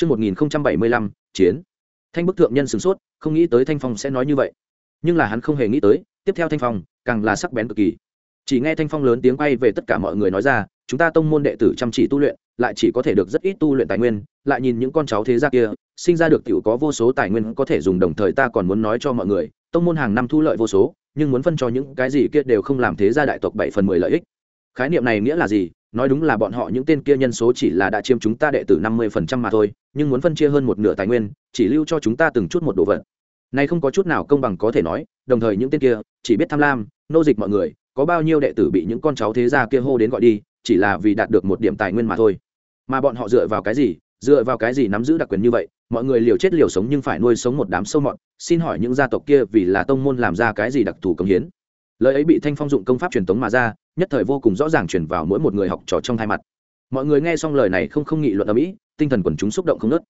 Trước 1075, chiến. Thanh bức thượng nhân sửng sốt, không nghĩ tới Thanh Phong sẽ nói như vậy. Nhưng là hắn không hề nghĩ tới, tiếp theo Thanh Phong, càng là sắc bén cực kỳ. Chỉ nghe Thanh Phong lớn tiếng quay về tất cả mọi người nói ra, chúng ta tông môn đệ tử chăm chỉ tu luyện, lại chỉ có thể được rất ít tu luyện tài nguyên, lại nhìn những con cháu thế gia kia, sinh ra được tiểu có vô số tài nguyên có thể dùng đồng thời ta còn muốn nói cho mọi người, tông môn hàng năm thu lợi vô số, nhưng muốn phân cho những cái gì kia đều không làm thế gia đại tộc bảy phần mười lợi ích. Khái niệm này nghĩa là gì? Nói đúng là bọn họ những tên kia nhân số chỉ là đã chiếm chúng ta đệ tử năm mươi phần trăm mà thôi, nhưng muốn phân chia hơn một nửa tài nguyên, chỉ lưu cho chúng ta từng chút một đồ vật. Này không có chút nào công bằng có thể nói, đồng thời những tên kia, chỉ biết tham lam, nô dịch mọi người, có bao nhiêu đệ tử bị những con cháu thế gia kia hô đến gọi đi, chỉ là vì đạt được một điểm tài nguyên mà thôi. Mà bọn họ dựa vào cái gì, dựa vào cái gì nắm giữ đặc quyền như vậy, mọi người liều chết liều sống nhưng phải nuôi sống một đám sâu mọt, xin hỏi những gia tộc kia vì là tông môn làm ra cái gì đặc thù cống hiến? Lời ấy bị thanh phong dụng công pháp truyền tống mà ra, nhất thời vô cùng rõ ràng chuyển vào mỗi một người học trò trong hai mặt. Mọi người nghe xong lời này không không nghị luận ở mỹ, tinh thần quần chúng xúc động không nớt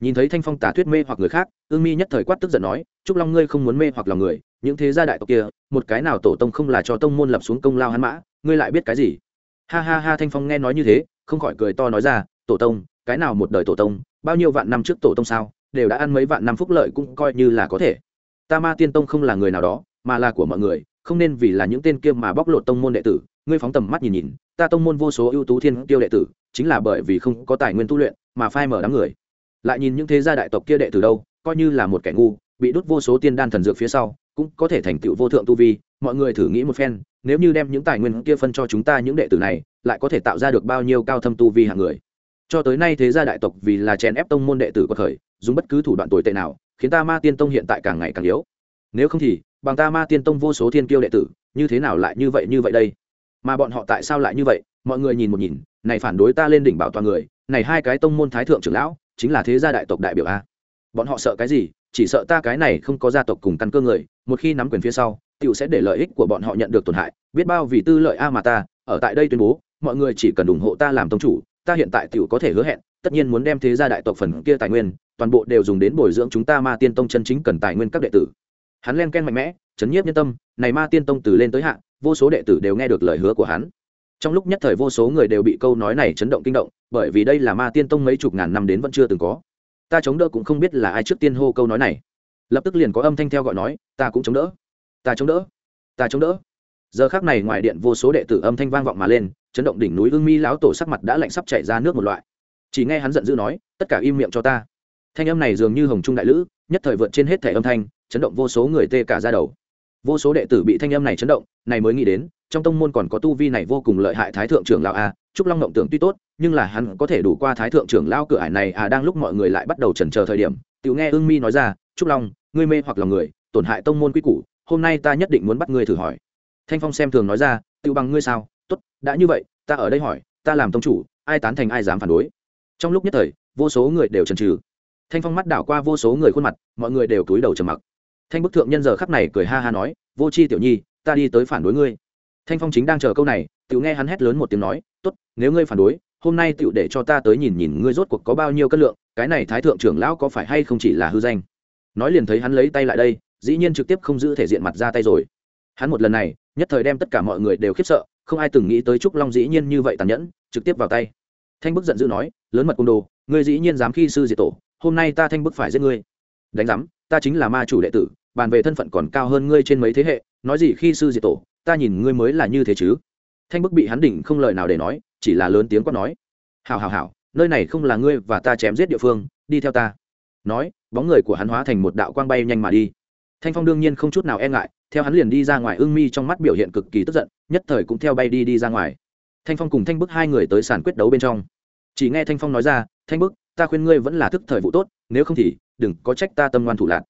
nhìn thấy thanh phong tả thuyết mê hoặc người khác, ương mi nhất thời quát tức giận nói, chúc long ngươi không muốn mê hoặc lòng người, những thế gia đại tộc kia, một cái nào tổ tông không là cho tông môn lập xuống công lao hắn mã, ngươi lại biết cái gì? Ha ha ha, thanh phong nghe nói như thế, không khỏi cười to nói ra, tổ tông, cái nào một đời tổ tông, bao nhiêu vạn năm trước tổ tông sao, đều đã ăn mấy vạn năm phúc lợi cũng coi như là có thể. Ta ma tiên tông không là người nào đó, mà là của mọi người không nên vì là những tên kia mà bóc lột tông môn đệ tử, ngươi phóng tầm mắt nhìn nhìn, ta tông môn vô số ưu tú thiên tiêu đệ tử, chính là bởi vì không có tài nguyên tu luyện mà phai mở đám người. Lại nhìn những thế gia đại tộc kia đệ tử đâu, coi như là một kẻ ngu, bị đốt vô số tiên đan thần dược phía sau, cũng có thể thành tựu vô thượng tu vi, mọi người thử nghĩ một phen, nếu như đem những tài nguyên kia phân cho chúng ta những đệ tử này, lại có thể tạo ra được bao nhiêu cao thâm tu vi hạng người? Cho tới nay thế gia đại tộc vì là chèn ép tông môn đệ tử có khởi dùng bất cứ thủ đoạn tồi tệ nào, khiến ta ma tiên tông hiện tại càng ngày càng yếu. Nếu không thì bằng ta ma tiên tông vô số thiên kiêu đệ tử, như thế nào lại như vậy như vậy đây? Mà bọn họ tại sao lại như vậy? Mọi người nhìn một nhìn, này phản đối ta lên đỉnh bảo toàn người, này hai cái tông môn thái thượng trưởng lão, chính là thế gia đại tộc đại biểu a. Bọn họ sợ cái gì? Chỉ sợ ta cái này không có gia tộc cùng căn cơ người, một khi nắm quyền phía sau, tiểu sẽ để lợi ích của bọn họ nhận được tổn hại, biết bao vì tư lợi a mà ta, ở tại đây tuyên bố, mọi người chỉ cần ủng hộ ta làm tông chủ, ta hiện tại tiểu có thể hứa hẹn, tất nhiên muốn đem thế gia đại tộc phần kia tài nguyên, toàn bộ đều dùng đến bồi dưỡng chúng ta ma tiên tông chân chính cần tài nguyên các đệ tử hắn len ken mạnh mẽ, chấn nhiếp nhân tâm, này ma tiên tông từ lên tới hạ, vô số đệ tử đều nghe được lời hứa của hắn. Trong lúc nhất thời vô số người đều bị câu nói này chấn động kinh động, bởi vì đây là ma tiên tông mấy chục ngàn năm đến vẫn chưa từng có. Ta chống đỡ cũng không biết là ai trước tiên hô câu nói này. Lập tức liền có âm thanh theo gọi nói, ta cũng chống đỡ. Ta chống đỡ. Ta chống đỡ. Giờ khác này ngoài điện vô số đệ tử âm thanh vang vọng mà lên, chấn động đỉnh núi ương mi lão tổ sắc mặt đã lạnh sắp chạy ra nước một loại. Chỉ nghe hắn giận dữ nói, tất cả im miệng cho ta thanh âm này dường như hồng trung đại lữ, nhất thời vượt trên hết thẻ âm thanh, chấn động vô số người tê cả ra đầu. Vô số đệ tử bị thanh âm này chấn động, này mới nghĩ đến, trong tông môn còn có tu vi này vô cùng lợi hại thái thượng trưởng lão a, trúc long động tưởng tuy tốt, nhưng là hắn có thể đủ qua thái thượng trưởng lão cửa ải này à đang lúc mọi người lại bắt đầu chần chờ thời điểm. Tiểu nghe ưng mi nói ra, trúc long, ngươi mê hoặc lòng người, tổn hại tông môn quy củ, hôm nay ta nhất định muốn bắt ngươi thử hỏi. Thanh phong xem thường nói ra, tiểu bằng ngươi sao? Tốt, đã như vậy, ta ở đây hỏi, ta làm tông chủ, ai tán thành ai dám phản đối? Trong lúc nhất thời, vô số người đều chần chừ thanh phong mắt đảo qua vô số người khuôn mặt, mọi người đều cúi đầu trầm mặc. Thanh bức thượng nhân giờ khắp này cười ha ha nói, vô c h i tiểu nhi, ta đi tới phản đối ngươi. Thanh phong chính đang chờ câu này tự nghe hắn hét lớn một tiếng nói t ố t nếu ngươi phản đối, hôm nay tự để cho ta tới nhìn nhìn ngươi rốt cuộc có bao nhiêu cân lượng, cái này thái thượng trưởng lão có phải hay không chỉ là hư danh? Nói liền thấy hắn lấy tay lại đây, dĩ nhiên trực tiếp không giữ thể diện mặt ra tay rồi. Hắn một lần này, nhất thời đem tất cả mọi người đều khiếp sợ, không ai từng nghĩ tới trúc long dĩ nhiên như vậy tàn nhẫn, trực tiếp vào tay. Thanh bức giận dữ nói, lớn mật côn đồ, ngươi dĩ nhiên dám khi sư diệt tổ hôm nay ta thanh bức phải giết ngươi. Đánh giám, ta chính là ma chủ đệ tử, bàn về thân phận còn cao hơn ngươi trên mấy thế hệ, nói gì khi sư diệt tổ, ta nhìn ngươi mới là như thế chứ. Thanh bức bị hắn đỉnh không lời nào để nói, chỉ là lớn tiếng quát nói. Hào hào hào nơi này không là ngươi và ta chém giết địa phương, đi theo ta. Nói, bóng người của hắn hóa thành một đạo quang bay nhanh mà đi. Thanh phong đương nhiên không chút nào e ngại, theo hắn liền đi ra ngoài ưng mi trong mắt biểu hiện cực kỳ tức giận, nhất thời cũng theo bay đi đi ra ngoài. Thanh phong cùng thanh bức hai người tới sàn quyết đấu bên trong. Chỉ nghe thanh phong nói ra, thanh bức ta khuyên ngươi vẫn là thức thời vụ tốt, nếu không thì, đừng có trách ta tâm ngoan thủ lạc.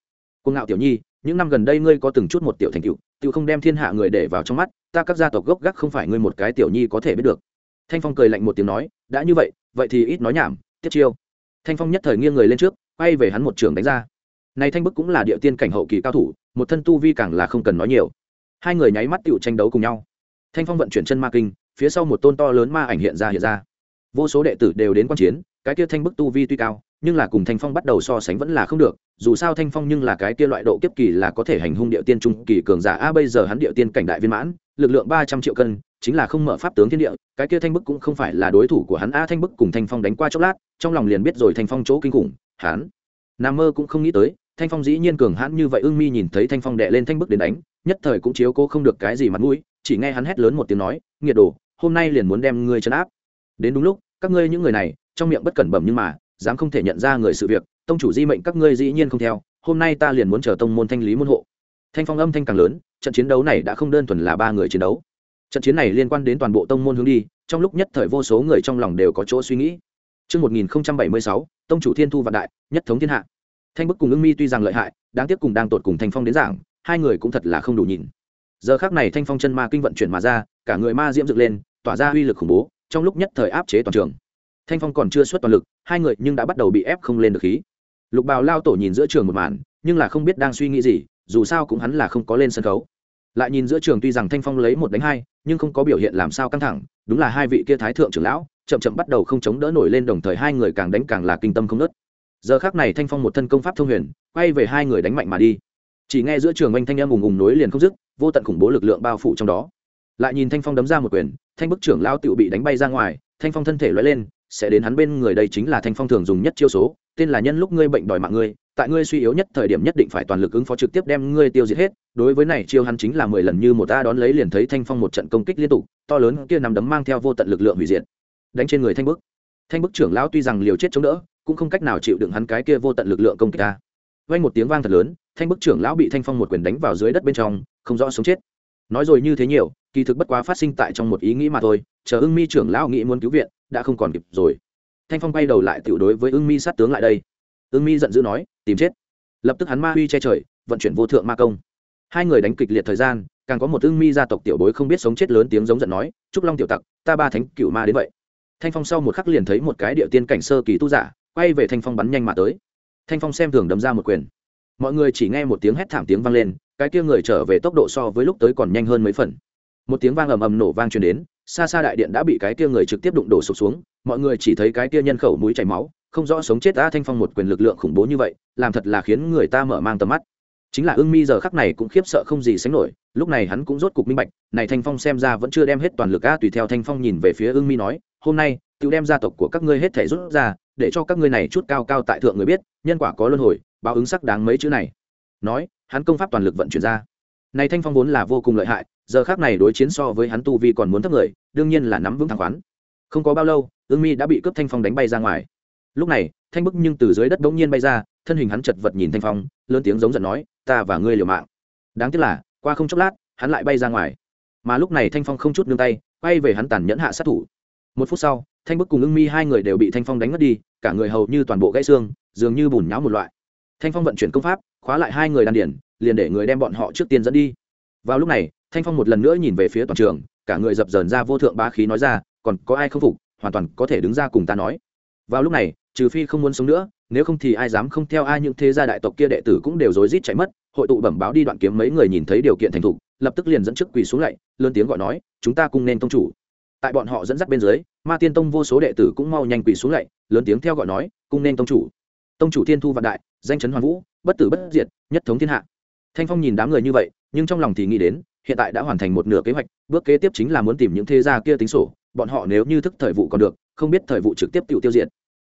Cuồng ngạo tiểu nhi, những năm gần đây ngươi có từng chút một tiểu thành tựu tự không đem thiên hạ người để vào trong mắt, ta các gia tộc gốc gác không phải ngươi một cái tiểu nhi có thể biết được. Thanh phong cười lạnh một tiếng nói, đã như vậy vậy thì ít nói nhảm, tiếp chiêu. Thanh phong nhất thời nghiêng người lên trước, quay về hắn một trường đánh ra. Này thanh bức cũng là địa tiên cảnh hậu kỳ cao thủ, một thân tu vi càng là không cần nói nhiều. Hai người nháy mắt tựu tranh đấu cùng nhau. Thanh phong vận chuyển chân ma kinh, phía sau một tôn to lớn ma ảnh hiện ra hiện ra. Vô số đệ tử đều đến quan chiến cái kia thanh bức tu vi tuy cao, nhưng là cùng thanh phong bắt đầu so sánh vẫn là không được, dù sao thanh phong nhưng là cái kia loại độ kiếp kỳ là có thể hành hung địa tiên trung kỳ cường giả. A, bây giờ hắn địa tiên cảnh đại viên mãn, lực lượng ba trăm triệu cân, chính là không mở pháp tướng thiên địa, cái kia thanh bức cũng không phải là đối thủ của hắn. A, thanh bức cùng thanh phong đánh qua chốc lát, trong lòng liền biết rồi thanh phong chỗ kinh khủng, hắn, nam mơ cũng không nghĩ tới, thanh phong dĩ nhiên cường hãn như vậy. Ưng mi nhìn thấy thanh phong đệ lên thanh bức đến đánh, nhất thời cũng chiếu cố không được cái gì mặt mũi, chỉ nghe hắn hét lớn một tiếng nói, nghiệt đồ, hôm nay liền muốn đem ngươi chấn áp. Đến đúng lúc, các ngươi những người này trong miệng bất cẩn bẩm nhưng mà dám không thể nhận ra người sự việc tông chủ di mệnh các ngươi dĩ nhiên không theo hôm nay ta liền muốn chờ tông môn thanh lý môn hộ. Thanh phong âm thanh càng lớn trận chiến đấu này đã không đơn thuần là ba người chiến đấu. Trận chiến này liên quan đến toàn bộ tông môn hướng đi trong lúc nhất thời vô số người trong lòng đều có chỗ suy nghĩ. Trước 1076, tông chủ thiên thu vạn đại nhất thống thiên hạ. Thanh bức cùng ưng mi tuy rằng lợi hại đáng tiếc cùng đang tột cùng thanh phong đến giảng hai người cũng thật là không đủ nhìn. Giờ khác này thanh phong chân ma kinh vận chuyển mà ra cả người ma diễm dựng lên tỏa ra uy lực khủng bố trong lúc nhất thời áp chế toàn trường thanh phong còn chưa xuất toàn lực, hai người nhưng đã bắt đầu bị ép không lên được khí. Lục bào lao tổ nhìn giữa trường một màn, nhưng là không biết đang suy nghĩ gì, dù sao cũng hắn là không có lên sân khấu. Lại nhìn giữa trường tuy rằng thanh phong lấy một đánh hai, nhưng không có biểu hiện làm sao căng thẳng, đúng là hai vị kia thái thượng trưởng lão, chậm chậm bắt đầu không chống đỡ nổi lên đồng thời hai người càng đánh càng là kinh tâm không nớt giờ khác này thanh phong một thân công pháp thông huyền, quay về hai người đánh mạnh mà đi. Chỉ nghe giữa trường anh thanh em ùng ùng nối liền không dứt, vô tận khủng bố lực lượng bao phủ trong đó. Lại nhìn thanh phong đấm ra một quyền, thanh bức trưởng lão tựu bị đánh bay ra ngoài, thanh phong thân thể loay lên sẽ đến hắn bên người đây chính là thanh phong thường dùng nhất chiêu số, tên là nhân lúc ngươi bệnh đòi mạng ngươi, tại ngươi suy yếu nhất thời điểm nhất định phải toàn lực ứng phó trực tiếp đem ngươi tiêu diệt hết, đối với này chiêu hắn chính là mười lần như một ta đón lấy liền thấy thanh phong một trận công kích liên tục, to lớn kia nằm đấm mang theo vô tận lực lượng hủy diệt. Đánh trên người thanh bức. Thanh bức trưởng lão tuy rằng liều chết chống đỡ, cũng không cách nào chịu đựng hắn cái kia vô tận lực lượng công kích ta. Vang một tiếng vang thật lớn, thanh bức trưởng lão bị thanh phong một quyền đánh vào dưới đất bên trong, không rõ sống chết nói rồi như thế nhiều, kỳ thực bất quá phát sinh tại trong một ý nghĩ mà thôi, chờ ưng mi trưởng lão nghĩ muốn cứu viện, đã không còn kịp rồi. Thanh phong bay đầu lại tiểu đối với ưng mi sát tướng lại đây. Ưng mi giận dữ nói, tìm chết. Lập tức hắn ma huy che trời, vận chuyển vô thượng ma công. Hai người đánh kịch liệt thời gian, càng có một ưng mi gia tộc tiểu bối không biết sống chết lớn tiếng giống giận nói, trúc long tiểu tặc, ta ba thánh cửu ma đến vậy. Thanh phong sau một khắc liền thấy một cái địa tiên cảnh sơ kỳ tu giả, quay về thanh phong bắn nhanh mà tới. Thanh phong xem thường đấm ra một quyền mọi người chỉ nghe một tiếng hét thảm tiếng vang lên, cái kia người trở về tốc độ so với lúc tới còn nhanh hơn mấy phần. Một tiếng vang ầm ầm nổ vang truyền đến, xa xa đại điện đã bị cái kia người trực tiếp đụng đổ sụp xuống, mọi người chỉ thấy cái kia nhân khẩu mũi chảy máu, không rõ sống chết đã thanh phong một quyền lực lượng khủng bố như vậy, làm thật là khiến người ta mở mang tầm mắt. Chính là ưng mi giờ khắc này cũng khiếp sợ không gì sánh nổi, lúc này hắn cũng rốt cục minh bạch, này thanh phong xem ra vẫn chưa đem hết toàn lực a tùy theo thanh phong nhìn về phía ưng mi nói, hôm nay tự đem gia tộc của các ngươi hết thể rút ra để cho các ngươi này chút cao cao tại thượng người biết, nhân quả có luân hồi, báo ứng sắc đáng mấy chữ này. Nói, hắn công pháp toàn lực vận chuyển ra. Này thanh phong vốn là vô cùng lợi hại, giờ khác này đối chiến so với hắn tu vi còn muốn thấp người, đương nhiên là nắm vững thẳng khoán. Không có bao lâu ương mi đã bị cướp thanh phong đánh bay ra ngoài. Lúc này, thanh bức nhưng từ dưới đất bỗng nhiên bay ra, thân hình hắn chật vật nhìn thanh phong, lớn tiếng giống giận nói, ta và ngươi liều mạng. Đáng tiếc là, qua không chốc lát, hắn lại bay ra ngoài. Mà lúc này thanh phong không chút nương tay, quay về hắn tàn nhẫn hạ sát thủ một phút sau, thanh bức cùng ưng mi hai người đều bị thanh phong đánh mất đi, cả người hầu như toàn bộ gãy xương, dường như bùn nháo một loại. Thanh phong vận chuyển công pháp, khóa lại hai người đan điển, liền để người đem bọn họ trước tiên dẫn đi. Vào lúc này, thanh phong một lần nữa nhìn về phía toàn trường, cả người dập dờn ra vô thượng bá khí nói ra, còn có ai không phục, hoàn toàn có thể đứng ra cùng ta nói. Vào lúc này, trừ phi không muốn sống nữa, nếu không thì ai dám không theo ai những thế gia đại tộc kia đệ tử cũng đều rối rít chạy mất, hội tụ bẩm báo đi đoạn kiếm mấy người nhìn thấy điều kiện thành thục, lập tức liền dẫn trước quỳ xuống lạy lớn tiếng gọi nói, chúng ta cùng nên tông chủ tại bọn họ dẫn dắt bên dưới, ma tiên tông vô số đệ tử cũng mau nhanh quỳ xuống lạy, lớn tiếng theo gọi nói, cung nên tông chủ. Tông chủ thiên thu vạn đại, danh chấn hoàn vũ, bất tử bất diệt, nhất thống thiên hạ. Thanh phong nhìn đám người như vậy, nhưng trong lòng thì nghĩ đến, hiện tại đã hoàn thành một nửa kế hoạch, bước kế tiếp chính là muốn tìm những thế gia kia tính sổ, bọn họ nếu như thức thời vụ còn được, không biết thời vụ trực tiếp tự tiêu diệt.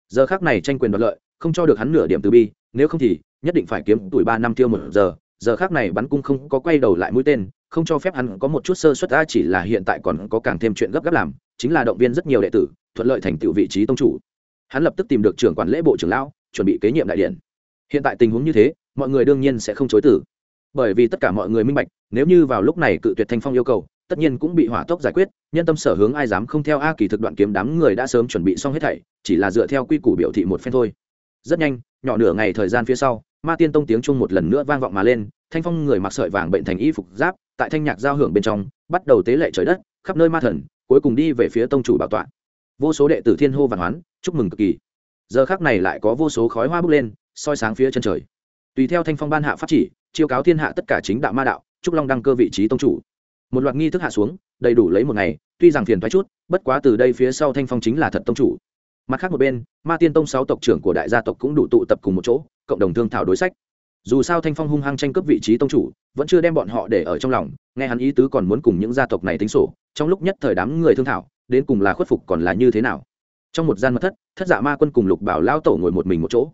Giờ khác này tranh quyền đoạt lợi, không cho được hắn nửa điểm từ bi, nếu không thì, nhất định phải kiếm tuổi ba năm tiêu một giờ giờ khác này bắn cung không có quay đầu lại mũi tên không cho phép hắn có một chút sơ suất, ta chỉ là hiện tại còn có càng thêm chuyện gấp gáp làm, chính là động viên rất nhiều đệ tử, thuận lợi thành tựu vị trí tông chủ. Hắn lập tức tìm được trưởng quản lễ bộ trưởng lão, chuẩn bị kế nhiệm đại điện. Hiện tại tình huống như thế, mọi người đương nhiên sẽ không chối tử bởi vì tất cả mọi người minh bạch, nếu như vào lúc này cự tuyệt thanh phong yêu cầu, tất nhiên cũng bị hỏa tốc giải quyết, nhân tâm sở hướng ai dám không theo a kỳ thực đoạn kiếm đám người đã sớm chuẩn bị xong hết thảy, chỉ là dựa theo quy củ biểu thị một phen thôi. Rất nhanh, nhỏ nửa ngày thời gian phía sau, ma tiên tông tiếng chung một lần nữa vang vọng mà lên thanh phong người mặc sợi vàng bệnh thành y phục giáp, tại thanh nhạc giao hưởng bên trong, bắt đầu tế lệ trời đất, khắp nơi ma thần, cuối cùng đi về phía tông chủ bảo tọa. Vô số đệ tử thiên hô vạn hoán, chúc mừng cực kỳ. Giờ khác này lại có vô số khói hoa bốc lên, soi sáng phía chân trời. Tùy theo thanh phong ban hạ phát chỉ, chiêu cáo thiên hạ tất cả chính đạo ma đạo trúc long đăng cơ vị trí tông chủ. Một loạt nghi thức hạ xuống, đầy đủ lấy một ngày, tuy rằng phiền thoái chút, bất quá từ đây phía sau thanh phong chính là thật tông chủ. Mặt khác một bên, ma tiên tông sáu tộc trưởng của đại gia tộc cũng đủ tụ tập cùng một chỗ, cộng đồng thương thảo đối sách dù sao thanh phong hung hăng tranh cướp vị trí tông chủ, vẫn chưa đem bọn họ để ở trong lòng, nghe hắn ý tứ còn muốn cùng những gia tộc này tính sổ, trong lúc nhất thời đám người thương thảo, đến cùng là khuất phục còn là như thế nào. Trong một gian mật thất thất giả ma quân cùng lục bảo lao tổ ngồi một mình một chỗ.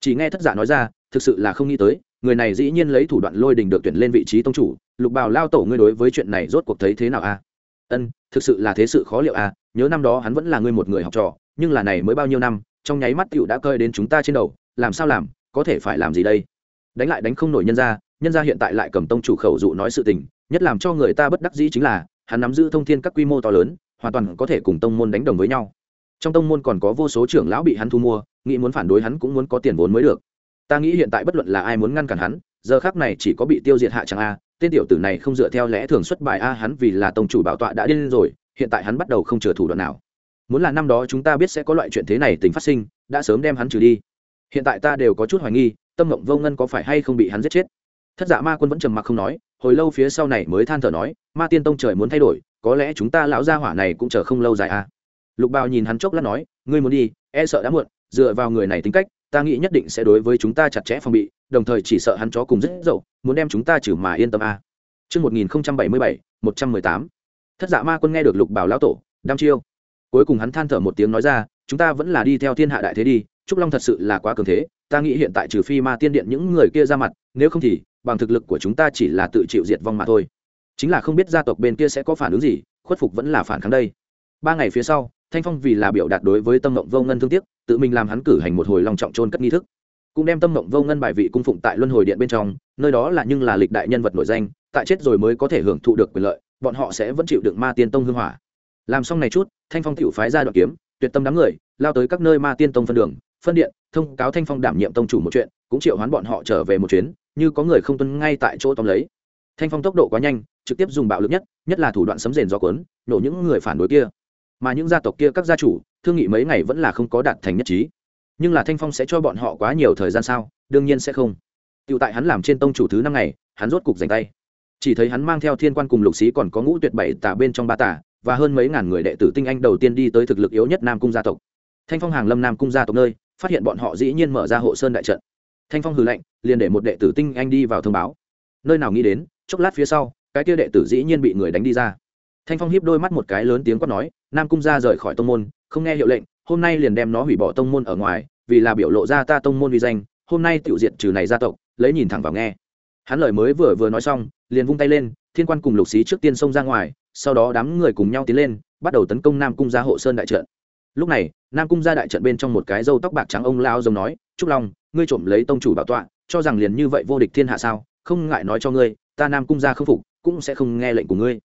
Chỉ nghe thất giả nói ra, thực sự là không nghĩ tới, người này dĩ nhiên lấy thủ đoạn lôi đình được tuyển lên vị trí tông chủ, lục bảo lao tổ ngươi đối với chuyện này rốt cuộc thấy thế nào a? Ân, thực sự là thế sự khó liệu a, nhớ năm đó hắn vẫn là ngươi một người học trò, nhưng là này mới bao nhiêu năm, trong nháy mắt tựu đã cơi đến chúng ta trên đầu, làm sao làm, có thể phải làm gì đây? Đánh lại đánh không nổi nhân ra nhân ra hiện tại lại cầm tông chủ khẩu dụ nói sự tình, nhất làm cho người ta bất đắc dĩ chính là, hắn nắm giữ thông thiên các quy mô to lớn, hoàn toàn có thể cùng tông môn đánh đồng với nhau. Trong tông môn còn có vô số trưởng lão bị hắn thu mua, nghĩ muốn phản đối hắn cũng muốn có tiền vốn mới được. Ta nghĩ hiện tại bất luận là ai muốn ngăn cản hắn, giờ khác này chỉ có bị tiêu diệt hạ chẳng a, tên tiểu tử này không dựa theo lẽ thường xuất bài a, hắn vì là tông chủ bảo tọa đã điên rồi, hiện tại hắn bắt đầu không chờ thủ đoạn nào. Muốn là năm đó chúng ta biết sẽ có loại chuyện thế này tình phát sinh, đã sớm đem hắn trừ đi. Hiện tại ta đều có chút hoài nghi tâm mộng vô ngân có phải hay không bị hắn giết chết thất dạ ma quân vẫn trầm mặc không nói hồi lâu phía sau này mới than thở nói ma tiên tông trời muốn thay đổi có lẽ chúng ta lão gia hỏa này cũng chờ không lâu dài à lục bào nhìn hắn chốc lát nói ngươi muốn đi e sợ đã muộn dựa vào người này tính cách ta nghĩ nhất định sẽ đối với chúng ta chặt chẽ phòng bị đồng thời chỉ sợ hắn chó cùng rất dậu muốn đem chúng ta trừ mà yên tâm à. Trước 1077, 118. Thất dạ ma quân nghe được lục bảo lão tổ, đam chiêu. Cuối cùng hắn than thở một tiếng nói ra, chúng ta vẫn là đi theo thiên hạ đại thế đi, trúc long thật sự là quá cường thế, ta nghĩ hiện tại trừ phi ma tiên điện những người kia ra mặt, nếu không thì bằng thực lực của chúng ta chỉ là tự chịu diệt vong mà thôi. Chính là không biết gia tộc bên kia sẽ có phản ứng gì, khuất phục vẫn là phản kháng đây. Ba ngày phía sau, Thanh Phong vì là biểu đạt đối với Tâm Mộng Vô Ngân thương tiếc, tự mình làm hắn cử hành một hồi long trọng trôn cất nghi thức cũng đem tâm mộng vô ngân bài vị cung phụng tại luân hồi điện bên trong nơi đó là nhưng là lịch đại nhân vật nổi danh tại chết rồi mới có thể hưởng thụ được quyền lợi bọn họ sẽ vẫn chịu được ma tiên tông hương hỏa làm xong này chút thanh phong t phái ra đoạn kiếm tuyệt tâm đám người lao tới các nơi ma tiên tông phân đường phân điện thông cáo thanh phong đảm nhiệm tông chủ một chuyện, cũng triệu hoán bọn họ trở về một chuyến, như có người không tuân ngay tại chỗ tóm lấy. Thanh phong tốc độ quá nhanh, trực tiếp dùng bạo lực nhất nhất là thủ đoạn sấm rền do cuốn, nổ những người phản đối kia. Mà những gia tộc kia các gia chủ, thương nghị mấy ngày vẫn là không có đạt thành nhất trí. Nhưng là thanh phong sẽ cho bọn họ quá nhiều thời gian sao? Đương nhiên sẽ không. Tựu tại hắn làm trên tông chủ thứ năm ngày, hắn rốt cục giành tay. Chỉ thấy hắn mang theo thiên quan cùng lục sĩ còn có ngũ tuyệt bảy tả bên trong ba tả và hơn mấy ngàn người đệ tử tinh anh đầu tiên đi tới thực lực yếu nhất nam cung gia tộc. Thanh phong hàng lâm nam cung gia tộc nơi phát hiện bọn họ dĩ nhiên mở ra hộ sơn đại trận. Thanh phong hừ lạnh, liền để một đệ tử tinh anh đi vào thông báo. Nơi nào nghĩ đến, chốc lát phía sau, cái kia đệ tử dĩ nhiên bị người đánh đi ra. Thanh phong hiếp đôi mắt một cái lớn tiếng quát nói, nam cung gia rời khỏi tông môn, không nghe hiệu lệnh, hôm nay liền đem nó hủy bỏ tông môn ở ngoài, vì là biểu lộ ra ta tông môn uy danh, hôm nay tiểu diện trừ này gia tộc, lấy nhìn thẳng vào nghe. Hắn lời mới vừa vừa nói xong, liền vung tay lên, thiên quan cùng lục xí trước tiên xông ra ngoài, sau đó đám người cùng nhau tiến lên, bắt đầu tấn công nam cung gia hộ sơn đại trận lúc này, nam cung gia đại trận bên trong một cái râu tóc bạc trắng ông lao giống nói, trúc long, ngươi trộm lấy tông chủ bảo tọa, cho rằng liền như vậy vô địch thiên hạ sao? Không ngại nói cho ngươi, ta nam cung gia không phục, cũng sẽ không nghe lệnh của ngươi.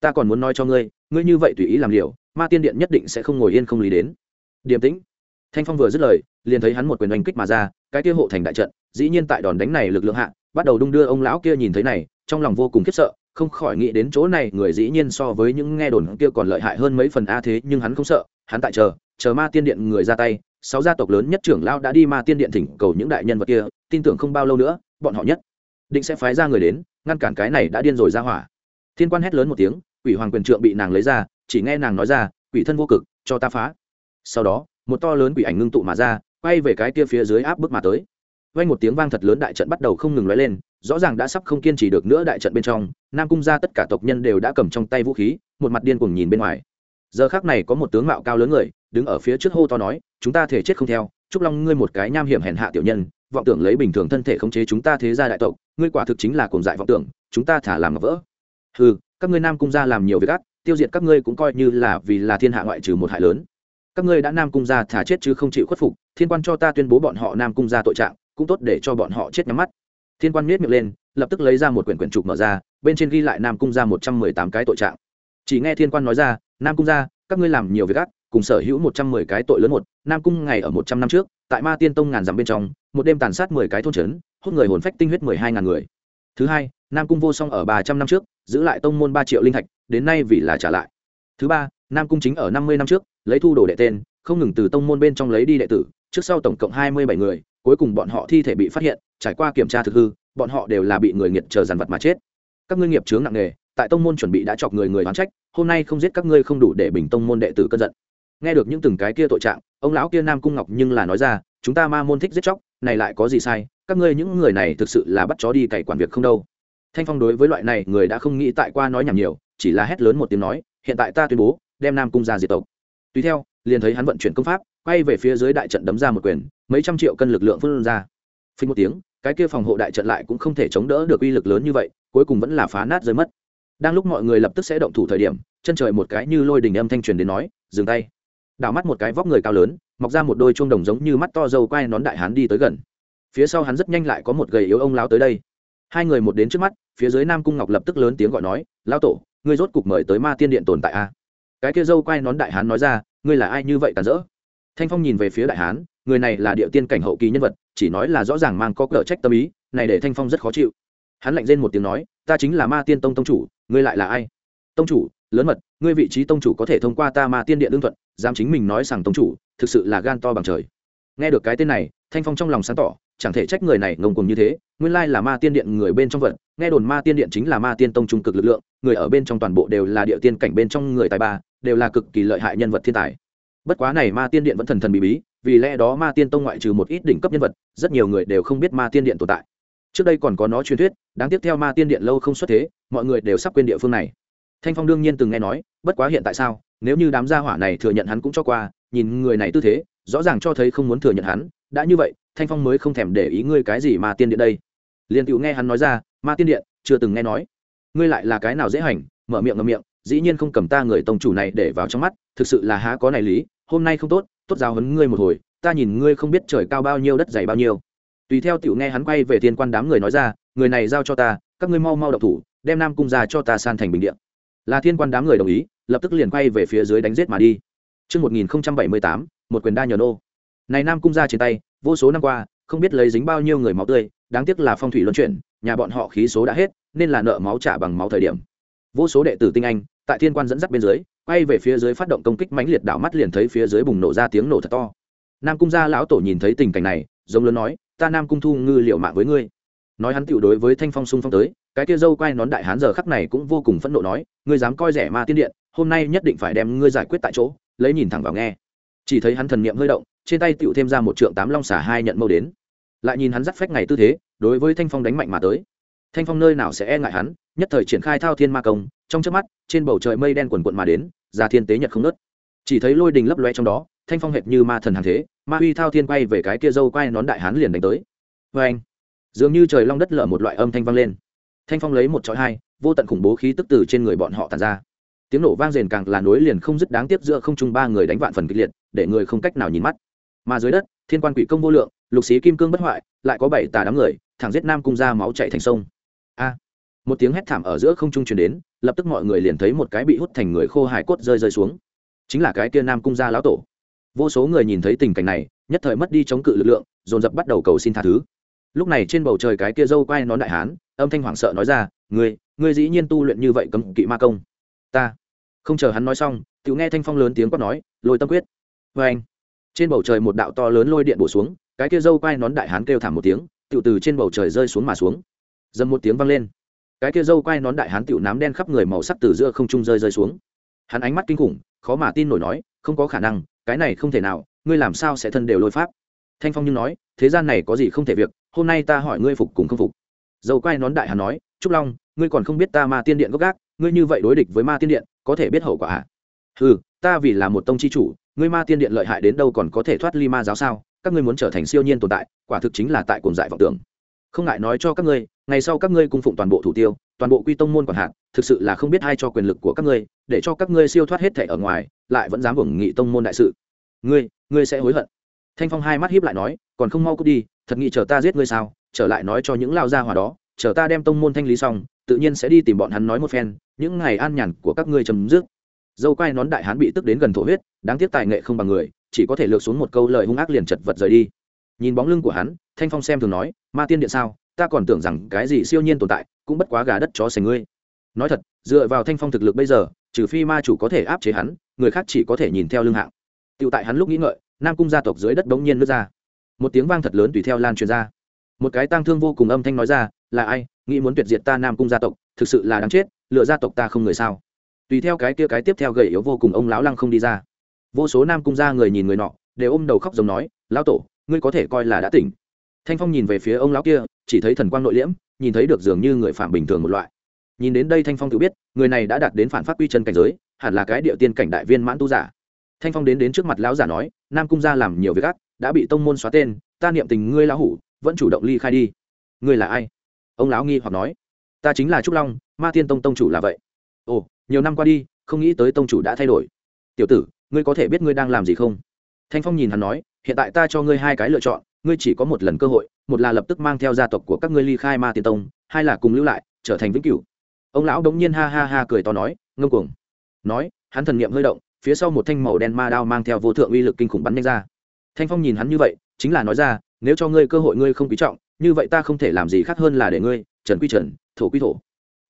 Ta còn muốn nói cho ngươi ngươi như vậy tùy ý làm liều, ma tiên điện nhất định sẽ không ngồi yên không lý đến. Điềm tĩnh. Thanh phong vừa dứt lời, liền thấy hắn một quyền oanh kích mà ra, cái kia hộ thành đại trận, dĩ nhiên tại đòn đánh này lực lượng hạ, bắt đầu đung đưa ông lão kia nhìn thấy này, trong lòng vô cùng khiếp sợ, không khỏi nghĩ đến chỗ này, người dĩ nhiên so với những nghe đồn kia còn lợi hại hơn mấy phần a thế, nhưng hắn không sợ hắn tại chờ chờ ma tiên điện người ra tay, sáu gia tộc lớn nhất trưởng lao đã đi ma tiên điện thỉnh cầu những đại nhân vật kia, tin tưởng không bao lâu nữa, bọn họ nhất định sẽ phái ra người đến, ngăn cản cái này đã điên rồi ra hỏa. Thiên quan hét lớn một tiếng, quỷ hoàng quyền trượng bị nàng lấy ra, chỉ nghe nàng nói ra, quỷ thân vô cực, cho ta phá. Sau đó, một to lớn quỷ ảnh ngưng tụ mà ra, quay về cái kia phía dưới áp bức mà tới. Vang một tiếng vang thật lớn đại trận bắt đầu không ngừng lóe lên, rõ ràng đã sắp không kiên trì được nữa đại trận bên trong, nam cung ra tất cả tộc nhân đều đã cầm trong tay vũ khí, một mặt điên cuồng nhìn bên ngoài giờ khác này có một tướng mạo cao lớn người, đứng ở phía trước hô to nói, chúng ta thể chết không theo, chúc long ngươi một cái nham hiểm hèn hạ tiểu nhân, vọng tưởng lấy bình thường thân thể khống chế chúng ta thế gia đại tộc, ngươi quả thực chính là cồn dại vọng tưởng, chúng ta thả làm ngọc vỡ. Ừ các ngươi nam cung gia làm nhiều việc ác, tiêu diệt các ngươi cũng coi như là vì là thiên hạ ngoại trừ một hại lớn. Các ngươi đã nam cung gia thả chết chứ không chịu khuất phục, thiên quan cho ta tuyên bố bọn họ nam cung gia tội trạng, cũng tốt để cho bọn họ chết nhắm mắt. Thiên quan miết miệng lên, lập tức lấy ra một quyển quyển trục mở ra, bên trên ghi lại nam cung gia một trăm mười tám cái tội trạng. Chỉ nghe thiên quan nói ra nam cung ra, các ngươi làm nhiều việc gắt, cùng sở hữu một trăm mười cái tội lớn một nam cung ngày ở một trăm năm trước tại ma tiên tông ngàn dặm bên trong một đêm tàn sát mười cái thôn trấn hút người hồn phách tinh huyết mười hai ngàn người. Thứ hai nam cung vô song ở ba trăm năm trước giữ lại tông môn ba triệu linh thạch đến nay vì là trả lại. Thứ ba nam cung chính ở năm mươi năm trước lấy thu đồ đệ tên không ngừng từ tông môn bên trong lấy đi đệ tử trước sau tổng cộng hai mươi bảy người cuối cùng bọn họ thi thể bị phát hiện trải qua kiểm tra thực hư bọn họ đều là bị người nghiệt chờ dàn vật mà chết. Các ngươi nghiệp chướng nặng nề tại tông môn chuẩn bị đã chọc người người oán trách hôm nay không giết các ngươi không đủ để bình tông môn đệ tử cơn giận. Nghe được những từng cái kia tội trạng, ông lão kia nam cung ngọc nhưng là nói ra, chúng ta ma môn thích giết chóc, này lại có gì sai? Các ngươi những người này thực sự là bắt chó đi cày quản việc không đâu. Thanh phong đối với loại này người đã không nghĩ tại qua nói nhảm nhiều, chỉ là hét lớn một tiếng nói, hiện tại ta tuyên bố, đem nam cung ra diệt tộc. Tùy theo, liền thấy hắn vận chuyển công pháp, quay về phía dưới đại trận đấm ra một quyền, mấy trăm triệu cân lực lượng phân ra. Phình một tiếng, cái kia phòng hộ đại trận lại cũng không thể chống đỡ được uy lực lớn như vậy, cuối cùng vẫn là phá nát rơi mất đang lúc mọi người lập tức sẽ động thủ thời điểm, chân trời một cái như lôi đình âm thanh truyền đến nói, dừng tay. Đảo mắt một cái vóc người cao lớn, mọc ra một đôi chuông đồng giống như mắt to dâu quai nón đại hán đi tới gần. Phía sau hắn rất nhanh lại có một gầy yếu ông lao tới đây. Hai người một đến trước mắt, phía dưới nam cung ngọc lập tức lớn tiếng gọi nói lao tổ, ngươi rốt cục mời tới ma tiên điện tồn tại a cái kia dâu quai nón đại hán nói ra, ngươi là ai như vậy tàn rỡ? Thanh phong nhìn về phía đại hán, người này là địa tiên cảnh hậu kỳ nhân vật, chỉ nói là rõ ràng mang có cỡ trách tâm ý, này để thanh phong rất khó chịu. Hắn lạnh rên một tiếng nói, ta chính là ma tiên tông tông chủ ngươi lại là ai? Tông chủ, lớn mật, ngươi vị trí tông chủ có thể thông qua ta ma tiên điện đương thuận, dám chính mình nói rằng tông chủ, thực sự là gan to bằng trời. Nghe được cái tên này, thanh phong trong lòng sáng tỏ, chẳng thể trách người này ngông cùng như thế, nguyên lai là ma tiên điện người bên trong vật, nghe đồn ma tiên điện chính là ma tiên tông trung cực lực lượng, người ở bên trong toàn bộ đều là địa tiên cảnh bên trong người tài ba, đều là cực kỳ lợi hại nhân vật thiên tài. Bất quá này ma tiên điện vẫn thần thần bí bí, vì lẽ đó ma tiên tông ngoại trừ một ít đỉnh cấp nhân vật, rất nhiều người đều không biết ma tiên điện tồn tại. Trước đây còn có nó truyền thuyết, đáng tiếp theo ma tiên điện lâu không xuất thế mọi người đều sắp quên địa phương này. Thanh phong đương nhiên từng nghe nói, bất quá hiện tại sao, nếu như đám gia hỏa này thừa nhận hắn cũng cho qua, nhìn người này tư thế, rõ ràng cho thấy không muốn thừa nhận hắn, đã như vậy, thanh phong mới không thèm để ý ngươi cái gì mà tiên điện đây. Liền cựu nghe hắn nói ra, ma tiên điện, chưa từng nghe nói. Ngươi lại là cái nào dễ hành? Mở miệng ngậm miệng, dĩ nhiên không cầm ta người tông chủ này để vào trong mắt, thực sự là há có này lý, hôm nay không tốt tốt giáo hấn ngươi một hồi, ta nhìn ngươi không biết trời cao bao nhiêu đất dày bao nhiêu. Tùy theo tiểu nghe hắn quay về thiên quan đám người nói ra, người này giao cho ta, các ngươi mau mau độc thủ đem nam cung ra cho ta san thành bình điện là thiên quan đám người đồng ý lập tức liền quay về phía dưới đánh giết mà đi Trước 1078, một quyền đa nhờ nô. Này nam cung ra trên tay, vô số năm qua, không biết lấy dính bao nhiêu người máu tươi, đáng tiếc là phong thủy luân chuyển, nhà bọn họ khí số đã hết, nên là nợ máu trả bằng máu thời điểm. Vô số đệ tử tinh anh, tại thiên quan dẫn dắt bên dưới, quay về phía dưới phát động công kích mãnh liệt đảo mắt liền thấy phía dưới bùng nổ ra tiếng nổ thật to. Nam cung gia lão tổ nhìn thấy tình cảnh này, giống lớn nói, ta Nam cung thu ngư liệu mạng với ngươi. Nói hắn tiểu đối với Thanh Phong xung phong tới, cái kia dâu quay nón đại hán giờ khắc này cũng vô cùng phẫn nộ nói, ngươi dám coi rẻ ma tiên điện, hôm nay nhất định phải đem ngươi giải quyết tại chỗ, lấy nhìn thẳng vào nghe. Chỉ thấy hắn thần niệm hơi động, trên tay tiểu thêm ra một trượng tám long xả hai nhận mâu đến. Lại nhìn hắn dắt phách ngày tư thế, đối với Thanh Phong đánh mạnh mà tới. Thanh Phong nơi nào sẽ e ngại hắn, nhất thời triển khai thao thiên ma công, trong chớp mắt, trên bầu trời mây đen quần quận mà đến, ra thiên tế nhật không nứt. Chỉ thấy lôi đình lấp loe trong đó, Thanh Phong hệt như ma thần hàng thế, ma uy thao thiên quay về cái kia dâu quay nón đại hán liền đánh tới. Oeng! Dường như trời long đất lở một loại âm thanh vang lên. Thanh Phong lấy một chọi hai, vô tận khủng bố khí tức từ trên người bọn họ tàn ra. Tiếng nổ vang rền càng là nối liền không dứt đáng tiếc giữa không trung ba người đánh vạn phần kịch liệt để người không cách nào nhìn mắt. Mà dưới đất thiên quan quỷ công vô lượng lục xí kim cương bất hoại lại có bảy tà đám người thẳng giết nam cung ra máu chạy thành sông. A! Một tiếng hét thảm ở giữa không trung truyền đến lập tức mọi người liền thấy một cái bị hút thành người khô hải cốt rơi rơi xuống. Chính là cái kia nam cung gia lão tổ. Vô số người nhìn thấy tình cảnh này nhất thời mất đi chống cự lực lượng dồn dập bắt đầu cầu xin tha thứ lúc này trên bầu trời cái kia dâu quay nón đại hán, âm thanh hoảng sợ nói ra, ngươi ngươi dĩ nhiên tu luyện như vậy cấm kỵ ma công. Ta. Không chờ hắn nói xong tự nghe thanh phong lớn tiếng quát nói, lôi tâm quyết. Vê anh. Trên bầu trời một đạo to lớn lôi điện bổ xuống, cái kia dâu quai nón đại hán kêu thảm một tiếng tự từ trên bầu trời rơi xuống mà xuống. Dầm một tiếng vang lên. Cái kia dâu quai nón đại hán tựu nám đen khắp người màu sắc từ giữa không trung rơi rơi xuống. Hắn ánh mắt kinh khủng, khó mà tin nổi nói, không có khả năng, cái này không thể nào, ngươi làm sao sẽ thân đều lôi pháp? Thanh phong như nói, thế gian này có gì không thể việc hôm nay ta hỏi ngươi phục cùng không phục. Dâu quai nón đại hà nói, trúc long, ngươi còn không biết ta ma tiên điện gốc gác, ngươi như vậy đối địch với ma tiên điện, có thể biết hậu quả à? ừ ta vì là một tông chi chủ, ngươi ma tiên điện lợi hại đến đâu còn có thể thoát ly ma giáo sao? Các ngươi muốn trở thành siêu nhiên tồn tại, quả thực chính là tại cồn dại vọng tưởng. Không ngại nói cho các ngươi, ngày sau các ngươi cung phụng toàn bộ thủ tiêu, toàn bộ quy tông môn quản hạt, thực sự là không biết ai cho quyền lực của các ngươi, để cho các ngươi siêu thoát hết thể ở ngoài, lại vẫn dám hưởng nghị tông môn đại sự. Ngươi ngươi sẽ hối hận. Thanh phong hai mắt hiếp lại nói, còn không mau cút đi thật nghĩ chờ ta giết ngươi sao, trở lại nói cho những lao gia hòa đó, chờ ta đem tông môn thanh lý xong, tự nhiên sẽ đi tìm bọn hắn nói một phen, những ngày an nhàn của các ngươi chấm dứt. Dâu quai nón đại hán bị tức đến gần thổ huyết, đáng tiếc tài nghệ không bằng người, chỉ có thể lược xuống một câu lời hung ác liền chật vật rời đi. Nhìn bóng lưng của hắn, thanh phong xem thường nói, ma tiên điện sao, ta còn tưởng rằng cái gì siêu nhiên tồn tại, cũng bất quá gà đất chó sành ngươi. Nói thật, dựa vào thanh phong thực lực bây giờ, trừ phi ma chủ có thể áp chế hắn, người khác chỉ có thể nhìn theo lưng hạng. Tựu tại hắn lúc nghĩ ngợi, nam cung gia tộc dưới đất bỗng nhiên nước ra một tiếng vang thật lớn tùy theo lan truyền ra. Một cái tang thương vô cùng âm thanh nói ra, là ai? Nghĩ muốn tuyệt diệt ta nam cung gia tộc, thực sự là đáng chết, lựa gia tộc ta không người sao? Tùy theo cái kia cái tiếp theo gầy yếu vô cùng ông lão lăng không đi ra. Vô số nam cung gia người nhìn người nọ, đều ôm đầu khóc giống nói, lão tổ, ngươi có thể coi là đã tỉnh. Thanh phong nhìn về phía ông lão kia, chỉ thấy thần quang nội liễm, nhìn thấy được dường như người phạm bình thường một loại. Nhìn đến đây thanh phong tự biết, người này đã đạt đến phản phát quy chân cảnh giới, hẳn là cái địa tiên cảnh đại viên mãn tu giả. Thanh phong đến đến trước mặt lão giả nói, nam cung gia làm nhiều việc ác đã bị tông môn xóa tên, ta niệm tình ngươi lão hủ, vẫn chủ động ly khai đi. Ngươi là ai? Ông lão nghi hoặc nói. Ta chính là trúc long, ma tiên tông tông chủ là vậy. Ồ, nhiều năm qua đi, không nghĩ tới tông chủ đã thay đổi. Tiểu tử, ngươi có thể biết ngươi đang làm gì không? Thanh phong nhìn hắn nói, hiện tại ta cho ngươi hai cái lựa chọn, ngươi chỉ có một lần cơ hội, một là lập tức mang theo gia tộc của các ngươi ly khai ma tiên tông, hai là cùng lưu lại, trở thành vĩnh cửu. Ông lão đống nhiên ha ha ha cười to nói, ngông cuồng. Nói, hắn thần niệm hơi động, phía sau một thanh màu đen ma đao mang theo vô thượng uy lực kinh khủng bắn nhanh ra thanh phong nhìn hắn như vậy chính là nói ra nếu cho ngươi cơ hội ngươi không quý trọng như vậy ta không thể làm gì khác hơn là để ngươi trần quy trần thổ quy thổ.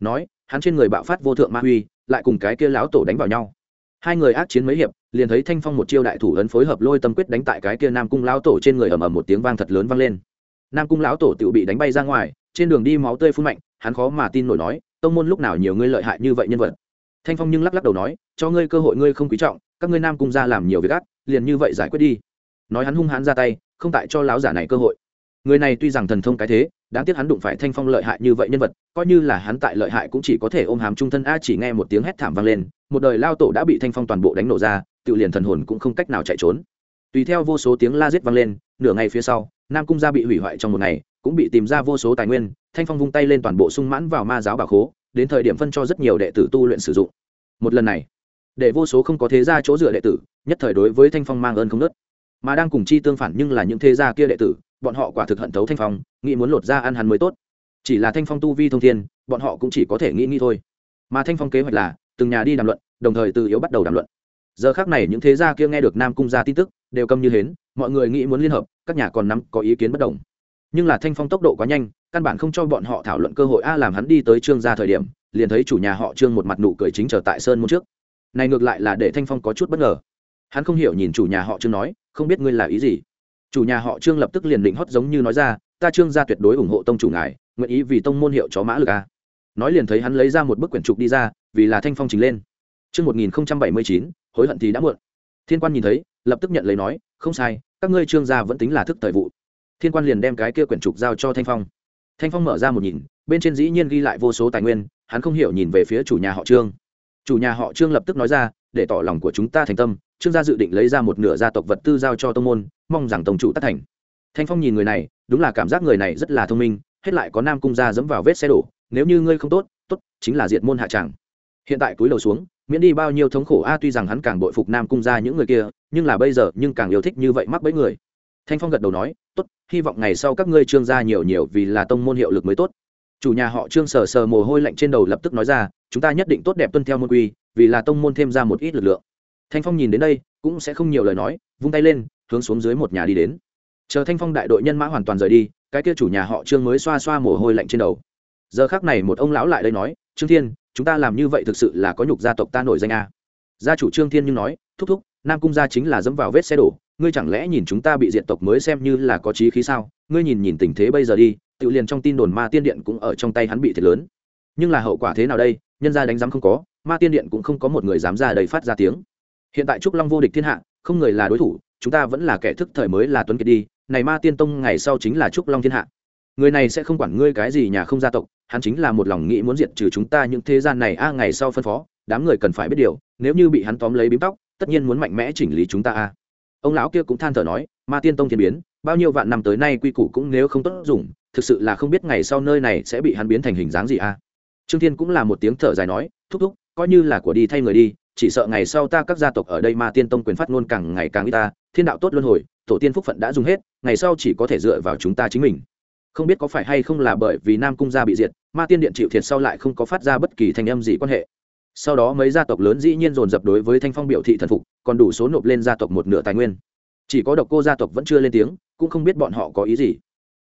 Nói hắn trên người bạo phát vô thượng ma huy, lại cùng cái kia lão tổ đánh vào nhau. Hai người ác chiến mấy hiệp liền thấy thanh phong một chiêu đại thủ ấn phối hợp lôi tâm quyết đánh tại cái kia nam cung lão tổ trên người ầm ầm một tiếng vang thật lớn vang lên. Nam cung lão tổ tự bị đánh bay ra ngoài trên đường đi máu tươi phun mạnh hắn khó mà tin nổi nói tông môn lúc nào nhiều ngươi lợi hại như vậy nhân vật? Thanh phong nhưng lắc lắc đầu nói cho ngươi cơ hội ngươi không quý trọng các ngươi nam cung ra làm nhiều việc ác liền như vậy giải quyết đi nói hắn hung hãn ra tay, không tại cho láo giả này cơ hội. Người này tuy rằng thần thông cái thế, đáng tiếc hắn đụng phải thanh phong lợi hại như vậy nhân vật, coi như là hắn tại lợi hại cũng chỉ có thể ôm hàm trung thân a chỉ nghe một tiếng hét thảm vang lên, một đời lao tổ đã bị thanh phong toàn bộ đánh nổ ra, tự liền thần hồn cũng không cách nào chạy trốn. Tùy theo vô số tiếng la giết vang lên, nửa ngày phía sau, nam cung gia bị hủy hoại trong một ngày, cũng bị tìm ra vô số tài nguyên, thanh phong vung tay lên toàn bộ sung mãn vào ma giáo bà khố, đến thời điểm phân cho rất nhiều đệ tử tu luyện sử dụng. Một lần này, để vô số không có thế gia chỗ dựa đệ tử, nhất thời đối với thanh phong mang ơn không nớt mà đang cùng chi tương phản nhưng là những thế gia kia đệ tử, bọn họ quả thực hận thấu thanh phong, nghĩ muốn lột ra ăn hắn mới tốt. Chỉ là thanh phong tu vi thông thiên, bọn họ cũng chỉ có thể nghĩ nghĩ thôi. Mà thanh phong kế hoạch là, từng nhà đi đàm luận, đồng thời từ yếu bắt đầu đàm luận. Giờ khác này những thế gia kia nghe được nam cung ra tin tức, đều câm như hến, mọi người nghĩ muốn liên hợp, các nhà còn nắm có ý kiến bất đồng. Nhưng là thanh phong tốc độ quá nhanh, căn bản không cho bọn họ thảo luận cơ hội a làm hắn đi tới trương gia thời điểm, liền thấy chủ nhà họ trương một mặt nụ cười chính trở tại sơn môn trước. Này ngược lại là để thanh phong có chút bất ngờ hắn không hiểu nhìn chủ nhà họ trương nói không biết ngươi là ý gì chủ nhà họ trương lập tức liền định hót giống như nói ra ta trương gia tuyệt đối ủng hộ tông chủ ngài nguyện ý vì tông môn hiệu chó mã lực a nói liền thấy hắn lấy ra một bức quyển trục đi ra vì là thanh phong trình lên Chương 1079, hối hận thì đã muộn. Thiên quan nhìn thấy, lập tức nhận lấy nói, không sai, các ngươi trương gia vẫn tính là thức thời vụ. Thiên quan liền đem cái kia quyển trục giao cho Thanh Phong. Thanh Phong mở ra một nhìn, bên trên dĩ nhiên ghi lại vô số tài nguyên, hắn không hiểu nhìn về phía chủ nhà họ Trương. Chủ nhà họ Trương lập tức nói ra, để tỏ lòng của chúng ta thành tâm, Trương gia dự định lấy ra một nửa gia tộc vật tư giao cho tông môn, mong rằng tổng chủ tất thành. Thanh Phong nhìn người này, đúng là cảm giác người này rất là thông minh, hết lại có Nam cung gia dẫm vào vết xe đổ, nếu như ngươi không tốt, tốt, chính là diệt môn hạ tràng Hiện tại túi đầu xuống, miễn đi bao nhiêu thống khổ a tuy rằng hắn càng bội phục nam cung ra những người kia nhưng là bây giờ nhưng càng yêu thích như vậy mắc bẫy người. Thanh phong gật đầu nói tốt hy vọng ngày sau các ngươi trương gia nhiều nhiều vì là tông môn hiệu lực mới tốt. Chủ nhà họ trương sờ sờ mồ hôi lạnh trên đầu lập tức nói ra chúng ta nhất định tốt đẹp tuân theo môn quy vì là tông môn thêm ra một ít lực lượng thanh phong nhìn đến đây, cũng sẽ không nhiều lời nói, vung tay lên, hướng xuống dưới một nhà đi đến. Chờ thanh phong đại đội nhân mã hoàn toàn rời đi, cái kia chủ nhà họ trương mới xoa xoa mồ hôi lạnh trên đầu. Giờ khác này một ông lão lại đây nói, trương thiên, chúng ta làm như vậy thực sự là có nhục gia tộc ta nổi danh a. Gia chủ trương thiên nhưng nói, thúc thúc, nam cung gia chính là dẫm vào vết xe đổ, ngươi chẳng lẽ nhìn chúng ta bị diện tộc mới xem như là có trí khí sao? Ngươi nhìn nhìn tình thế bây giờ đi, tự liền trong tin đồn ma tiên điện cũng ở trong tay hắn bị thiệt lớn. Nhưng là hậu quả thế nào đây? Nhân gia đánh giám không có, ma tiên điện cũng không có một người dám ra đầy phát ra tiếng hiện tại trúc long vô địch thiên hạ, không người là đối thủ, chúng ta vẫn là kẻ thức thời mới là tuấn kiệt đi. Này ma tiên tông ngày sau chính là trúc long thiên hạ. Người này sẽ không quản ngươi cái gì nhà không gia tộc, hắn chính là một lòng nghĩ muốn diệt trừ chúng ta những thế gian này. A, ngày sau phân phó, đám người cần phải biết điều, nếu như bị hắn tóm lấy bím tóc, tất nhiên muốn mạnh mẽ chỉnh lý chúng ta a. Ông lão kia cũng than thở nói, ma tiên tông thiên biến, bao nhiêu vạn năm tới nay quy củ cũng nếu không tốt dùng, thực sự là không biết ngày sau nơi này sẽ bị hắn biến thành hình dáng gì a. Trương thiên cũng là một tiếng thở dài nói, thúc thúc, coi như là của đi thay người đi chỉ sợ ngày sau ta các gia tộc ở đây ma tiên tông quyền phát ngôn càng ngày càng ít ta, thiên đạo tốt luân hồi, tổ tiên phúc phận đã dùng hết, ngày sau chỉ có thể dựa vào chúng ta chính mình. Không biết có phải hay không là bởi vì nam cung gia bị diệt, ma tiên điện chịu thiệt sau lại không có phát ra bất kỳ thanh âm gì quan hệ. Sau đó mấy gia tộc lớn dĩ nhiên dồn dập đối với thanh phong biểu thị thần phục, còn đủ số nộp lên gia tộc một nửa tài nguyên. Chỉ có độc cô gia tộc vẫn chưa lên tiếng, cũng không biết bọn họ có ý gì.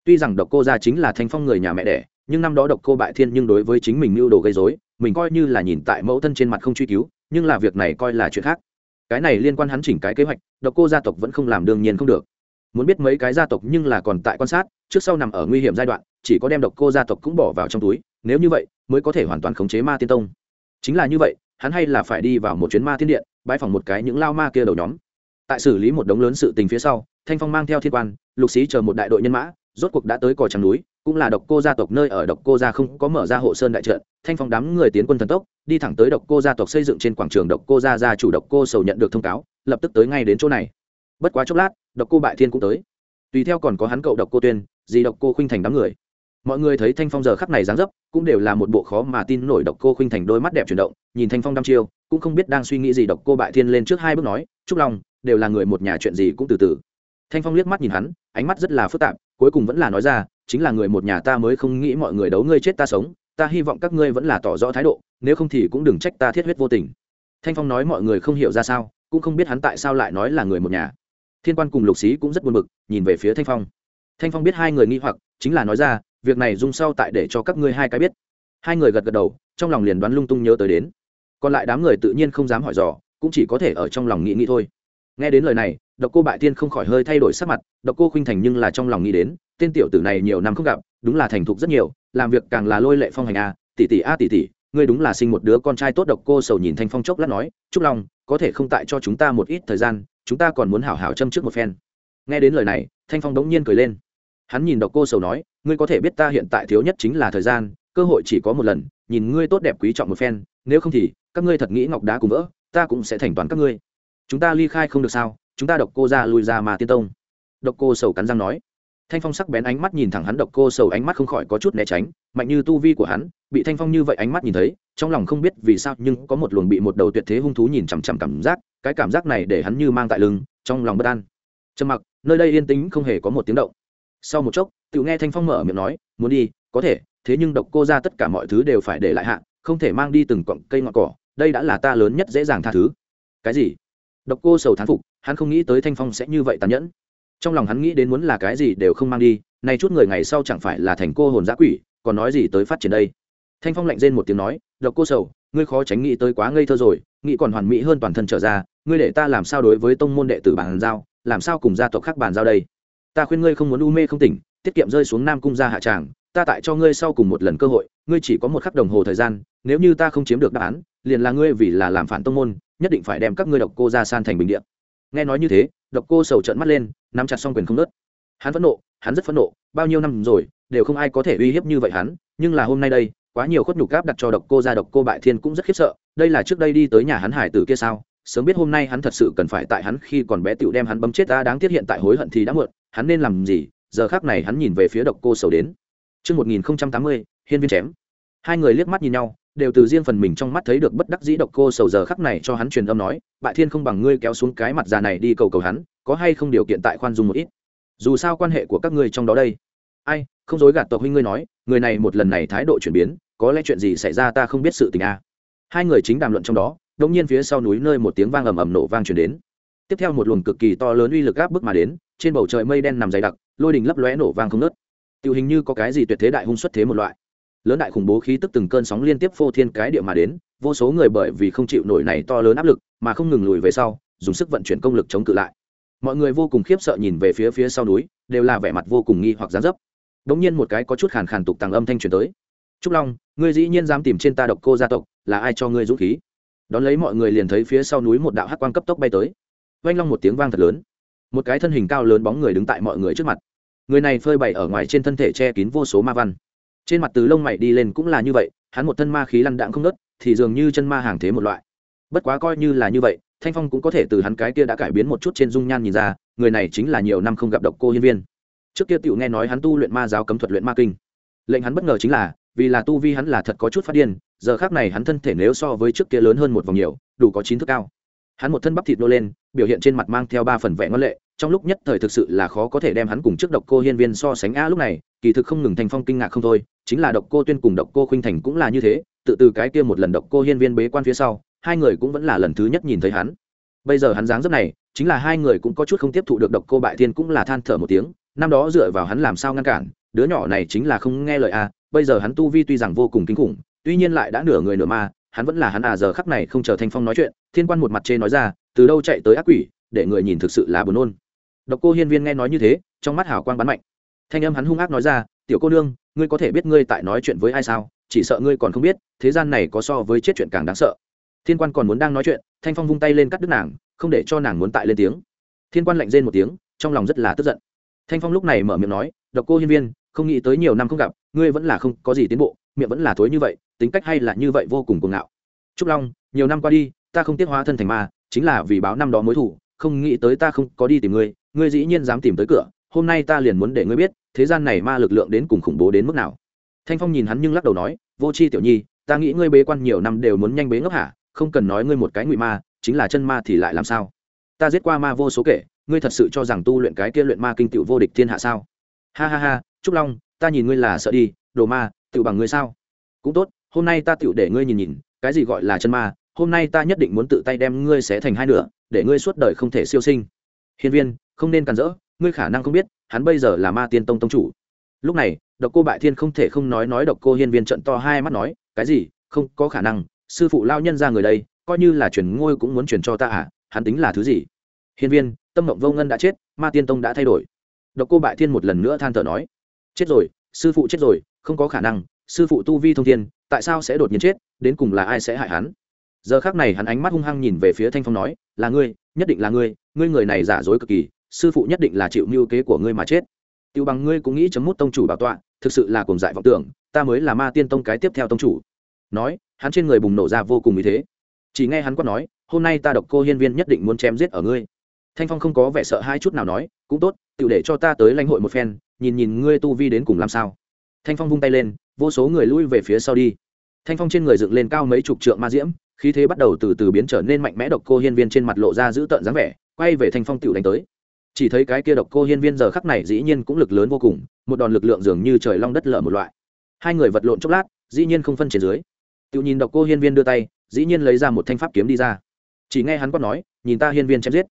Tuy rằng độc cô gia chính là thanh phong người nhà mẹ đẻ, nhưng năm đó độc cô bại thiên nhưng đối với chính mình mưu đồ gây dối mình coi như là nhìn tại mẫu thân trên mặt không truy cứu nhưng là việc này coi là chuyện khác. Cái này liên quan hắn chỉnh cái kế hoạch, độc cô gia tộc vẫn không làm đương nhiên không được. Muốn biết mấy cái gia tộc nhưng là còn tại quan sát, trước sau nằm ở nguy hiểm giai đoạn, chỉ có đem độc cô gia tộc cũng bỏ vào trong túi, nếu như vậy, mới có thể hoàn toàn khống chế ma tiên tông. Chính là như vậy, hắn hay là phải đi vào một chuyến ma tiên điện bãi phòng một cái những lao ma kia đầu nhóm. Tại xử lý một đống lớn sự tình phía sau, thanh phong mang theo thiên quan, lục sĩ chờ một đại đội nhân mã rốt cuộc đã tới cò trắng núi cũng là độc cô gia tộc nơi ở độc cô gia không có mở ra hộ sơn đại trận thanh phong đám người tiến quân thần tốc đi thẳng tới độc cô gia tộc xây dựng trên quảng trường độc cô gia gia chủ độc cô sầu nhận được thông cáo lập tức tới ngay đến chỗ này bất quá chốc lát độc cô bại thiên cũng tới tùy theo còn có hắn cậu độc cô tuyên dì độc cô khinh thành đám người mọi người thấy thanh phong giờ khắc này dáng dấp cũng đều là một bộ khó mà tin nổi độc cô khinh thành đôi mắt đẹp chuyển động nhìn thanh phong đăm chiêu cũng không biết đang suy nghĩ gì độc cô bại thiên lên trước hai bước nói chúc lòng đều là người một nhà chuyện gì cũng từ từ thanh phong liếc mắt nhìn hắn ánh mắt rất là phức tạp cuối cùng vẫn là nói ra, chính là người một nhà ta mới không nghĩ mọi người đấu ngươi chết ta sống, ta hy vọng các ngươi vẫn là tỏ rõ thái độ, nếu không thì cũng đừng trách ta thiết huyết vô tình. Thanh phong nói mọi người không hiểu ra sao, cũng không biết hắn tại sao lại nói là người một nhà. Thiên quan cùng lục sĩ cũng rất buồn bực, nhìn về phía thanh phong. Thanh phong biết hai người nghi hoặc, chính là nói ra, việc này dung sau tại để cho các ngươi hai cái biết. Hai người gật gật đầu, trong lòng liền đoán lung tung nhớ tới đến. Còn lại đám người tự nhiên không dám hỏi dò, cũng chỉ có thể ở trong lòng nghĩ nghĩ thôi. Nghe đến lời này độc cô bại tiên không khỏi hơi thay đổi sắc mặt, độc cô khuynh thành nhưng là trong lòng nghĩ đến, tên tiểu tử này nhiều năm không gặp, đúng là thành thục rất nhiều, làm việc càng là lôi lệ phong hành a, tỷ tỷ a tỷ tỷ, ngươi đúng là sinh một đứa con trai tốt, độc cô sầu nhìn thanh phong chốc lát nói chúc lòng có thể không tại cho chúng ta một ít thời gian, chúng ta còn muốn hảo hảo châm trước một phen. Nghe đến lời này, thanh phong đống nhiên cười lên. Hắn nhìn độc cô sầu nói, ngươi có thể biết ta hiện tại thiếu nhất chính là thời gian, cơ hội chỉ có một lần, nhìn ngươi tốt đẹp quý trọng một phen, nếu không thì, các ngươi thật nghĩ ngọc đá cùng vỡ, ta cũng sẽ thành toàn các ngươi. Chúng ta ly khai không được sao? Chúng ta độc cô ra lui ra mà tiên tông. Độc cô sầu cắn răng nói. Thanh phong sắc bén ánh mắt nhìn thẳng hắn, độc cô sầu ánh mắt không khỏi có chút né tránh, mạnh như tu vi của hắn, bị thanh phong như vậy ánh mắt nhìn thấy, trong lòng không biết vì sao nhưng có một luồng bị một đầu tuyệt thế hung thú nhìn chằm chằm cảm giác, cái cảm giác này để hắn như mang tại lưng, trong lòng bất an. Trầm mặc, nơi đây yên tĩnh không hề có một tiếng động. Sau một chốc tự nghe thanh phong mở miệng nói, muốn đi, có thể, thế nhưng độc cô ra tất cả mọi thứ đều phải để lại hạ, không thể mang đi từng cọng cây ngọn cỏ, đây đã là ta lớn nhất dễ dàng tha thứ. Cái gì? Độc cô sầu thán phục, hắn không nghĩ tới thanh phong sẽ như vậy tàn nhẫn. Trong lòng hắn nghĩ đến muốn là cái gì đều không mang đi, nay chút người ngày sau chẳng phải là thành cô hồn giã quỷ, còn nói gì tới phát triển đây. Thanh phong lạnh rên một tiếng nói, độc cô sầu, ngươi khó tránh nghĩ tới quá ngây thơ rồi, nghĩ còn hoàn mỹ hơn toàn thân trở ra, ngươi để ta làm sao đối với tông môn đệ tử bàn giao, làm sao cùng gia tộc khác bàn giao đây? Ta khuyên ngươi không muốn u mê không tỉnh, tiết kiệm rơi xuống nam cung gia hạ tràng, ta tại cho ngươi sau cùng một lần cơ hội, ngươi chỉ có một khắc đồng hồ thời gian, nếu như ta không chiếm được đáp án, liền là ngươi vì là làm phản tông môn nhất định phải đem các ngươi độc cô ra san thành bình điện nghe nói như thế độc cô sầu trợn mắt lên nắm chặt xong quyền không nớt. Hắn phẫn nộ hắn rất phẫn nộ bao nhiêu năm rồi đều không ai có thể uy hiếp như vậy hắn nhưng là hôm nay đây quá nhiều khuất nhục gáp đặt cho độc cô ra độc cô bại thiên cũng rất khiếp sợ đây là trước đây đi tới nhà hắn hải tử kia sao? Sớm biết hôm nay hắn thật sự cần phải tại hắn khi còn bé tựu đem hắn bấm chết ta đáng tiếc hiện tại hối hận thì đã muộn hắn nên làm gì? Giờ khác này hắn nhìn về phía độc cô sầu đến. Trước 1080, hiên viên chém. Hai người liếc mắt nhìn nhau, đều từ riêng phần mình trong mắt thấy được bất đắc dĩ độc cô sầu giờ khắc này cho hắn truyền âm nói, bại thiên không bằng ngươi kéo xuống cái mặt già này đi cầu cầu hắn, có hay không điều kiện tại khoan dung một ít? Dù sao quan hệ của các ngươi trong đó đây. Ai, không dối gạt tộc huynh ngươi nói, người này một lần này thái độ chuyển biến, có lẽ chuyện gì xảy ra ta không biết sự tình a à. hai người chính đàm luận trong đó đống nhiên phía sau núi nơi một tiếng vang ầm ầm nổ vang chuyển đến. Tiếp theo một luồng cực kỳ to lớn uy lực áp bức mà đến, trên bầu trời mây đen nằm dày đặc, lôi đình lấp lóe nổ vang không nớt tiểu hình như có cái gì tuyệt thế đại hung xuất thế một loại lớn đại khủng bố khí tức từng cơn sóng liên tiếp phô thiên cái địa mà đến, vô số người bởi vì không chịu nổi này to lớn áp lực, mà không ngừng lùi về sau, dùng sức vận chuyển công lực chống cự lại. Mọi người vô cùng khiếp sợ nhìn về phía phía sau núi, đều là vẻ mặt vô cùng nghi hoặc gián dấp. Đ ỗ n g nhiên một cái có chút khàn khàn tục tàng âm thanh truyền tới. Trúc long, ngươi dĩ nhiên dám tìm trên ta độc cô gia tộc, là ai cho ngươi dũng khí? Đón lấy mọi người liền thấy phía sau núi một đạo hắc quan cấp tốc bay tới. Oanh long một tiếng vang thật lớn. Một cái thân hình cao lớn bóng người đứng tại mọi người trước mặt. Người này phơi bày ở ngoài trên thân thể che kín vô số ma văn trên mặt từ lông mày đi lên cũng là như vậy, hắn một thân ma khí lăn đạn không nớt thì dường như chân ma hàng thế một loại. Bất quá coi như là như vậy, thanh phong cũng có thể từ hắn cái kia đã cải biến một chút trên dung nhan nhìn ra, người này chính là nhiều năm không gặp độc cô hiên viên. Trước kia tựu nghe nói hắn tu luyện ma giáo cấm thuật luyện ma kinh. Lệnh hắn bất ngờ chính là, vì là tu vi hắn là thật có chút phát điên, giờ khác này hắn thân thể nếu so với trước kia lớn hơn một vòng nhiều, đủ có chín thước cao. Hắn một thân bắp thịt nô lên, biểu hiện trên mặt mang theo ba phần vẻ ngân lệ trong lúc nhất thời thực sự là khó có thể đem hắn cùng trước độc cô hiên viên so sánh a lúc này, kỳ thực không ngừng thành phong kinh ngạc không thôi, chính là độc cô tuyên cùng độc cô khuynh thành cũng là như thế, tự từ cái kia một lần độc cô hiên viên bế quan phía sau, hai người cũng vẫn là lần thứ nhất nhìn thấy hắn. Bây giờ hắn dáng dấp này, chính là hai người cũng có chút không tiếp thụ được độc cô bại thiên cũng là than thở một tiếng, năm đó dựa vào hắn làm sao ngăn cản, đứa nhỏ này chính là không nghe lời a, bây giờ hắn tu vi tuy rằng vô cùng kinh khủng, tuy nhiên lại đã nửa người nửa ma, hắn vẫn là hắn à giờ khắc này không chờ thanh phong nói chuyện, thiên quan một mặt chê nói ra, từ đâu chạy tới ác quỷ, để người nhìn thực sự là buồn nôn độc cô hiên viên nghe nói như thế, trong mắt hào quang bắn mạnh. Thanh âm hắn hung ác nói ra, tiểu cô nương, ngươi có thể biết ngươi tại nói chuyện với ai sao? Chỉ sợ ngươi còn không biết, thế gian này có so với chết chuyện càng đáng sợ. Thiên quan còn muốn đang nói chuyện, thanh phong vung tay lên cắt đứt nàng, không để cho nàng muốn tại lên tiếng. Thiên quan lạnh rên một tiếng, trong lòng rất là tức giận. Thanh phong lúc này mở miệng nói, độc cô hiên viên, không nghĩ tới nhiều năm không gặp, ngươi vẫn là không có gì tiến bộ, miệng vẫn là thối như vậy, tính cách hay là như vậy vô cùng cuồng ngạo. Trúc long, nhiều năm qua đi, ta không tiết hóa thân thành ma, chính là vì báo năm đó mối thù, không nghĩ tới ta không có đi tìm ngươi ngươi dĩ nhiên dám tìm tới cửa, hôm nay ta liền muốn để ngươi biết, thế gian này ma lực lượng đến cùng khủng bố đến mức nào. Thanh phong nhìn hắn nhưng lắc đầu nói, vô c h i tiểu nhi, ta nghĩ ngươi bế quan nhiều năm đều muốn nhanh bế ngốc hả? Không cần nói ngươi một cái ngụy ma, chính là chân ma thì lại làm sao? Ta giết qua ma vô số kể, ngươi thật sự cho rằng tu luyện cái kia luyện ma kinh tựu vô địch thiên hạ sao? Ha ha ha, trúc long, ta nhìn ngươi là sợ đi, đồ ma tựu bằng ngươi sao? Cũng tốt, hôm nay ta tựu để ngươi nhìn nhìn, cái gì gọi là chân ma, hôm nay ta nhất định muốn tự tay đem ngươi xé thành hai nửa, để ngươi suốt đời không thể siêu sinh hiên viên, không nên cản rỡ, ngươi khả năng không biết, hắn bây giờ là ma tiên tông tông chủ. Lúc này, độc cô bại thiên không thể không nói nói độc cô hiên viên trận to hai mắt nói, cái gì, không có khả năng, sư phụ lao nhân ra người đây, coi như là chuyển ngôi cũng muốn chuyển cho ta à hắn tính là thứ gì? Hiên viên, tâm mộng vô ngân đã chết, ma tiên tông đã thay đổi. Độc cô bại thiên một lần nữa than thở nói, chết rồi, sư phụ chết rồi, không có khả năng, sư phụ tu vi thông thiên, tại sao sẽ đột nhiên chết, đến cùng là ai sẽ hại hắn? Giờ khác này hắn ánh mắt hung hăng nhìn về phía thanh phong nói, là ngươi, nhất định là ngươi ngươi người này giả dối cực kỳ, sư phụ nhất định là chịu mưu kế của ngươi mà chết. Tiêu bằng ngươi cũng nghĩ chấm mút tông chủ bảo tọa, thực sự là cùng dại vọng tưởng, ta mới là ma tiên tông cái tiếp theo tông chủ. Nói, hắn trên người bùng nổ ra vô cùng ý thế. Chỉ nghe hắn quát nói, hôm nay ta độc cô hiên viên nhất định muốn chém giết ở ngươi. Thanh phong không có vẻ sợ hai chút nào nói, cũng tốt tự để cho ta tới lãnh hội một phen, nhìn nhìn ngươi tu vi đến cùng làm sao. Thanh phong vung tay lên, vô số người lui về phía sau đi. Thanh phong trên người dựng lên cao mấy chục trượng ma diễm khí thế bắt đầu từ từ biến trở nên mạnh mẽ, độc cô hiên viên trên mặt lộ ra giữ tợn dáng vẻ, quay về thanh phong tựu đánh tới. Chỉ thấy cái kia độc cô hiên viên giờ khắc này dĩ nhiên cũng lực lớn vô cùng, một đòn lực lượng dường như trời long đất lở một loại. Hai người vật lộn chốc lát, dĩ nhiên không phân trên dưới. Tự nhìn độc cô hiên viên đưa tay, dĩ nhiên lấy ra một thanh pháp kiếm đi ra. Chỉ nghe hắn quát nói, nhìn ta hiên viên chém giết.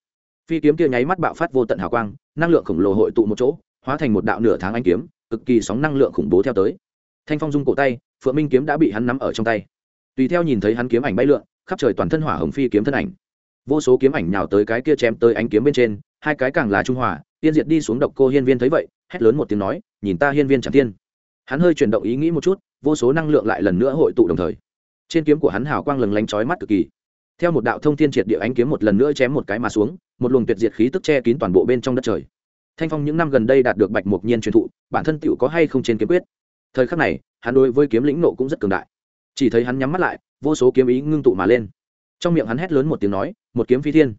Phi kiếm kia nháy mắt bạo phát vô tận hào quang, năng lượng khổng lồ hội tụ một chỗ, hóa thành một đạo nửa tháng anh kiếm, cực kỳ sóng năng lượng khủng bố theo tới. Thanh phong dung cổ tay, phượng minh kiếm đã bị hắn nắm ở trong tay tùy theo nhìn thấy hắn kiếm ảnh bay lượn, khắp trời toàn thân hỏa hồng phi kiếm thân ảnh. Vô số kiếm ảnh nhào tới cái kia chém tới ánh kiếm bên trên, hai cái càng là trung hòa, tiên diệt đi xuống độc cô hiên viên thấy vậy, hét lớn một tiếng nói, nhìn ta hiên viên chẳng tiên hắn hơi chuyển động ý nghĩ một chút, vô số năng lượng lại lần nữa hội tụ đồng thời. Trên kiếm của hắn hào quang lừng lánh chói mắt cực kỳ. Theo một đạo thông thiên triệt địa ánh kiếm một lần nữa chém một cái mà xuống, một luồng tuyệt diệt khí tức che kín toàn bộ bên trong đất trời. Thanh phong những năm gần đây đạt được bạch mục nhiên truyền thụ, bản thân tựu có hay không trên kiếm quyết? Thời khắc này, hắn đối với kiếm lĩnh nộ cũng rất cường đại chỉ thấy hắn nhắm mắt lại, vô số kiếm ý ngưng tụ mà lên. Trong miệng hắn hét lớn một tiếng nói, một kiếm phi thiên.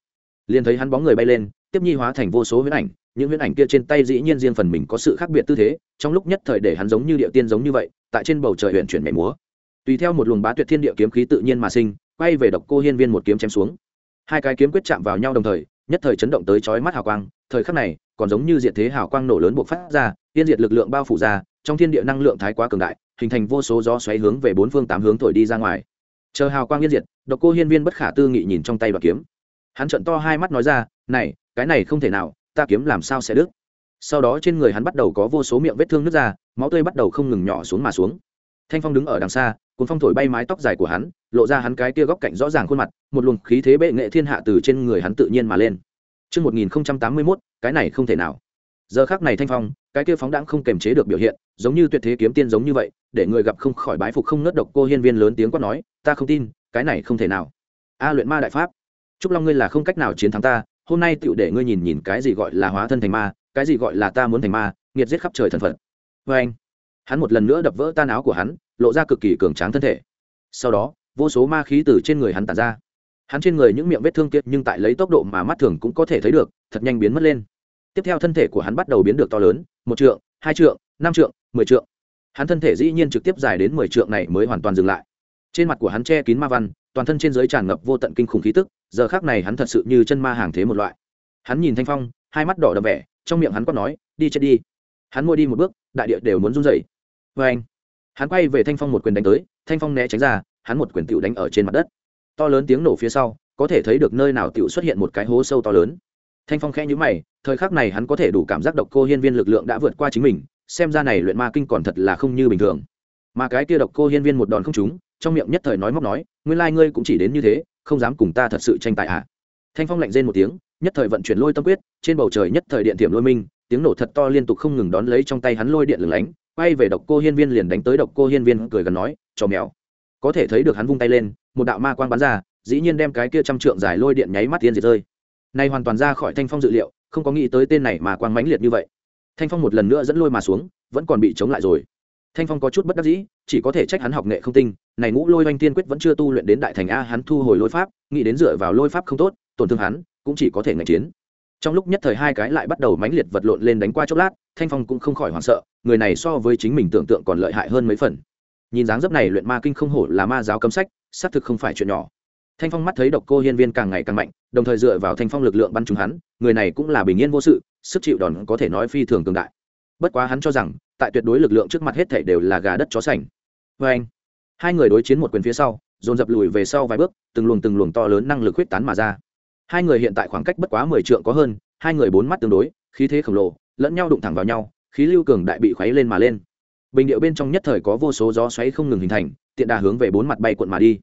Liền thấy hắn bóng người bay lên, tiếp nhi hóa thành vô số huyễn ảnh, những huyễn ảnh kia trên tay dĩ nhiên riêng phần mình có sự khác biệt tư thế, trong lúc nhất thời để hắn giống như địa tiên giống như vậy, tại trên bầu trời huyện chuyển mẻ múa. Tùy theo một luồng bá tuyệt thiên địa kiếm khí tự nhiên mà sinh, quay về độc cô hiên viên một kiếm chém xuống. Hai cái kiếm quyết chạm vào nhau đồng thời, nhất thời chấn động tới chói mắt hào quang, thời khắc này, còn giống như diện thế hào quang nổ lớn buộc phát ra, tiên diệt lực lượng bao phủ ra, trong thiên địa năng lượng thái quá cường đại hình thành vô số gió xoáy hướng về bốn phương tám hướng thổi đi ra ngoài. Chờ hào quang yên diệt độc cô hiên viên bất khả tư nghị nhìn trong tay và kiếm. Hắn trận to hai mắt nói ra này cái này không thể nào ta kiếm làm sao sẽ đứt? Sau đó trên người hắn bắt đầu có vô số miệng vết thương nứt ra máu tươi bắt đầu không ngừng nhỏ xuống mà xuống. Thanh phong đứng ở đằng xa cuốn phong thổi bay mái tóc dài của hắn lộ ra hắn cái tia góc cạnh rõ ràng khuôn mặt một luồng khí thế bệ nghệ thiên hạ từ trên người hắn tự nhiên mà lên. Trước 1081, cái này không thể nào. Giờ khắc này thanh phong, cái kia phóng đãng không kềm chế được biểu hiện, giống như tuyệt thế kiếm tiên giống như vậy, để người gặp không khỏi bái phục không nớt độc cô hiên viên lớn tiếng quát nói, ta không tin, cái này không thể nào. A luyện ma đại pháp, chúc long ngươi là không cách nào chiến thắng ta, hôm nay tựu để ngươi nhìn nhìn cái gì gọi là hóa thân thành ma, cái gì gọi là ta muốn thành ma, nghiệt giết khắp trời thần phật. Và anh, hắn một lần nữa đập vỡ tan áo của hắn, lộ ra cực kỳ cường tráng thân thể. Sau đó, vô số ma khí từ trên người hắn tản ra hắn trên người những miệng vết thương kiệt nhưng tại lấy tốc độ mà mắt thường cũng có thể thấy được thật nhanh biến mất lên tiếp theo thân thể của hắn bắt đầu biến được to lớn một trượng, hai trượng, năm trượng, mười trượng. Hắn thân thể dĩ nhiên trực tiếp dài đến mười trượng này mới hoàn toàn dừng lại. Trên mặt của hắn che kín ma văn, toàn thân trên giới tràn ngập vô tận kinh khủng khí tức, giờ khác này hắn thật sự như chân ma hàng thế một loại. Hắn nhìn thanh phong, hai mắt đỏ đậm vẻ, trong miệng hắn quát nói, đi chết đi. Hắn môi đi một bước, đại địa đều muốn run rẩy. Vê anh, hắn quay về thanh phong một quyền đánh tới, thanh phong né tránh ra, hắn một quyền tựu đánh ở trên mặt đất. To lớn tiếng nổ phía sau, có thể thấy được nơi nào tựu xuất hiện một cái hố sâu to lớn. Thanh phong khẽ nhũ mày thời khắc này hắn có thể đủ cảm giác độc cô hiên viên lực lượng đã vượt qua chính mình, xem ra này luyện ma kinh còn thật là không như bình thường. Mà cái kia độc cô hiên viên một đòn không trúng, trong miệng nhất thời nói móc nói, nguyên lai ngươi cũng chỉ đến như thế, không dám cùng ta thật sự tranh tài ạ à. thanh phong lạnh rên một tiếng, nhất thời vận chuyển lôi tâm quyết, trên bầu trời nhất thời điện thiểm lôi minh, tiếng nổ thật to liên tục không ngừng đón lấy trong tay hắn lôi điện lửng lánh, quay về độc cô hiên viên liền đánh tới độc cô hiên viên cười gần nói cho mèo. Có thể thấy được hắn vung tay lên, một đạo ma quang bắn ra, dĩ nhiên đem cái kia trăm trượng dài lôi điện nháy mắt tiên diệt rơi. Này hoàn toàn ra khỏi thanh phong dự liệu không có nghĩ tới tên này mà quang mãnh liệt như vậy. Thanh phong một lần nữa dẫn lôi mà xuống, vẫn còn bị chống lại rồi. Thanh phong có chút bất đắc dĩ, chỉ có thể trách hắn học nghệ không tinh, này ngũ lôi oanh tiên quyết vẫn chưa tu luyện đến đại thành a, hắn thu hồi lôi pháp, nghĩ đến dựa vào lôi pháp không tốt, tổn thương hắn, cũng chỉ có thể ngạch chiến. Trong lúc nhất thời hai cái lại bắt đầu mãnh liệt vật lộn lên đánh qua chốc lát, thanh phong cũng không khỏi hoảng sợ, người này so với chính mình tưởng tượng còn lợi hại hơn mấy phần. Nhìn dáng dấp này luyện ma kinh không hổ là ma giáo cấm sách, xác thực không phải chuyện nhỏ thanh phong mắt thấy độc cô hiên viên càng ngày càng mạnh, đồng thời dựa vào thanh phong lực lượng bắn trúng hắn, người này cũng là bình yên vô sự, sức chịu đòn có thể nói phi thường cường đại. Bất quá hắn cho rằng, tại tuyệt đối lực lượng trước mặt hết thể đều là gà đất chó sành. Vê anh, hai người đối chiến một quyền phía sau, dồn dập lùi về sau vài bước, từng luồng từng luồng to lớn năng lực huyết tán mà ra. Hai người hiện tại khoảng cách bất quá mười trượng có hơn, hai người bốn mắt tương đối, khí thế khổng lồ, lẫn nhau đụng thẳng vào nhau, khí lưu cường đại bị khuấy lên mà lên. Bình điệu bên trong nhất thời có vô số gió xoáy không ngừng hình thành, tiện đà hướng về bốn mặt bay cuộn mà đi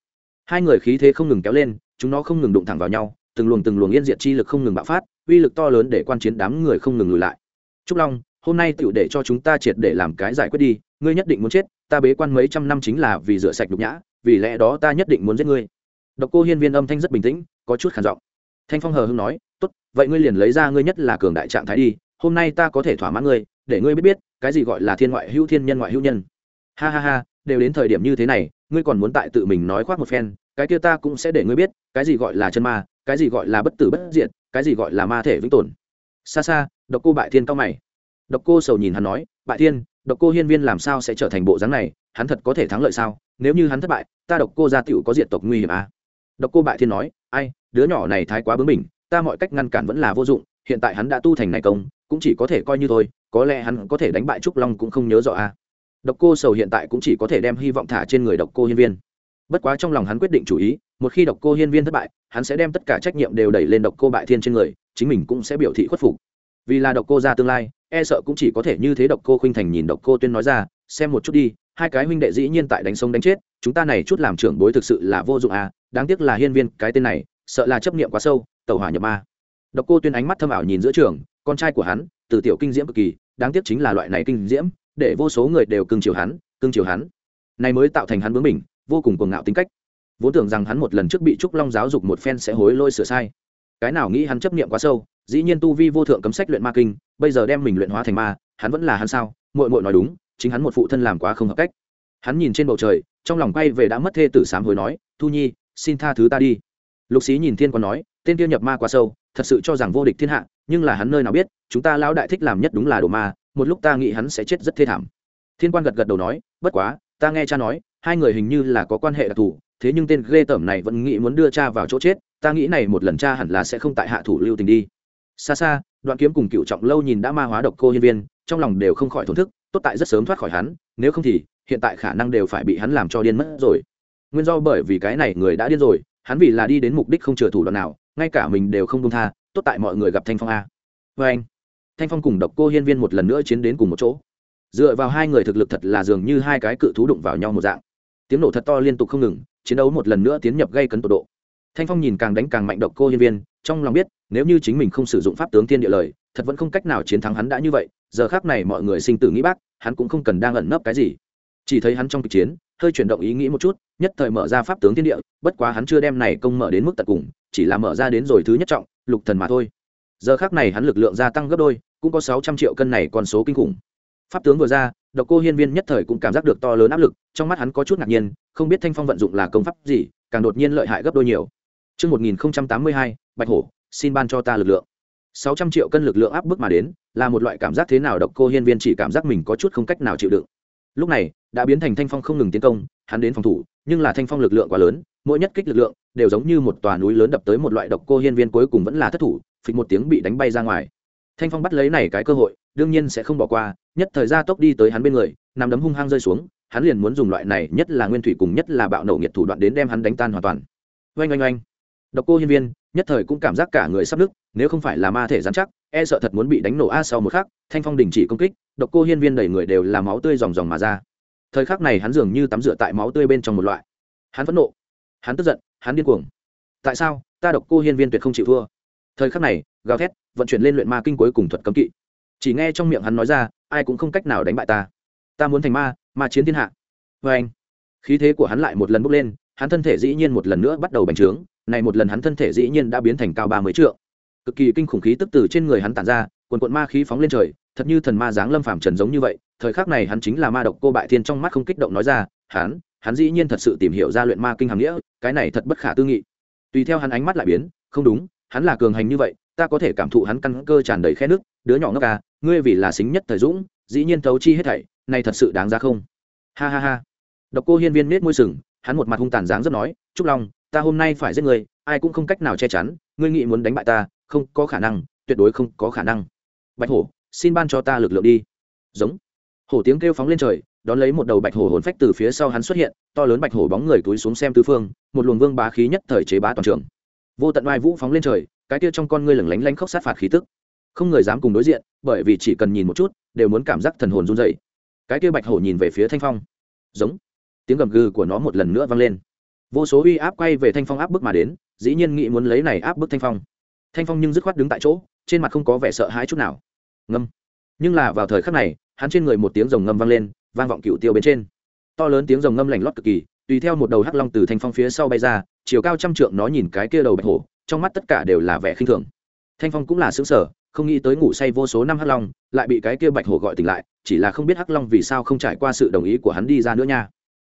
hai người khí thế không ngừng kéo lên, chúng nó không ngừng đụng thẳng vào nhau, từng luồng từng luồng yên diện chi lực không ngừng bạo phát, uy lực to lớn để quan chiến đám người không ngừng lùi lại. Trúc long, hôm nay tựu để cho chúng ta triệt để làm cái giải quyết đi, ngươi nhất định muốn chết, ta bế quan mấy trăm năm chính là vì rửa sạch nhục nhã, vì lẽ đó ta nhất định muốn giết ngươi. Độc cô hiên viên âm thanh rất bình tĩnh, có chút khản giọng. Thanh phong hờ hưng nói, tốt, vậy ngươi liền lấy ra ngươi nhất là cường đại trạng thái đi, hôm nay ta có thể thỏa mãn ngươi, để ngươi biết biết, cái gì gọi là thiên ngoại hữu thiên, nhân ngoại hữu nhân. Ha ha ha, đều đến thời điểm như thế này ngươi còn muốn tại tự mình nói khoác một phen, cái kia ta cũng sẽ để ngươi biết, cái gì gọi là chân ma, cái gì gọi là bất tử bất diệt, cái gì gọi là ma thể vĩnh tồn xa xa, độc cô bại thiên cao mày độc cô sầu nhìn hắn nói, bại thiên, độc cô hiên viên làm sao sẽ trở thành bộ dáng này hắn thật có thể thắng lợi sao nếu như hắn thất bại, ta độc cô gia tựu có diện tộc nguy hiểm à? độc cô bại thiên nói, ai, đứa nhỏ này thái quá bướng mình ta mọi cách ngăn cản vẫn là vô dụng, hiện tại hắn đã tu thành này công, cũng chỉ có thể coi như thôi, có lẽ hắn có thể đánh bại trúc long cũng không nhớ rõ à độc cô sầu hiện tại cũng chỉ có thể đem hy vọng thả trên người độc cô hiên viên. Bất quá trong lòng hắn quyết định chủ ý, một khi độc cô hiên viên thất bại, hắn sẽ đem tất cả trách nhiệm đều đẩy lên độc cô bại thiên trên người, chính mình cũng sẽ biểu thị khuất phục. Vì là độc cô ra tương lai e sợ cũng chỉ có thể như thế độc cô khuynh thành nhìn độc cô tuyên nói ra, xem một chút đi, hai cái huynh đệ dĩ nhiên tại đánh sống đánh chết, chúng ta này chút làm trưởng bối thực sự là vô dụng à đáng tiếc là hiên viên cái tên này, sợ là chấp niệm quá sâu tàu hỏa nhập ma. Độc cô tuyên ánh mắt thâm ảo nhìn giữa trường, con trai của hắn, từ tiểu kinh diễm cực kỳ, đáng tiếc chính là loại này kinh diễm để vô số người đều cưng chiều hắn, cưng chiều hắn. Này mới tạo thành hắn bướng mình vô cùng cuồng ngạo tính cách. Vốn tưởng rằng hắn một lần trước bị trúc long giáo dục một phen sẽ hối lôi sửa sai. Cái nào nghĩ hắn chấp niệm quá sâu, dĩ nhiên tu vi vô thượng cấm sách luyện ma kinh, bây giờ đem mình luyện hóa thành ma, hắn vẫn là hắn sao? Muội muội nói đúng, chính hắn một phụ thân làm quá không hợp cách. Hắn nhìn trên bầu trời, trong lòng quay về đã mất thê tử sám hối nói, thu nhi, xin tha thứ ta đi. Lục xí nhìn thiên còn nói, tên kia nhập ma quá sâu thật sự cho rằng vô địch thiên hạ, nhưng là hắn nơi nào biết, chúng ta lão đại thích làm nhất đúng là đồ ma, một lúc ta nghĩ hắn sẽ chết rất thê thảm. Thiên quan gật gật đầu nói, bất quá, ta nghe cha nói, hai người hình như là có quan hệ đặc thù, thế nhưng tên ghê tởm này vẫn nghĩ muốn đưa cha vào chỗ chết, ta nghĩ này một lần cha hẳn là sẽ không tại hạ thủ lưu tình đi. Xa xa, đoạn kiếm cùng cựu trọng lâu nhìn đã ma hóa độc cô hiên viên, trong lòng đều không khỏi thổn thức, tốt tại rất sớm thoát khỏi hắn, nếu không thì, hiện tại khả năng đều phải bị hắn làm cho điên mất rồi. Nguyên do bởi vì cái này người đã điên rồi hắn vì là đi đến mục đích không chừa thủ đoạn nào, ngay cả mình đều không công tha, tốt tại mọi người gặp thanh phong a. Vê anh, thanh phong cùng độc cô hiên viên một lần nữa chiến đến cùng một chỗ. Dựa vào hai người thực lực thật là dường như hai cái cự thú đụng vào nhau một dạng. Tiếng nổ thật to liên tục không ngừng, chiến đấu một lần nữa tiến nhập gây cấn tột độ. Thanh phong nhìn càng đánh càng mạnh độc cô hiên viên, trong lòng biết, nếu như chính mình không sử dụng pháp tướng thiên địa lời, thật vẫn không cách nào chiến thắng hắn đã như vậy, giờ khác này mọi người sinh tử nghĩ bác, hắn cũng không cần đang ẩn nấp cái gì. Chỉ thấy hắn trong kịch chiến hơi chuyển động ý nghĩ một chút nhất thời mở ra pháp tướng thiên địa bất quá hắn chưa đem này công mở đến mức tận cùng chỉ là mở ra đến rồi thứ nhất trọng lục thần mà thôi giờ khác này hắn lực lượng gia tăng gấp đôi cũng có sáu trăm triệu cân này còn số kinh khủng pháp tướng vừa ra độc cô hiên viên nhất thời cũng cảm giác được to lớn áp lực trong mắt hắn có chút ngạc nhiên không biết thanh phong vận dụng là công pháp gì càng đột nhiên lợi hại gấp đôi nhiều Trước 1082, Bạch Hổ, xin ban cho ta lực lượng. 600 triệu cân lực lượng áp bức mà đến, là một loại cảm giác thế nào độc cô hiên viên chỉ cảm giác mình có chút không cách nào chịu đựng. Lúc này, đã biến thành thanh phong không ngừng tiến công, hắn đến phòng thủ, nhưng là thanh phong lực lượng quá lớn, mỗi nhất kích lực lượng đều giống như một tòa núi lớn đập tới một loại độc cô hiên viên cuối cùng vẫn là thất thủ, phịch một tiếng bị đánh bay ra ngoài. Thanh phong bắt lấy này cái cơ hội, đương nhiên sẽ không bỏ qua, nhất thời gia tốc đi tới hắn bên người, nằm đấm hung hăng rơi xuống, hắn liền muốn dùng loại này nhất là nguyên thủy cùng nhất là bạo nổ nghiệt thủ đoạn đến đem hắn đánh tan hoàn toàn. Oanh oanh oanh. Độc Cô Hiên Viên, nhất thời cũng cảm giác cả người sắp nứt, nếu không phải là ma thể dám chắc, e sợ thật muốn bị đánh nổ a sau một khắc, Thanh Phong đình chỉ công kích, Độc Cô Hiên Viên đầy người đều là máu tươi ròng ròng mà ra. Thời khắc này hắn dường như tắm rửa tại máu tươi bên trong một loại. Hắn phẫn nộ, hắn tức giận, hắn điên cuồng. Tại sao, ta Độc Cô Hiên Viên tuyệt không chịu thua? Thời khắc này, gào thét, vận chuyển lên luyện ma kinh cuối cùng thuật cấm kỵ. Chỉ nghe trong miệng hắn nói ra, ai cũng không cách nào đánh bại ta. Ta muốn thành ma, ma chiến thiên hạ. vê anh, khí thế của hắn lại một lần bốc lên, hắn thân thể dĩ nhiên một lần nữa bắt đầu bành trướng, này một lần hắn thân thể dĩ nhiên đã biến thành cao ba mươi trượng cực kỳ kinh khủng khí tức từ trên người hắn tản ra quần quận ma khí phóng lên trời, thật như thần ma dáng lâm phàm trần giống như vậy, thời khắc này hắn chính là ma độc cô bại thiên trong mắt không kích động nói ra, hắn hắn dĩ nhiên thật sự tìm hiểu ra luyện ma kinh hàm nghĩa, cái này thật bất khả tư nghị. Tùy theo hắn ánh mắt lại biến, không đúng, hắn là cường hành như vậy, ta có thể cảm thụ hắn căn cơ tràn đầy khe nước, đứa nhỏ ngốc à ngươi vì là xính nhất thời dũng, dĩ nhiên thấu chi hết thảy, này thật sự đáng ra không? Ha ha ha. Độc cô hiên viên nết môi sừng, hắn một mặt hung tàn dáng rất nói, trúc long, ta hôm nay phải giết người ai cũng không cách nào che chắn, ngươi nghĩ muốn đánh bại ta, không có khả năng, tuyệt đối không có khả năng bạch hổ, xin ban cho ta lực lượng đi. Giống. Hổ tiếng kêu phóng lên trời, đón lấy một đầu bạch hổ hồn phách từ phía sau hắn xuất hiện, to lớn bạch hổ bóng người túi xuống xem tư phương, một luồng vương bá khí nhất thời chế bá toàn trường. Vô tận oai vũ phóng lên trời, cái kia trong con ngươi lửng lánh lánh khóc sát phạt khí tức. Không người dám cùng đối diện, bởi vì chỉ cần nhìn một chút, đều muốn cảm giác thần hồn run dậy cái kia bạch hổ nhìn về phía thanh phong. Giống. Tiếng gầm gừ của nó một lần nữa vang lên. Vô số uy áp quay về thanh phong áp bức mà đến, dĩ nhiên nghĩ muốn lấy này áp bức thanh phong. Thanh phong nhưng dứt khoát đứng tại chỗ, trên mặt không có vẻ sợ hãi chút nào ngâm. Nhưng là vào thời khắc này, hắn trên người một tiếng rồng ngâm vang lên, vang vọng cựu tiêu bên trên. To lớn tiếng rồng ngâm lành lót cực kỳ, tùy theo một đầu hắc long từ thanh phong phía sau bay ra, chiều cao trăm trượng nó nhìn cái kia đầu bạch hổ, trong mắt tất cả đều là vẻ khinh thường. Thanh phong cũng là xứng sở không nghĩ tới ngủ say vô số năm hắc long, lại bị cái kia bạch hổ gọi tỉnh lại, chỉ là không biết hắc long vì sao không trải qua sự đồng ý của hắn đi ra nữa nha.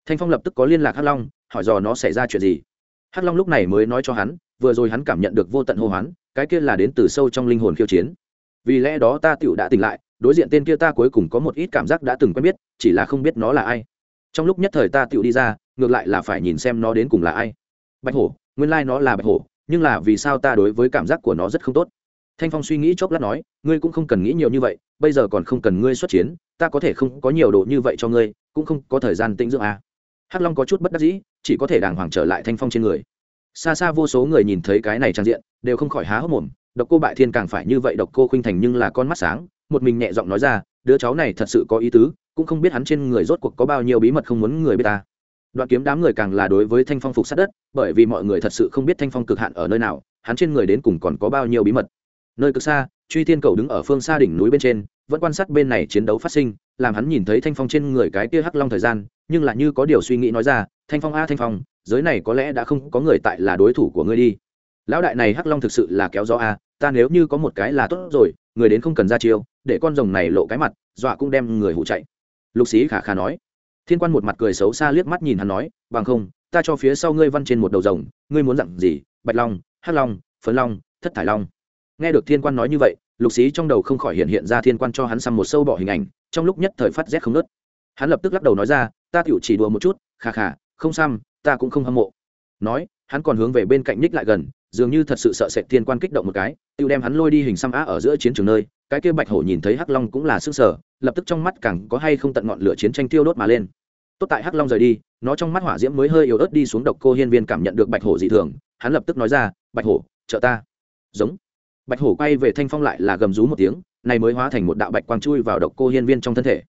Thanh phong lập tức có liên lạc hắc long, hỏi dò nó xảy ra chuyện gì. Hắc long lúc này mới nói cho hắn, vừa rồi hắn cảm nhận được vô tận hô hoán, cái kia là đến từ sâu trong linh hồn khiêu chiến vì lẽ đó ta tựu đã tỉnh lại, đối diện tên kia ta cuối cùng có một ít cảm giác đã từng quen biết, chỉ là không biết nó là ai. Trong lúc nhất thời ta tựu đi ra, ngược lại là phải nhìn xem nó đến cùng là ai. Bạch hổ, nguyên lai、like、nó là bạch hổ, nhưng là vì sao ta đối với cảm giác của nó rất không tốt? Thanh phong suy nghĩ chốc lát nói, ngươi cũng không cần nghĩ nhiều như vậy, bây giờ còn không cần ngươi xuất chiến, ta có thể không có nhiều đồ như vậy cho ngươi, cũng không có thời gian tĩnh dưỡng à. hắc long có chút bất đắc dĩ, chỉ có thể đàng hoàng trở lại thanh phong trên người. Xa xa vô số người nhìn thấy cái này trang diện, đều không khỏi há hốc mồm độc cô bại thiên càng phải như vậy độc cô khuynh thành nhưng là con mắt sáng, một mình nhẹ giọng nói ra, đứa cháu này thật sự có ý tứ, cũng không biết hắn trên người rốt cuộc có bao nhiêu bí mật không muốn người biết ta. Đoạn kiếm đám người càng là đối với thanh phong phục sát đất, bởi vì mọi người thật sự không biết thanh phong cực hạn ở nơi nào, hắn trên người đến cùng còn có bao nhiêu bí mật. Nơi cực xa, truy thiên cầu đứng ở phương xa đỉnh núi bên trên, vẫn quan sát bên này chiến đấu phát sinh, làm hắn nhìn thấy thanh phong trên người cái kia hắc long thời gian, nhưng là như có điều suy nghĩ nói ra, thanh phong a, thanh phong, giới này có lẽ đã không có người tại là đối thủ của ngươi đi. Lão đại này hắc long thực sự là kéo gió a ta nếu như có một cái là tốt rồi, người đến không cần ra chiêu, để con rồng này lộ cái mặt, dọa cũng đem người hụ chạy. Lục sĩ khả khả nói. Thiên quan một mặt cười xấu xa liếc mắt nhìn hắn nói, bằng không, ta cho phía sau ngươi văn trên một đầu rồng, ngươi muốn dặn gì? Bạch long, hắc long, phấn long, thất thải long. Nghe được thiên quan nói như vậy, lục sĩ trong đầu không khỏi hiện hiện ra thiên quan cho hắn xăm một sâu bỏ hình ảnh, trong lúc nhất thời phát rét không nớt hắn lập tức lắc đầu nói ra, ta tựu chỉ đùa một chút, khà khà, không xăm, ta cũng không hâm mộ. Nói, hắn còn hướng về bên cạnh ních lại gần dường như thật sự sợ sệt thiên quan kích động một cái, tiêu đem hắn lôi đi hình xăm á ở giữa chiến trường nơi, cái kia bạch hổ nhìn thấy hắc long cũng là sức sở lập tức trong mắt càng có hay không tận ngọn lửa chiến tranh tiêu đốt mà lên. Tốt tại hắc long rời đi, nó trong mắt hỏa diễm mới hơi yếu ớt đi xuống độc cô hiên viên cảm nhận được bạch hổ dị thường, hắn lập tức nói ra, bạch hổ, trợ ta. Giống. Bạch hổ quay về thanh phong lại là gầm rú một tiếng, này mới hóa thành một đạo bạch quang chui vào độc cô hiên viên trong thân thể.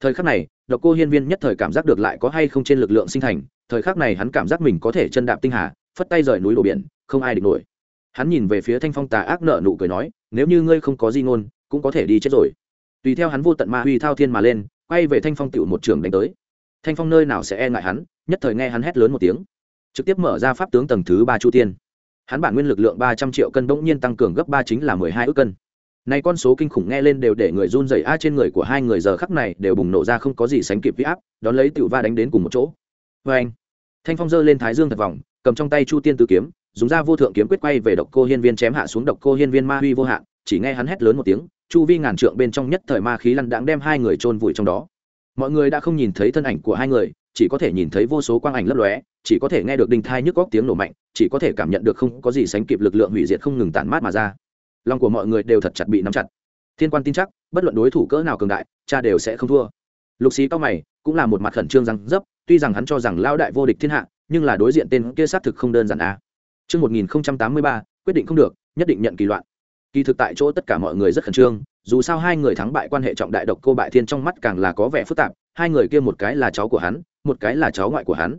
Thời khắc này, độc cô hiên viên nhất thời cảm giác được lại có hay không trên lực lượng sinh thành, thời khắc này hắn cảm giác mình có thể chân đạp tinh hà phất tay rời núi đổ biển, không ai địch nổi. Hắn nhìn về phía thanh phong tà ác nợ nụ cười nói, nếu như ngươi không có di ngôn, cũng có thể đi chết rồi. Tùy theo hắn vô tận ma huy thao thiên mà lên, quay về thanh phong tựu một trường đánh tới. Thanh phong nơi nào sẽ e ngại hắn, nhất thời nghe hắn hét lớn một tiếng. Trực tiếp mở ra pháp tướng tầng thứ ba chu tiên. Hắn bản nguyên lực lượng ba trăm triệu cân bỗng nhiên tăng cường gấp ba chính là mười hai ước cân. Này con số kinh khủng nghe lên đều để người run rẩy, a, trên người của hai người giờ khắc này đều bùng nổ ra không có gì sánh kịp huy áp, đón lấy tiểu va đánh đến cùng một chỗ. Vê anh thanh phong giơ lên thái dương thật vòng cầm trong tay chu tiên tứ kiếm, dùng ra vô thượng kiếm quyết quay về độc cô hiên viên chém hạ xuống độc cô hiên viên ma huy vô hạn, chỉ nghe hắn hét lớn một tiếng, chu vi ngàn trượng bên trong nhất thời ma khí lăn đãng đem hai người chôn vùi trong đó. Mọi người đã không nhìn thấy thân ảnh của hai người, chỉ có thể nhìn thấy vô số quang ảnh lấp lóe, chỉ có thể nghe được đinh thai nhức góc tiếng nổ mạnh, chỉ có thể cảm nhận được không có gì sánh kịp lực lượng hủy diệt không ngừng tản mát mà ra. Lòng của mọi người đều thật chặt bị nắm chặt. Thiên quan tin chắc, bất luận đối thủ cỡ nào cường đại, cha đều sẽ không thua. Lục xí cao mày, cũng là một mặt khẩn trương răng dấp, tuy rằng hắn cho rằng lao đại vô địch thiên hạ nhưng là đối diện tên kia xác thực không đơn giản à. Chương 1083, quyết định không được, nhất định nhận kỳ loạn. Kỳ thực tại chỗ tất cả mọi người rất khẩn trương, dù sao hai người thắng bại quan hệ trọng đại độc cô bại thiên trong mắt càng là có vẻ phức tạp, hai người kia một cái là cháu của hắn, một cái là cháu ngoại của hắn.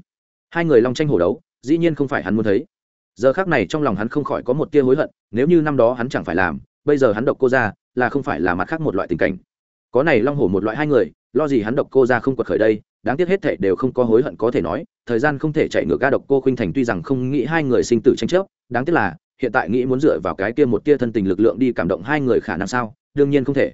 Hai người long tranh hổ đấu, dĩ nhiên không phải hắn muốn thấy. Giờ khắc này trong lòng hắn không khỏi có một tia hối hận, nếu như năm đó hắn chẳng phải làm, bây giờ hắn độc cô ra, là không phải là mặt khác một loại tình cảnh. Có này long hổ một loại hai người, lo gì hắn độc cô ra không quật khởi đây, đáng tiếc hết thảy đều không có hối hận có thể nói, thời gian không thể chạy ngược ga độc cô khuynh thành tuy rằng không nghĩ hai người sinh tử tranh chấp, đáng tiếc là hiện tại nghĩ muốn dựa vào cái kia một tia thân tình lực lượng đi cảm động hai người khả năng sao? đương nhiên không thể.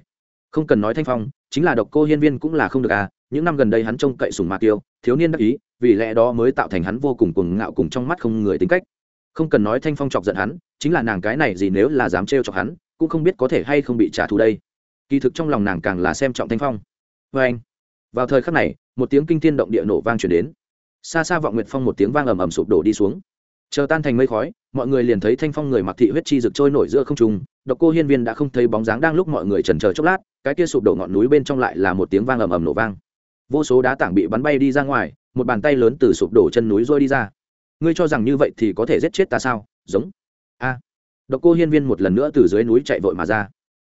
Không cần nói thanh phong chính là độc cô hiên viên cũng là không được à những năm gần đây hắn trông cậy sủng ma tiêu thiếu niên đắc ý vì lẽ đó mới tạo thành hắn vô cùng cuồng ngạo cùng trong mắt không người tính cách. Không cần nói thanh phong chọc giận hắn chính là nàng cái này gì nếu là dám trêu chọc hắn cũng không biết có thể hay không bị trả thù đây. Kỳ thực trong lòng nàng càng là xem trọng thanh phong. Và anh. Vào thời khắc này một tiếng kinh thiên động địa nổ vang chuyển đến. Xa xa vọng nguyệt phong một tiếng vang ầm ầm sụp đổ đi xuống. Chờ tan thành mây khói, mọi người liền thấy thanh phong người mặc thị huyết chi rực trôi nổi giữa không trung, độc cô hiên viên đã không thấy bóng dáng đang lúc mọi người trần chờ chốc lát, cái kia sụp đổ ngọn núi bên trong lại là một tiếng vang ầm ầm nổ vang. Vô số đá tảng bị bắn bay đi ra ngoài, một bàn tay lớn từ sụp đổ chân núi rôi đi ra. Ngươi cho rằng như vậy thì có thể giết chết ta sao? Giống. A. Độc cô hiên viên một lần nữa từ dưới núi chạy vội mà ra.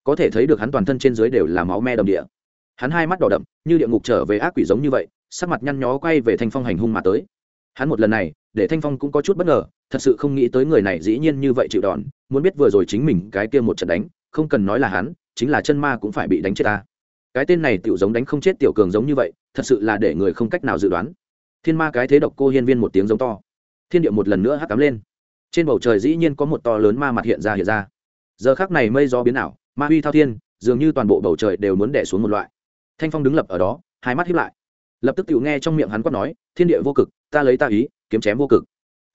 Có thể thấy được hắn toàn thân trên dưới đều là máu me đầm địa hắn hai mắt đỏ đậm, như địa ngục trở về ác quỷ giống như vậy, sắc mặt nhăn nhó quay về thanh phong hành hung mà tới. Hắn một lần này, để thanh phong cũng có chút bất ngờ, thật sự không nghĩ tới người này dĩ nhiên như vậy chịu đòn, muốn biết vừa rồi chính mình cái kia một trận đánh, không cần nói là hắn, chính là chân ma cũng phải bị đánh chết ta. Cái tên này tiểu giống đánh không chết tiểu cường giống như vậy, thật sự là để người không cách nào dự đoán. Thiên ma cái thế độc cô hiên viên một tiếng giống to. Thiên địa một lần nữa hắt cắm lên. Trên bầu trời dĩ nhiên có một to lớn ma mặt hiện ra hiện ra. Giờ khác này mây gió biến ảo, ma huy thao thiên, dường như toàn bộ bầu trời đều muốn đẻ xuống một loại thanh phong đứng lập ở đó, hai mắt hiếp lại. Lập tức tự nghe trong miệng hắn quát nói, thiên địa vô cực, ta lấy ta ý, kiếm chém vô cực.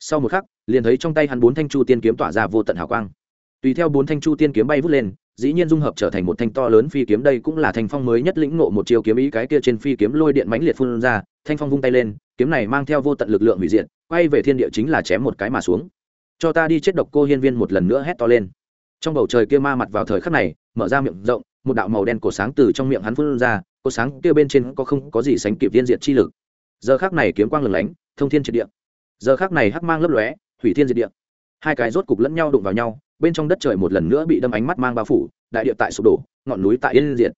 Sau một khắc, liền thấy trong tay hắn bốn thanh chu tiên kiếm tỏa ra vô tận hào quang. Tùy theo bốn thanh chu tiên kiếm bay vút lên, dĩ nhiên dung hợp trở thành một thanh to lớn phi kiếm. Đây cũng là thanh phong mới nhất lĩnh ngộ một chiêu kiếm ý, cái kia trên phi kiếm lôi điện mãnh liệt phun ra, thanh phong vung tay lên, kiếm này mang theo vô tận lực lượng hủy diệt, quay về thiên địa chính là chém một cái mà xuống. Cho ta đi chết độc cô hiên viên một lần nữa hét to lên. Trong bầu trời kia ma mặt vào thời khắc này, mở ra miệng rộng, một đạo màu đen cổ sáng từ trong miệng hắn phun ra cô sáng kia bên trên có không có gì sánh kịp viên diệt chi lực. Giờ khắc này kiếm quang lừng lánh, thông thiên triệt địa. Giờ khắc này hắc mang lấp lóe hủy thiên diệt địa. Hai cái rốt cục lẫn nhau đụng vào nhau, bên trong đất trời một lần nữa bị đâm ánh mắt mang bao phủ, đại địa tại sụp đổ, ngọn núi tại yên diệt.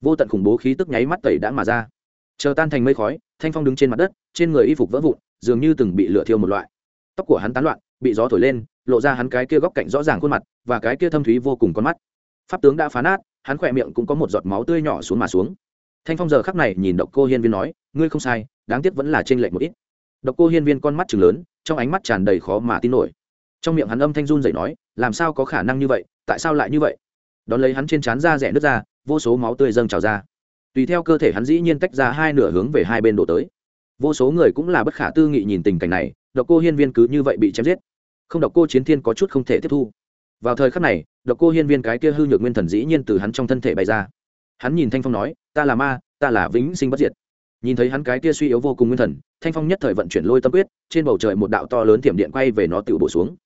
Vô tận khủng bố khí tức nháy mắt tẩy đã mà ra. Chờ tan thành mây khói, thanh phong đứng trên mặt đất, trên người y phục vỡ vụn, dường như từng bị lửa thiêu một loại. Tóc của hắn tán loạn, bị gió thổi lên, lộ ra hắn cái kia góc cạnh rõ ràng khuôn mặt và cái kia thâm thúy vô cùng con mắt. Pháp tướng đã phá nát, hắn khỏe miệng cũng có một giọt máu tươi nhỏ xuống mà xuống thanh phong giờ khắc này nhìn độc cô hiên viên nói, ngươi không sai, đáng tiếc vẫn là t r ê n lệch một ít. Độc cô hiên viên con mắt chừng lớn, trong ánh mắt tràn đầy khó mà tin nổi. Trong miệng hắn âm thanh run dậy nói, làm sao có khả năng như vậy? Tại sao lại như vậy? Đón lấy hắn trên trán da rẻ nước ra, vô số máu tươi dâng trào ra. Tùy theo cơ thể hắn dĩ nhiên tách ra hai nửa hướng về hai bên đổ tới. Vô số người cũng là bất khả tư nghị nhìn tình cảnh này, độc cô hiên viên cứ như vậy bị chém giết. Không độc cô chiến thiên có chút không thể tiếp thu. Vào thời khắc này, độc cô hiên viên cái kia hư nhược nguyên thần dĩ nhiên từ hắn trong thân thể bay ra hắn nhìn thanh phong nói, ta là ma, ta là vĩnh sinh bất diệt. Nhìn thấy hắn cái kia suy yếu vô cùng nguyên thần, thanh phong nhất thời vận chuyển lôi tâm quyết, trên bầu trời một đạo to lớn tiềm điện quay về nó tự bổ xuống.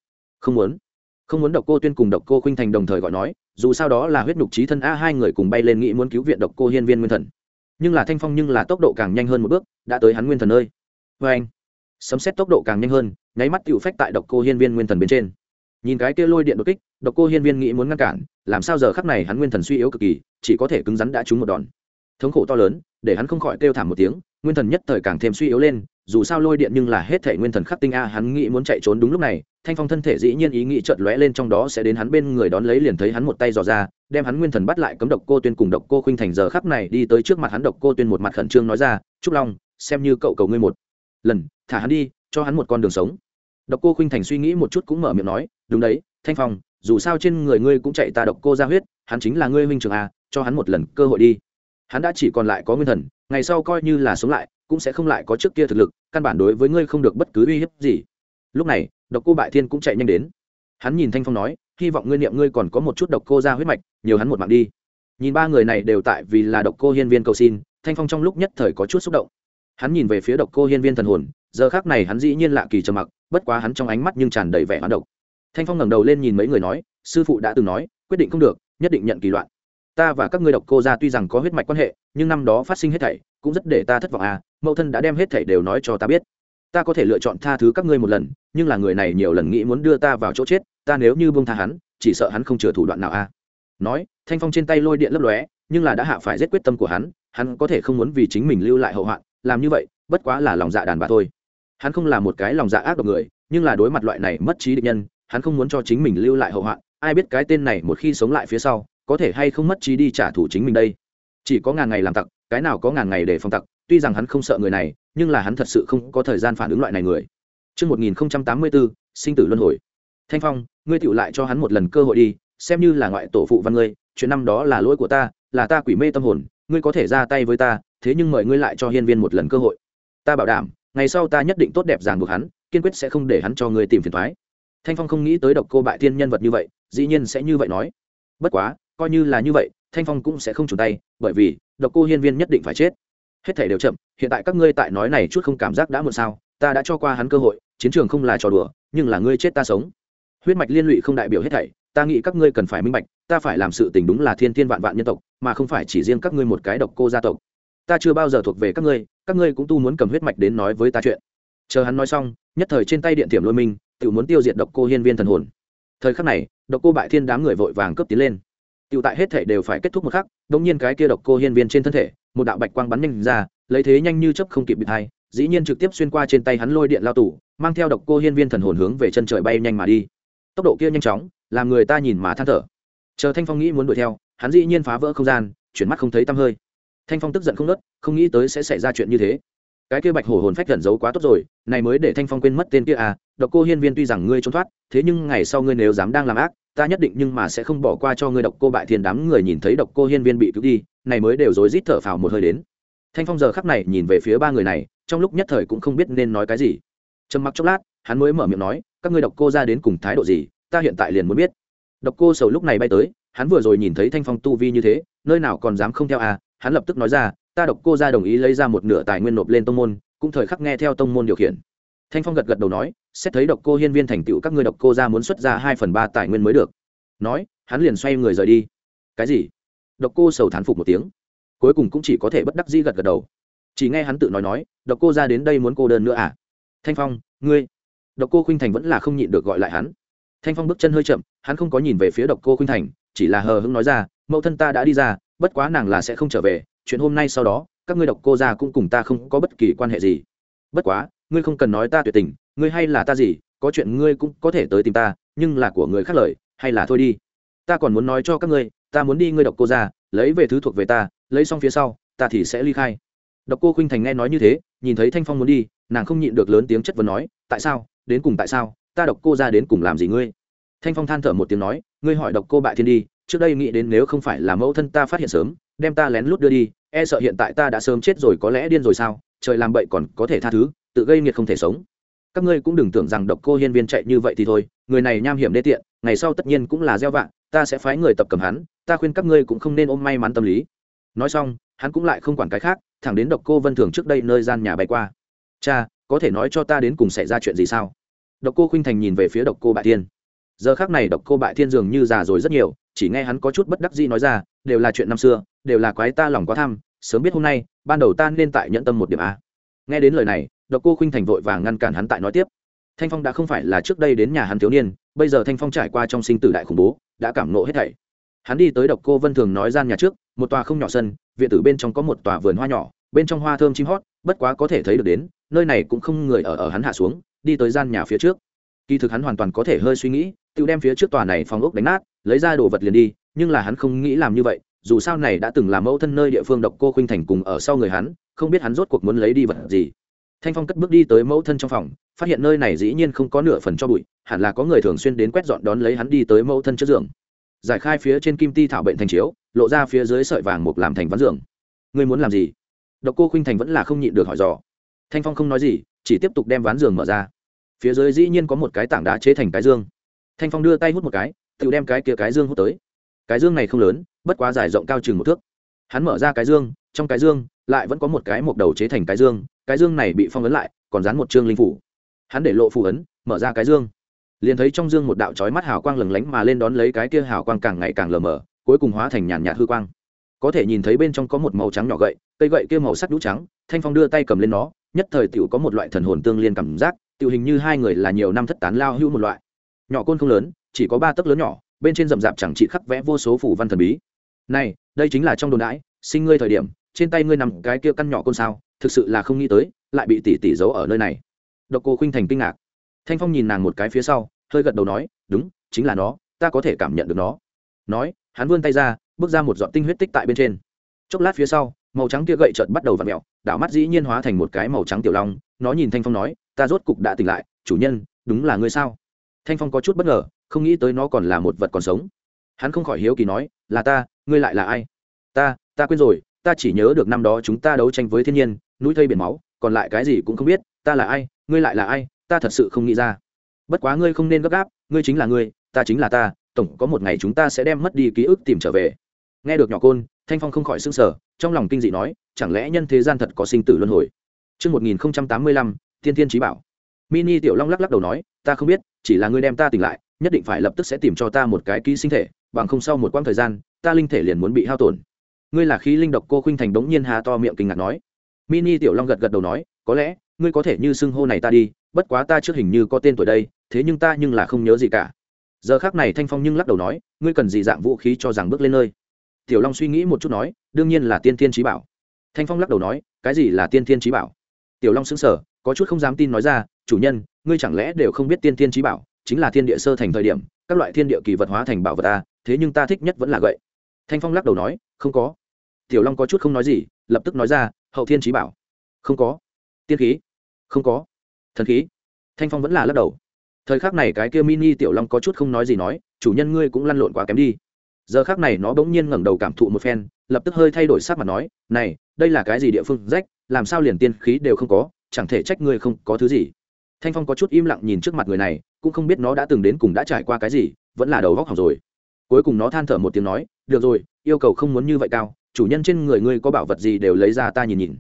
Không muốn. Không muốn độc cô tuyên cùng độc cô khuynh thành đồng thời gọi nói, dù sao đó là huyết nhục trí thân a, hai người cùng bay lên nghĩ muốn cứu viện độc cô hiên viên nguyên thần. Nhưng là thanh phong nhưng là tốc độ càng nhanh hơn một bước, đã tới hắn nguyên thần nơi. Vê anh sấm xét tốc độ càng nhanh hơn, nháy mắt tựu phách tại độc cô hiên viên nguyên thần bên trên nhìn cái kia lôi điện đột kích, độc cô hiên viên nghĩ muốn ngăn cản, làm sao giờ khắc này hắn nguyên thần suy yếu cực kỳ, chỉ có thể cứng rắn đã trúng một đòn. Thống khổ to lớn, để hắn không khỏi kêu thảm một tiếng, nguyên thần nhất thời càng thêm suy yếu lên, dù sao lôi điện nhưng là hết thể nguyên thần khắc tinh a, hắn nghĩ muốn chạy trốn đúng lúc này, thanh phong thân thể dĩ nhiên ý nghĩ chợt lóe lên trong đó sẽ đến hắn bên người đón lấy liền thấy hắn một tay dò ra, đem hắn nguyên thần bắt lại cấm độc cô tuyên cùng độc cô khuynh thành giờ khắc này đi tới trước mặt hắn độc cô tuyên một mặt khẩn trương nói ra, trúc long, xem như cậu cầu ngươi một lần, thả hắn đi, cho hắn một con đường sống độc cô khuynh thành suy nghĩ một chút cũng mở miệng nói, đúng đấy, thanh phong, dù sao trên người ngươi cũng chạy ta độc cô ra huyết, hắn chính là ngươi huynh trường a, cho hắn một lần cơ hội đi. Hắn đã chỉ còn lại có nguyên thần, ngày sau coi như là sống lại, cũng sẽ không lại có trước kia thực lực, căn bản đối với ngươi không được bất cứ uy hiếp gì. Lúc này, độc cô bại thiên cũng chạy nhanh đến. Hắn nhìn thanh phong nói, hy vọng ngươi niệm ngươi còn có một chút độc cô ra huyết mạch nhiều hắn một mạng đi. Nhìn ba người này đều tại vì là độc cô hiên viên cầu xin, thanh phong trong lúc nhất thời có chút xúc động. Hắn nhìn về phía độc cô hiên viên thần hồn giờ khác này hắn dĩ nhiên lạ kỳ trầm mặc, bất quá hắn trong ánh mắt nhưng tràn đầy vẻ hoán độc. Thanh phong ngẩng đầu lên nhìn mấy người nói, sư phụ đã từng nói, quyết định không được, nhất định nhận kỳ loạn. Ta và các ngươi độc cô ra tuy rằng có huyết mạch quan hệ, nhưng năm đó phát sinh hết thảy, cũng rất để ta thất vọng à mẫu thân đã đem hết thảy đều nói cho ta biết. Ta có thể lựa chọn tha thứ các ngươi một lần, nhưng là người này nhiều lần nghĩ muốn đưa ta vào chỗ chết, ta nếu như bông tha hắn, chỉ sợ hắn không chừa thủ đoạn nào à. Nói, thanh phong trên tay lôi điện lấp lóe, nhưng là đã hạ phải giết quyết tâm của hắn hắn có thể không muốn vì chính mình lưu lại hậu hoạn, làm như vậy, bất quá là lòng dạ đàn bà thôi hắn không là một cái lòng dạ ác độc người nhưng là đối mặt loại này mất trí định nhân hắn không muốn cho chính mình lưu lại hậu hoạn. Ai biết cái tên này một khi sống lại phía sau có thể hay không mất trí đi trả thù chính mình đây? Chỉ có ngàn ngày làm tặc cái nào có ngàn ngày để phòng tặc tuy rằng hắn không sợ người này nhưng là hắn thật sự không có thời gian phản ứng loại này người. Trước 1084, sinh tử luân hồi. Thanh Phong, ngươi tiểu lại cho hắn một lần cơ hội đi, xem như là ngoại tổ phụ văn ngươi, chuyện năm đó là lỗi của ta là ta quỷ mê tâm hồn ngươi có thể ra tay với ta thế nhưng mời ngươi lại cho hiên viên một lần cơ hội. Ta bảo đảm ngày sau ta nhất định tốt đẹp ràng buộc hắn, kiên quyết sẽ không để hắn cho ngươi tìm phiền thoái. Thanh phong không nghĩ tới độc cô bại thiên nhân vật như vậy, dĩ nhiên sẽ như vậy nói. Bất quá, coi như là như vậy, thanh phong cũng sẽ không chủ tay, bởi vì, độc cô hiên viên nhất định phải chết. Hết thể đều chậm, hiện tại các ngươi tại nói này chút không cảm giác đã muộn sao, ta đã cho qua hắn cơ hội, chiến trường không là trò đùa, nhưng là ngươi chết ta sống. Huyết mạch liên lụy không đại biểu hết thảy, ta nghĩ các ngươi cần phải minh bạch, ta phải làm sự tình đúng là thiên thiên vạn vạn nhân tộc, mà không phải chỉ riêng các ngươi một cái độc cô gia tộc. Ta chưa bao giờ thuộc về các ngươi các ngươi cũng tu muốn cầm huyết mạch đến nói với ta chuyện. Chờ hắn nói xong, nhất thời trên tay điện tiệm lôi minh tự muốn tiêu diệt độc cô hiên viên thần hồn. Thời khắc này, độc cô bại thiên đám người vội vàng cướp tiến lên. Tự tại hết thể đều phải kết thúc một khắc, đống nhiên cái kia độc cô hiên viên trên thân thể, một đạo bạch quang bắn nhanh ra, lấy thế nhanh như chấp không kịp bị thay, dĩ nhiên trực tiếp xuyên qua trên tay hắn lôi điện lao tủ, mang theo độc cô hiên viên thần hồn hướng về chân trời bay nhanh mà đi. Tốc độ kia nhanh chóng, làm người ta nhìn mà than thở. Chờ thanh phong nghĩ muốn đuổi theo, hắn dĩ nhiên phá vỡ không gian, chuyển mắt không thấy tăm hơi thanh phong tức giận không nớt, không nghĩ tới sẽ xảy ra chuyện như thế. Cái kia bạch hổ hồn phách gần giấu quá tốt rồi, này mới để thanh phong quên mất tên kia à độc cô hiên viên tuy rằng ngươi trốn thoát, thế nhưng ngày sau ngươi nếu dám đang làm ác, ta nhất định nhưng mà sẽ không bỏ qua cho ngươi độc cô bại thiên đám người nhìn thấy độc cô hiên viên bị cứu đi, này mới đều rối rít thở phào một hơi đến. Thanh phong giờ khắc này nhìn về phía ba người này, trong lúc nhất thời cũng không biết nên nói cái gì. Trầm mặc chốc lát, hắn mới mở miệng nói, các ngươi độc cô ra đến cùng thái độ gì, ta hiện tại liền muốn biết. Độc cô sầu lúc này bay tới, hắn vừa rồi nhìn thấy thanh phong tu vi như thế, nơi nào còn dám không theo à hắn lập tức nói ra, ta độc cô ra đồng ý lấy ra một nửa tài nguyên nộp lên tông môn, cũng thời khắc nghe theo tông môn điều khiển. Thanh phong gật gật đầu nói, xét thấy độc cô hiên viên thành tựu các ngươi độc cô ra muốn xuất ra hai phần ba tài nguyên mới được. Nói, hắn liền xoay người rời đi. Cái gì? Độc cô sầu thán phục một tiếng. Cuối cùng cũng chỉ có thể bất đắc dĩ gật gật đầu. Chỉ nghe hắn tự nói nói, độc cô ra đến đây muốn cô đơn nữa à? Thanh phong, ngươi. Độc cô khuynh thành vẫn là không nhịn được gọi lại hắn. Thanh phong bước chân hơi chậm, hắn không có nhìn về phía độc cô khuynh thành, chỉ là hờ hững nói ra, mẫu thân ta đã đi ra bất quá nàng là sẽ không trở về, chuyện hôm nay sau đó, các ngươi độc cô ra cũng cùng ta không có bất kỳ quan hệ gì. Bất quá, ngươi không cần nói ta tuyệt tình, ngươi hay là ta gì, có chuyện ngươi cũng có thể tới tìm ta, nhưng là của người khác lời, hay là thôi đi. Ta còn muốn nói cho các ngươi, ta muốn đi ngươi độc cô ra lấy về thứ thuộc về ta, lấy xong phía sau, ta thì sẽ ly khai. Độc cô khinh thành nghe nói như thế, nhìn thấy thanh phong muốn đi, nàng không nhịn được lớn tiếng chất vấn nói, tại sao? Đến cùng tại sao? Ta độc cô ra đến cùng làm gì ngươi? Thanh phong than thở một tiếng nói, ngươi hỏi độc cô bại thiên đi trước đây nghĩ đến nếu không phải là mẫu thân ta phát hiện sớm, đem ta lén lút đưa đi e sợ hiện tại ta đã sớm chết rồi, có lẽ điên rồi sao? Trời làm bậy còn có thể tha thứ, tự gây nghiệt không thể sống. Các ngươi cũng đừng tưởng rằng độc cô hiên viên chạy như vậy thì thôi, người này nham hiểm đê tiện, ngày sau tất nhiên cũng là gieo vạn ta sẽ phái người tập cầm hắn, ta khuyên các ngươi cũng không nên ôm may mắn tâm lý. Nói xong, hắn cũng lại không quản cái khác, thẳng đến độc cô vân thường trước đây nơi gian nhà bay qua. Cha, có thể nói cho ta đến cùng xảy ra chuyện gì sao? Độc cô khinh thành nhìn về phía độc cô bại thiên giờ khác này độc cô bại thiên dường như già rồi rất nhiều, chỉ nghe hắn có chút bất đắc dĩ nói ra, đều là chuyện năm xưa, đều là quái ta lòng quá tham, sớm biết hôm nay, ban đầu ta nên tại nhẫn tâm một điểm a. Nghe đến lời này, độc cô khinh thành vội vàng ngăn cản hắn tại nói tiếp. Thanh phong đã không phải là trước đây đến nhà hắn thiếu niên, bây giờ thanh phong trải qua trong sinh tử đại khủng bố, đã cảm nộ hết thảy. Hắn đi tới độc cô vân thường nói gian nhà trước, một tòa không nhỏ sân, viện tử bên trong có một tòa vườn hoa nhỏ, bên trong hoa thơm chim hót, bất quá có thể thấy được đến, nơi này cũng không người ở ở hắn hạ xuống, đi tới gian nhà phía trước kỳ thực hắn hoàn toàn có thể hơi suy nghĩ, tự đem phía trước tòa này phòng ốc đánh nát, lấy ra đồ vật liền đi, nhưng là hắn không nghĩ làm như vậy, dù sao này đã từng là mẫu thân nơi địa phương độc cô khuynh thành cùng ở sau người hắn, không biết hắn rốt cuộc muốn lấy đi vật gì. Thanh phong cất bước đi tới mẫu thân trong phòng, phát hiện nơi này dĩ nhiên không có nửa phần cho bụi, hẳn là có người thường xuyên đến quét dọn đón lấy hắn đi tới mẫu thân trước giường. Giải khai phía trên kim ti thảo bệnh thành chiếu, lộ ra phía dưới sợi vàng mục làm thành ván giường. Ngươi muốn làm gì? Độc cô khuynh thành vẫn là không nhịn được hỏi dò. Thanh phong không nói gì, chỉ tiếp tục đem ván giường mở ra phía dưới dĩ nhiên có một cái tảng đá chế thành cái dương. Thanh phong đưa tay hút một cái, tự đem cái kia cái dương hút tới. Cái dương này không lớn, bất quá dài rộng cao chừng một thước. Hắn mở ra cái dương, trong cái dương lại vẫn có một cái mộc đầu chế thành cái dương cái dương này bị phong ấn lại, còn dán một chương linh phủ. Hắn để lộ phù ấn, mở ra cái dương. Liền thấy trong dương một đạo trói mắt hào quang lừng lánh mà lên đón lấy cái kia hào quang càng ngày càng lờ mờ, cuối cùng hóa thành nhàn nhạt hư quang. Có thể nhìn thấy bên trong có một màu trắng nhỏ gậy, cây gậy kia màu sắc đũ trắng, thanh phong đưa tay cầm lên nó, nhất thời tiểu có một loại thần hồn tương liên cảm giác tự hình như hai người là nhiều năm thất tán lao hưu một loại. Nhỏ côn không lớn, chỉ có ba tấc lớn nhỏ, bên trên rậm rạp chẳng chỉ khắc vẽ vô số phủ văn thần bí. Này, đây chính là trong đồn đãi, sinh ngươi thời điểm, trên tay ngươi nằm cái kia căn nhỏ côn sao, thực sự là không nghĩ tới, lại bị tỷ tỷ giấu ở nơi này. Độc cô khinh thành kinh ngạc. Thanh phong nhìn nàng một cái phía sau, hơi gật đầu nói, đúng, chính là nó, ta có thể cảm nhận được nó. Nói, hắn vươn tay ra, bước ra một giọt tinh huyết tích tại bên trên. Chốc lát phía sau, màu trắng kia gậy trợt bắt đầu v ặ mẹo, đảo mắt dĩ nhiên hóa thành một cái màu trắng tiểu long, nó nhìn thanh phong nói ta rốt cục đã tỉnh lại chủ nhân đúng là ngươi sao? Thanh phong có chút bất ngờ không nghĩ tới nó còn là một vật còn sống. Hắn không khỏi hiếu kỳ nói là ta ngươi lại là ai? Ta ta quên rồi ta chỉ nhớ được năm đó chúng ta đấu tranh với thiên nhiên núi thây biển máu còn lại cái gì cũng không biết ta là ai ngươi lại là ai ta thật sự không nghĩ ra. Bất quá ngươi không nên gấp gáp ngươi chính là ngươi ta chính là ta tổng có một ngày chúng ta sẽ đem mất đi ký ức tìm trở về. Nghe được nhỏ côn thanh phong không khỏi s ư n g sở trong lòng kinh dị nói chẳng lẽ nhân thế gian thật có sinh tử luân hồi? Trước 1085, Thiên Thiên Chí Bảo. Mini Tiểu Long lắc lắc đầu nói, ta không biết, chỉ là ngươi đem ta tỉnh lại, nhất định phải lập tức sẽ tìm cho ta một cái ký sinh thể, bằng không sau một quãng thời gian, ta linh thể liền muốn bị hao tổn. Ngươi là khí linh độc cô khuynh thành đống nhiên hà to miệng kinh ngạc nói. Mini Tiểu Long gật gật đầu nói, có lẽ, ngươi có thể như xưng hô này ta đi, bất quá ta trước hình như có tên tuổi đây, thế nhưng ta nhưng là không nhớ gì cả. Giờ khắc này Thanh Phong nhưng lắc đầu nói, ngươi cần gì dạng vũ khí cho rằng bước lên nơi. Tiểu Long suy nghĩ một chút nói, đương nhiên là Tiên Thiên Chí Bảo. Thanh Phong lắc đầu nói, cái gì là Tiên Thiên Chí Bảo? Tiểu long xứng sở có chút không dám tin nói ra, chủ nhân, ngươi chẳng lẽ đều không biết tiên tiên trí bảo, chính là thiên địa sơ thành thời điểm, các loại thiên địa kỳ vật hóa thành bảo vật ta thế nhưng ta thích nhất vẫn là gậy. Thanh phong lắc đầu nói, không có. Tiểu long có chút không nói gì, lập tức nói ra, hậu thiên trí bảo. Không có. Tiên khí? Không có. Thần khí? Thanh phong vẫn là lắc đầu. Thời khắc này cái kia mini tiểu long có chút không nói gì nói, chủ nhân ngươi cũng lăn lộn quá kém đi giờ khác này nó bỗng nhiên ngẩng đầu cảm thụ một phen, lập tức hơi thay đổi sắc mặt nói, này, đây là cái gì địa phương rách làm sao liền tiên khí đều không có, chẳng thể trách ngươi không có thứ gì. Thanh phong có chút im lặng nhìn trước mặt người này, cũng không biết nó đã từng đến cùng đã trải qua cái gì, vẫn là đầu góc học rồi. Cuối cùng nó than thở một tiếng nói, được rồi, yêu cầu không muốn như vậy cao, chủ nhân trên người ngươi có bảo vật gì đều lấy ra ta nhìn nhìn.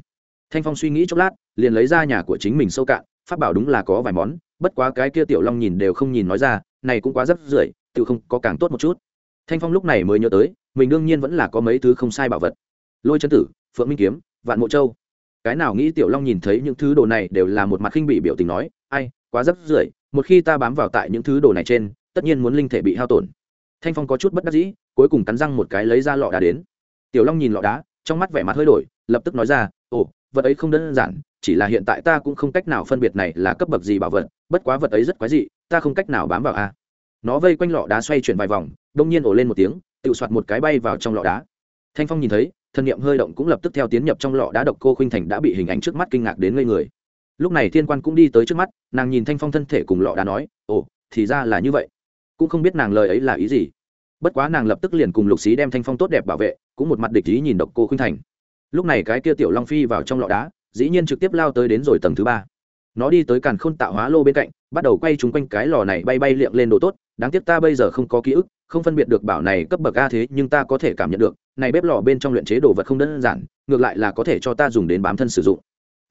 Thanh phong suy nghĩ chốc lát, liền lấy ra nhà của chính mình sâu cạn phát bảo đúng là có vài món, bất quá cái kia tiểu long nhìn đều không nhìn nói ra, này cũng quá rất rưởi, tự không có càng tốt một chút thanh phong lúc này mới nhớ tới, mình đương nhiên vẫn là có mấy thứ không sai bảo vật. Lôi chân tử, phượng minh kiếm, vạn mộ châu. Cái nào nghĩ tiểu long nhìn thấy những thứ đồ này đều là một mặt khinh bị biểu tình nói, ai, quá rất rưởi, một khi ta bám vào tại những thứ đồ này trên, tất nhiên muốn linh thể bị hao tổn. Thanh phong có chút bất đắc dĩ, cuối cùng cắn răng một cái lấy ra lọ đá đến. Tiểu long nhìn lọ đá, trong mắt vẻ mặt hơi đổi, lập tức nói ra, ồ, vật ấy không đơn giản, chỉ là hiện tại ta cũng không cách nào phân biệt này là cấp bậc gì bảo vật, bất quá vật ấy rất quái dị, ta không cách nào bám vào a. Nó vây quanh lọ đá xoay chuyển vài vòng đông nhiên ổ lên một tiếng tự soạt một cái bay vào trong lọ đá. Thanh phong nhìn thấy, thân nhiệm hơi động cũng lập tức theo tiến nhập trong lọ đá độc cô khuynh thành đã bị hình ảnh trước mắt kinh ngạc đến ngây người. Lúc này thiên quan cũng đi tới trước mắt, nàng nhìn thanh phong thân thể cùng lọ đá nói, ồ, thì ra là như vậy. Cũng không biết nàng lời ấy là ý gì. Bất quá nàng lập tức liền cùng lục xí đem thanh phong tốt đẹp bảo vệ, cũng một mặt địch ý nhìn độc cô khuynh thành. Lúc này cái kia tiểu long phi vào trong lọ đá, dĩ nhiên trực tiếp lao tới đến rồi tầng thứ ba. Nó đi tới càn khôn tạo hóa lô bên cạnh, bắt đầu quay chúng quanh cái lò này bay bay liệng lên đồ tốt, đáng tiếc ta bây giờ không có ký ức không phân biệt được bảo này cấp bậc a thế nhưng ta có thể cảm nhận được, này bếp lò bên trong luyện chế đồ vật không đơn giản, ngược lại là có thể cho ta dùng đến bám thân sử dụng.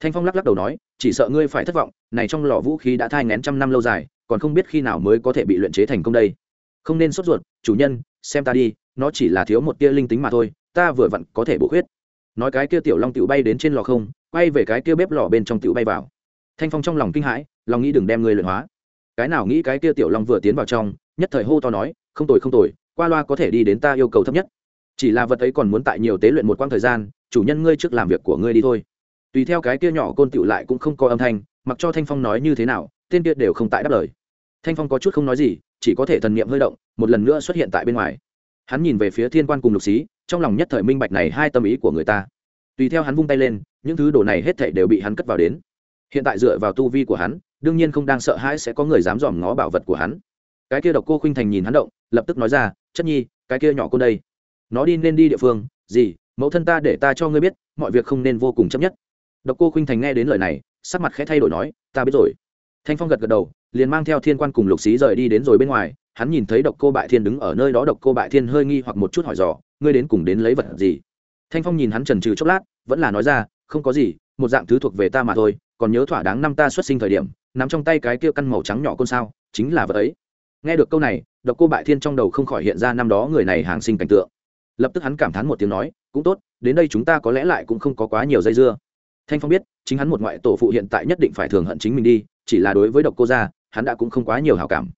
Thanh phong lắc lắc đầu nói, chỉ sợ ngươi phải thất vọng, này trong lò vũ khí đã thai ngén trăm năm lâu dài, còn không biết khi nào mới có thể bị luyện chế thành công đây. Không nên sốt ruột, chủ nhân, xem ta đi, nó chỉ là thiếu một tia linh tính mà thôi, ta vừa vặn có thể bổ khuyết. Nói cái kia tiểu long tiểu bay đến trên lò không, quay về cái kia bếp lò bên trong tiểu bay vào. Thanh phong trong lòng kinh hãi, lòng nghĩ đừng đem ngươi luyện hóa. Cái nào nghĩ cái kia tiểu long vừa tiến vào trong, nhất thời hô to nói không tồi không tồi, qua loa có thể đi đến ta yêu cầu thấp nhất. Chỉ là vật ấy còn muốn tại nhiều tế luyện một quãng thời gian, chủ nhân ngươi trước làm việc của ngươi đi thôi. Tùy theo cái kia nhỏ côn tựu lại cũng không có âm thanh, mặc cho thanh phong nói như thế nào, tên kia đều không tại đáp lời. Thanh phong có chút không nói gì, chỉ có thể thần niệm hơi động, một lần nữa xuất hiện tại bên ngoài. Hắn nhìn về phía thiên quan cùng lục xí, trong lòng nhất thời minh bạch này hai tâm ý của người ta. Tùy theo hắn vung tay lên, những thứ đồ này hết thảy đều bị hắn cất vào đến. Hiện tại dựa vào tu vi của hắn, đương nhiên không đang sợ hãi sẽ có người dám dòm ngó bảo vật của hắn cái kia độc cô khinh thành nhìn hắn động, lập tức nói ra, chất nhi, cái kia nhỏ cô đây, nó đi nên đi địa phương, gì, mẫu thân ta để ta cho ngươi biết, mọi việc không nên vô cùng chấp nhất. Độc cô khinh thành nghe đến lời này, sắc mặt khẽ thay đổi nói, ta biết rồi. Thanh phong gật gật đầu, liền mang theo thiên quan cùng lục xí rời đi đến rồi bên ngoài, hắn nhìn thấy độc cô bại thiên đứng ở nơi đó, độc cô bại thiên hơi nghi hoặc một chút hỏi dò, ngươi đến cùng đến lấy vật gì? Thanh phong nhìn hắn trần trừ chốc lát, vẫn là nói ra, không có gì, một dạng thứ thuộc về ta mà thôi, còn nhớ thỏa đáng năm ta xuất sinh thời điểm, nắm trong tay cái kia căn màu trắng nhỏ côn sao, chính là vật ấy nghe được câu này, độc cô bại thiên trong đầu không khỏi hiện ra năm đó người này hàng sinh cảnh tượng. Lập tức hắn cảm thán một tiếng nói, cũng tốt, đến đây chúng ta có lẽ lại cũng không có quá nhiều dây dưa. Thanh phong biết, chính hắn một ngoại tổ phụ hiện tại nhất định phải thường hận chính mình đi, chỉ là đối với độc cô gia, hắn đã cũng không quá nhiều hào cảm.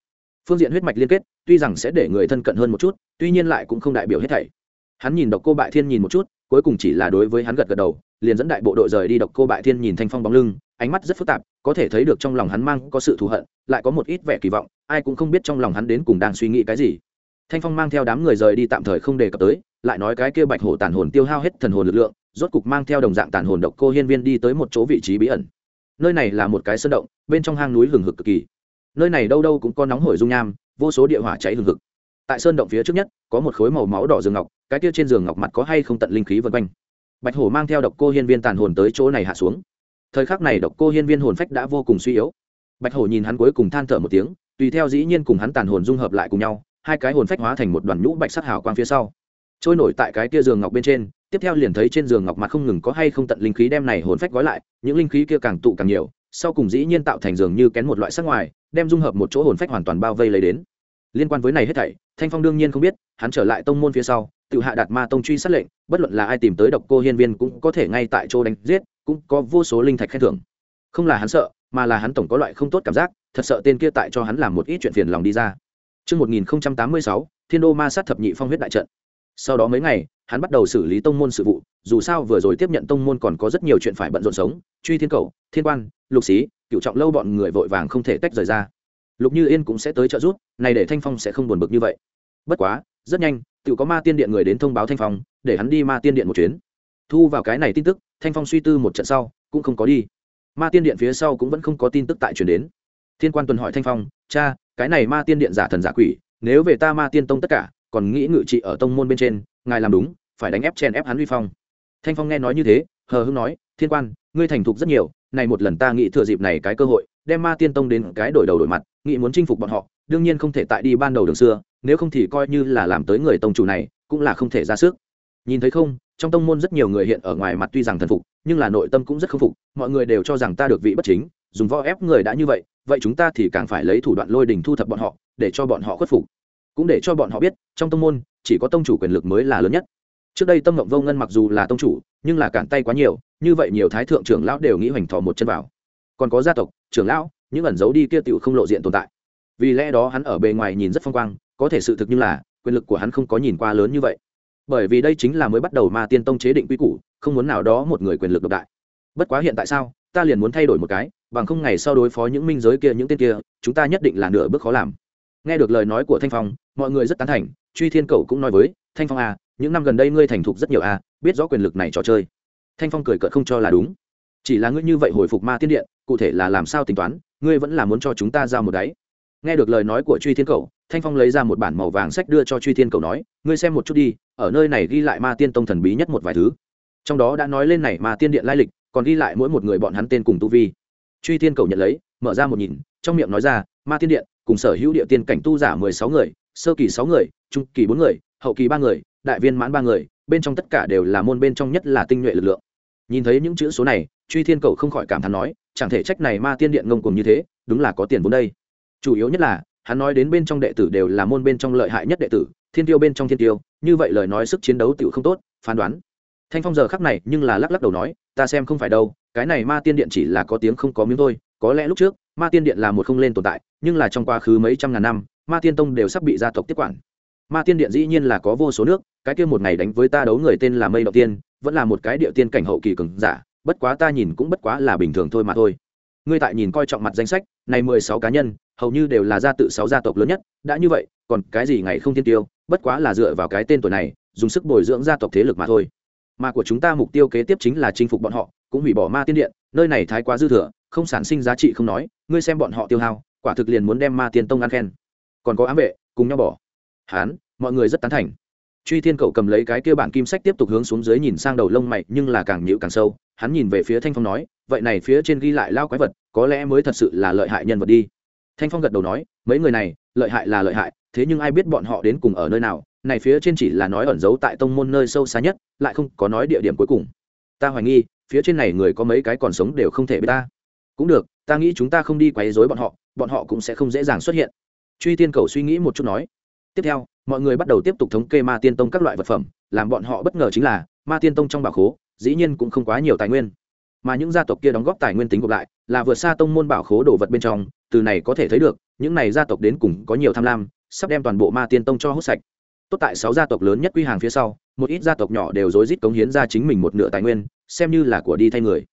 Phương diện huyết mạch liên kết, tuy rằng sẽ để người thân cận hơn một chút, tuy nhiên lại cũng không đại biểu hết thảy. Hắn nhìn độc cô bại thiên nhìn một chút, cuối cùng chỉ là đối với hắn gật gật đầu liền dẫn đại bộ đội rời đi độc cô bại thiên nhìn thanh phong bóng lưng, ánh mắt rất phức tạp, có thể thấy được trong lòng hắn mang có sự thù hận, lại có một ít vẻ kỳ vọng, ai cũng không biết trong lòng hắn đến cùng đang suy nghĩ cái gì. Thanh phong mang theo đám người rời đi tạm thời không đề cập tới, lại nói cái kia bạch hổ tàn hồn tiêu hao hết thần hồn lực lượng, rốt cục mang theo đồng dạng tàn hồn độc cô hiên viên đi tới một chỗ vị trí bí ẩn. Nơi này là một cái sơn động, bên trong hang núi hừng hực cực kỳ. Nơi này đâu đâu cũng có nóng hổi dung nham, vô số địa hỏa cháy hừng hực. Tại sơn động phía trước nhất, có một khối màu máu đỏ rừng ngọc, cái kia trên giường ngọc mặt có hay không tận linh khí vân quanh bạch hổ mang theo độc cô hiên viên tàn hồn tới chỗ này hạ xuống. Thời khắc này độc cô hiên viên hồn phách đã vô cùng suy yếu. Bạch hổ nhìn hắn cuối cùng than thở một tiếng, tùy theo dĩ nhiên cùng hắn tàn hồn dung hợp lại cùng nhau, hai cái hồn phách hóa thành một đoàn nhũ bạch sắc hào quang phía sau. Trôi nổi tại cái kia giường ngọc bên trên, tiếp theo liền thấy trên giường ngọc mặt không ngừng có hay không tận linh khí đem này hồn phách gói lại, những linh khí kia càng tụ càng nhiều, sau cùng dĩ nhiên tạo thành giường như kén một loại sắc ngoài, đem dung hợp một chỗ hồn phách hoàn toàn bao vây lấy đến. Liên quan với này hết thảy, thanh phong đương nhiên không biết, hắn trở lại tông môn phía sau tự hạ đạt ma tông truy sát lệnh bất luận là ai tìm tới độc cô hiên viên cũng có thể ngay tại chỗ đánh giết cũng có vô số linh thạch khen thưởng không là hắn sợ mà là hắn tổng có loại không tốt cảm giác thật sợ tên kia tại cho hắn làm một ít chuyện phiền lòng đi ra Trước 1086, Thiên đô ma sát thập nhị phong huyết đại trận. Sau đó mấy ngày, hắn bắt đầu xử lý tông môn sự vụ, dù sao vừa rồi tiếp nhận tông môn còn có rất nhiều chuyện phải bận rộn sống, truy thiên cầu, thiên quan, lục Xí, cựu trọng lâu bọn người vội vàng không thể tách rời ra. Lục Như Yên cũng sẽ tới trợ giúp, này để Thanh Phong sẽ không buồn bực như vậy. Bất quá, rất nhanh, tự có ma tiên điện người đến thông báo Thanh Phong, để hắn đi ma tiên điện một chuyến. Thu vào cái này tin tức, Thanh Phong suy tư một trận sau, cũng không có đi. Ma tiên điện phía sau cũng vẫn không có tin tức tại truyền đến. Thiên quan tuần hỏi Thanh Phong, "Cha, cái này ma tiên điện giả thần giả quỷ, nếu về ta ma tiên tông tất cả còn nghĩ ngự trị ở tông môn bên trên ngài làm đúng phải đánh ép chen ép hắn uy phong thanh phong nghe nói như thế hờ hưng nói thiên quan ngươi thành thục rất nhiều này một lần ta nghĩ thừa dịp này cái cơ hội đem ma tiên tông đến cái đổi đầu đổi mặt nghĩ muốn chinh phục bọn họ đương nhiên không thể tại đi ban đầu đường xưa, nếu không thì coi như là làm tới người tông chủ này, cũng là không thể ra sức. Nhìn thấy không, trong tông môn rất nhiều người hiện ở ngoài mặt tuy rằng thần phục, nhưng là nội tâm cũng rất k phục, mọi người đều cho rằng ta được vị bất chính, dùng vo ép người đã như vậy vậy chúng ta thì càng phải lấy thủ đoạn lôi đình thu thập bọn họ, để cho bọn họ khuất phục. Cũng để cho bọn họ biết, trong tông môn, chỉ có tông chủ quyền lực mới là lớn nhất. Trước đây tâm mộng vô ngân mặc dù là tông chủ, nhưng là cản tay quá nhiều, như vậy nhiều thái thượng trưởng lão đều nghĩ hoành thò một chân vào. Còn có gia tộc, trưởng lão, những ẩn giấu đi kia tựu không lộ diện tồn tại vì lẽ đó hắn ở bề ngoài nhìn rất phong quang, có thể sự thực như là, quyền lực của hắn không có nhìn qua lớn như vậy. Bởi vì đây chính là mới bắt đầu mà tiên tông chế định quy củ, không muốn nào đó một người quyền lực độc đại. Bất quá hiện tại sao, ta liền muốn thay đổi một cái, bằng không ngày sau đối phó những minh giới kia, những tên kia, chúng ta nhất định là nửa bước khó làm. Nghe được lời nói của thanh phong, mọi người rất tán thành, truy thiên cầu cũng nói với, thanh phong à những năm gần đây ngươi thành thục rất nhiều à biết rõ quyền lực này trò chơi. Thanh phong cười cợt không cho là đúng. Chỉ là ngươi như vậy hồi phục ma tiên điện, cụ thể là làm sao tính toán, ngươi vẫn là muốn cho chúng ta giao một đáy nghe được lời nói của truy thiên cầu, thanh phong lấy ra một bản màu vàng sách đưa cho truy thiên cầu nói, ngươi xem một chút đi, ở nơi này ghi lại ma tiên tông thần bí nhất một vài thứ. Trong đó đã nói lên này ma tiên điện lai lịch, còn ghi lại mỗi một người bọn hắn tên cùng tu vi. Truy thiên cầu nhận lấy, mở ra một nhìn, trong miệng nói ra, ma tiên điện, cùng sở hữu địa tiên cảnh tu giả mười sáu người, sơ kỳ sáu người, trung kỳ bốn người, hậu kỳ ba người, đại viên mãn ba người, bên trong tất cả đều là môn bên trong nhất là tinh nhuệ lực lượng. Nhìn thấy những chữ số này, truy thiên cầu không khỏi cảm thán nói, chẳng thể trách này ma tiên điện ngông cùng như thế, đúng là có tiền vốn đây chủ yếu nhất là, hắn nói đến bên trong đệ tử đều là môn bên trong lợi hại nhất đệ tử, thiên tiêu bên trong thiên tiêu, như vậy lời nói sức chiến đấu tựu không tốt, phán đoán. Thanh phong giờ khắc này nhưng là lắc lắc đầu nói, ta xem không phải đâu, cái này ma tiên điện chỉ là có tiếng không có miếng thôi, có lẽ lúc trước, ma tiên điện là một không lên tồn tại, nhưng là trong quá khứ mấy trăm ngàn năm, ma tiên tông đều sắp bị gia tộc tiếp quản. Ma tiên điện dĩ nhiên là có vô số nước, cái kia một ngày đánh với ta đấu người tên là mây đầu tiên, vẫn là một cái địa tiên cảnh hậu kỳ cường giả, bất quá ta nhìn cũng bất quá là bình thường thôi mà thôi. Ngươi tại nhìn coi trọng mặt danh sách, này mười sáu cá nhân hầu như đều là gia tự sáu gia tộc lớn nhất, đã như vậy, còn cái gì ngày không thiên tiêu, bất quá là dựa vào cái tên tuổi này, dùng sức bồi dưỡng gia tộc thế lực mà thôi. Mà của chúng ta mục tiêu kế tiếp chính là chinh phục bọn họ, cũng hủy bỏ ma tiên điện, nơi này thái quá dư thừa, không sản sinh giá trị không nói, ngươi xem bọn họ tiêu hao, quả thực liền muốn đem ma tiên tông ăn khen. Còn có ám vệ, cùng nhau bỏ. Hán, mọi người rất tán thành. Truy thiên cậu cầm lấy cái kia bản kim sách tiếp tục hướng xuống dưới nhìn sang đầu lông mày, nhưng là càng nhịu càng sâu, hắn nhìn về phía thanh phong nói, vậy này phía trên ghi lại lao quái vật, có lẽ mới thật sự là lợi hại nhân vật đi thanh phong gật đầu nói, mấy người này, lợi hại là lợi hại, thế nhưng ai biết bọn họ đến cùng ở nơi nào? Này phía trên chỉ là nói ẩn giấu tại tông môn nơi sâu xa nhất, lại không có nói địa điểm cuối cùng. Ta hoài nghi, phía trên này người có mấy cái còn sống đều không thể biết ta. Cũng được, ta nghĩ chúng ta không đi quấy rối bọn họ bọn họ cũng sẽ không dễ dàng xuất hiện. Truy tiên cầu suy nghĩ một chút nói. Tiếp theo, mọi người bắt đầu tiếp tục thống kê ma tiên tông các loại vật phẩm, làm bọn họ bất ngờ chính là, ma tiên tông trong bảo khố, dĩ nhiên cũng không quá nhiều tài nguyên. Mà những gia tộc kia đóng góp tài nguyên tính gộp lại, là vượt xa tông môn bảo khố đồ vật bên trong từ này có thể thấy được, những này gia tộc đến cùng có nhiều tham lam, sắp đem toàn bộ ma tiên tông cho hút sạch. Tốt tại sáu gia tộc lớn nhất quy hàng phía sau, một ít gia tộc nhỏ đều rối rít cống hiến ra chính mình một nửa tài nguyên, xem như là của đi thay người.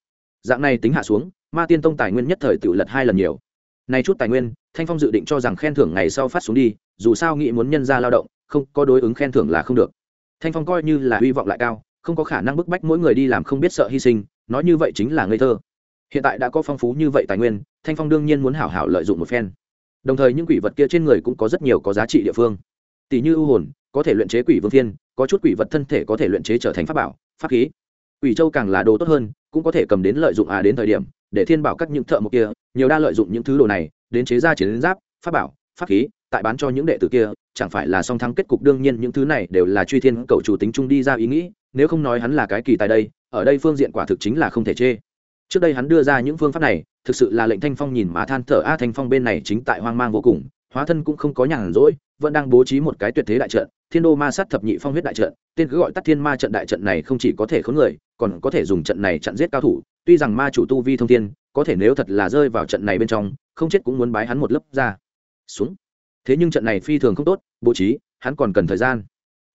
Dạng này tính hạ xuống, ma tiên tông tài nguyên nhất thời tự lật hai lần nhiều. Nay chút tài nguyên, thanh phong dự định cho rằng khen thưởng ngày sau phát xuống đi, dù sao nghĩ muốn nhân ra lao động, không có đối ứng khen thưởng là không được. Thanh phong coi như là hy vọng lại cao, không có khả năng bức bách mỗi người đi làm không biết sợ hy sinh, nói như vậy chính là ngây thơ hiện tại đã có phong phú như vậy tài nguyên, thanh phong đương nhiên muốn hảo hảo lợi dụng một phen. Đồng thời những quỷ vật kia trên người cũng có rất nhiều có giá trị địa phương. Tỷ như ưu hồn, có thể luyện chế quỷ vương thiên, có chút quỷ vật thân thể có thể luyện chế trở thành pháp bảo, pháp khí. Quỷ châu càng là đồ tốt hơn, cũng có thể cầm đến lợi dụng à đến thời điểm, để thiên bảo các những thợ một kia, nhiều đa lợi dụng những thứ đồ này, đến chế ra chiến giáp, pháp bảo, pháp khí, tại bán cho những đệ tử kia, chẳng phải là song thắng kết cục đương nhiên những thứ này đều là truy thiên cầu chủ tính trung đi ra ý nghĩ, nếu không nói hắn là cái kỳ tại đây, ở đây phương diện quả thực chính là không thể chê trước đây hắn đưa ra những phương pháp này, thực sự là lệnh thanh phong nhìn mà than thở, a, thanh phong bên này chính tại hoang mang vô cùng, hóa thân cũng không có nhàn rỗi, vẫn đang bố trí một cái tuyệt thế đại trận, thiên đô ma sát thập nhị phong huyết đại trận, tên cứ gọi tắt thiên ma trận đại trận này không chỉ có thể khốn người, còn có thể dùng trận này chặn giết cao thủ. Tuy rằng ma chủ tu vi thông thiên, có thể nếu thật là rơi vào trận này bên trong, không chết cũng muốn bái hắn một lớp ra. Xuống. Thế nhưng trận này phi thường không tốt, bố trí, hắn còn cần thời gian.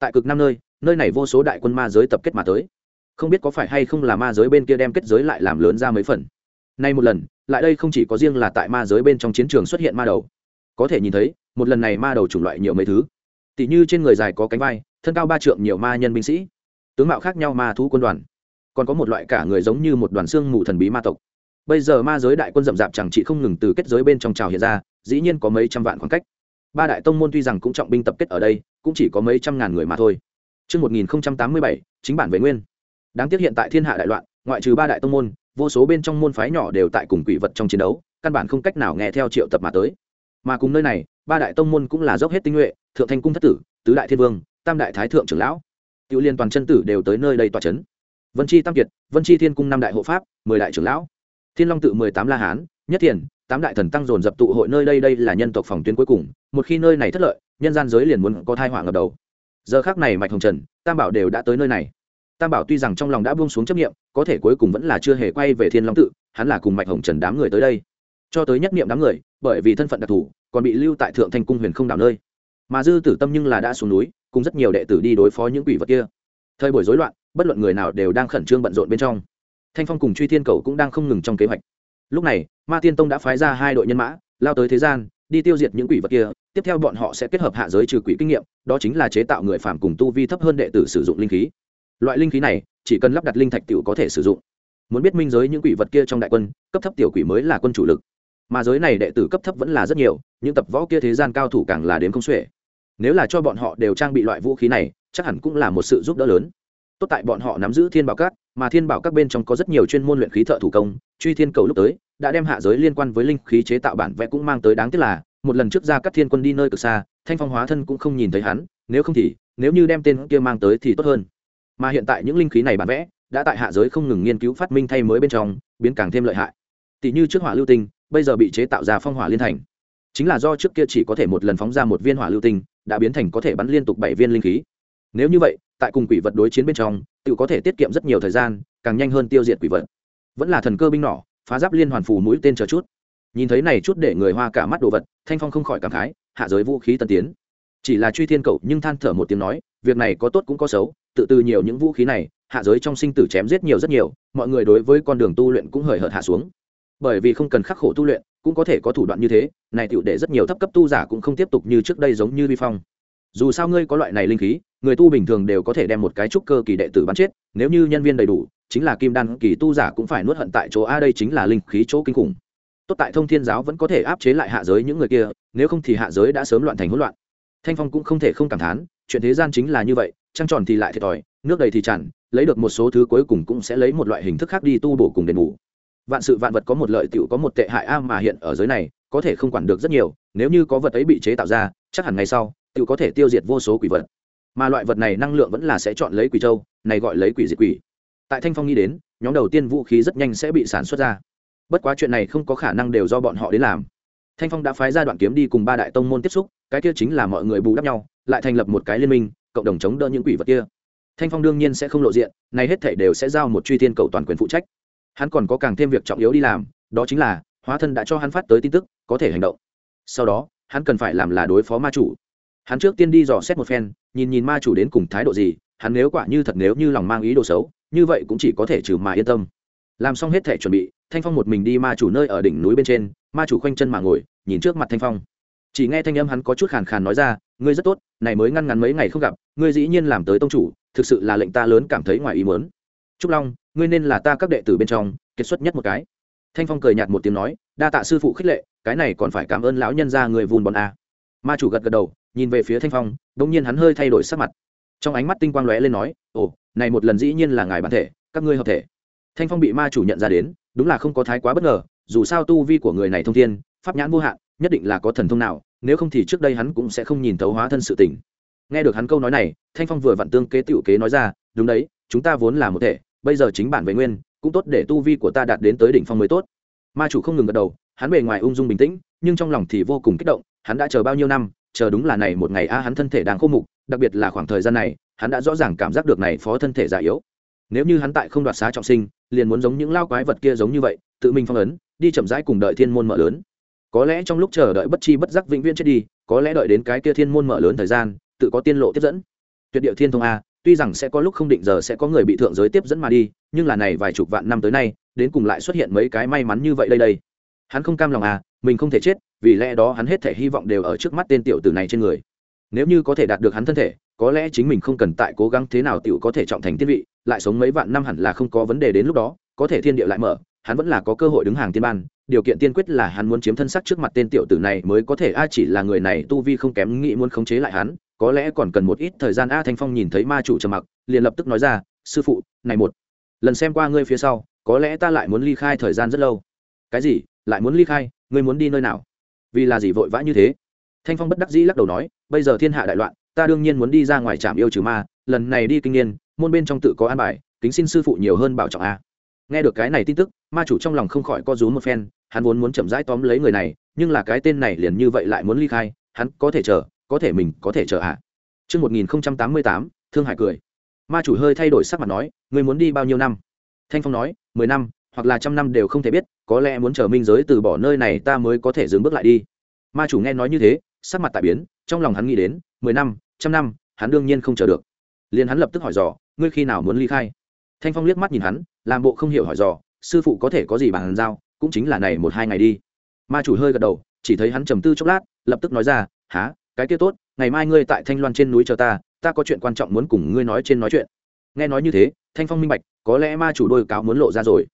Tại cực năm nơi nơi này vô số đại quân ma giới tập kết mà tới không biết có phải hay không là ma giới bên kia đem kết giới lại làm lớn ra mấy phần. Nay một lần lại đây không chỉ có riêng là tại ma giới bên trong chiến trường xuất hiện ma đầu. Có thể nhìn thấy một lần này ma đầu chủng loại nhiều mấy thứ. Tỷ như trên người dài có cánh vai thân cao ba trượng nhiều ma nhân binh sĩ. Tướng mạo khác nhau ma thú quân đoàn. Còn có một loại cả người giống như một đoàn xương mù thần bí ma tộc. Bây giờ ma giới đại quân rậm rạp chẳng chỉ không ngừng từ kết giới bên trong trào hiện ra dĩ nhiên có mấy trăm vạn khoảng cách. Ba đại tông môn tuy rằng cũng trọng binh tập kết ở đây cũng chỉ có mấy trăm ngàn người mà thôi. Trước 1087, chính bản về nguyên. Đáng tiếc hiện tại thiên hạ đại loạn, ngoại trừ ba đại tông môn, vô số bên trong môn phái nhỏ đều tại cùng quỷ vật trong chiến đấu, căn bản không cách nào nghe theo triệu tập mà tới. Mà cùng nơi này, ba đại tông môn cũng là dốc hết tinh nhuệ, thượng thanh cung thất tử, tứ đại thiên vương, tam đại thái thượng trưởng lão, tiểu liên toàn chân tử đều tới nơi đây tòa chấn. Vân Chi Tam Kiệt, Vân Chi Thiên cung năm đại hộ pháp, mười đại trưởng lão, Thiên Long tự mười tám La Hán, Nhất Thiền, tám đại thần tăng dồn dập tụ hội nơi đây đây là nhân tộc phòng tuyến cuối cùng, một khi nơi này thất lợi, nhân gian giới liền muốn có thai họa ngập đầu. Giờ khắc này Mạch Hồng Trần, Tam Bảo đều đã tới nơi này. Tam Bảo tuy rằng trong lòng đã buông xuống chấp niệm, có thể cuối cùng vẫn là chưa hề quay về Thiên Long tự, hắn là cùng Mạch Hồng Trần đám người tới đây. Cho tới nhất niệm đám người, bởi vì thân phận đặc thù, còn bị lưu tại Thượng Thanh cung Huyền Không đảo nơi. Mà Dư Tử Tâm nhưng là đã xuống núi, cùng rất nhiều đệ tử đi đối phó những quỷ vật kia. Thời buổi rối loạn, bất luận người nào đều đang khẩn trương bận rộn bên trong. Thanh Phong cùng Truy Thiên Cầu cũng đang không ngừng trong kế hoạch. Lúc này, Ma Tiên Tông đã phái ra hai đội nhân mã, lao tới thế gian, đi tiêu diệt những quỷ vật kia, tiếp theo bọn họ sẽ kết hợp hạ giới trừ quỷ kinh nghiệm, đó chính là chế tạo người phạm cùng tu vi thấp hơn đệ tử sử dụng linh khí. Loại linh khí này, chỉ cần lắp đặt linh thạch tiểu có thể sử dụng. Muốn biết minh giới những quỷ vật kia trong đại quân, cấp thấp tiểu quỷ mới là quân chủ lực. Mà giới này đệ tử cấp thấp vẫn là rất nhiều, những tập võ kia thế gian cao thủ càng là đến không xuể. Nếu là cho bọn họ đều trang bị loại vũ khí này, chắc hẳn cũng là một sự giúp đỡ lớn. Tốt tại bọn họ nắm giữ thiên bảo các, mà thiên bảo các bên trong có rất nhiều chuyên môn luyện khí thợ thủ công, truy thiên cầu lúc tới, đã đem hạ giới liên quan với linh khí chế tạo bản vẽ cũng mang tới đáng tiếc là một lần trước ra các thiên quân đi nơi cực xa thanh phong hóa thân cũng không nhìn thấy hắn nếu không thì nếu như đem tên kia mang tới thì tốt hơn mà hiện tại những linh khí này bản vẽ đã tại hạ giới không ngừng nghiên cứu phát minh thay mới bên trong, biến càng thêm lợi hại. Tỷ như trước hỏa lưu tinh, bây giờ bị chế tạo ra phong hỏa liên thành. Chính là do trước kia chỉ có thể một lần phóng ra một viên hỏa lưu tinh, đã biến thành có thể bắn liên tục bảy viên linh khí. Nếu như vậy, tại cùng quỷ vật đối chiến bên trong, tự có thể tiết kiệm rất nhiều thời gian, càng nhanh hơn tiêu diệt quỷ vật. Vẫn là thần cơ binh nỏ, phá giáp liên hoàn phù mũi tên chờ chút. Nhìn thấy này chút để người hoa cả mắt đồ vật, thanh phong không khỏi cảm khái, hạ giới vũ khí tân tiến chỉ là truy thiên cậu nhưng than thở một tiếng nói, việc này có tốt cũng có xấu, tự từ nhiều những vũ khí này, hạ giới trong sinh tử chém giết nhiều rất nhiều, mọi người đối với con đường tu luyện cũng hời hợt hạ xuống. Bởi vì không cần khắc khổ tu luyện, cũng có thể có thủ đoạn như thế, này tựu để rất nhiều thấp cấp tu giả cũng không tiếp tục như trước đây giống như vi phong. Dù sao ngươi có loại này linh khí, người tu bình thường đều có thể đem một cái trúc cơ kỳ đệ tử bắn chết, nếu như nhân viên đầy đủ, chính là kim đan kỳ tu giả cũng phải nuốt hận tại chỗ a, đây chính là linh khí chỗ kinh khủng. Tốt tại thông thiên giáo vẫn có thể áp chế lại hạ giới những người kia, nếu không thì hạ giới đã sớm loạn thành hỗn loạn thanh phong cũng không thể không cảm thán, chuyện thế gian chính là như vậy, trăng tròn thì lại thiệt thòi, nước đầy thì tràn, lấy được một số thứ cuối cùng cũng sẽ lấy một loại hình thức khác đi tu bổ cùng đền bù. Vạn sự vạn vật có một lợi tiểu có một tệ hại a mà hiện ở giới này, có thể không quản được rất nhiều, nếu như có vật ấy bị chế tạo ra, chắc hẳn ngày sau, tiểu có thể tiêu diệt vô số quỷ vật. Mà loại vật này năng lượng vẫn là sẽ chọn lấy quỷ châu, này gọi lấy quỷ diệt quỷ. Tại thanh phong nghĩ đến, nhóm đầu tiên vũ khí rất nhanh sẽ bị sản xuất ra. Bất quá chuyện này không có khả năng đều do bọn họ đến làm thanh phong đã phái ra đoạn kiếm đi cùng ba đại tông môn tiếp xúc, cái kia chính là mọi người bù đắp nhau, lại thành lập một cái liên minh, cộng đồng chống đỡ những quỷ vật kia. Thanh phong đương nhiên sẽ không lộ diện nay hết thể đều sẽ giao một truy thiên cầu toàn quyền phụ trách. Hắn còn có càng thêm việc trọng yếu đi làm, đó chính là, hóa thân đã cho hắn phát tới tin tức, có thể hành động. Sau đó, hắn cần phải làm là đối phó ma chủ. Hắn trước tiên đi dò xét một phen, nhìn nhìn ma chủ đến cùng thái độ gì, hắn nếu quả như thật nếu như lòng mang ý đồ xấu, như vậy cũng chỉ có thể trừ mà yên tâm. Làm xong hết thể chuẩn bị thanh phong một mình đi ma chủ nơi ở đỉnh núi bên trên, ma chủ khoanh chân mà ngồi, nhìn trước mặt thanh phong. Chỉ nghe thanh âm hắn có chút khàn khàn nói ra, ngươi rất tốt, này mới ngăn ngắn mấy ngày không gặp, ngươi dĩ nhiên làm tới tông chủ, thực sự là lệnh ta lớn cảm thấy ngoài ý mớn trúc long, ngươi nên là ta các đệ tử bên trong, kiệt xuất nhất một cái. Thanh phong cười nhạt một tiếng nói, đa tạ sư phụ khích lệ, cái này còn phải cảm ơn lão nhân ra người vùn bọn a. Ma chủ gật gật đầu, nhìn về phía thanh phong đ ỗ n g nhiên hắn hơi thay đổi sắc mặt. Trong ánh mắt tinh quang lóe lên nói, ồ, này một lần dĩ nhiên là ngài bản thể, các ngươi hợp thể thanh phong bị ma chủ nhận ra đến, đúng là không có thái quá bất ngờ, dù sao tu vi của người này thông thiên, pháp nhãn vô hạn, nhất định là có thần thông nào, nếu không thì trước đây hắn cũng sẽ không nhìn thấu hóa thân sự tình. Nghe được hắn câu nói này, thanh phong vừa vặn tương kế tiểu kế nói ra, đúng đấy, chúng ta vốn là một thể, bây giờ chính bản về nguyên, cũng tốt để tu vi của ta đạt đến tới đỉnh phong mới tốt. Ma chủ không ngừng gật đầu, hắn bề ngoài ung dung bình tĩnh, nhưng trong lòng thì vô cùng kích động, hắn đã chờ bao nhiêu năm, chờ đúng là này một ngày a, hắn thân thể đang khô mục, đặc biệt là khoảng thời gian này, hắn đã rõ ràng cảm giác được này phó thân thể già yếu nếu như hắn tại không đoạt xá trọng sinh, liền muốn giống những lao quái vật kia giống như vậy, tự mình phong ấn, đi chậm rãi cùng đợi thiên môn mở lớn. Có lẽ trong lúc chờ đợi bất chi bất giác vĩnh viễn chết đi, có lẽ đợi đến cái kia thiên môn mở lớn thời gian, tự có tiên lộ tiếp dẫn. Tuyệt địa thiên thông a, tuy rằng sẽ có lúc không định giờ sẽ có người bị thượng giới tiếp dẫn mà đi, nhưng là này vài chục vạn năm tới nay, đến cùng lại xuất hiện mấy cái may mắn như vậy đây đây. Hắn không cam lòng à mình không thể chết, vì lẽ đó hắn hết thể hy vọng đều ở trước mắt tên tiểu tử này trên người. Nếu như có thể đạt được hắn thân thể, có lẽ chính mình không cần tại cố gắng thế nào tiểu có thể trọng thành tiên vị lại sống mấy vạn năm hẳn là không có vấn đề đến lúc đó, có thể thiên địa lại mở, hắn vẫn là có cơ hội đứng hàng tiên ban, điều kiện tiên quyết là hắn muốn chiếm thân sắc trước mặt tên tiểu tử này mới có thể, a, chỉ là người này tu vi không kém, nghĩ muốn khống chế lại hắn, có lẽ còn cần một ít thời gian, a, thanh phong nhìn thấy ma chủ trầm mặc, liền lập tức nói ra, sư phụ, này một lần xem qua ngươi phía sau, có lẽ ta lại muốn ly khai thời gian rất lâu. Cái gì? Lại muốn ly khai? Ngươi muốn đi nơi nào? Vì là gì vội vã như thế? Thanh phong bất đắc dĩ lắc đầu nói, bây giờ thiên hạ đại loạn, ta đương nhiên muốn đi ra ngoài trạm yêu trừ ma, lần này đi kinh niên môn bên trong tự có an bài kính xin sư phụ nhiều hơn bảo trọng a nghe được cái này tin tức ma chủ trong lòng không khỏi co rúm một phen hắn vốn muốn chậm rãi tóm lấy người này nhưng là cái tên này liền như vậy lại muốn ly khai hắn có thể chờ có thể mình có thể chờ ạ tám Trước 1088, Thương Hải cười. Ma chủ hơi thay đổi sắc mặt nói, người muốn đi bao nhiêu năm? Thanh Phong nói, mười năm, hoặc là trăm năm đều không thể biết, có lẽ muốn chờ minh giới từ bỏ nơi này ta mới có thể dừng bước lại đi. Ma chủ nghe nói như thế, sắc mặt tại biến, trong lòng hắn nghĩ đến, mười năm, trăm năm, hắn đương nhiên không chờ được. Liền hắn lập tức hỏi dò, ngươi khi nào muốn ly khai? Thanh Phong liếc mắt nhìn hắn, làm bộ không hiểu hỏi dò, sư phụ có thể có gì bàn giao, cũng chính là này một hai ngày đi. Ma chủ hơi gật đầu, chỉ thấy hắn trầm tư chốc lát, lập tức nói ra, há, cái kia tốt ngày mai ngươi tại thanh loan trên núi chờ ta ta có chuyện quan trọng muốn cùng ngươi nói trên nói chuyện nghe nói như thế thanh phong minh bạch có lẽ ma chủ đôi cáo muốn lộ ra rồi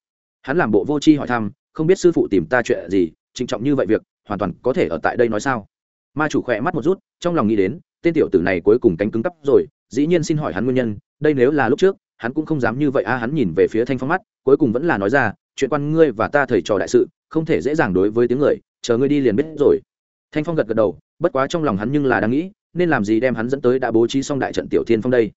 hắn làm bộ vô tri hỏi thăm không biết sư phụ tìm ta chuyện gì trịnh trọng như vậy việc hoàn toàn có thể ở tại đây nói sao ma chủ khỏe mắt một rút trong lòng nghĩ đến tên tiểu tử này cuối cùng cánh cứng cắp rồi dĩ nhiên xin hỏi hắn nguyên nhân, đây nếu là lúc trước, hắn cũng không dám như vậy a, hắn nhìn về phía thanh phong mắt, cuối cùng vẫn là nói ra, chuyện quan ngươi và ta thầy trò đại sự, không thể dễ dàng đối với tiếng người, chờ ngươi đi liền biết rồi. Thanh phong gật gật đầu, bất quá trong lòng hắn nhưng là đang nghĩ, nên làm gì đem hắn dẫn tới đã bố trí xong đại trận tiểu thiên phong đây.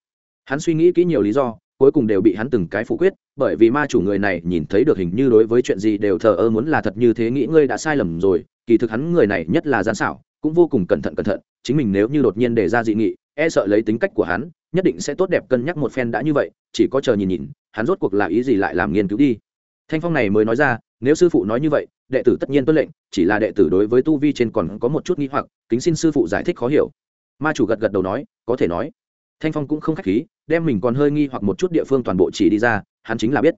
Hắn suy nghĩ kỹ nhiều lý do, cuối cùng đều bị hắn từng cái phủ quyết, bởi vì ma chủ người này nhìn thấy được hình như đối với chuyện gì đều thờ ơ muốn là thật như thế nghĩ ngươi đã sai lầm rồi, kỳ thực hắn người này nhất là gian xảo, cũng vô cùng cẩn thận cẩn thận, chính mình nếu như đột nhiên đề ra dị nghị e sợ lấy tính cách của hắn, nhất định sẽ tốt đẹp cân nhắc một phen đã như vậy, chỉ có chờ nhìn nhìn, hắn rốt cuộc là ý gì lại làm nghiên cứu đi. Thanh phong này mới nói ra, nếu sư phụ nói như vậy, đệ tử tất nhiên tuân lệnh, chỉ là đệ tử đối với tu vi trên còn có một chút nghi hoặc, kính xin sư phụ giải thích khó hiểu. Ma chủ gật gật đầu nói, có thể nói. Thanh phong cũng không k h á c h khí, đem mình còn hơi nghi hoặc một chút địa phương toàn bộ chỉ đi ra, hắn chính là biết.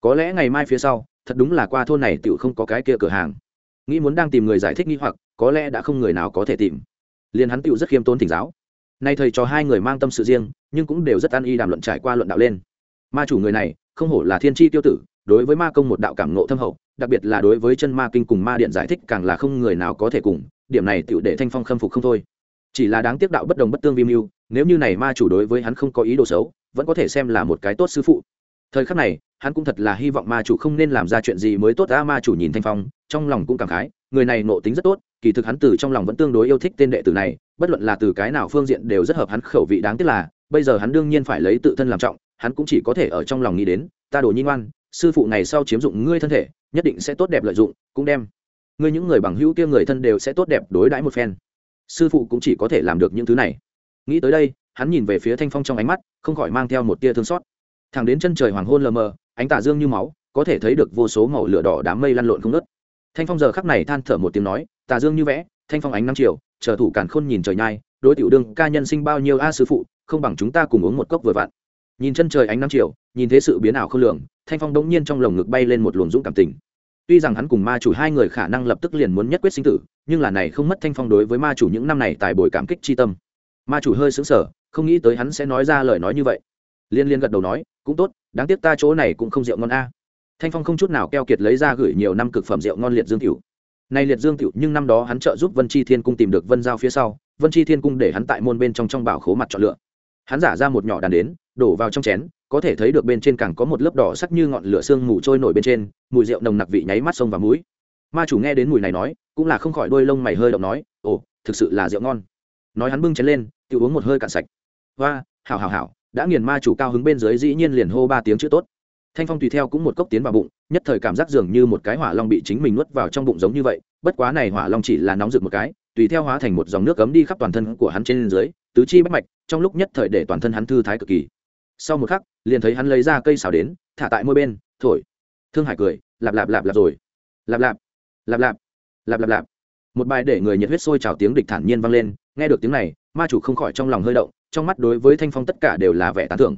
Có lẽ ngày mai phía sau, thật đúng là qua thôn này tự không có cái kia cửa hàng. Nghĩ muốn đang tìm người giải thích nghi hoặc, có lẽ đã không người nào có thể tìm. Liền hắn tựu rất khiêm tốn thỉnh giáo nay thầy cho hai người mang tâm sự riêng, nhưng cũng đều rất an y đàm luận trải qua luận đạo lên. Ma chủ người này, không hổ là thiên tri tiêu tử, đối với ma công một đạo cảm ngộ thâm hậu, đặc biệt là đối với chân ma kinh cùng ma điện giải thích càng là không người nào có thể cùng, điểm này tựu để thanh phong khâm phục không thôi. Chỉ là đáng tiếc đạo bất đồng bất tương vi mưu, nếu như này ma chủ đối với hắn không có ý đồ xấu, vẫn có thể xem là một cái tốt sư phụ. Thời khắc này, hắn cũng thật là hy vọng ma chủ không nên làm ra chuyện gì mới tốt ra ma chủ nhìn thanh phong, trong lòng cũng cảm khái người này nộ tính rất tốt, kỳ thực hắn từ trong lòng vẫn tương đối yêu thích tên đệ tử này, bất luận là từ cái nào phương diện đều rất hợp hắn khẩu vị đáng tiếc là, bây giờ hắn đương nhiên phải lấy tự thân làm trọng, hắn cũng chỉ có thể ở trong lòng nghĩ đến, ta đồ nhi ngoan, sư phụ ngày sau chiếm dụng ngươi thân thể, nhất định sẽ tốt đẹp lợi dụng, cũng đem ngươi những người bằng hữu kia người thân đều sẽ tốt đẹp đối đãi một phen. Sư phụ cũng chỉ có thể làm được những thứ này. Nghĩ tới đây, hắn nhìn về phía thanh phong trong ánh mắt, không khỏi mang theo một tia thương xót. Thẳng đến chân trời hoàng hôn lờ mờ, ánh tà dương như máu, có thể thấy được vô số màu lửa đỏ đám mây lăn lộn không nớt thanh phong giờ khắc này than thở một tiếng nói tà dương như vẽ thanh phong ánh năm chiều chờ thủ cản khôn nhìn trời nhai đối tiểu đương ca nhân sinh bao nhiêu a sư phụ không bằng chúng ta cùng uống một cốc vừa vặn. Nhìn chân trời ánh năm chiều nhìn thế sự biến ảo không lường thanh phong đống nhiên trong lồng ngực bay lên một luồng dũng cảm tình. Tuy rằng hắn cùng ma chủ hai người khả năng lập tức liền muốn nhất quyết sinh tử nhưng là này không mất thanh phong đối với ma chủ những năm này tài bồi cảm kích chi tâm. Ma chủ hơi sững sờ, không nghĩ tới hắn sẽ nói ra lời nói như vậy. Liên liên gật đầu nói cũng tốt đáng tiếc ta chỗ này cũng không rượu ngon a thanh phong không chút nào keo kiệt lấy ra gửi nhiều năm cực phẩm rượu ngon liệt dương Tiểu. nay liệt dương tiểu nhưng năm đó hắn trợ giúp vân chi thiên cung tìm được vân giao phía sau, vân chi thiên cung để hắn tại môn bên trong trong bảo khố mặt chọn lựa. Hắn giả ra một nhỏ đàn đến, đổ vào trong chén, có thể thấy được bên trên càng có một lớp đỏ sắc như ngọn lửa sương mù trôi nổi bên trên, mùi rượu nồng nặc vị nháy mắt sông và mũi. Ma chủ nghe đến mùi này nói, cũng là không khỏi đôi lông mày hơi động nói, ồ, thực sự là rượu ngon. Nói hắn bưng chén lên tự uống một hơi cạn sạch. Hoa hảo hảo hảo, đã nghiền ma chủ cao hứng bên dưới dĩ nhiên liền hô ba tiếng chữ tốt thanh phong tùy theo cũng một cốc tiến vào bụng, nhất thời cảm giác dường như một cái hỏa long bị chính mình nuốt vào trong bụng giống như vậy, bất quá này hỏa long chỉ là nóng rực một cái, tùy theo hóa thành một dòng nước cấm đi khắp toàn thân của hắn trên dưới, tứ chi bách mạch, trong lúc nhất thời để toàn thân hắn thư thái cực kỳ. Sau một khắc, liền thấy hắn lấy ra cây xào đến, thả tại môi bên, thổi. Thương hải cười, lạp lạp lạp lạp rồi. Lạp lạp lạp lạp lạp lạp lạp. Một bài để người nhiệt huyết sôi trào tiếng địch thản nhiên vang lên, nghe được tiếng này, ma chủ không khỏi trong lòng hơi động, trong mắt đối với thanh phong tất cả đều là vẻ tán thưởng.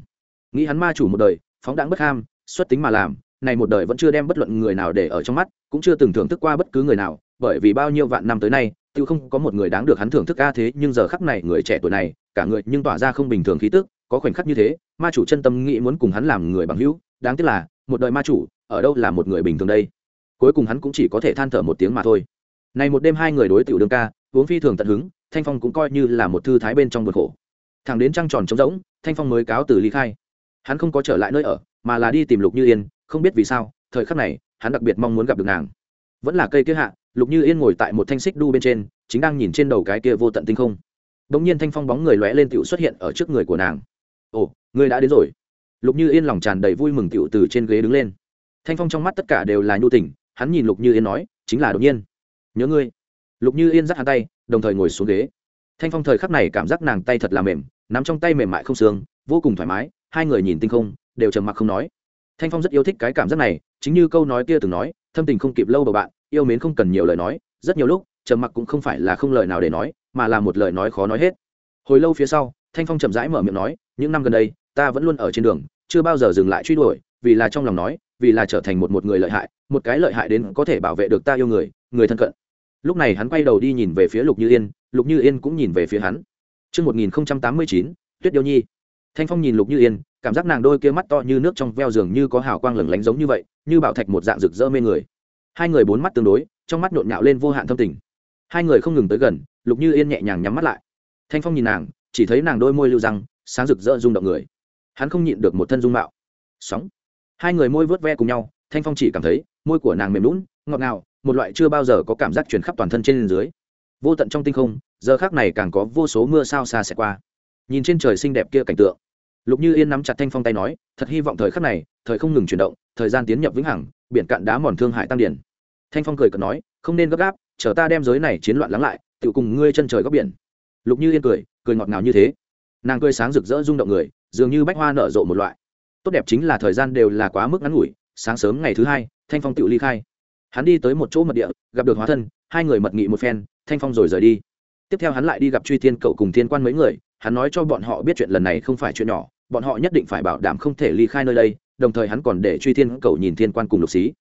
Nghĩ hắn ma chủ một đời, phóng đãng bất ham xuất tính mà làm, này một đời vẫn chưa đem bất luận người nào để ở trong mắt, cũng chưa từng thưởng thức qua bất cứ người nào, bởi vì bao nhiêu vạn năm tới nay tự không có một người đáng được hắn thưởng thức ca thế, nhưng giờ khắc này người trẻ tuổi này, cả người nhưng tỏa ra không bình thường khí tức, có khoảnh khắc như thế, ma chủ chân tâm nghĩ muốn cùng hắn làm người bằng hữu, đáng tiếc là, một đời ma chủ, ở đâu là một người bình thường đây? Cuối cùng hắn cũng chỉ có thể than thở một tiếng mà thôi. Này một đêm hai người đối tiểu đương ca, uống phi thường tận hứng, thanh phong cũng coi như là một thư thái bên trong buồn khổ. Thằng đến trăng tròn trống rỗng, thanh phong mới cáo từ ly khai. Hắn không có trở lại nơi ở mà là đi tìm lục như yên không biết vì sao thời khắc này hắn đặc biệt mong muốn gặp được nàng. Vẫn là cây kia hạ lục như yên ngồi tại một thanh xích đu bên trên chính đang nhìn trên đầu cái kia vô tận tinh không. Đ ỗ n g nhiên thanh phong bóng người lóe lên tựu xuất hiện ở trước người của nàng. Ồ ngươi đã đến rồi. Lục như yên lòng tràn đầy vui mừng tựu từ trên ghế đứng lên. Thanh phong trong mắt tất cả đều là nhu tỉnh, hắn nhìn lục như yên nói chính là đột nhiên. Nhớ ngươi. Lục như yên dắt hắn tay đồng thời ngồi xuống ghế. Thanh phong thời khắc này cảm giác nàng tay thật là mềm nắm trong tay mềm mại không xương vô cùng thoải mái hai người nhìn tinh không đều trầm mặc không nói. Thanh phong rất yêu thích cái cảm giác này chính như câu nói kia từng nói thâm tình không kịp lâu bầu bạn yêu mến không cần nhiều lời nói rất nhiều lúc trầm mặc cũng không phải là không lời nào để nói mà là một lời nói khó nói hết. Hồi lâu phía sau thanh phong chậm rãi mở miệng nói những năm gần đây ta vẫn luôn ở trên đường chưa bao giờ dừng lại truy đuổi vì là trong lòng nói vì là trở thành một một người lợi hại một cái lợi hại đến có thể bảo vệ được ta yêu người người thân cận. Lúc này hắn quay đầu đi nhìn về phía lục như yên lục như yên cũng nhìn về phía hắn. Trước 1089, Tuyết Điêu Nhi. Thanh Phong nhìn Lục Như Yên, cảm giác nàng đôi kia mắt to như nước trong veo dường như có hào quang lửng lánh giống như vậy, như bảo thạch một dạng rực rỡ mê người. Hai người bốn mắt tương đối, trong mắt nhộn nhạo lên vô hạn thâm tình. Hai người không ngừng tới gần, Lục Như Yên nhẹ nhàng nhắm mắt lại. Thanh Phong nhìn nàng, chỉ thấy nàng đôi môi lưu răng, sáng rực rỡ rung động người. Hắn không nhịn được một thân dung mạo. Sóng. Hai người môi vớt ve cùng nhau, Thanh Phong chỉ cảm thấy môi của nàng mềm nhũn, ngọt ngào, một loại chưa bao giờ có cảm giác truyền khắp toàn thân trên dưới. Vô tận trong tinh không, giờ khắc này càng có vô số mưa sao xa xẹt qua. Nhìn trên trời xinh đẹp kia cảnh tượng, lục như yên nắm chặt thanh phong tay nói, thật hy vọng thời khắc này, thời không ngừng chuyển động, thời gian tiến nhập vĩnh hằng, biển cạn đá mòn thương hại tăng điển. Thanh phong cười cợt nói, không nên gấp gáp, chờ ta đem giới này chiến loạn lắng lại tự cùng ngươi chân trời góc biển. Lục như yên cười cười ngọt ngào như thế. Nàng cười sáng rực rỡ rung động người, dường như bách hoa nở rộ một loại. Tốt đẹp chính là thời gian đều là quá mức ngắn ngủi, sáng sớm ngày thứ hai, thanh phong tự ly khai. Hắn đi tới một chỗ mật địa, gặp được hóa thân, hai người mật nghị một phen, thanh phong rồi rời đi. Tiếp theo hắn lại đi gặp truy thiên cậu cùng thiên quan mấy người, hắn nói cho bọn họ biết chuyện lần này không phải chuyện nhỏ bọn họ nhất định phải bảo đảm không thể ly khai nơi đây, đồng thời hắn còn để truy thiên cầu nhìn thiên quan cùng lục xí.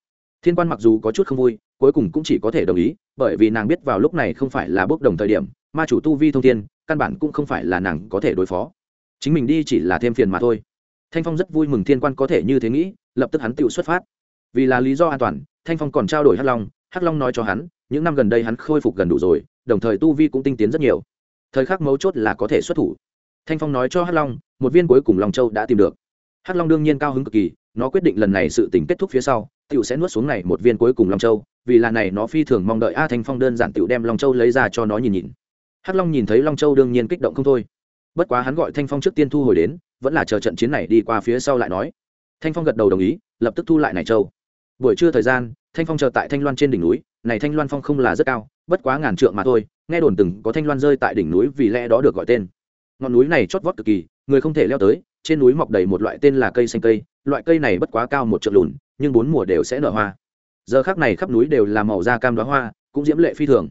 Thiên quan mặc dù có chút không vui, cuối cùng cũng chỉ có thể đồng ý, bởi vì nàng biết vào lúc này không phải là bước đồng thời điểm, ma chủ tu vi thông thiên, căn bản cũng không phải là nàng có thể đối phó. Chính mình đi chỉ là thêm phiền mà thôi. Thanh phong rất vui mừng thiên quan có thể như thế nghĩ, lập tức hắn tự xuất phát. Vì là lý do an toàn, thanh phong còn trao đổi hắc long hắc long nói cho hắn, những năm gần đây hắn khôi phục gần đủ rồi, đồng thời tu vi cũng tinh tiến rất nhiều. Thời khắc mấu chốt là có thể xuất thủ thanh phong nói cho hắc long, một viên cuối cùng long châu đã tìm được. Hắc long đương nhiên cao hứng cực kỳ, nó quyết định lần này sự tình kết thúc phía sau t i ể u sẽ nuốt xuống này một viên cuối cùng long châu, vì là này nó phi thường mong đợi a thanh phong đơn giản t i ể u đem long châu lấy ra cho nó nhìn nhìn. Hắc long nhìn thấy long châu đương nhiên kích động không thôi. Bất quá hắn gọi thanh phong trước tiên thu hồi đến, vẫn là chờ trận chiến này đi qua phía sau lại nói. Thanh phong gật đầu đồng ý, lập tức thu lại này châu. Buổi trưa thời gian, thanh phong chờ tại thanh loan trên đỉnh núi, này thanh loan phong không là rất cao, bất quá ngàn trượng mà thôi, nghe đồn từng có thanh loan rơi tại đỉnh núi vì lẽ đó được gọi tên ngọn núi này chót vót cực kỳ, người không thể leo tới, trên núi mọc đầy một loại tên là cây xanh cây, loại cây này bất quá cao một trượng lùn, nhưng bốn mùa đều sẽ nở hoa. Giờ khác này khắp núi đều là màu da cam đoá hoa, cũng diễm lệ phi thường.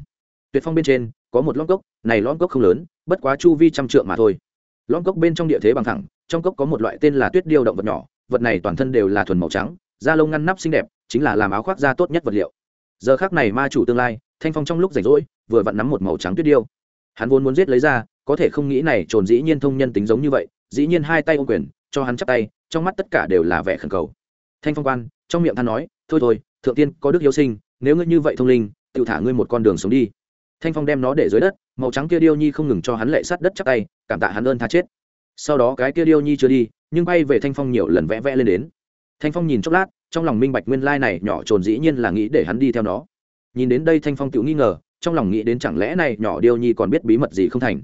Tuyệt phong bên trên, có một lõm cốc, này lõm cốc không lớn, bất quá chu vi trăm trượng mà thôi. Lõm cốc bên trong địa thế bằng thẳng, trong cốc có một loại tên là tuyết điêu động vật nhỏ, vật này toàn thân đều là thuần màu trắng, da lông ngăn nắp xinh đẹp, chính là làm áo khoác da tốt nhất vật liệu. Giờ khác này ma chủ tương lai, thanh phong trong lúc rảnh rỗi, vừa vặn nắm một màu trắng tuyết điêu. Hắn vốn muốn giết lấy ra có thể không nghĩ này trồn dĩ nhiên thông nhân tính giống như vậy, dĩ nhiên hai tay ô quyền, cho hắn chắp tay, trong mắt tất cả đều là vẻ khẩn cầu. Thanh phong quan, trong miệng than nói, thôi thôi, thượng tiên, có đức yêu sinh, nếu ngươi như vậy thông linh tự thả ngươi một con đường sống đi. Thanh phong đem nó để dưới đất, màu trắng kia điêu nhi không ngừng cho hắn lệ sát đất chắp tay, cảm tạ hắn ơn tha chết. Sau đó cái kia điêu nhi chưa đi, nhưng bay về thanh phong nhiều lần vẽ vẽ lên đến. Thanh phong nhìn chốc lát, trong lòng minh bạch nguyên lai này nhỏ trồn dĩ nhiên là nghĩ để hắn đi theo nó. Nhìn đến đây thanh phong tự nghi ngờ, trong lòng nghĩ đến chẳng lẽ này nhỏ điêu nhi còn biết bí mật gì không thành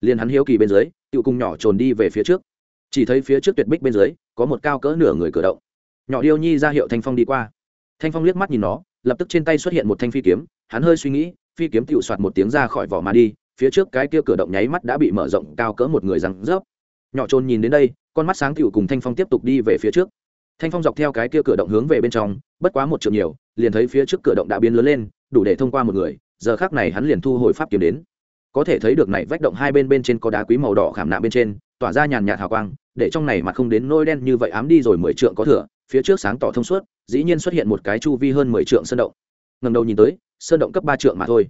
liền hắn hiếu kỳ bên dưới tự cùng nhỏ trồn đi về phía trước. Chỉ thấy phía trước tuyệt bích bên dưới, có một cao cỡ nửa người cử động. Nhỏ điêu nhi ra hiệu thanh phong đi qua. Thanh phong liếc mắt nhìn nó, lập tức trên tay xuất hiện một thanh phi kiếm, hắn hơi suy nghĩ, phi kiếm tựu soạt một tiếng ra khỏi vỏ mà đi, phía trước cái kia cửa động nháy mắt đã bị mở rộng cao cỡ một người răng rớp. Nhỏ trồn nhìn đến đây, con mắt sáng tựu cùng thanh phong tiếp tục đi về phía trước. Thanh phong dọc theo cái kia cửa động hướng về bên trong, bất quá một trượng nhiều, liền thấy phía trước cửa động đã biến lớn lên, đủ để thông qua một người, giờ khác này hắn liền thu hồi pháp kiếm đến có thể thấy được này vách động hai bên bên trên có đá quý màu đỏ khảm nạm bên trên, tỏa ra nhàn nhạt hào quang, để trong này mà không đến nôi đen như vậy ám đi rồi mười trượng có thừa, phía trước sáng tỏ thông suốt, dĩ nhiên xuất hiện một cái chu vi hơn mười trượng sơn động. Ngầm đầu nhìn tới, sơn động cấp ba trượng mà thôi.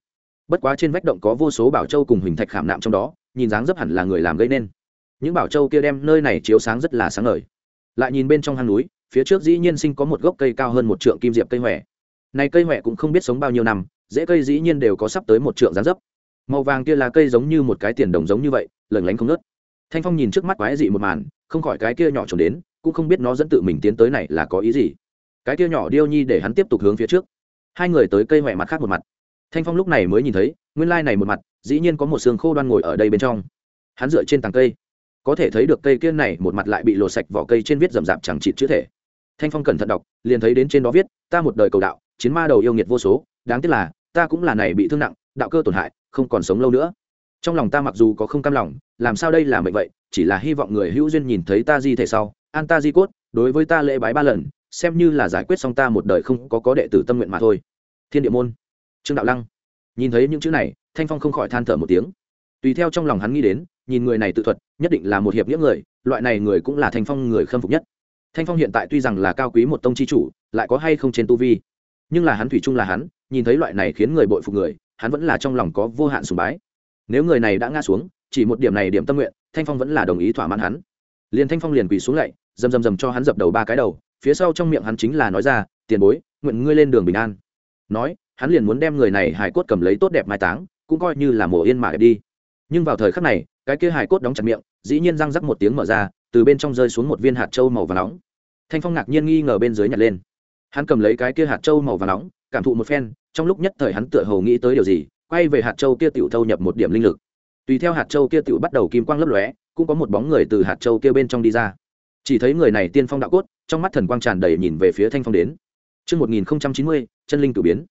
Bất quá trên vách động có vô số bảo châu cùng hình thạch khảm nạm trong đó, nhìn dáng dấp hẳn là người làm gây nên. Những bảo châu kia đem nơi này chiếu sáng rất là sáng ngời. Lại nhìn bên trong hang núi, phía trước dĩ nhiên sinh có một gốc cây cao hơn một trượng kim diệp cây huệ này cây huệ cũng không biết sống bao nhiêu năm dễ cây dĩ nhiên đều có sắp tới một trượng dáng dấp màu vàng kia là cây giống như một cái tiền đồng giống như vậy lẩn lánh không nớt thanh phong nhìn trước mắt quái dị một màn, không khỏi cái kia nhỏ trốn đến, cũng không biết nó dẫn tự mình tiến tới này là có ý gì. Cái kia nhỏ điêu nhi để hắn tiếp tục hướng phía trước. Hai người tới cây huệ mặt khác một mặt. Thanh phong lúc này mới nhìn thấy, nguyên lai này một mặt, dĩ nhiên có một xương khô đoan ngồi ở đây bên trong. Hắn dựa trên tàng cây. Có thể thấy được cây kia này một mặt lại bị lột sạch vỏ cây trên viết rậm rạp chẳng chịt chữ thể. Thanh phong cẩn thận đọc, liền thấy đến trên đó viết, ta một đời cầu đạo, chiến ma đầu yêu nghiệt vô số, đáng tiếc là, ta cũng là này bị thương nặng đạo cơ tổn hại, không còn sống lâu nữa. Trong lòng ta mặc dù có không cam lòng, làm sao đây là mệnh vậy? Chỉ là hy vọng người hữu duyên nhìn thấy ta di thể sau, an ta di cốt, đối với ta lễ bái ba lần, xem như là giải quyết xong ta một đời không có có đệ tử tâm nguyện mà thôi. Thiên địa môn. Trương đạo lăng. Nhìn thấy những chữ này, thanh phong không khỏi than thở một tiếng. Tùy theo trong lòng hắn nghĩ đến, nhìn người này tự thuật, nhất định là một hiệp nghĩa người, loại này người cũng là thanh phong người khâm phục nhất. Thanh phong hiện tại tuy rằng là cao quý một tông chi chủ, lại có hay không trên tu vi. Nhưng là hắn thủy chung là hắn, nhìn thấy loại này khiến người bội phục người hắn vẫn là trong lòng có vô hạn sùng bái. Nếu người này đã ngã xuống, chỉ một điểm này điểm tâm nguyện, thanh phong vẫn là đồng ý thỏa mãn hắn. Liền thanh phong liền quỳ xuống lạy dầm dầm dầm cho hắn dập đầu ba cái đầu, phía sau trong miệng hắn chính là nói ra, tiền bối, nguyện ngươi lên đường bình an. Nói, hắn liền muốn đem người này hài cốt cầm lấy tốt đẹp mai táng, cũng coi như là mổ yên mà đẹp đi. Nhưng vào thời khắc này, cái kia hài cốt đóng chặt miệng, dĩ nhiên răng rắc một tiếng mở ra, từ bên trong rơi xuống một viên hạt trâu màu và nóng. Thanh phong ngạc nhiên nghi ngờ bên dưới nhặt lên. Hắn cầm lấy cái kia hạt trâu màu và nóng cảm thụ một phen trong lúc nhất thời hắn tựa hồ nghĩ tới điều gì quay về hạt châu kia tiểu thâu nhập một điểm linh lực tùy theo hạt châu kia tiểu bắt đầu kim quang lấp lóe cũng có một bóng người từ hạt châu kia bên trong đi ra chỉ thấy người này tiên phong đạo cốt trong mắt thần quang tràn đầy nhìn về phía thanh phong đến Trước 1090, chân linh cử biến.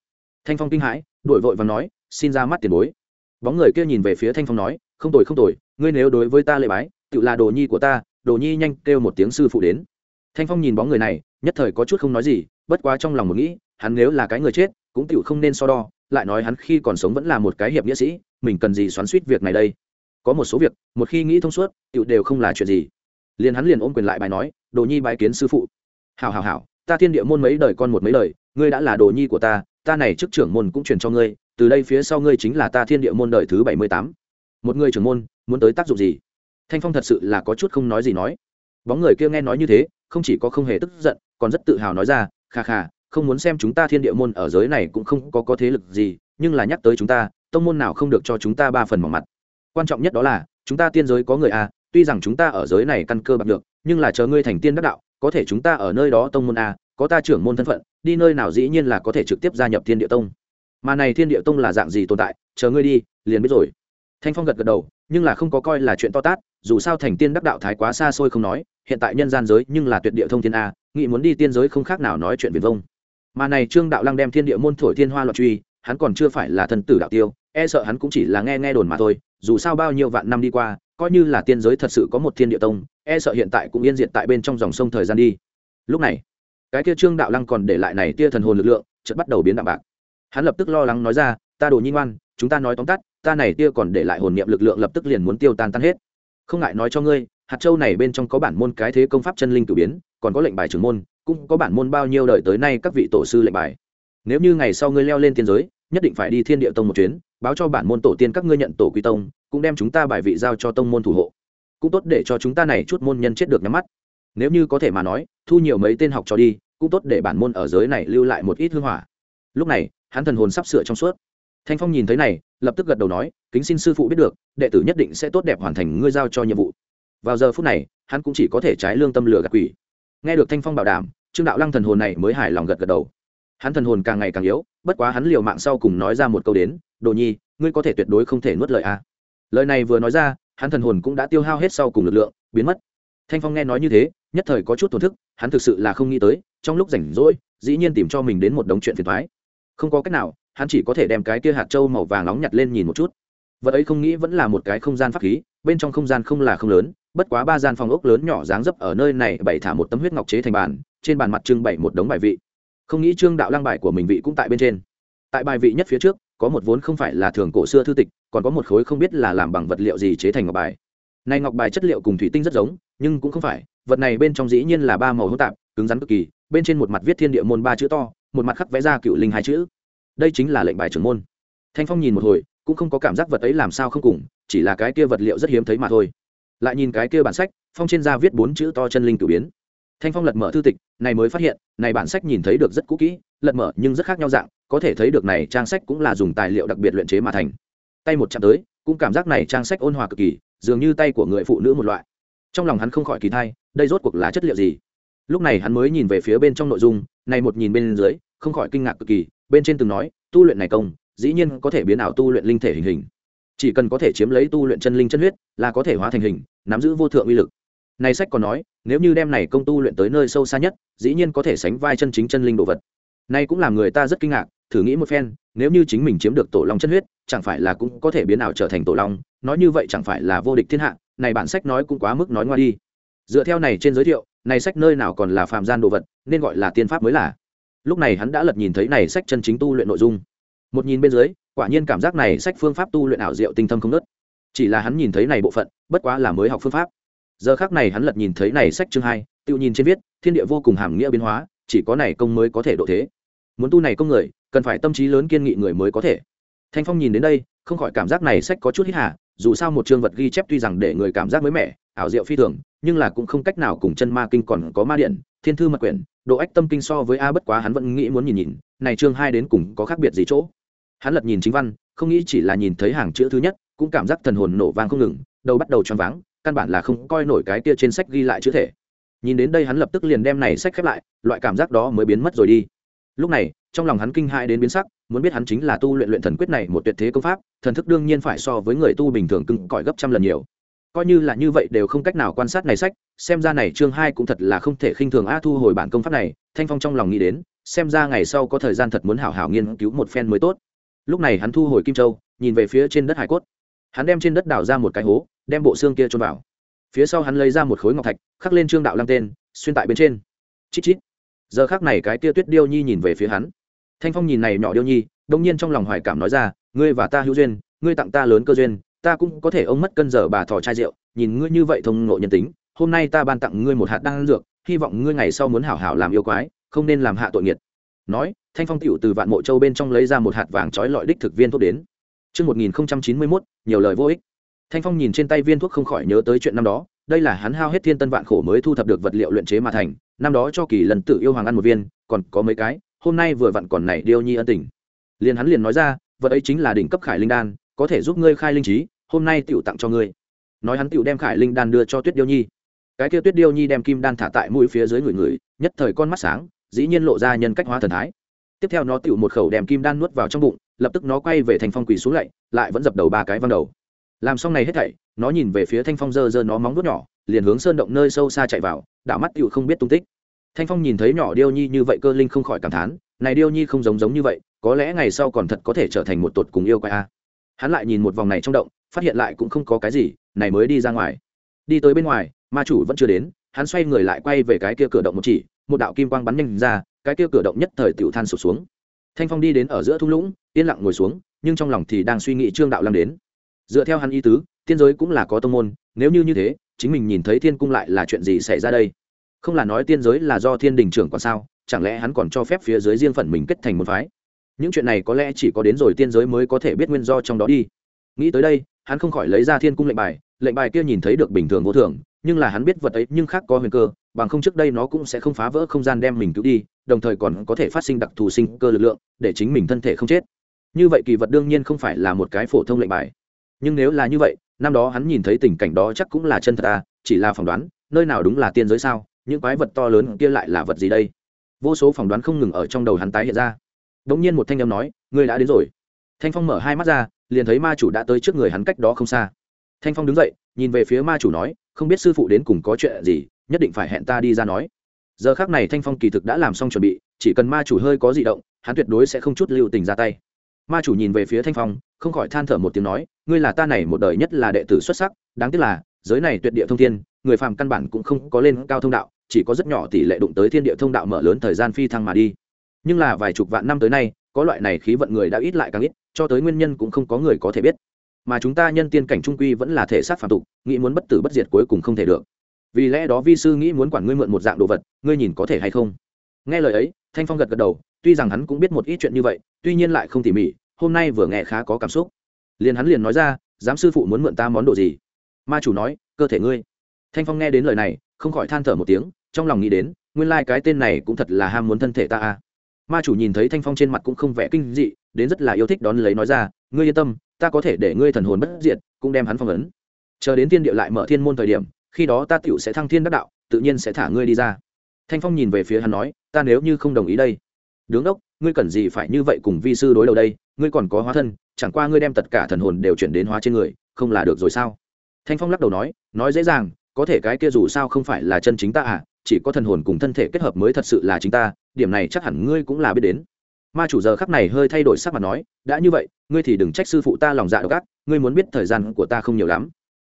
Thanh phong kinh hãi, đuổi vội và nói, xin ra mắt tiền bối. Bóng người kia nhìn về phía thanh phong nói, không tồi không tồi, ngươi nếu đối với ta lễ bái, tự là đồ nhi của ta, đồ nhi nhanh kêu một tiếng sư phụ đến. Thanh phong nhìn bóng người này, nhất thời có chút không nói gì, bất quá trong lòng một nghĩ, hắn nếu là cái người chết, cũng tựu không nên so đo, lại nói hắn khi còn sống vẫn là một cái hiệp nghĩa sĩ, mình cần gì xoắn xuýt việc này đây? Có một số việc, một khi nghĩ thông suốt, tựu đều không là chuyện gì. Liền hắn liền ôm quyền lại bài nói đồ nhi bái kiến sư phụ. Hào hào hào ta thiên địa môn mấy đời con một mấy đời ngươi đã là đồ nhi của ta ta này chức trưởng môn cũng truyền cho ngươi từ đây phía sau ngươi chính là ta thiên địa môn đời thứ bảy mươi tám. Một người trưởng môn muốn tới tác dụng gì? Thanh phong thật sự là có chút không nói gì nói. Bóng người kia nghe nói như thế không chỉ có không hề tức giận còn rất tự hào nói ra kha kha không muốn xem chúng ta thiên địa môn ở giới này cũng không có có thế lực gì, nhưng là nhắc tới chúng ta, tông môn nào không được cho chúng ta ba phần mỏng mặt. Quan trọng nhất đó là, chúng ta tiên giới có người a tuy rằng chúng ta ở giới này căn cơ bạc được nhưng là chờ ngươi thành tiên đắc đạo, có thể chúng ta ở nơi đó tông môn a có ta trưởng môn thân phận, đi nơi nào dĩ nhiên là có thể trực tiếp gia nhập thiên địa tông. Mà này thiên địa tông là dạng gì tồn tại, chờ ngươi đi, liền biết rồi. Thanh phong gật gật đầu, nhưng là không có coi là chuyện to tát, dù sao thành tiên đắc đạo thái quá xa xôi không nói, hiện tại nhân gian giới nhưng là tuyệt địa thông thiên a nghĩ muốn đi tiên giới không khác nào nói chuyện viền vông mà này trương đạo lăng đem thiên địa môn thổi thiên hoa loạn truy, hắn còn chưa phải là thần tử đạo tiêu e sợ hắn cũng chỉ là nghe nghe đồn mà thôi, dù sao bao nhiêu vạn năm đi qua, coi như là tiên giới thật sự có một thiên địa tông e sợ hiện tại cũng yên diệt tại bên trong dòng sông thời gian đi. Lúc này, cái kia trương đạo lăng còn để lại này tia thần hồn lực lượng, chợt bắt đầu biến đạm bạc. Hắn lập tức lo lắng nói ra, ta đồ nhi ngoan, chúng ta nói tóm tắt, ta này tia còn để lại hồn niệm lực lượng lập tức liền muốn tiêu tan tan hết. Không ngại nói cho ngươi, hạt châu này bên trong có bản môn cái thế công pháp chân linh cử biến, còn có lệnh bài trưởng môn cũng có bản môn bao nhiêu đời tới nay các vị tổ sư lệnh bài. Nếu như ngày sau ngươi leo lên tiên giới, nhất định phải đi thiên địa tông một chuyến, báo cho bản môn tổ tiên các ngươi nhận tổ quy tông, cũng đem chúng ta bài vị giao cho tông môn thủ hộ. Cũng tốt để cho chúng ta này chút môn nhân chết được nhắm mắt. Nếu như có thể mà nói, thu nhiều mấy tên học trò đi, cũng tốt để bản môn ở giới này lưu lại một ít hương hỏa. Lúc này, hắn thần hồn sắp sửa trong suốt. Thanh phong nhìn thấy này, lập tức gật đầu nói, kính xin sư phụ biết được, đệ tử nhất định sẽ tốt đẹp hoàn thành ngươi giao cho nhiệm vụ. Vào giờ phút này, hắn cũng chỉ có thể trái lương tâm lừa gạt quỷ. Nghe được thanh phong bảo đảm trương đạo lăng thần hồn này mới hài lòng gật gật đầu. Hắn thần hồn càng ngày càng yếu, bất quá hắn liều mạng sau cùng nói ra một câu đến, đồ nhi, ngươi có thể tuyệt đối không thể nuốt lời a. Lời này vừa nói ra, hắn thần hồn cũng đã tiêu hao hết sau cùng lực lượng, biến mất. Thanh phong nghe nói như thế, nhất thời có chút thổn thức, hắn thực sự là không nghĩ tới, trong lúc rảnh rỗi, dĩ nhiên tìm cho mình đến một đống chuyện phiền thoái không có cách nào, hắn chỉ có thể đem cái kia hạt trâu màu vàng nóng nhặt lên nhìn một chút. Vật ấy không nghĩ vẫn là một cái không gian pháp khí, bên trong không gian không là không lớn, bất quá ba gian phòng ốc lớn nhỏ dáng dấp ở nơi này bày thả một tấm huyết ngọc chế thành bàn trên bàn mặt trưng bày một đống bài vị. Không nghĩ trương đạo lăng bài của mình vị cũng tại bên trên. Tại bài vị nhất phía trước, có một vốn không phải là thường cổ xưa thư tịch, còn có một khối không biết là làm bằng vật liệu gì chế thành ngọc bài. Này ngọc bài chất liệu cùng thủy tinh rất giống, nhưng cũng không phải. Vật này bên trong dĩ nhiên là ba màu hỗn tạp, cứng rắn cực kỳ, bên trên một mặt viết thiên địa môn ba chữ to, một mặt khắc vẽ ra cựu linh hai chữ. Đây chính là lệnh bài trưởng môn. Thanh phong nhìn một hồi, cũng không có cảm giác vật ấy làm sao không cùng, chỉ là cái kia vật liệu rất hiếm thấy mà thôi. Lại nhìn cái kia bản sách, phong trên da viết bốn chữ to chân linh cử biến thanh phong lật mở thư tịch, này mới phát hiện, này bản sách nhìn thấy được rất cũ kỹ, lật mở nhưng rất khác nhau dạng, có thể thấy được này trang sách cũng là dùng tài liệu đặc biệt luyện chế mà thành. Tay một chạm tới, cũng cảm giác này trang sách ôn hòa cực kỳ, dường như tay của người phụ nữ một loại. Trong lòng hắn không khỏi kỳ thai, đây rốt cuộc là chất liệu gì? Lúc này hắn mới nhìn về phía bên trong nội dung, này một nhìn bên dưới, không khỏi kinh ngạc cực kỳ, bên trên từng nói, tu luyện này công, dĩ nhiên có thể biến ảo tu luyện linh thể hình hình. Chỉ cần có thể chiếm lấy tu luyện chân linh chân huyết, là có thể hóa thành hình, nắm giữ vô thượng uy lực này sách còn nói, nếu như đem này công tu luyện tới nơi sâu xa nhất, dĩ nhiên có thể sánh vai chân chính chân linh đồ vật. Này cũng làm người ta rất kinh ngạc, thử nghĩ một phen, nếu như chính mình chiếm được tổ long chân huyết, chẳng phải là cũng có thể biến ảo trở thành tổ long, nói như vậy chẳng phải là vô địch thiên hạ, này bản sách nói cũng quá mức nói ngoa đi. Dựa theo này trên giới thiệu, này sách nơi nào còn là phàm gian đồ vật, nên gọi là tiên pháp mới là. Lúc này hắn đã lật nhìn thấy này sách chân chính tu luyện nội dung. Một nhìn bên dưới, quả nhiên cảm giác này sách phương pháp tu luyện ảo diệu tinh thâm không nớt chỉ là hắn nhìn thấy này bộ phận, bất quá là mới học phương pháp giờ khác này hắn lật nhìn thấy này sách chương hai, tự nhìn trên viết, thiên địa vô cùng hàm nghĩa biến hóa, chỉ có này công mới có thể độ thế. Muốn tu này công người, cần phải tâm trí lớn kiên nghị người mới có thể. Thanh phong nhìn đến đây, không khỏi cảm giác này sách có chút hít hà, dù sao một chương vật ghi chép tuy rằng để người cảm giác mới mẻ, ảo diệu phi thường, nhưng là cũng không cách nào cùng chân ma kinh còn có ma điện, thiên thư mật quyển, độ ách tâm kinh so với a bất quá hắn vẫn nghĩ muốn nhìn nhìn, này chương hai đến cùng có khác biệt gì chỗ. Hắn lật nhìn chính văn, không nghĩ chỉ là nhìn thấy hàng chữ thứ nhất, cũng cảm giác thần hồn nổ vang không ngừng, đầu bắt đầu choáng váng căn bản là không coi nổi cái kia trên sách ghi lại chữ thể. Nhìn đến đây hắn lập tức liền đem này sách khép lại, loại cảm giác đó mới biến mất rồi đi. Lúc này, trong lòng hắn kinh hãi đến biến sắc, muốn biết hắn chính là tu luyện luyện thần quyết này một tuyệt thế công pháp, thần thức đương nhiên phải so với người tu bình thường cưng cõi gấp trăm lần nhiều. Coi như là như vậy đều không cách nào quan sát này sách, xem ra này chương hai cũng thật là không thể khinh thường a thu hồi bản công pháp này, thanh phong trong lòng nghĩ đến, xem ra ngày sau có thời gian thật muốn hảo hảo nghiên cứu một phen mới tốt. Lúc này hắn thu hồi kim châu, nhìn về phía trên đất hải cốt hắn đem trên đất đào ra một cái hố, đem bộ xương kia trôn vào. Phía sau hắn lấy ra một khối ngọc thạch, khắc lên trương đạo lăng tên, xuyên tại bên trên. Chít chít. Giờ khác này cái tia tuyết điêu nhi nhìn về phía hắn. Thanh phong nhìn này nhỏ điêu nhi, đông nhiên trong lòng hoài cảm nói ra, ngươi và ta hữu duyên, ngươi tặng ta lớn cơ duyên, ta cũng có thể ông mất cân giờ bà thò chai rượu, nhìn ngươi như vậy thông ngộ nhân tính, hôm nay ta ban tặng ngươi một hạt đan dược, hy vọng ngươi ngày sau muốn hảo hảo làm yêu quái, không nên làm hạ tội nghiệt. Nói, thanh phong tựu từ vạn mộ châu bên trong lấy ra một hạt vàng trói lọi đích thực viên thuốc đến. Trước 1091, nhiều lời vô ích. Thanh Phong nhìn trên tay viên thuốc không khỏi nhớ tới chuyện năm đó, đây là hắn hao hết thiên tân vạn khổ mới thu thập được vật liệu luyện chế mà thành, năm đó cho kỳ lần tự yêu hoàng ăn một viên, còn có mấy cái, hôm nay vừa vặn còn này điêu nhi ân tình. Liền hắn liền nói ra, vật ấy chính là đỉnh cấp khải linh đan, có thể giúp ngươi khai linh trí, hôm nay tiểu tặng cho ngươi. Nói hắn tiểu đem khải linh đan đưa cho Tuyết Điêu Nhi. Cái kia Tuyết Điêu Nhi đem kim đan thả tại mũi phía dưới người người, nhất thời con mắt sáng, dĩ nhiên lộ ra nhân cách hóa thần thái tiếp theo nó tựu một khẩu đem kim đan nuốt vào trong bụng lập tức nó quay về thành phong quỳ xuống lạy lại vẫn dập đầu ba cái văng đầu. Làm xong này hết thảy, nó nhìn về phía thanh phong dơ dơ nó móng vuốt nhỏ, liền hướng sơn động nơi sâu xa chạy vào đảo mắt tựu không biết tung tích. Thanh phong nhìn thấy nhỏ điêu nhi như vậy cơ linh không khỏi cảm thán, này điêu nhi không giống giống như vậy, có lẽ ngày sau còn thật có thể trở thành một tột cùng yêu quái a. Hắn lại nhìn một vòng này trong động, phát hiện lại cũng không có cái gì, này mới đi ra ngoài. Đi tới bên ngoài, ma chủ vẫn chưa đến, hắn xoay người lại quay về cái kia cửa động một chỉ, một đạo kim quang bắn nhanh ra, cái kia cửa động nhất thời tiểu than sụp xuống thanh phong đi đến ở giữa thung lũng, yên lặng ngồi xuống, nhưng trong lòng thì đang suy nghĩ trương đạo lăng đến. Dựa theo hắn ý tứ, tiên giới cũng là có tông môn, nếu như như thế, chính mình nhìn thấy thiên cung lại là chuyện gì xảy ra đây? Không là nói tiên giới là do thiên đình trưởng còn sao, chẳng lẽ hắn còn cho phép phía dưới riêng phận mình kết thành một phái? Những chuyện này có lẽ chỉ có đến rồi tiên giới mới có thể biết nguyên do trong đó đi. Nghĩ tới đây, hắn không khỏi lấy ra thiên cung lệnh bài lệnh bài kia nhìn thấy được bình thường vô thường, nhưng là hắn biết vật ấy nhưng khác có huyền cơ bằng không trước đây nó cũng sẽ không phá vỡ không gian đem mình cứu đi, đồng thời còn có thể phát sinh đặc thù sinh cơ lực lượng, để chính mình thân thể không chết. Như vậy kỳ vật đương nhiên không phải là một cái phổ thông lệnh bài. Nhưng nếu là như vậy, năm đó hắn nhìn thấy tình cảnh đó chắc cũng là chân thật à chỉ là phỏng đoán, nơi nào đúng là tiên giới sao, những quái vật to lớn kia lại là vật gì đây? Vô số phỏng đoán không ngừng ở trong đầu hắn tái hiện ra. Đ ỗ n g nhiên một thanh âm nói, ngươi đã đến rồi. Thanh phong mở hai mắt ra, liền thấy ma chủ đã tới trước người hắn cách đó không xa. Thanh phong đứng dậy, nhìn về phía ma chủ nói, không biết sư phụ đến cùng có chuyện gì nhất định phải hẹn ta đi ra nói. Giờ khác này thanh phong kỳ thực đã làm xong chuẩn bị, chỉ cần ma chủ hơi có di động, hắn tuyệt đối sẽ không chút lưu tình ra tay. Ma chủ nhìn về phía thanh phong, không khỏi than thở một tiếng nói, ngươi là ta này một đời nhất là đệ tử xuất sắc, đáng tiếc là, giới này tuyệt địa thông thiên, người phàm căn bản cũng không có lên cao thông đạo, chỉ có rất nhỏ tỷ lệ đụng tới thiên địa thông đạo mở lớn thời gian phi thăng mà đi. Nhưng là vài chục vạn năm tới nay, có loại này khí vận người đã ít lại càng ít, cho tới nguyên nhân cũng không có người có thể biết. Mà chúng ta nhân tiên cảnh trung quy vẫn là thể xác phản tục, nghĩ muốn bất tử bất diệt cuối cùng không thể được vì lẽ đó vi sư nghĩ muốn quản ngươi mượn một dạng đồ vật, ngươi nhìn có thể hay không? Nghe lời ấy, thanh phong gật gật đầu, tuy rằng hắn cũng biết một ít chuyện như vậy, tuy nhiên lại không tỉ mỉ, hôm nay vừa nghe khá có cảm xúc. Liền hắn liền nói ra, giám sư phụ muốn mượn ta món đồ gì? Ma chủ nói, cơ thể ngươi. Thanh phong nghe đến lời này, không khỏi than thở một tiếng, trong lòng nghĩ đến, nguyên lai、like、cái tên này cũng thật là ham muốn thân thể ta à? ma chủ nhìn thấy thanh phong trên mặt cũng không vẻ kinh dị, đến rất là yêu thích đón lấy nói ra, ngươi yên tâm, ta có thể để ngươi thần hồn bất diệt, cũng đem hắn phong ấn. Chờ đến thiên địa lại mở thiên môn thời điểm khi đó ta tựu sẽ thăng thiên đắc đạo, tự nhiên sẽ thả ngươi đi ra. Thanh phong nhìn về phía hắn nói, ta nếu như không đồng ý đây. Đứng đốc, ngươi cần gì phải như vậy cùng vi sư đối đầu đây? Ngươi còn có hóa thân, chẳng qua ngươi đem tất cả thần hồn đều chuyển đến hóa trên người, không là được rồi sao? Thanh phong lắc đầu nói nói dễ dàng, có thể cái kia dù sao không phải là chân chính ta à chỉ có thần hồn cùng thân thể kết hợp mới thật sự là chính ta, điểm này chắc hẳn ngươi cũng là biết đến. Ma chủ giờ khắc này hơi thay đổi sắc mặt nói, đã như vậy, ngươi thì đừng trách sư phụ ta lòng dạ độc ác, ngươi muốn biết thời gian của ta không nhiều lắm.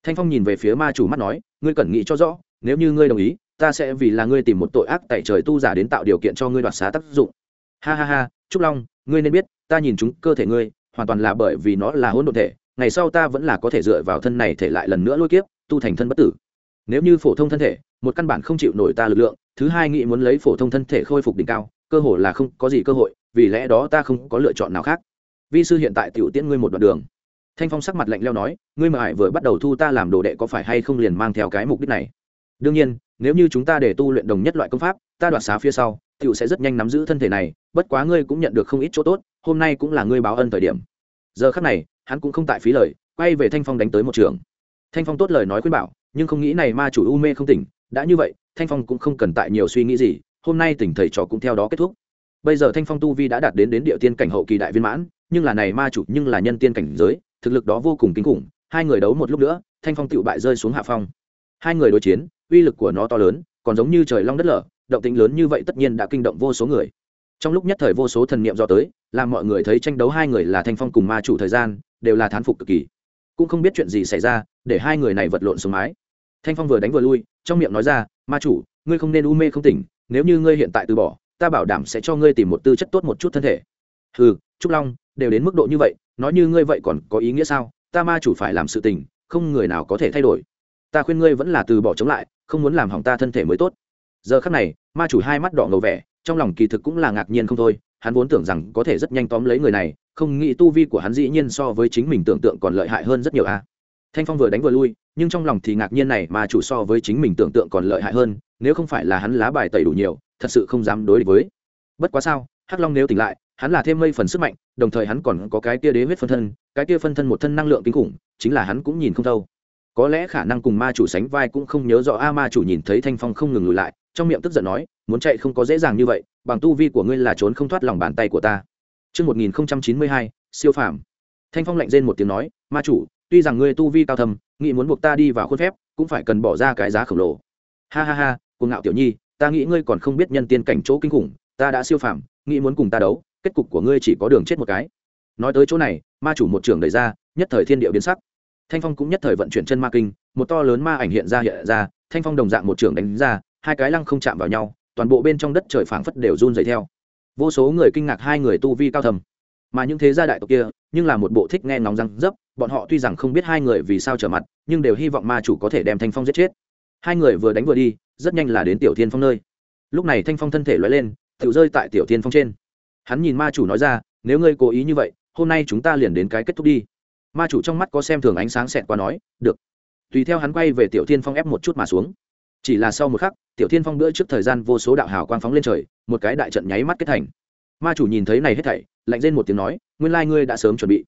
Thanh phong nhìn về phía ma chủ mắt nói ngươi cần nghĩ cho rõ, nếu như ngươi đồng ý, ta sẽ vì là ngươi tìm một tội ác tại trời tu giả đến tạo điều kiện cho ngươi đoạt xá tác dụng. Ha ha ha, trúc long, ngươi nên biết, ta nhìn chúng cơ thể ngươi, hoàn toàn là bởi vì nó là hỗn độn thể, ngày sau ta vẫn là có thể dựa vào thân này thể lại lần nữa lôi kiếp, tu thành thân bất tử. Nếu như phổ thông thân thể, một căn bản không chịu nổi ta lực lượng, thứ hai nghĩ muốn lấy phổ thông thân thể khôi phục đỉnh cao, cơ hội là không có gì cơ hội, vì lẽ đó ta không có lựa chọn nào khác. Vi sư hiện tại tiểu tiễn ngươi một đoạn đường thanh phong sắc mặt lạnh leo nói, ngươi mà hải vừa bắt đầu thu ta làm đồ đệ có phải hay không liền mang theo cái mục đích này? Đương nhiên, nếu như chúng ta để tu luyện đồng nhất loại công pháp, ta đoạt xá phía sau, tiểu sẽ rất nhanh nắm giữ thân thể này, bất quá ngươi cũng nhận được không ít chỗ tốt, hôm nay cũng là ngươi báo ân thời điểm. Giờ khắc này, hắn cũng không tại phí lời, quay về thanh phong đánh tới một trường. Thanh phong tốt lời nói khuyên bảo, nhưng không nghĩ này ma chủ u mê không tỉnh, đã như vậy, thanh phong cũng không cần tại nhiều suy nghĩ gì, hôm nay tỉnh thầy trò cũng theo đó kết thúc. Bây giờ thanh phong tu vi đã đạt đến đến địa tiên cảnh hậu kỳ đại viên mãn, nhưng là này ma chủ nhưng là nhân tiên cảnh giới thực lực đó vô cùng kinh khủng, hai người đấu một lúc nữa, thanh phong tựu bại rơi xuống hạ phong. Hai người đối chiến, uy lực của nó to lớn, còn giống như trời long đất lở, động tĩnh lớn như vậy tất nhiên đã kinh động vô số người. Trong lúc nhất thời vô số thần niệm do tới, làm mọi người thấy tranh đấu hai người là thanh phong cùng ma chủ thời gian, đều là thán phục cực kỳ. Cũng không biết chuyện gì xảy ra, để hai người này vật lộn xuống mái. Thanh phong vừa đánh vừa lui, trong miệng nói ra, ma chủ, ngươi không nên u mê không tỉnh, nếu như ngươi hiện tại từ bỏ, ta bảo đảm sẽ cho ngươi tìm một tư chất tốt một chút thân thể. Ừ trúc long đều đến mức độ như vậy, nói như ngươi vậy còn có ý nghĩa sao? Ta ma chủ phải làm sự tình, không người nào có thể thay đổi. Ta khuyên ngươi vẫn là từ bỏ chống lại, không muốn làm hỏng ta thân thể mới tốt. Giờ khắc này, ma chủ hai mắt đỏ ngầu vẻ, trong lòng kỳ thực cũng là ngạc nhiên không thôi. Hắn vốn tưởng rằng có thể rất nhanh tóm lấy người này, không nghĩ tu vi của hắn dĩ nhiên so với chính mình tưởng tượng còn lợi hại hơn rất nhiều a. Thanh phong vừa đánh vừa lui, nhưng trong lòng thì ngạc nhiên này mà chủ so với chính mình tưởng tượng còn lợi hại hơn, nếu không phải là hắn lá bài tẩy đủ nhiều, thật sự không dám đối địch với. Bất quá sao? Hắc long nếu tỉnh lại hắn là thêm mây phần sức mạnh đồng thời hắn còn có cái kia đế huyết phân thân cái kia phân thân một thân năng lượng kinh khủng chính là hắn cũng nhìn không thâu. Có lẽ khả năng cùng ma chủ sánh vai cũng không nhớ rõ a ma chủ nhìn thấy thanh phong không ngừng lùi lại trong miệng tức giận nói muốn chạy không có dễ dàng như vậy bằng tu vi của ngươi là trốn không thoát lòng bàn tay của ta. Trước 1092, siêu phàm. Thanh phong lạnh rên một tiếng nói, ma chủ, tuy rằng ngươi tu vi cao thầm nghĩ muốn buộc ta đi vào khuôn phép cũng phải cần bỏ ra cái giá khổng lồ. Ha ha ha cuồng ngạo tiểu nhi ta nghĩ ngươi còn không biết nhân tiên cảnh chỗ kinh khủng ta đã siêu phàm nghĩ muốn cùng ta đấu kết cục của ngươi chỉ có đường chết một cái. Nói tới chỗ này, ma chủ một trường đẩy ra, nhất thời thiên địa biến sắc. Thanh phong cũng nhất thời vận chuyển chân ma kinh, một to lớn ma ảnh hiện ra hiện ra, thanh phong đồng dạng một trường đánh ra, hai cái lăng không chạm vào nhau, toàn bộ bên trong đất trời phảng phất đều run dày theo. Vô số người kinh ngạc hai người tu vi cao thầm. Mà những thế gia đại tộc kia, nhưng là một bộ thích nghe ngóng răng dấp, bọn họ tuy rằng không biết hai người vì sao trở mặt, nhưng đều hy vọng ma chủ có thể đem thanh phong giết chết. Hai người vừa đánh vừa đi, rất nhanh là đến tiểu thiên phong nơi. Lúc này thanh phong thân thể loay lên tự rơi tại tiểu thiên phong trên hắn nhìn ma chủ nói ra, nếu ngươi cố ý như vậy, hôm nay chúng ta liền đến cái kết thúc đi. Ma chủ trong mắt có xem thường ánh sáng xẹt qua nói, được. Tùy theo hắn quay về tiểu thiên phong ép một chút mà xuống. Chỉ là sau một khắc, tiểu thiên phong bữa trước thời gian vô số đạo hào quang phóng lên trời, một cái đại trận nháy mắt kết thành. Ma chủ nhìn thấy này hết thảy, lạnh lên một tiếng nói, nguyên lai ngươi đã sớm chuẩn bị.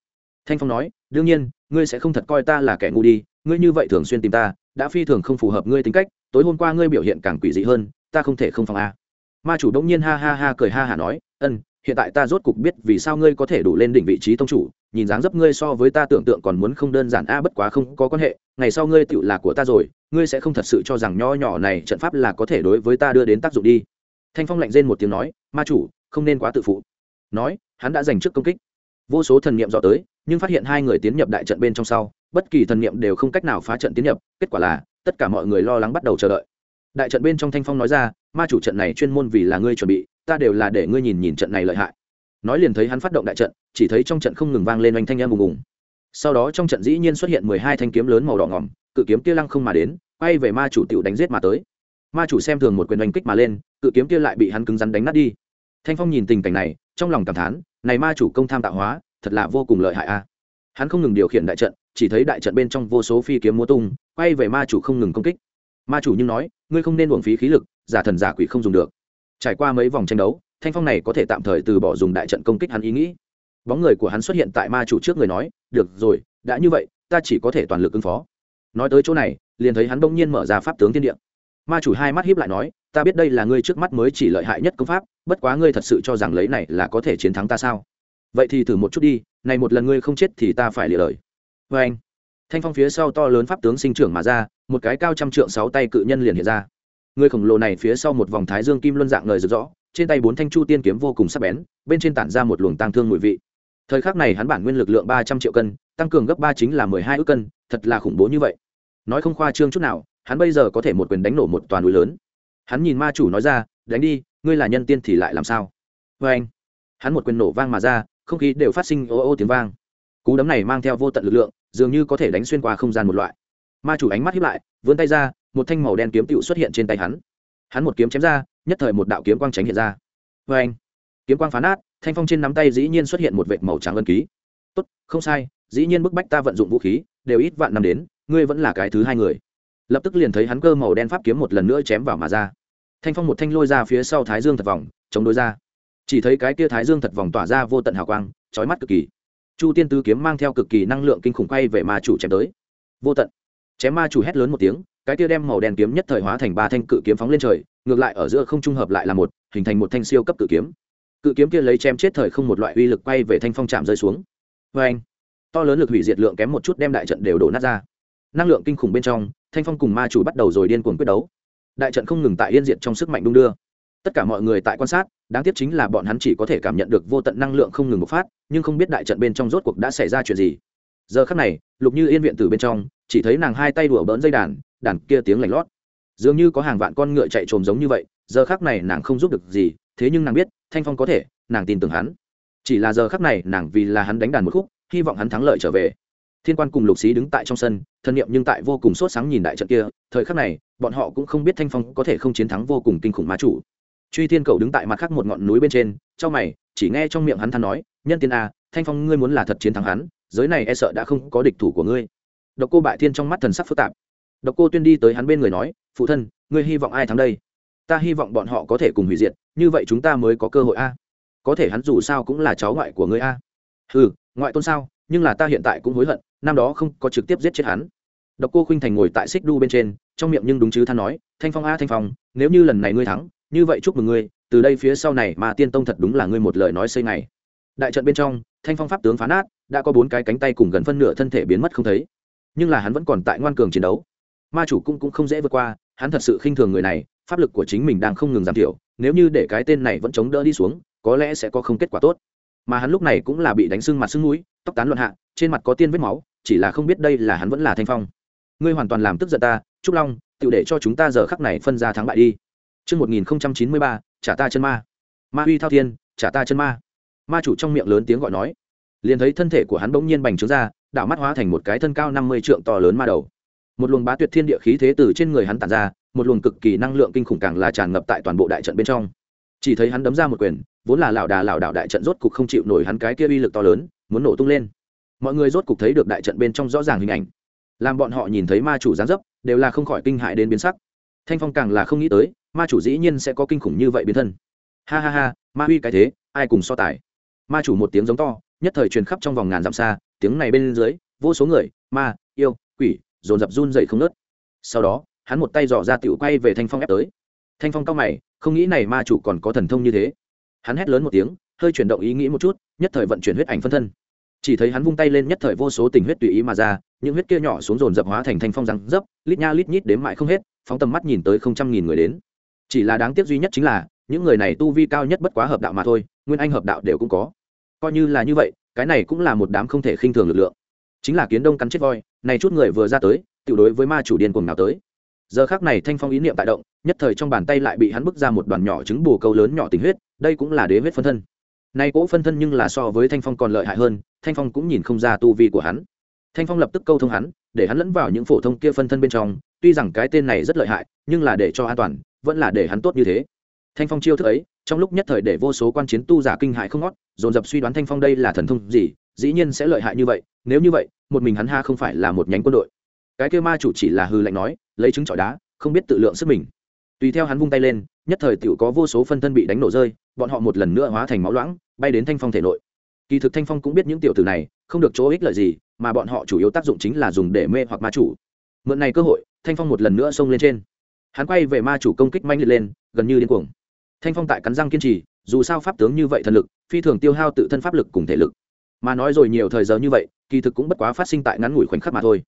Thanh phong nói, đương nhiên, ngươi sẽ không thật coi ta là kẻ ngu đi, ngươi như vậy thường xuyên tìm ta, đã phi thường không phù hợp ngươi tính cách, tối hôm qua ngươi biểu hiện càng quỷ dị hơn, ta không thể không phòng a. Ma chủ đông nhiên ha ha ha cười ha hả nói, ân hiện tại ta rốt cục biết vì sao ngươi có thể đủ lên đỉnh vị trí tông chủ, nhìn dáng dấp ngươi so với ta tưởng tượng còn muốn không đơn giản. A, bất quá không có quan hệ, ngày sau ngươi tựu là của ta rồi, ngươi sẽ không thật sự cho rằng nho nhỏ này trận pháp là có thể đối với ta đưa đến tác dụng đi. Thanh phong lạnh rên một tiếng nói, ma chủ, không nên quá tự phụ. Nói, hắn đã giành trước công kích. Vô số thần niệm dọ tới, nhưng phát hiện hai người tiến nhập đại trận bên trong sau, bất kỳ thần niệm đều không cách nào phá trận tiến nhập, kết quả là tất cả mọi người lo lắng bắt đầu chờ đợi. Đại trận bên trong thanh phong nói ra, ma chủ, trận này chuyên môn vì là ngươi chuẩn bị ta đều là để ngươi nhìn nhìn trận này lợi hại. Nói liền thấy hắn phát động đại trận, chỉ thấy trong trận không ngừng vang lên oanh thanh em bùng bùng sau đó trong trận dĩ nhiên xuất hiện mười hai thanh kiếm lớn màu đỏ ngỏm, cự kiếm kia lăng không mà đến, quay về ma chủ tiểu đánh giết mà tới. Ma chủ xem thường một quyền oanh kích mà lên, cự kiếm kia lại bị hắn cứng rắn đánh nát đi. Thanh phong nhìn tình cảnh này, trong lòng cảm thán, này ma chủ công tham tạo hóa, thật là vô cùng lợi hại a. Hắn không ngừng điều khiển đại trận, chỉ thấy đại trận bên trong vô số phi kiếm múa tung, quay về ma chủ không ngừng công kích. Ma chủ nhưng nói, ngươi không nên uổng phí khí lực, giả thần giả quỷ không dùng được trải qua mấy vòng tranh đấu, thanh phong này có thể tạm thời từ bỏ dùng đại trận công kích hắn ý nghĩ. Bóng người của hắn xuất hiện tại ma chủ trước người nói, được rồi, đã như vậy, ta chỉ có thể toàn lực ứng phó. Nói tới chỗ này, liền thấy hắn bỗng nhiên mở ra pháp tướng tiên địa. Ma chủ hai mắt hiếp lại nói, ta biết đây là ngươi trước mắt mới chỉ lợi hại nhất công pháp, bất quá ngươi thật sự cho rằng lấy này là có thể chiến thắng ta sao? Vậy thì thử một chút đi, này một lần ngươi không chết thì ta phải lìa lời vê vâng. anh thanh phong phía sau to lớn pháp tướng sinh trưởng mà ra, một cái cao trăm trượng sáu tay cự nhân liền hiện ra người khổng lồ này phía sau một vòng thái dương kim luân dạng lời rực rõ trên tay bốn thanh chu tiên kiếm vô cùng sắc bén, bên trên tản ra một luồng tăng thương mùi vị. Thời khắc này hắn bản nguyên lực lượng ba trăm triệu cân, tăng cường gấp ba chính là mười hai ước cân, thật là khủng bố như vậy. Nói không khoa trương chút nào, hắn bây giờ có thể một quyền đánh nổ một toàn núi lớn. Hắn nhìn ma chủ nói ra, đánh đi, ngươi là nhân tiên thì lại làm sao? Vê anh, hắn một quyền nổ vang mà ra, không khí đều phát sinh ô ô tiếng vang. Cú đấm này mang theo vô tận lực lượng, dường như có thể đánh xuyên qua không gian một loại. Ma chủ ánh mắt hiếp lại, vươn tay ra một thanh màu đen kiếm tựu xuất hiện trên tay hắn. Hắn một kiếm chém ra, nhất thời một đạo kiếm quang tránh hiện ra. Vê anh, kiếm quang phá nát, thanh phong trên nắm tay dĩ nhiên xuất hiện một vệt màu trắng ân ký. Tốt, không sai, dĩ nhiên bức bách ta vận dụng vũ khí, đều ít vạn năm đến, ngươi vẫn là cái thứ hai người. Lập tức liền thấy hắn cơ màu đen pháp kiếm một lần nữa chém vào mà ra. Thanh phong một thanh lôi ra phía sau thái dương thật vòng, chống đối ra. Chỉ thấy cái kia thái dương thật vòng tỏa ra vô tận hào quang trói mắt cực kỳ. Chu tiên tứ kiếm mang theo cực kỳ năng lượng kinh khủng quay về ma chủ chém tới. Vô tận. Chém ma chủ hét lớn một tiếng cái tia đem màu đen kiếm nhất thời hóa thành ba thanh cự kiếm phóng lên trời, ngược lại ở giữa không trung hợp lại là một, hình thành một thanh siêu cấp cự kiếm. Cự kiếm kia lấy chém chết thời không một loại uy lực quay về thanh phong chạm rơi xuống. Vê anh, to lớn lực hủy diệt lượng kém một chút đem đại trận đều đổ nát ra. Năng lượng kinh khủng bên trong, thanh phong cùng ma chủ bắt đầu rồi điên cuồng quyết đấu. Đại trận không ngừng tại yên diệt trong sức mạnh đung đưa. Tất cả mọi người tại quan sát, đáng tiếc chính là bọn hắn chỉ có thể cảm nhận được vô tận năng lượng không ngừng bộc phát, nhưng không biết đại trận bên trong rốt cuộc đã xảy ra chuyện gì. Giờ khắc này, lục như yên viện từ bên trong, chỉ thấy nàng hai tay đùa bỡn dây đàn đàn kia tiếng lạnh lót. Dường như có hàng vạn con ngựa chạy trồm giống như vậy, giờ khắc này nàng không giúp được gì, thế nhưng nàng biết, thanh phong có thể, nàng tin tưởng hắn. Chỉ là giờ khắc này nàng vì là hắn đánh đàn một khúc, hy vọng hắn thắng lợi trở về. Thiên quan cùng lục sĩ đứng tại trong sân, thân nhiệm nhưng tại vô cùng sốt sáng nhìn đại trận kia, thời khắc này, bọn họ cũng không biết thanh phong có thể không chiến thắng vô cùng kinh khủng má chủ. Truy thiên cầu đứng tại mặt khác một ngọn núi bên trên trong mày, chỉ nghe trong miệng hắn than nói, nhân tiên a, thanh phong ngươi muốn là thật chiến thắng hắn, giới này e sợ đã không có địch thủ của ngươi. Độc cô bại thiên trong mắt thần sắc phức tạp độc cô tuyên đi tới hắn bên người nói, phụ thân, ngươi hy vọng ai thắng đây? Ta hy vọng bọn họ có thể cùng hủy diệt, như vậy chúng ta mới có cơ hội a. Có thể hắn dù sao cũng là cháu ngoại của ngươi a. Ừ ngoại tôn sao, nhưng là ta hiện tại cũng hối hận, năm đó không có trực tiếp giết chết hắn. Độc cô khinh thành ngồi tại xích đu bên trên, trong miệng nhưng đúng chứ than nói, thanh phong a, thanh phong, nếu như lần này ngươi thắng, như vậy chúc mừng ngươi, từ đây phía sau này mà tiên tông thật đúng là ngươi một lời nói xây ngày. đại trận bên trong, thanh phong pháp tướng phá nát, đã có bốn cái cánh tay cùng gần phân nửa thân thể biến mất không thấy. Nhưng là hắn vẫn còn tại ngoan cường chiến đấu ma chủ cũng cũng không dễ vượt qua hắn thật sự khinh thường người này pháp lực của chính mình đang không ngừng giảm thiểu nếu như để cái tên này vẫn chống đỡ đi xuống có lẽ sẽ có không kết quả tốt mà hắn lúc này cũng là bị đánh sưng mặt sưng mũi tóc tán loạn hạ trên mặt có tiên vết máu chỉ là không biết đây là hắn vẫn là thanh phong ngươi hoàn toàn làm tức giận ta trúc long tự để cho chúng ta giờ khắc này phân ra thắng bại đi Trước 1093, trả ta chân ma. Ma huy thao thiên, trả ta chân ma. Ma chủ trong miệng lớn tiếng gọi nói. Liền thấy thân thể của hắn bỗng nhiên bành trướng ra, đảo mắt hóa thành một cái thân cao năm mươi trượng to lớn ma đầu. Một luồng bá tuyệt thiên địa khí thế từ trên người hắn tản ra, một luồng cực kỳ năng lượng kinh khủng càng là tràn ngập tại toàn bộ đại trận bên trong. Chỉ thấy hắn đấm ra một quyền, vốn là lão đà lão đạo đại trận rốt cục không chịu nổi hắn cái kia uy lực to lớn, muốn nổ tung lên. Mọi người rốt cục thấy được đại trận bên trong rõ ràng hình ảnh. Làm bọn họ nhìn thấy ma chủ gián dấp, đều là không khỏi kinh hại đến biến sắc thanh phong càng là không nghĩ tới ma chủ dĩ nhiên sẽ có kinh khủng như vậy biến thân ha ha ha ma uy cái thế ai cùng so tài ma chủ một tiếng giống to nhất thời truyền khắp trong vòng ngàn dặm xa tiếng này bên dưới vô số người ma yêu quỷ dồn dập run dậy không nớt. Sau đó, hắn một tay dò ra tựu quay về thanh phong ép tới. Thanh phong cao mày, không nghĩ này ma chủ còn có thần thông như thế. Hắn hét lớn một tiếng, hơi chuyển động ý nghĩ một chút, nhất thời vận chuyển huyết ảnh phân thân. Chỉ thấy hắn vung tay lên nhất thời vô số tình huyết tùy ý mà ra, những huyết kia nhỏ xuống dồn dập hóa thành thanh phong răng dấp, lít nha lít nhít đếm mãi không hết, phóng tầm mắt nhìn tới không trăm nghìn người đến. Chỉ là đáng tiếc duy nhất chính là, những người này tu vi cao nhất bất quá hợp đạo mà thôi, nguyên anh hợp đạo đều cũng có. Coi như là như vậy, cái này cũng là một đám không thể khinh thường lực lượng. Chính là kiến đông cắn chết voi này chút người vừa ra tới tự đối với ma chủ điên cuồng nào tới. Giờ khác này thanh phong ý niệm tại động, nhất thời trong bàn tay lại bị hắn bức ra một đoàn nhỏ trứng bù câu lớn nhỏ tình huyết, đây cũng là đế huyết phân thân. Nay cỗ phân thân nhưng là so với thanh phong còn lợi hại hơn, thanh phong cũng nhìn không ra tu vi của hắn. Thanh phong lập tức câu thông hắn, để hắn lẫn vào những phổ thông kia phân thân bên trong, tuy rằng cái tên này rất lợi hại, nhưng là để cho an toàn, vẫn là để hắn tốt như thế. Thanh phong chiêu thức ấy, trong lúc nhất thời để vô số quan chiến tu giả kinh hại không ngót, dồn dập suy đoán thanh phong đây là thần thông gì dĩ nhiên sẽ lợi hại như vậy, nếu như vậy, một mình hắn ha không phải là một nhánh quân đội. Cái kêu ma chủ chỉ là hư lệnh nói, lấy trứng trọi đá, không biết tự lượng sức mình. Tùy theo hắn vung tay lên, nhất thời t có vô số phân thân bị đánh nổ rơi, bọn họ một lần nữa hóa thành máu loãng, bay đến thanh phong thể nội. Kỳ thực thanh phong cũng biết những tiểu tử này, không được chỗ ích lợi gì, mà bọn họ chủ yếu tác dụng chính là dùng để mê hoặc ma chủ. Mượn này cơ hội, thanh phong một lần nữa xông lên trên. Hắn quay về ma chủ công kích manh liệt lên, gần như điên cuồng. Thanh phong tại cắn răng kiên trì, dù sao pháp tướng như vậy thần lực, phi thường tiêu hao tự thân pháp lực cùng thể lực mà nói rồi nhiều thời giờ như vậy, kỳ thực cũng bất quá phát sinh tại ngắn ngủi khoảnh khắc mà thôi.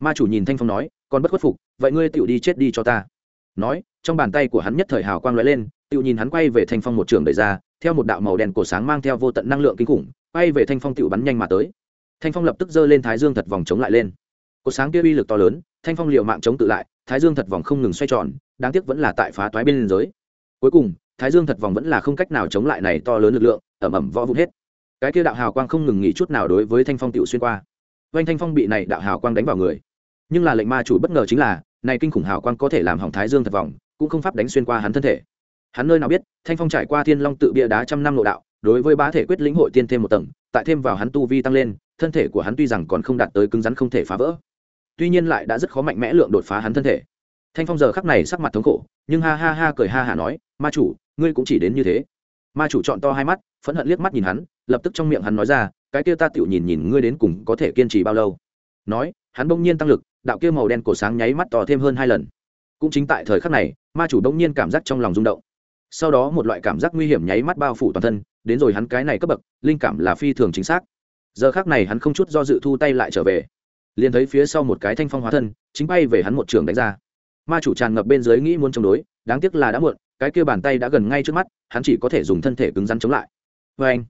Ma chủ nhìn thanh phong nói còn bất khuất phục, vậy ngươi tựu đi chết đi cho ta. Nói, trong bàn tay của hắn nhất thời hào quang lóe lên tựu nhìn hắn quay về thanh phong một trường đẩy ra, theo một đạo màu đen cổ sáng mang theo vô tận năng lượng kinh khủng, quay về thanh phong tựu bắn nhanh mà tới. Thanh phong lập tức giơ lên thái dương thật vòng chống lại lên. Cổ sáng kia uy lực to lớn, thanh phong liều mạng chống tự lại, thái dương thật vòng không ngừng xoay tròn, đáng tiếc vẫn là tại phá toái bên liên giới. Cuối cùng, thái dương thật vòng vẫn là không cách nào chống lại này to lớn lực lượng, ẩm ẩm võ vụn hết cái kia đạo hào quang không ngừng nghỉ chút nào đối với thanh phong tiểu xuyên qua. Oanh thanh phong bị này đạo hào quang đánh vào người. Nhưng là lệnh ma chủ bất ngờ chính là, này kinh khủng hào quang có thể làm hỏng thái dương thật vòng cũng không pháp đánh xuyên qua hắn thân thể. Hắn nơi nào biết, thanh phong trải qua thiên long tự bia đá trăm năm nội đạo, đối với bá thể quyết lĩnh hội tiên thêm một tầng, tại thêm vào hắn tu vi tăng lên, thân thể của hắn tuy rằng còn không đạt tới cứng rắn không thể phá vỡ, tuy nhiên lại đã rất khó mạnh mẽ lượng đột phá hắn thân thể. Thanh phong giờ khắc này sắc mặt thống khổ, nhưng ha ha ha cười ha hả nói, ma chủ, ngươi cũng chỉ đến như thế. Ma chủ chọn to hai mắt, phẫn hận liếc mắt nhìn hắn lập tức trong miệng hắn nói ra, cái kia ta tựu nhìn nhìn ngươi đến cùng có thể kiên trì bao lâu? Nói, hắn bỗng nhiên tăng lực, đạo kia màu đen cổ sáng nháy mắt to thêm hơn hai lần. Cũng chính tại thời khắc này, ma chủ bỗng nhiên cảm giác trong lòng rung động. Sau đó một loại cảm giác nguy hiểm nháy mắt bao phủ toàn thân, đến rồi hắn cái này cấp bậc, linh cảm là phi thường chính xác. Giờ khác này hắn không chút do dự thu tay lại trở về. Liền thấy phía sau một cái thanh phong hóa thân, chính bay về hắn một trường đánh ra. Ma chủ tràn ngập bên dưới nghĩ muốn chống đối, đáng tiếc là đã muộn, cái kia bàn tay đã gần ngay trước mắt, hắn chỉ có thể dùng thân thể cứng rắn chống lại. Vê anh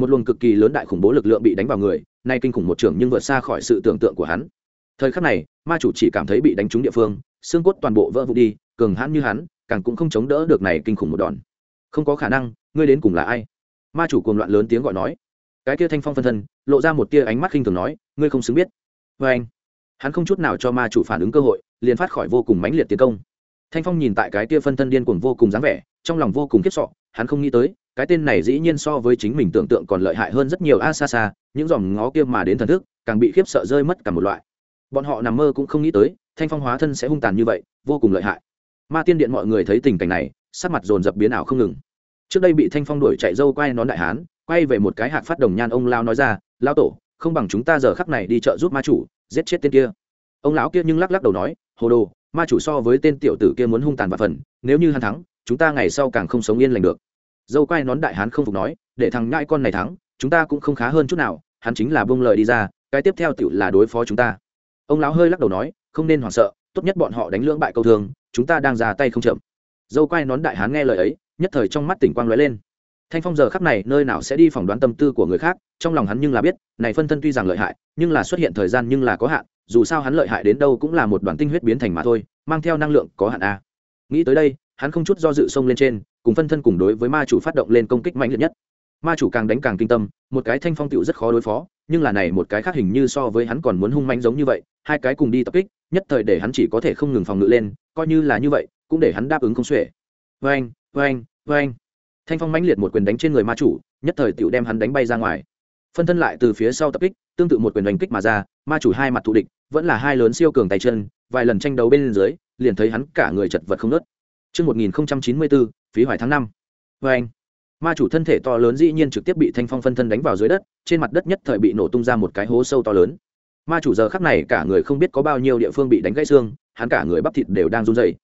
một luồng cực kỳ lớn đại khủng bố lực lượng bị đánh vào người, nay kinh khủng một trường nhưng vượt xa khỏi sự tưởng tượng của hắn. Thời khắc này, ma chủ chỉ cảm thấy bị đánh trúng địa phương, xương cốt toàn bộ vỡ vụn đi, cường hãn như hắn, càng cũng không chống đỡ được này kinh khủng một đòn. Không có khả năng, ngươi đến cùng là ai? Ma chủ cuồng loạn lớn tiếng gọi nói. Cái tia thanh phong phân thân, lộ ra một tia ánh mắt khinh thường nói, ngươi không xứng biết. Vê anh. Hắn không chút nào cho ma chủ phản ứng cơ hội, liền phát khỏi vô cùng mãnh liệt tiến công. Thanh phong nhìn tại cái tia phân thân điên cuồng vô cùng dáng vẻ, trong lòng vô cùng khiếp sọ hắn không nghĩ tới, cái tên này dĩ nhiên so với chính mình tưởng tượng còn lợi hại hơn rất nhiều. A xa xa, những dòng ngó kia mà đến thần thức, càng bị khiếp sợ rơi mất cả một loại. Bọn họ nằm mơ cũng không nghĩ tới, thanh phong hóa thân sẽ hung tàn như vậy, vô cùng lợi hại. Ma tiên điện mọi người thấy tình cảnh này, sắc mặt dồn dập biến ảo không ngừng. Trước đây bị thanh phong đuổi chạy dâu quay nón đại hán, quay về một cái hạt phát đồng nhan ông lao nói ra lao tổ, không bằng chúng ta giờ khắc này đi chợ giúp ma chủ, giết chết tên kia. Ông lão kia nhưng lắc lắc đầu nói, hồ đồ, ma chủ so với tên tiểu tử kia muốn hung tàn và phần, nếu như hắn thắng chúng ta ngày sau càng không sống yên lành được. Dâu quay nón đại hán không phục nói, để thằng ngại con này thắng, chúng ta cũng không khá hơn chút nào, hắn chính là bông lời đi ra, cái tiếp theo tựu là đối phó chúng ta. Ông lão hơi lắc đầu nói, không nên hoảng sợ, tốt nhất bọn họ đánh lưỡng bại câu thường, chúng ta đang ra tay không chậm. Dâu quay nón đại hán nghe lời ấy, nhất thời trong mắt tỉnh quang lóe lên. Thanh phong giờ khắc này nơi nào sẽ đi phỏng đoán tâm tư của người khác, trong lòng hắn nhưng là biết, này phân thân tuy rằng lợi hại, nhưng là xuất hiện thời gian nhưng là có hạn, dù sao hắn lợi hại đến đâu cũng là một đoàn tinh huyết biến thành mà thôi, mang theo năng lượng có hạn a. Nghĩ tới đây hắn không chút do dự xông lên trên, cùng phân thân cùng đối với ma chủ phát động lên công kích mạnh liệt nhất. Ma chủ càng đánh càng kinh tâm, một cái thanh phong tựu rất khó đối phó, nhưng là này một cái khác hình như so với hắn còn muốn hung mạnh giống như vậy, hai cái cùng đi tập kích, nhất thời để hắn chỉ có thể không ngừng phòng ngự lên, coi như là như vậy, cũng để hắn đáp ứng không xuể. Vâng vâng vâng thanh phong mãnh liệt một quyền đánh trên người ma chủ, nhất thời tựu đem hắn đánh bay ra ngoài. Phân thân lại từ phía sau tập kích, tương tự một quyền đánh kích mà ra, ma chủ hai mặt thù địch, vẫn là hai lớn siêu cường tay chân, vài lần tranh đấu bên dưới, liền thấy hắn cả người chật vật không nớt Trước 1094, phí hoài tháng năm. Và anh, ma chủ thân thể to lớn dĩ nhiên trực tiếp bị thanh phong phân thân đánh vào dưới đất trên mặt đất nhất thời bị nổ tung ra một cái hố sâu to lớn. Ma chủ giờ khắc này cả người không biết có bao nhiêu địa phương bị đánh gãy xương hắn cả người bắp thịt đều đang run rẩy,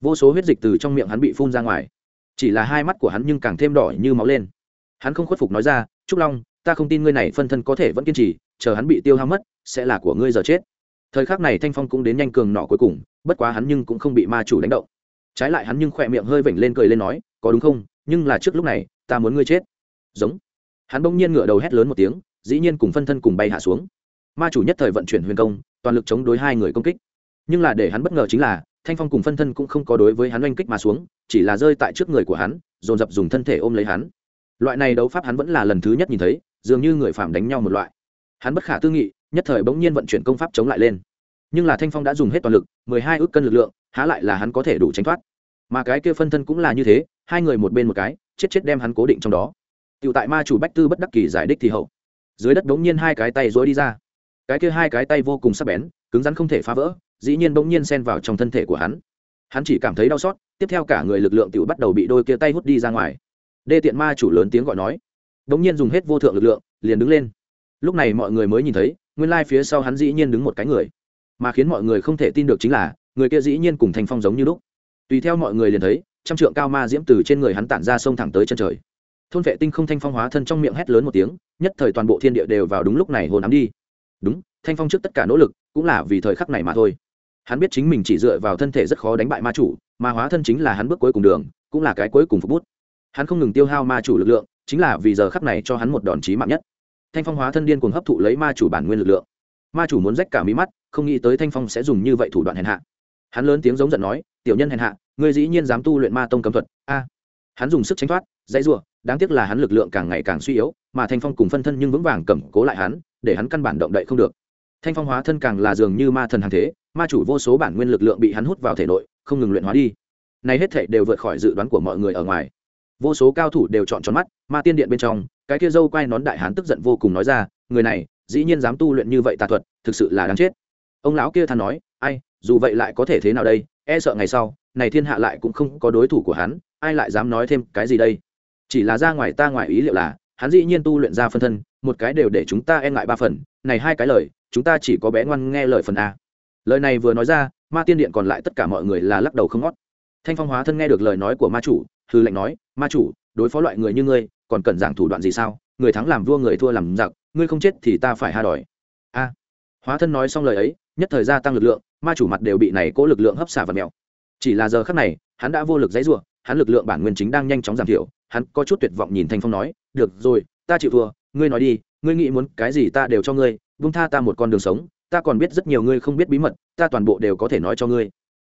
vô số huyết dịch từ trong miệng hắn bị phun ra ngoài. Chỉ là hai mắt của hắn nhưng càng thêm đỏ như máu lên. Hắn không khuất phục nói ra trúc long ta không tin ngươi này phân thân có thể vẫn kiên trì chờ hắn bị tiêu hao mất sẽ là của ngươi giờ chết. Thời khắc này thanh phong cũng đến nhanh cường nọ cuối cùng bất quá hắn nhưng cũng không bị ma chủ đánh động trái lại hắn nhưng khỏe miệng hơi vểnh lên cười lên nói, có đúng không? Nhưng là trước lúc này, ta muốn ngươi chết. Giống. Hắn bỗng nhiên ngửa đầu hét lớn một tiếng, dĩ nhiên cùng phân thân cùng bay hạ xuống. Ma chủ nhất thời vận chuyển huyền công, toàn lực chống đối hai người công kích. Nhưng là để hắn bất ngờ chính là, thanh phong cùng phân thân cũng không có đối với hắn oanh kích mà xuống, chỉ là rơi tại trước người của hắn, dồn dập dùng thân thể ôm lấy hắn. Loại này đấu pháp hắn vẫn là lần thứ nhất nhìn thấy, dường như người phạm đánh nhau một loại. Hắn bất khả tư nghị, nhất thời bỗng nhiên vận chuyển công pháp chống lại lên. Nhưng là thanh phong đã dùng hết toàn lực, mười hai ước cân lực lượng há lại là hắn có thể đủ tránh thoát. Mà cái kia phân thân cũng là như thế, hai người một bên một cái, chết chết đem hắn cố định trong đó. Tựu tại ma chủ bách tư bất đắc kỳ giải đích thì hậu. Dưới đất bỗng nhiên hai cái tay rối đi ra. Cái kia hai cái tay vô cùng sắc bén, cứng rắn không thể phá vỡ, dĩ nhiên bỗng nhiên xen vào trong thân thể của hắn. Hắn chỉ cảm thấy đau xót, tiếp theo cả người lực lượng tựu bắt đầu bị đôi kia tay hút đi ra ngoài. Đê tiện ma chủ lớn tiếng gọi nói. Bỗng nhiên dùng hết vô thượng lực lượng, liền đứng lên. Lúc này mọi người mới nhìn thấy, nguyên lai phía sau hắn dĩ nhiên đứng một cái người. Mà khiến mọi người không thể tin được chính là người kia dĩ nhiên cùng thanh phong giống như lúc. Tùy theo mọi người liền thấy, trăm trượng cao ma diễm từ trên người hắn tản ra sông thẳng tới chân trời. Thôn vệ tinh không thanh phong hóa thân trong miệng hét lớn một tiếng, nhất thời toàn bộ thiên địa đều vào đúng lúc này hồn ám đi. Đúng, thanh phong trước tất cả nỗ lực, cũng là vì thời khắc này mà thôi. Hắn biết chính mình chỉ dựa vào thân thể rất khó đánh bại ma chủ, mà hóa thân chính là hắn bước cuối cùng đường, cũng là cái cuối cùng phục bút. Hắn không ngừng tiêu hao ma chủ lực lượng, chính là vì giờ khắc này cho hắn một đòn chí mạng nhất. Thanh phong hóa thân điên cuồng hấp thụ lấy ma chủ bản nguyên lực lượng. Ma chủ muốn rách cả mí mắt, không nghĩ tới thanh phong sẽ dùng như vậy thủ đoạn hèn hạ hắn lớn tiếng giống giận nói, tiểu nhân hèn hạ, ngươi dĩ nhiên dám tu luyện ma tông cấm thuật. A. Hắn dùng sức tránh thoát, dãy rủa, đáng tiếc là hắn lực lượng càng ngày càng suy yếu, mà thanh phong cùng phân thân nhưng vững vàng cầm cố lại hắn, để hắn căn bản động đậy không được. Thanh phong hóa thân càng là dường như ma thần hàng thế, ma chủ vô số bản nguyên lực lượng bị hắn hút vào thể nội, không ngừng luyện hóa đi. Này hết thể đều vượt khỏi dự đoán của mọi người ở ngoài. Vô số cao thủ đều chọn tròn mắt, ma tiên điện bên trong, cái kia dâu quay nón đại hán tức giận vô cùng nói ra, người này, dĩ nhiên dám tu luyện như vậy tà thuật, thực sự là đáng chết. Ông lão kia than nói, ai dù vậy lại có thể thế nào đây? E sợ ngày sau, này thiên hạ lại cũng không có đối thủ của hắn, ai lại dám nói thêm cái gì đây? Chỉ là ra ngoài ta ngoài ý liệu là, hắn dĩ nhiên tu luyện ra phân thân, một cái đều để chúng ta e ngại ba phần. Này hai cái lời, chúng ta chỉ có bé ngoan nghe lời phần a. Lời này vừa nói ra, ma tiên điện còn lại tất cả mọi người là lắc đầu không ngót. Thanh phong hóa thân nghe được lời nói của ma chủ, hư lệnh nói, ma chủ, đối phó loại người như ngươi, còn cần giảng thủ đoạn gì sao? Người thắng làm vua, người thua làm giặc, ngươi không chết thì ta phải ha đòi. A. Hóa thân nói xong lời ấy nhất thời gia tăng lực lượng, ma chủ mặt đều bị này cố lực lượng hấp xả và mèo. Chỉ là giờ khắc này, hắn đã vô lực dãy ruộng hắn lực lượng bản nguyên chính đang nhanh chóng giảm thiểu, hắn có chút tuyệt vọng nhìn thanh phong nói, được rồi, ta chịu thua, ngươi nói đi, ngươi nghĩ muốn cái gì ta đều cho ngươi vung tha ta một con đường sống, ta còn biết rất nhiều ngươi không biết bí mật, ta toàn bộ đều có thể nói cho ngươi.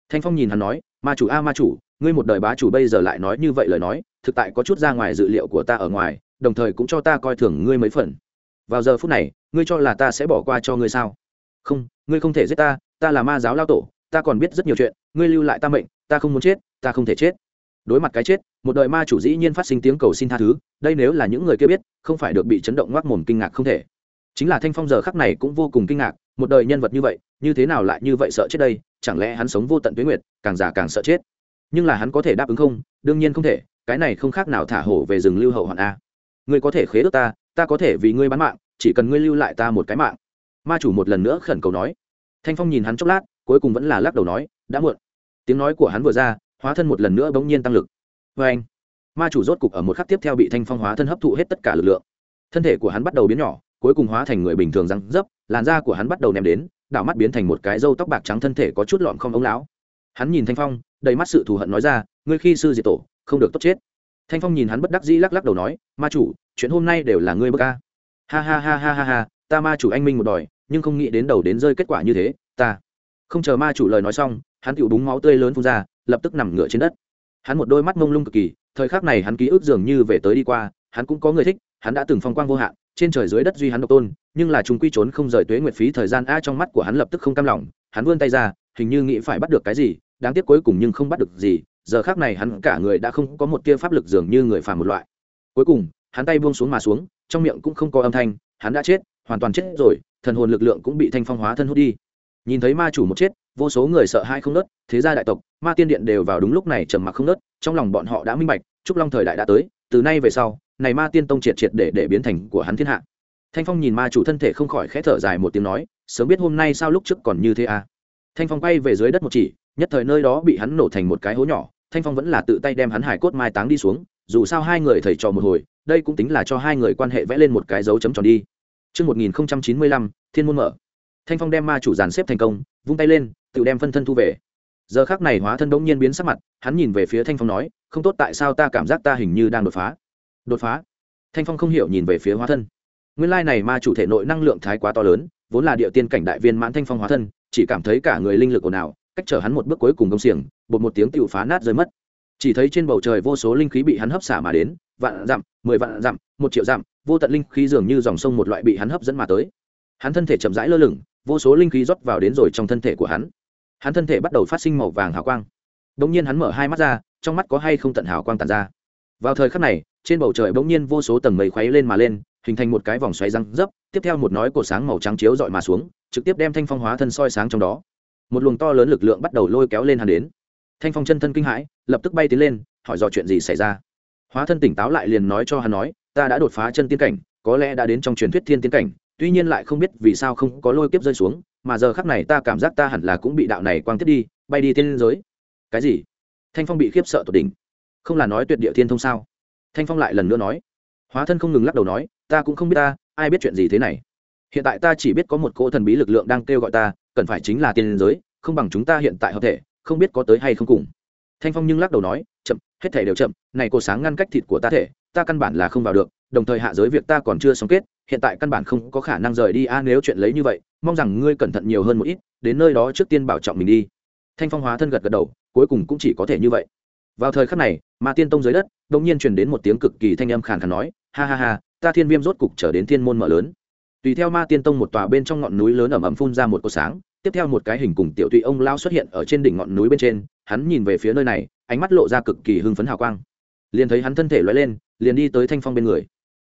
Thanh phong nhìn hắn nói, ma chủ a, ma chủ, ngươi một đời bá chủ bây giờ lại nói như vậy lời nói, thực tại có chút ra ngoài dự liệu của ta ở ngoài, đồng thời cũng cho ta coi thường ngươi mấy phần. Vào giờ phút này, ngươi cho là ta sẽ bỏ qua cho ngươi sao? Không, ngươi không thể giết ta ta là ma giáo lao tổ, ta còn biết rất nhiều chuyện, ngươi lưu lại ta mệnh, ta không muốn chết, ta không thể chết. Đối mặt cái chết, một đời ma chủ dĩ nhiên phát sinh tiếng cầu xin tha thứ, đây nếu là những người kia biết, không phải được bị chấn động ngoác mồm kinh ngạc không thể. Chính là thanh phong giờ khắc này cũng vô cùng kinh ngạc, một đời nhân vật như vậy, như thế nào lại như vậy sợ chết đây, chẳng lẽ hắn sống vô tận tuyến nguyệt, càng già càng sợ chết. Nhưng là hắn có thể đáp ứng không? Đương nhiên không thể, cái này không khác nào thả hổ về rừng lưu hậu hoạn a. Ngươi có thể khế ước ta ta có thể vì ngươi bán mạng, chỉ cần ngươi lưu lại ta một cái mạng ma chủ một lần nữa khẩn cầu nói. Thanh phong nhìn hắn chốc lát, cuối cùng vẫn là lắc đầu nói, đã muộn. Tiếng nói của hắn vừa ra, hóa thân một lần nữa bỗng nhiên tăng lực. Vê anh, ma chủ rốt cục ở một khắc tiếp theo bị thanh phong hóa thân hấp thụ hết tất cả lực lượng. Thân thể của hắn bắt đầu biến nhỏ, cuối cùng hóa thành người bình thường răng dấp, làn da của hắn bắt đầu ném đến, đảo mắt biến thành một cái râu tóc bạc trắng thân thể có chút lọn không ống lão hắn nhìn thanh phong, đầy mắt sự thù hận nói ra, ngươi khi sư diệt tổ, không được tốt chết. Thanh phong nhìn hắn bất đắc dĩ lắc lắc đầu nói, ma chủ, chuyện hôm nay đều là ngươi bơ ca ha ha ha ha ha ha, ta ma chủ anh minh một đòi nhưng không nghĩ đến đầu đến rơi kết quả như thế, ta. Không chờ ma chủ lời nói xong, hắn tựu búng máu tươi lớn phun ra, lập tức nằm ngửa trên đất. Hắn một đôi mắt mông lung cực kỳ, thời khắc này hắn ký ức dường như về tới đi qua, hắn cũng có người thích, hắn đã từng phong quang vô hạn, trên trời dưới đất duy hắn độc tôn, nhưng là chúng quy trốn không rời tuế nguyệt phí thời gian a trong mắt của hắn lập tức không cam lòng, hắn vươn tay ra, hình như nghĩ phải bắt được cái gì, đáng tiếc cuối cùng nhưng không bắt được gì, giờ khác này hắn cả người đã không có một tia pháp lực dường như người phàm một loại. Cuối cùng, hắn tay buông xuống mà xuống, trong miệng cũng không có âm thanh, hắn đã chết, hoàn toàn chết rồi thần hồn lực lượng cũng bị thanh phong hóa thân hút đi. Nhìn thấy ma chủ một chết, vô số người sợ hai không nớt, thế gia đại tộc, ma tiên điện đều vào đúng lúc này trầm mặc không nớt, trong lòng bọn họ đã minh bạch trúc long thời đại đã tới, từ nay về sau, này ma tiên tông triệt triệt để để biến thành của hắn thiên hạ. Thanh phong nhìn ma chủ thân thể không khỏi khẽ thở dài một tiếng nói, sớm biết hôm nay sao lúc trước còn như thế à? Thanh phong bay về dưới đất một chỉ, nhất thời nơi đó bị hắn nổ thành một cái hố nhỏ, thanh phong vẫn là tự tay đem hắn hải cốt mai táng đi xuống, dù sao hai người thầy trò một hồi, đây cũng tính là cho hai người quan hệ vẽ lên một cái dấu chấm tròn đi. Trước 1095, thiên môn mở. Thanh phong đem ma chủ dàn xếp thành công, vung tay lên, tự đem phân thân thu về. Giờ khắc này hóa thân đống nhiên biến sắc mặt, hắn nhìn về phía Thanh phong nói, không tốt tại sao ta cảm giác ta hình như đang đột phá. Đột phá? Thanh phong không hiểu nhìn về phía hóa thân. Nguyên lai này ma chủ thể nội năng lượng thái quá to lớn, vốn là địa tiên cảnh đại viên mãn thanh phong hóa thân, chỉ cảm thấy cả người linh lực ồn ào, cách trở hắn một bước cuối cùng công xiềng, bột một tiếng tựu phá nát rơi mất chỉ thấy trên bầu trời vô số linh khí bị hắn hấp xả mà đến vạn dặm mười vạn dặm một triệu dặm vô tận linh khí dường như dòng sông một loại bị hắn hấp dẫn mà tới. Hắn thân thể chậm rãi lơ lửng, vô số linh khí rót vào đến rồi trong thân thể của hắn. Hắn thân thể bắt đầu phát sinh màu vàng hào quang. Đ ỗ n g nhiên hắn mở hai mắt ra, trong mắt có hay không tận hào quang tàn ra. Vào thời khắc này, trên bầu trời bỗng nhiên vô số tầng mây khuấy lên mà lên, hình thành một cái vòng xoáy răng dấp, tiếp theo một nói cổ sáng màu trắng chiếu dọi mà xuống, trực tiếp đem thanh phong hóa thân soi sáng trong đó. Một luồng to lớn lực lượng bắt đầu lôi kéo lên hắn đến. Thanh phong chân thân kinh hãi, lập tức bay tiến lên, hỏi dò chuyện gì xảy ra. Hóa thân tỉnh táo lại liền nói cho hắn nói ta đã đột phá chân tiên cảnh, có lẽ đã đến trong truyền thuyết thiên tiên cảnh, tuy nhiên lại không biết vì sao không có lôi kiếp rơi xuống, mà giờ khắc này ta cảm giác ta hẳn là cũng bị đạo này quang tiếp đi, bay đi tiên giới. Cái gì? Thanh phong bị khiếp sợ tột đỉnh. Không là nói tuyệt địa thiên thông sao? Thanh phong lại lần nữa nói. Hóa thân không ngừng lắc đầu nói, ta cũng không biết ta, ai biết chuyện gì thế này. Hiện tại ta chỉ biết có một cô thần bí lực lượng đang kêu gọi ta, cần phải chính là tiên giới, không bằng chúng ta hiện tại hợp thể, không biết có tới hay không cùng. Thanh phong nhưng lắc đầu nói, chậm, hết thể đều chậm, này cô sáng ngăn cách thịt của ta thể ta căn bản là không vào được, đồng thời hạ giới việc ta còn chưa xong kết, hiện tại căn bản không có khả năng rời đi a, nếu chuyện lấy như vậy, mong rằng ngươi cẩn thận nhiều hơn một ít, đến nơi đó trước tiên bảo trọng mình đi. Thanh phong hóa thân gật gật đầu, cuối cùng cũng chỉ có thể như vậy. Vào thời khắc này, ma tiên tông dưới đất đ ỗ n g nhiên truyền đến một tiếng cực kỳ thanh âm khàn khàn nói, ha ha ha, ta thiên viêm rốt cục trở đến thiên môn mở lớn. Tùy theo ma tiên tông một tòa bên trong ngọn núi lớn ẩm ẩm phun ra một cột sáng, tiếp theo một cái hình cùng tiểu tụy ông lao xuất hiện ở trên đỉnh ngọn núi bên trên, hắn nhìn về phía nơi này, ánh mắt lộ ra cực kỳ hưng phấn hào quang. Liền thấy hắn thân thể loay lên liền đi tới thanh phong bên người.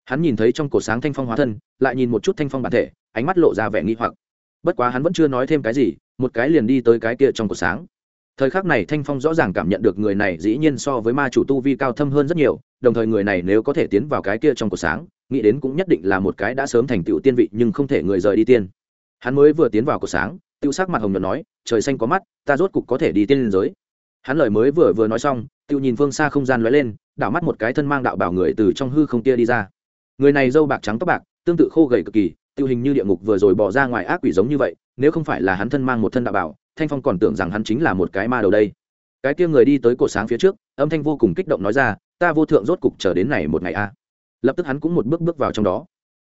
Hắn nhìn thấy trong cổ sáng thanh phong hóa thân, lại nhìn một chút thanh phong bản thể, ánh mắt lộ ra vẻ nghi hoặc. Bất quá hắn vẫn chưa nói thêm cái gì, một cái liền đi tới cái kia trong cổ sáng. Thời khắc này thanh phong rõ ràng cảm nhận được người này dĩ nhiên so với ma chủ tu vi cao thâm hơn rất nhiều, đồng thời người này nếu có thể tiến vào cái kia trong cổ sáng, nghĩ đến cũng nhất định là một cái đã sớm thành tựu tiên vị nhưng không thể người rời đi tiên. Hắn mới vừa tiến vào cổ sáng, tiêu sắc mặt hồng nhuận nói, trời xanh có mắt, ta rốt cục có thể đi tiên liên giới. Hắn lời mới vừa vừa nói xong, tiêu nhìn phương xa không gian lóe lên đảo mắt một cái thân mang đạo bảo người từ trong hư không kia đi ra. Người này dâu bạc trắng tóc bạc, tương tự khô gầy cực kỳ, tiêu hình như địa ngục vừa rồi bỏ ra ngoài ác quỷ giống như vậy, nếu không phải là hắn thân mang một thân đạo bảo, thanh phong còn tưởng rằng hắn chính là một cái ma đầu đây. Cái kia người đi tới cổ sáng phía trước, âm thanh vô cùng kích động nói ra, ta vô thượng rốt cục chờ đến này một ngày a. Lập tức hắn cũng một bước bước vào trong đó.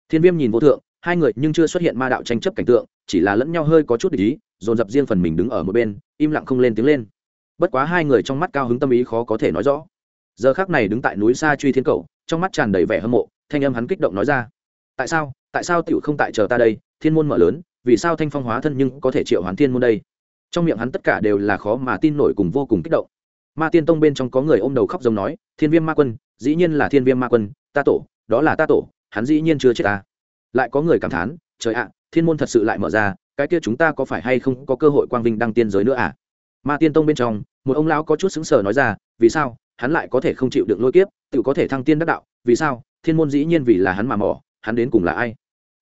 Thiên viêm nhìn vô thượng, hai người nhưng chưa xuất hiện ma đạo tranh chấp cảnh tượng, chỉ là lẫn nhau hơi có chút ý, dồn dập riêng phần mình đứng ở một bên, im lặng không lên tiếng lên. Bất quá hai người trong mắt cao hứng tâm ý khó có thể nói rõ giờ khác này đứng tại núi xa truy thiên cầu, trong mắt tràn đầy vẻ hâm mộ, thanh âm hắn kích động nói ra, tại sao? Tại sao tiểu không tại chờ ta đây? Thiên môn mở lớn, vì sao thanh phong hóa thân nhưng có thể triệu hoán thiên môn đây? Trong miệng hắn tất cả đều là khó mà tin nổi cùng vô cùng kích động. Ma tiên tông bên trong có người ôm đầu khóc giống nói, thiên viêm ma quân, dĩ nhiên là thiên viêm ma quân, ta tổ, đó là ta tổ, hắn dĩ nhiên chưa chết ta. Lại có người cảm thán, trời ạ, thiên môn thật sự lại mở ra, cái kia chúng ta có phải hay không có cơ hội quang vinh đăng tiên giới nữa à? Ma tiên tông bên trong, một ông lão có chút xứng sở nói ra, vì sao? Hắn lại có thể không chịu được lôi kiếp, tự có thể thăng tiên đắc đạo, vì sao? Thiên môn dĩ nhiên vì là hắn mà mỏ hắn đến cùng là ai?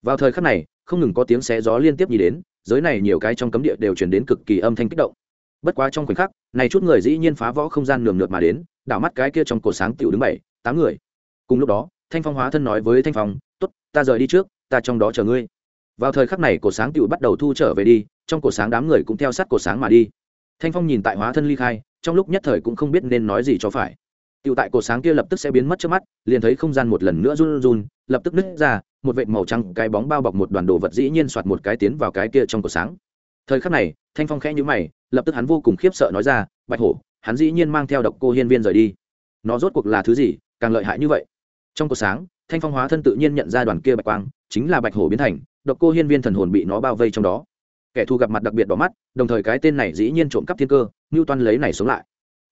Vào thời khắc này, không ngừng có tiếng xé gió liên tiếp nhì đến, giới này nhiều cái trong cấm địa đều chuyển đến cực kỳ âm thanh kích động. Bất quá trong khoảnh khắc, này chút người dĩ nhiên phá võ không gian nườm nượp mà đến, đảo mắt cái kia trong cổ sáng tiểu đứng bảy, tám người. Cùng lúc đó, thanh phong hóa thân nói với thanh phong, tốt, ta rời đi trước, ta trong đó chờ ngươi. Vào thời khắc này, cổ sáng tựu bắt đầu thu trở về đi, trong cổ sáng đám người cũng theo sát cổ sáng mà đi. Thanh phong nhìn tại hóa thân ly khai trong lúc nhất thời cũng không biết nên nói gì cho phải. Tiểu tại cổ sáng kia lập tức sẽ biến mất trước mắt, liền thấy không gian một lần nữa run run, lập tức nứt ra, một vệt màu trắng, cái bóng bao bọc một đoàn đồ vật dĩ nhiên xoạt một cái tiến vào cái kia trong cổ sáng. Thời khắc này, thanh phong khẽ nhíu mày, lập tức hắn vô cùng khiếp sợ nói ra, bạch hổ, hắn dĩ nhiên mang theo độc cô hiên viên rời đi. Nó rốt cuộc là thứ gì, càng lợi hại như vậy? Trong cổ sáng, thanh phong hóa thân tự nhiên nhận ra đoàn kia bạch quang, chính là bạch hổ biến thành, độc cô hiên viên thần hồn bị nó bao vây trong đó. Kẻ thù gặp mặt đặc biệt đỏ mắt, đồng thời cái tên này dĩ nhiên trộm cắp thiên cơ ngưu toan lấy này sống lại.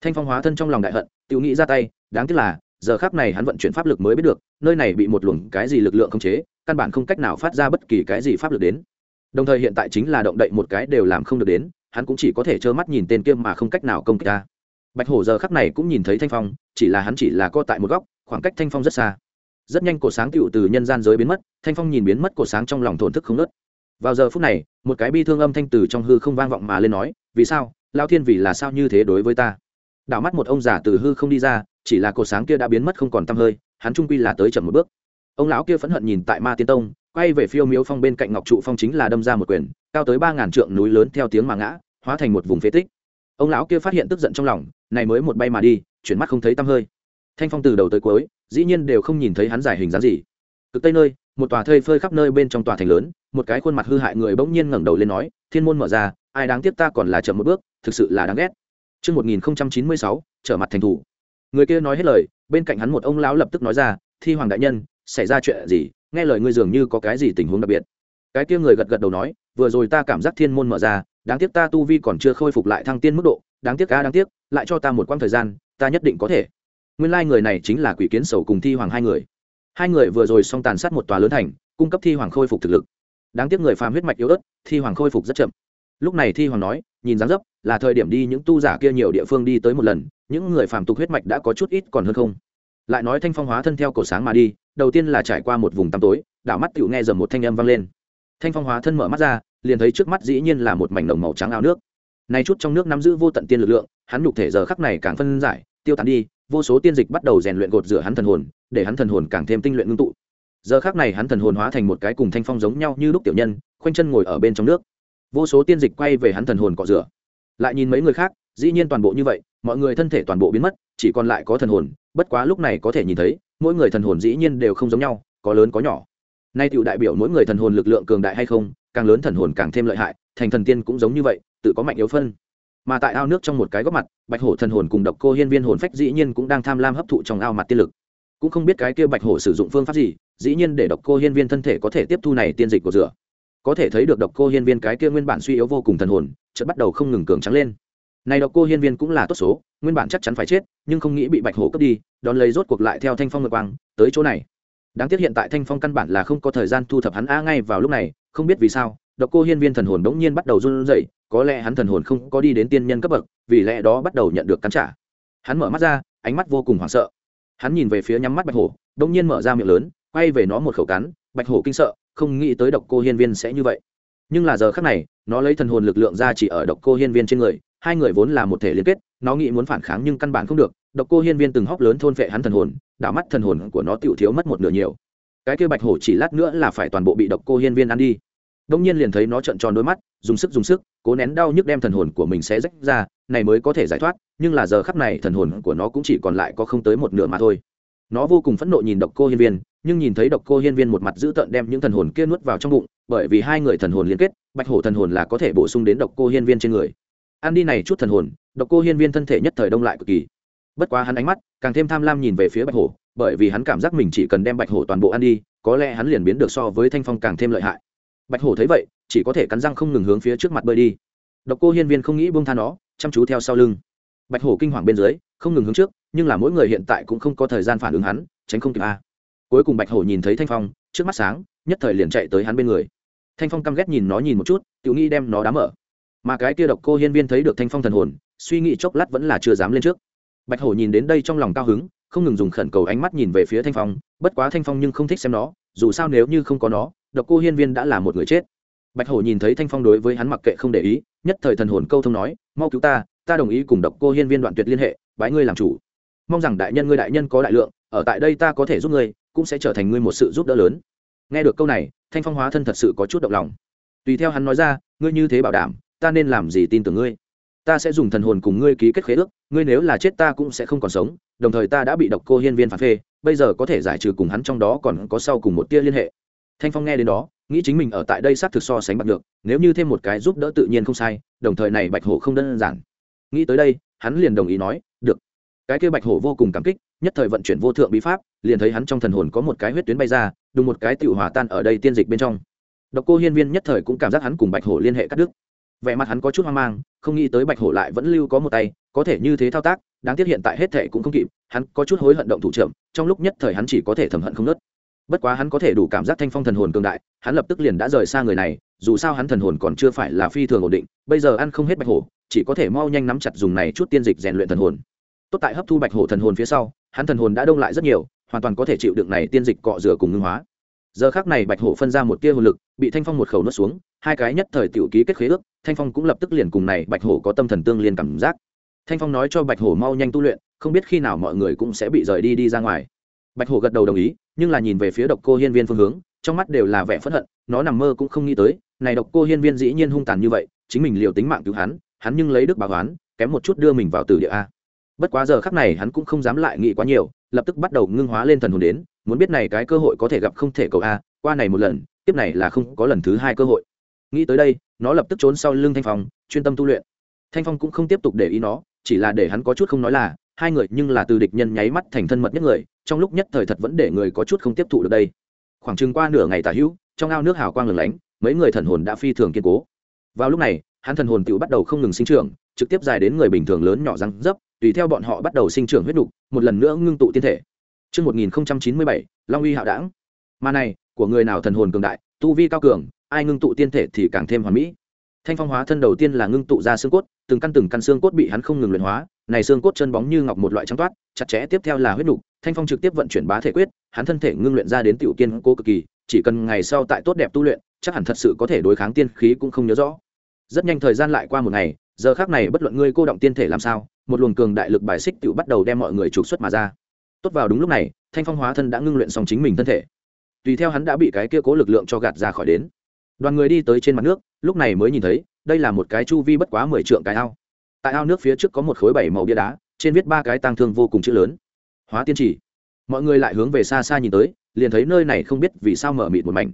Thanh phong hóa thân trong lòng đại hận tự nghĩ ra tay, đáng tiếc là, giờ khác này hắn vận chuyển pháp lực mới biết được, nơi này bị một luồng cái gì lực lượng khống chế, căn bản không cách nào phát ra bất kỳ cái gì pháp lực đến. Đồng thời hiện tại chính là động đậy một cái đều làm không được đến, hắn cũng chỉ có thể trơ mắt nhìn tên kia mà không cách nào công kích ta. Bạch hổ giờ khắc này cũng nhìn thấy thanh phong, chỉ là hắn chỉ là co tại một góc, khoảng cách thanh phong rất xa. Rất nhanh cột sáng cựu từ nhân gian giới biến mất, thanh phong nhìn biến mất cột sáng trong lòng thổn thức không nớt vào giờ phút này, một cái bi thương âm thanh từ trong hư không vang vọng mà lên nói, vì sao? Lao thiên vì là sao như thế đối với ta? Đảo mắt một ông già từ hư không đi ra, chỉ là cột sáng kia đã biến mất không còn t hơi, hắn trung quy là tới chậm một bước. Ông lão kia phẫn hận nhìn tại ma tiên tông, quay về phiêu miếu phong bên cạnh ngọc trụ phong chính là đâm ra một quyền, cao tới ba ngàn trượng núi lớn theo tiếng mà ngã, hóa thành một vùng phế tích. Ông lão kia phát hiện tức giận trong lòng, này mới một bay mà đi, chuyển mắt không thấy tăm hơi. Thanh phong từ đầu tới cuối, dĩ nhiên đều không nhìn thấy hắn giải hình dáng gì. Cực tây nơi một tòa thây phơi khắp nơi bên trong tòa thành lớn một cái khuôn mặt hư hại người bỗng nhiên ngẩng đầu lên nói thiên môn mở ra ai đáng tiếc ta còn là chậm một bước thực sự là đáng ghét Trước 1096, trở mặt thành thủ. Người kia nói hết lời, bên cạnh hắn một ông lão lập tức nói ra, thi hoàng đại nhân, xảy ra chuyện gì, nghe lời ngươi dường như có cái gì tình huống đặc biệt. Cái kia người gật gật đầu nói, vừa rồi ta cảm giác thiên môn mở ra, đáng tiếc ta tu vi còn chưa khôi phục lại thăng tiên mức độ, đáng tiếc ca đáng tiếc, lại cho ta một quãng thời gian, ta nhất định có thể. Nguyên lai like người này chính là Quỷ Kiến Sầu cùng Thi Hoàng hai người. Hai người vừa rồi xong tàn sát một tòa lớn thành, cung cấp Thi Hoàng khôi phục thực lực. Đáng tiếc người phàm huyết mạch yếu ớt, Thi Hoàng khôi phục rất chậm. Lúc này thi hoàng nói nhìn dáng dấp là thời điểm đi những tu giả kia nhiều địa phương đi tới một lần những người phàm tục huyết mạch đã có chút ít còn hơn không. Lại nói thanh phong hóa thân theo cổ sáng mà đi đầu tiên là trải qua một vùng tăm tối đảo mắt tựu nghe dầm một thanh âm vang lên. Thanh phong hóa thân mở mắt ra liền thấy trước mắt dĩ nhiên là một mảnh đồng màu trắng ao nước. Nay chút trong nước nắm giữ vô tận tiên lực lượng hắn nhục thể giờ khắc này càng phân giải tiêu tán đi vô số tiên dịch bắt đầu rèn luyện gột rửa hắn thần hồn để hắn thần hồn càng thêm tinh luyện ngưng tụ. Giờ khắc này hắn thần hồn hóa thành một cái cùng thanh phong giống nhau như lúc tiểu nhân, khoanh chân ngồi ở bên trong nước. Vô số tiên dịch quay về hắn thần hồn cọ rửa. Lại nhìn mấy người khác, dĩ nhiên toàn bộ như vậy, mọi người thân thể toàn bộ biến mất, chỉ còn lại có thần hồn, bất quá lúc này có thể nhìn thấy, mỗi người thần hồn dĩ nhiên đều không giống nhau, có lớn có nhỏ. Nay tựu đại biểu mỗi người thần hồn lực lượng cường đại hay không, càng lớn thần hồn càng thêm lợi hại, thành thần tiên cũng giống như vậy, tự có mạnh yếu phân. Mà tại ao nước trong một cái góc mặt, bạch hổ thần hồn cùng độc cô hiên viên hồn phách dĩ nhiên cũng đang tham lam hấp thụ trong ao mặt tiên lực cũng không biết cái kia bạch hổ sử dụng phương pháp gì, dĩ nhiên để độc cô hiên viên thân thể có thể tiếp thu này tiên dịch của rửa. Có thể thấy được độc cô hiên viên cái kia nguyên bản suy yếu vô cùng thần hồn, chợt bắt đầu không ngừng cường trắng lên. Này độc cô hiên viên cũng là tốt số, nguyên bản chắc chắn phải chết, nhưng không nghĩ bị bạch hổ cướp đi, đón lấy rốt cuộc lại theo thanh phong ngược quang, tới chỗ này. Đáng tiếc hiện tại thanh phong căn bản là không có thời gian thu thập hắn a ngay vào lúc này, không biết vì sao, độc cô hiên viên thần hồn bỗng nhiên bắt đầu run rẩy, có lẽ hắn thần hồn không có đi đến tiên nhân cấp bậc, vì lẽ đó bắt đầu nhận được cắn trả. Hắn mở mắt ra, ánh mắt vô cùng hoảng sợ hắn nhìn về phía nhắm mắt bạch hổ đông nhiên mở ra miệng lớn, quay về nó một khẩu cắn. Bạch hổ kinh sợ, không nghĩ tới độc cô hiên viên sẽ như vậy. Nhưng là giờ khác này, nó lấy thần hồn lực lượng ra chỉ ở độc cô hiên viên trên người, hai người vốn là một thể liên kết, nó nghĩ muốn phản kháng nhưng căn bản không được. Độc cô hiên viên từng hóc lớn thôn vệ hắn thần hồn, đảo mắt thần hồn của nó tựu thiếu mất một nửa nhiều. Cái kia bạch hổ chỉ lát nữa là phải toàn bộ bị độc cô hiên viên ăn đi đông nhiên liền thấy nó trợn tròn đôi mắt, dùng sức dùng sức, cố nén đau nhức đem thần hồn của mình sẽ rách ra, này mới có thể giải thoát, nhưng là giờ khắp này thần hồn của nó cũng chỉ còn lại có không tới một nửa mà thôi. Nó vô cùng phẫn nộ nhìn độc cô hiên viên, nhưng nhìn thấy độc cô hiên viên một mặt dữ tợn đem những thần hồn kia nuốt vào trong bụng, bởi vì hai người thần hồn liên kết, bạch hổ thần hồn là có thể bổ sung đến độc cô hiên viên trên người. Ăn đi này chút thần hồn, độc cô hiên viên thân thể nhất thời đông lại cực kỳ. Bất quá hắn ánh mắt càng thêm tham lam nhìn về phía bạch hổ, bởi vì hắn cảm giác mình chỉ cần đem bạch hổ toàn bộ ăn đi, có lẽ hắn liền biến được so với thanh phong càng thêm lợi hại bạch hổ thấy vậy, chỉ có thể cắn răng không ngừng hướng phía trước mặt bơi đi. Độc cô hiên viên không nghĩ buông tha nó, chăm chú theo sau lưng. Bạch hổ kinh hoàng bên dưới, không ngừng hướng trước, nhưng là mỗi người hiện tại cũng không có thời gian phản ứng hắn, tránh không kịp a. Cuối cùng bạch hổ nhìn thấy thanh phong, trước mắt sáng, nhất thời liền chạy tới hắn bên người. Thanh phong căm ghét nhìn nó nhìn một chút tự nghĩ đem nó đá mở. Mà cái kia độc cô hiên viên thấy được thanh phong thần hồn, suy nghĩ chốc lát vẫn là chưa dám lên trước. Bạch hổ nhìn đến đây trong lòng cao hứng, không ngừng dùng khẩn cầu ánh mắt nhìn về phía thanh phong, bất quá thanh phong nhưng không thích xem nó, dù sao nếu như không có nó độc cô hiên viên đã là một người chết. Bạch hổ nhìn thấy thanh phong đối với hắn mặc kệ không để ý, nhất thời thần hồn câu thông nói, mau cứu ta ta đồng ý cùng độc cô hiên viên đoạn tuyệt liên hệ, bái ngươi làm chủ. Mong rằng đại nhân ngươi đại nhân có đại lượng, ở tại đây ta có thể giúp ngươi, cũng sẽ trở thành ngươi một sự giúp đỡ lớn. Nghe được câu này, thanh phong hóa thân thật sự có chút động lòng. Tùy theo hắn nói ra, ngươi như thế bảo đảm, ta nên làm gì tin tưởng ngươi? Ta sẽ dùng thần hồn cùng ngươi ký kết khế ước, ngươi nếu là chết ta cũng sẽ không còn sống, đồng thời ta đã bị độc cô hiên viên phản phê, bây giờ có thể giải trừ cùng hắn trong đó còn có sau cùng một tia liên hệ thanh phong nghe đến đó, nghĩ chính mình ở tại đây xác thực so sánh bạc được, nếu như thêm một cái giúp đỡ tự nhiên không sai, đồng thời này bạch hổ không đơn giản. Nghĩ tới đây, hắn liền đồng ý nói, được. Cái kia bạch hổ vô cùng cảm kích, nhất thời vận chuyển vô thượng bí pháp, liền thấy hắn trong thần hồn có một cái huyết tuyến bay ra, đùng một cái tiểu hòa tan ở đây tiên dịch bên trong. Độc cô hiên viên nhất thời cũng cảm giác hắn cùng bạch hổ liên hệ cắt đứt. Vẻ mặt hắn có chút hoang mang, không nghĩ tới bạch hổ lại vẫn lưu có một tay, có thể như thế thao tác, đáng tiếc hiện tại hết thệ cũng không kịp, hắn có chút hối hận động thủ trưởng trong lúc nhất thời hắn chỉ có thể thầm hận không nớt bất quá hắn có thể đủ cảm giác thanh phong thần hồn cường đại, hắn lập tức liền đã rời xa người này, dù sao hắn thần hồn còn chưa phải là phi thường ổn định, bây giờ ăn không hết bạch hổ, chỉ có thể mau nhanh nắm chặt dùng này chút tiên dịch rèn luyện thần hồn. Tốt tại hấp thu bạch hổ thần hồn phía sau, hắn thần hồn đã đông lại rất nhiều, hoàn toàn có thể chịu đựng này tiên dịch cọ rửa cùng ngưng hóa. Giờ khác này bạch hổ phân ra một tia hồn lực, bị thanh phong một khẩu nuốt xuống, hai cái nhất thời tiểu ký kết khế ước, thanh phong cũng lập tức liền cùng này bạch hổ có tâm thần tương liên cảm giác. Thanh phong nói cho bạch hổ mau nhanh tu luyện, không biết khi nào mọi người cũng sẽ bị rời đi đi ra ngoài. Bạch hổ gật đầu đồng ý nhưng là nhìn về phía độc cô hiên viên phương hướng, trong mắt đều là vẻ phẫn hận, nó nằm mơ cũng không nghĩ tới, này độc cô hiên viên dĩ nhiên hung tàn như vậy, chính mình liều tính mạng cứu hắn hắn nhưng lấy đức báo toán kém một chút đưa mình vào tử địa a. Bất quá giờ khắc này hắn cũng không dám lại nghĩ quá nhiều, lập tức bắt đầu ngưng hóa lên thần hồn đến, muốn biết này cái cơ hội có thể gặp không thể cầu a, qua này một lần tiếp này là không có lần thứ hai cơ hội. Nghĩ tới đây, nó lập tức trốn sau lưng thanh phong, chuyên tâm tu luyện. Thanh phong cũng không tiếp tục để ý nó, chỉ là để hắn có chút không nói là hai người nhưng là từ địch nhân nháy mắt thành thân mật nhất người trong lúc nhất thời thật vẫn để người có chút không tiếp thụ được đây khoảng chừng qua nửa ngày tả hữu trong ao nước hào quang lửng lánh mấy người thần hồn đã phi thường kiên cố vào lúc này hắn thần hồn tự bắt đầu không ngừng sinh trưởng trực tiếp dài đến người bình thường lớn nhỏ răng dấp tùy theo bọn họ bắt đầu sinh trưởng huyết đục một lần nữa ngưng tụ tiên thể Trước 1097, Long uy hạo đảng. Mà này, của người nào thần hồn cường đại, tu vi cao cường, ai ngưng tụ tiên thể thì càng thêm hoàn mỹ. Thanh phong hóa thân đầu tiên là ngưng tụ ra xương cốt, từng căn từng căn xương cốt bị hắn không ngừng luyện hóa, này xương cốt chân bóng như ngọc một loại trắng toát, chặt chẽ tiếp theo là huyết nục, Thanh phong trực tiếp vận chuyển bá thể quyết, hắn thân thể ngưng luyện ra đến tiểu kiên cố cực kỳ, chỉ cần ngày sau tại tốt đẹp tu luyện, chắc hẳn thật sự có thể đối kháng tiên khí cũng không nhớ rõ. Rất nhanh thời gian lại qua một ngày, giờ khắc này bất luận ngươi cô động tiên thể làm sao, một luồng cường đại lực bài xích tiểu bắt đầu đem mọi người trục xuất mà ra. Tốt vào đúng lúc này, Thanh phong hóa thân đã ngưng luyện xong chính mình thân thể. Tùy theo hắn đã bị cái kia cố lực lượng cho gạt ra khỏi đến. Đoàn người đi tới trên mặt nước, lúc này mới nhìn thấy, đây là một cái chu vi bất quá mười trượng cái ao tại ao nước phía trước có một khối bảy màu bia đá, trên viết ba cái tang thương vô cùng chữ lớn. Hóa tiên chỉ. Mọi người lại hướng về xa xa nhìn tới, liền thấy nơi này không biết vì sao mở mịt một mảnh.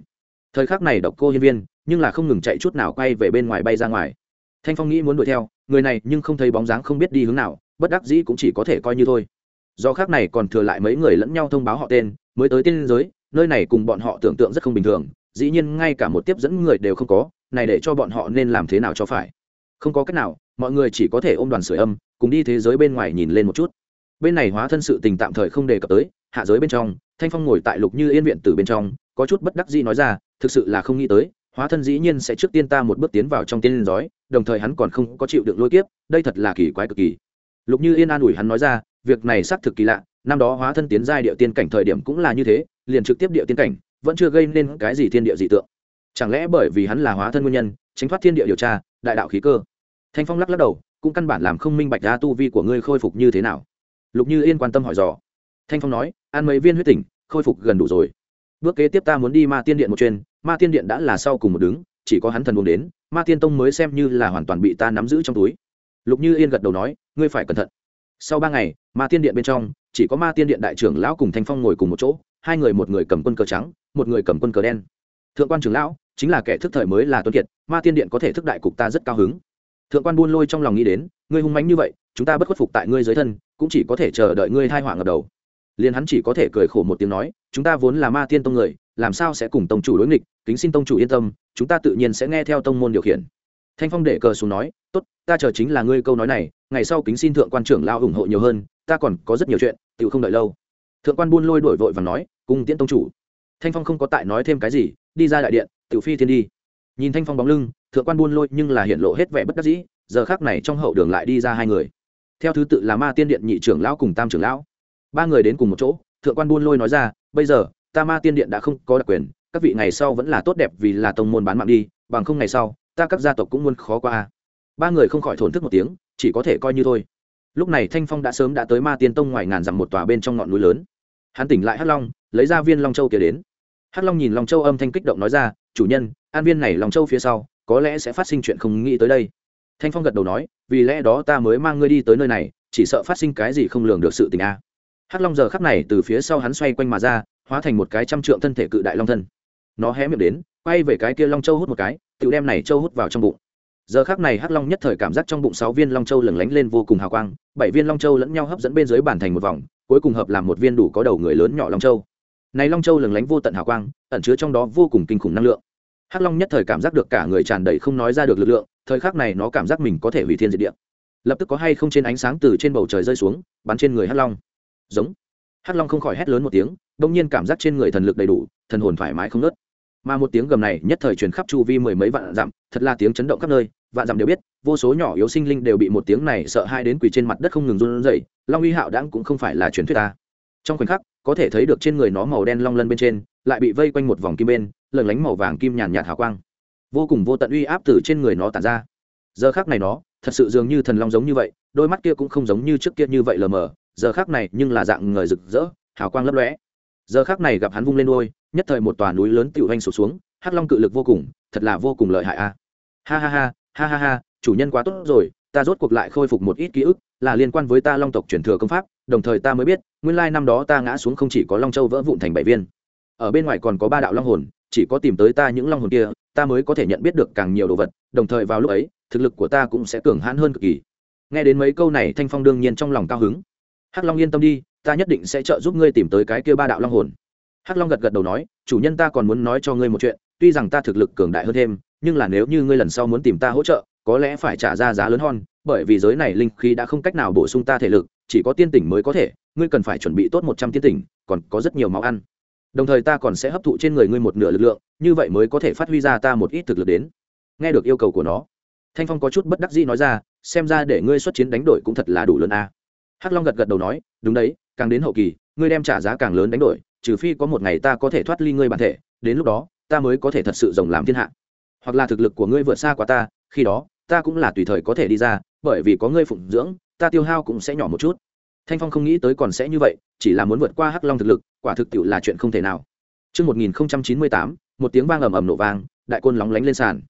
Thời khắc này độc cô nhân viên, nhưng là không ngừng chạy chút nào quay về bên ngoài bay ra ngoài. Thanh phong nghĩ muốn đuổi theo, người này nhưng không thấy bóng dáng không biết đi hướng nào, bất đắc dĩ cũng chỉ có thể coi như thôi. Do khác này còn thừa lại mấy người lẫn nhau thông báo họ tên, mới tới tiên giới, nơi này cùng bọn họ tưởng tượng rất không bình thường, dĩ nhiên ngay cả một tiếp dẫn người đều không có, này để cho bọn họ nên làm thế nào cho phải? Không có cách nào mọi người chỉ có thể ôm đoàn sửa âm, cùng đi thế giới bên ngoài nhìn lên một chút. Bên này hóa thân sự tình tạm thời không đề cập tới, hạ giới bên trong, thanh phong ngồi tại lục như yên viện từ bên trong, có chút bất đắc dĩ nói ra, thực sự là không nghĩ tới, hóa thân dĩ nhiên sẽ trước tiên ta một bước tiến vào trong tiên giói đồng thời hắn còn không có chịu được lôi kiếp, đây thật là kỳ quái cực kỳ. Lục như yên an ủi hắn nói ra, việc này xác thực kỳ lạ, năm đó hóa thân tiến giai địa tiên cảnh thời điểm cũng là như thế, liền trực tiếp địa tiên cảnh, vẫn chưa gây nên cái gì thiên địa dị tượng. Chẳng lẽ bởi vì hắn là hóa thân nguyên nhân, tránh thoát thiên địa điều tra, đại đạo khí cơ? Thanh phong lắc lắc đầu, cũng căn bản làm không minh bạch ra tu vi của ngươi khôi phục như thế nào. Lục như yên quan tâm hỏi dò. Thanh phong nói, ăn mấy viên huyết tỉnh, khôi phục gần đủ rồi. Bước kế tiếp ta muốn đi ma tiên điện một chuyên ma tiên điện đã là sau cùng một đứng, chỉ có hắn thần uống đến, ma tiên tông mới xem như là hoàn toàn bị ta nắm giữ trong túi. Lục như yên gật đầu nói, ngươi phải cẩn thận. Sau ba ngày, ma tiên điện bên trong, chỉ có ma tiên điện đại trưởng lão cùng thanh phong ngồi cùng một chỗ, hai người một người cầm quân cờ trắng, một người cầm quân cờ đen. Thượng quan trưởng lão, chính là kẻ thức thời mới là tuân kiệt, ma tiên điện có thể thức đại cục ta rất cao hứng thượng quan buôn lôi trong lòng nghĩ đến, ngươi hung mánh như vậy, chúng ta bất khuất phục tại ngươi dưới thân, cũng chỉ có thể chờ đợi ngươi thai họa ngập đầu. Liền hắn chỉ có thể cười khổ một tiếng nói, chúng ta vốn là ma tiên tông người, làm sao sẽ cùng tông chủ đối nghịch, kính xin tông chủ yên tâm, chúng ta tự nhiên sẽ nghe theo tông môn điều khiển. Thanh phong để cờ xuống nói, tốt, ta chờ chính là ngươi câu nói này, ngày sau kính xin thượng quan trưởng lao ủng hộ nhiều hơn, ta còn có rất nhiều chuyện tự không đợi lâu. Thượng quan buôn lôi đổi vội và nói cùng tiễn tông chủ. Thanh phong không có tại nói thêm cái gì, đi ra đại điện tự phi thiên đi nhìn thanh phong bóng lưng, thượng quan buôn lôi nhưng là hiện lộ hết vẻ bất đắc dĩ, giờ khác này trong hậu đường lại đi ra hai người. Theo thứ tự là ma tiên điện nhị trưởng lão cùng tam trưởng lão. Ba người đến cùng một chỗ, thượng quan buôn lôi nói ra, bây giờ, ta ma tiên điện đã không có đặc quyền, các vị ngày sau vẫn là tốt đẹp vì là tông môn bán mạng đi, bằng không ngày sau, ta các gia tộc cũng muốn khó qua. Ba người không khỏi thổn thức một tiếng, chỉ có thể coi như thôi. Lúc này thanh phong đã sớm đã tới ma tiên tông ngoài ngàn dặm một tòa bên trong ngọn núi lớn. Hắn tỉnh lại hắc long, lấy ra viên long châu kia đến. Hắc long nhìn long châu âm thanh kích động nói ra chủ nhân, an viên này lòng châu phía sau, có lẽ sẽ phát sinh chuyện không nghĩ tới đây. Thanh phong gật đầu nói, vì lẽ đó ta mới mang ngươi đi tới nơi này, chỉ sợ phát sinh cái gì không lường được sự tình a. Hắc long giờ khắc này từ phía sau hắn xoay quanh mà ra, hóa thành một cái trăm trượng thân thể cự đại long thân. Nó hé miệng đến, quay về cái kia long châu hút một cái tựu đem này châu hút vào trong bụng. Giờ khắc này hắc long nhất thời cảm giác trong bụng sáu viên long châu lửng lánh lên vô cùng hào quang, bảy viên long châu lẫn nhau hấp dẫn bên dưới bản thành một vòng, cuối cùng hợp làm một viên đủ có đầu người lớn nhỏ long châu này long châu lừng lánh vô tận hào quang, ẩn chứa trong đó vô cùng kinh khủng năng lượng. Hắc long nhất thời cảm giác được cả người tràn đầy không nói ra được lực lượng, thời khắc này nó cảm giác mình có thể hủy thiên diệt địa. Lập tức có hay không trên ánh sáng từ trên bầu trời rơi xuống, bắn trên người hắc long. Giống. Hắc long không khỏi hét lớn một tiếng, đông nhiên cảm giác trên người thần lực đầy đủ, thần hồn thoải mái không nớt mà một tiếng gầm này nhất thời truyền khắp chu vi mười mấy vạn dặm, thật là tiếng chấn động khắp nơi, vạn dặm đều biết, vô số nhỏ yếu sinh linh đều bị một tiếng này sợ hai đến quỳ trên mặt đất không ngừng run rẩy, long uy hạo đãng cũng không phải là truyền thuyết ta trong khoảnh khắc, có thể thấy được trên người nó màu đen long lân bên trên, lại bị vây quanh một vòng kim bên lợn lánh màu vàng kim nhàn nhạt hào quang. Vô cùng vô tận uy áp từ trên người nó tản ra. Giờ khác này nó, thật sự dường như thần long giống như vậy, đôi mắt kia cũng không giống như trước kia như vậy lờ mờ, giờ khác này nhưng là dạng người rực rỡ, hào quang lấp lóe. Giờ khác này gặp hắn vung lên đôi nhất thời một tòa núi lớn tiểu hoành sụp xuống, hắc long cự lực vô cùng, thật là vô cùng lợi hại a. Ha ha ha ha ha ha, chủ nhân quá tốt rồi, ta rốt cuộc lại khôi phục một ít ký ức, là liên quan với ta long tộc truyền thừa công pháp đồng thời ta mới biết, nguyên lai năm đó ta ngã xuống không chỉ có long châu vỡ vụn thành bảy viên. Ở bên ngoài còn có ba đạo long hồn, chỉ có tìm tới ta những long hồn kia, ta mới có thể nhận biết được càng nhiều đồ vật, đồng thời vào lúc ấy, thực lực của ta cũng sẽ cường hãn hơn cực kỳ. Nghe đến mấy câu này, thanh phong đương nhiên trong lòng cao hứng. Hắc long yên tâm đi, ta nhất định sẽ trợ giúp ngươi tìm tới cái kia ba đạo long hồn. Hắc long gật gật đầu nói, chủ nhân ta còn muốn nói cho ngươi một chuyện, tuy rằng ta thực lực cường đại hơn thêm, nhưng là nếu như ngươi lần sau muốn tìm ta hỗ trợ, có lẽ phải trả ra giá lớn hơn, bởi vì giới này linh khí đã không cách nào bổ sung ta thể lực chỉ có tiên tỉnh mới có thể, ngươi cần phải chuẩn bị tốt một trăm tiên tỉnh, còn có rất nhiều máu ăn. Đồng thời ta còn sẽ hấp thụ trên người ngươi một nửa lực lượng, như vậy mới có thể phát huy ra ta một ít thực lực đến. Nghe được yêu cầu của nó, thanh phong có chút bất đắc dĩ nói ra, xem ra để ngươi xuất chiến đánh đổi cũng thật là đủ lớn a. Hắc long gật gật đầu nói, đúng đấy, càng đến hậu kỳ, ngươi đem trả giá càng lớn đánh đổi, trừ phi có một ngày ta có thể thoát ly ngươi bản thể, đến lúc đó, ta mới có thể thật sự rồng làm thiên hạ. Hoặc là thực lực của ngươi vượt xa quá ta, khi đó, ta cũng là tùy thời có thể đi ra, bởi vì có ngươi phụng dưỡng ta tiêu hao cũng sẽ nhỏ một chút thanh phong không nghĩ tới còn sẽ như vậy chỉ là muốn vượt qua hắc long thực lực quả thực tiệu là chuyện không thể nào Trước 1098, một tiếng vang ầm ầm nổ vang, đại quân lóng lánh lên sàn.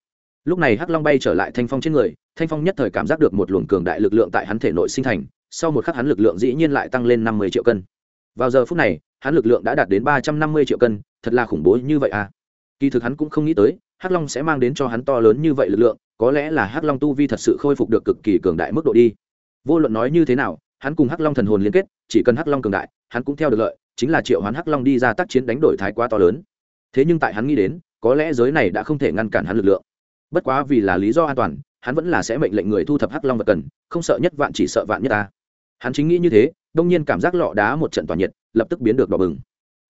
Lúc này Hắc Long bay trở lại Thanh Phong trên người, Thanh Phong nhất thời cảm giác được một luồng cường đại lực lượng tại hắn thể nội sinh thành, sau một khắc hắn lực lượng dĩ nhiên lại tăng lên năm mươi triệu cân. Vào giờ phút này, hắn lực lượng đã đạt đến ba trăm năm mươi triệu cân, thật là khủng bố như vậy à. Kỳ thực hắn cũng không nghĩ tới, Hắc Long sẽ mang đến cho hắn to lớn như vậy lực lượng, có lẽ là Hắc Long tu vi thật sự khôi phục được cực kỳ cường đại mức độ đi. Vô luận nói như thế nào, hắn cùng hắc long thần hồn liên kết chỉ cần hắc long cường đại hắn cũng theo được lợi chính là triệu hoán hắc long đi ra tác chiến đánh đổi thái quá to lớn. Thế nhưng tại hắn nghĩ đến có lẽ giới này đã không thể ngăn cản hắn lực lượng. Bất quá vì là lý do an toàn hắn vẫn là sẽ mệnh lệnh người thu thập hắc long vật cần không sợ nhất vạn chỉ sợ vạn nhất ta. Hắn chính nghĩ như thế đông nhiên cảm giác lọ đá một trận tỏa nhiệt lập tức biến được đỏ bừng.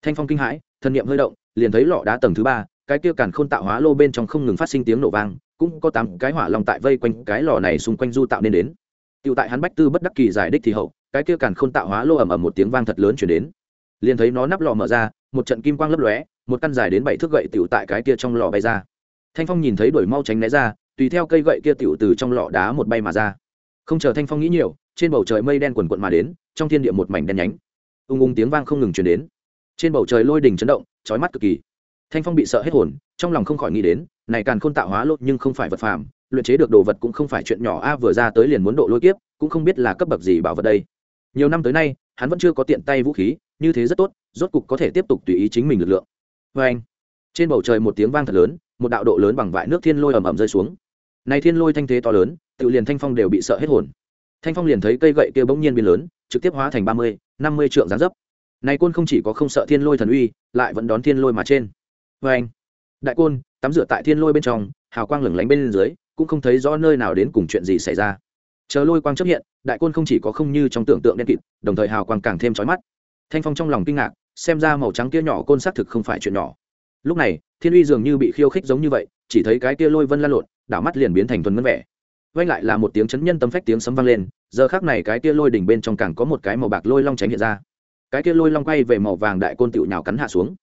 Thanh phong kinh hãi thân niệm hơi động liền thấy lọ đá tầng thứ ba cái kia càn khôn tạo hóa lô bên trong không ngừng phát sinh tiếng nổ vang cũng có tám cái hỏa long tại vây quanh cái lò này xung quanh du tạo nên đến. Tiểu tại hắn bách tư bất đắc kỳ giải đích thì hậu, cái kia càn khôn tạo hóa lô ầm ầm một tiếng vang thật lớn truyền đến. Liền thấy nó nắp lò mở ra, một trận kim quang lấp lóe, một căn dài đến bảy thước gậy tiểu tại cái kia trong lò bay ra. Thanh Phong nhìn thấy đuổi mau tránh né ra, tùy theo cây gậy kia tiểu từ trong lọ đá một bay mà ra. Không chờ Thanh Phong nghĩ nhiều, trên bầu trời mây đen quần quần mà đến, trong thiên địa một mảnh đen nhánh. Ung ung tiếng vang không ngừng truyền đến. Trên bầu trời lôi đình chấn động, chói mắt cực kỳ. Thanh Phong bị sợ hết hồn, trong lòng không khỏi nghĩ đến, này càn khôn tạo hóa lô nhưng không phải vật phàm, luyện chế được đồ vật cũng không phải chuyện nhỏ, a vừa ra tới liền muốn độ lôi kiếp, cũng không biết là cấp bậc gì bảo vật đây. Nhiều năm tới nay, hắn vẫn chưa có tiện tay vũ khí, như thế rất tốt, rốt cục có thể tiếp tục tùy ý chính mình lực lượng. Vê anh, trên bầu trời một tiếng vang thật lớn, một đạo độ lớn bằng vại nước thiên lôi ầm ầm rơi xuống. Này thiên lôi thanh thế to lớn, tự liền thanh phong đều bị sợ hết hồn. Thanh phong liền thấy cây gậy kia bỗng nhiên biến lớn, trực tiếp hóa thành ba mươi, năm mươi trượng gián dấp. Này côn không chỉ có không sợ thiên lôi thần uy, lại vẫn đón thiên lôi mà trên. Vê anh, đại côn, tắm rửa tại thiên lôi bên trong, hào quang lửng lánh bên dưới cũng không thấy rõ nơi nào đến cùng chuyện gì xảy ra. Chờ lôi quang chấp hiện, đại côn không chỉ có không như trong tưởng tượng đen kịt, đồng thời hào quang càng thêm trói mắt. Thanh phong trong lòng kinh ngạc, xem ra màu trắng kia nhỏ côn xác thực không phải chuyện nhỏ. Lúc này, thiên uy dường như bị khiêu khích giống như vậy, chỉ thấy cái kia lôi vân lan lộn, đảo mắt liền biến thành thuần ngân vẻ. Vang lại là một tiếng chấn nhân tâm phách tiếng sấm vang lên, giờ khác này cái kia lôi đỉnh bên trong càng có một cái màu bạc lôi long tránh hiện ra. Cái kia lôi long quay về màu vàng đại côn tựu nhào cắn hạ xuống.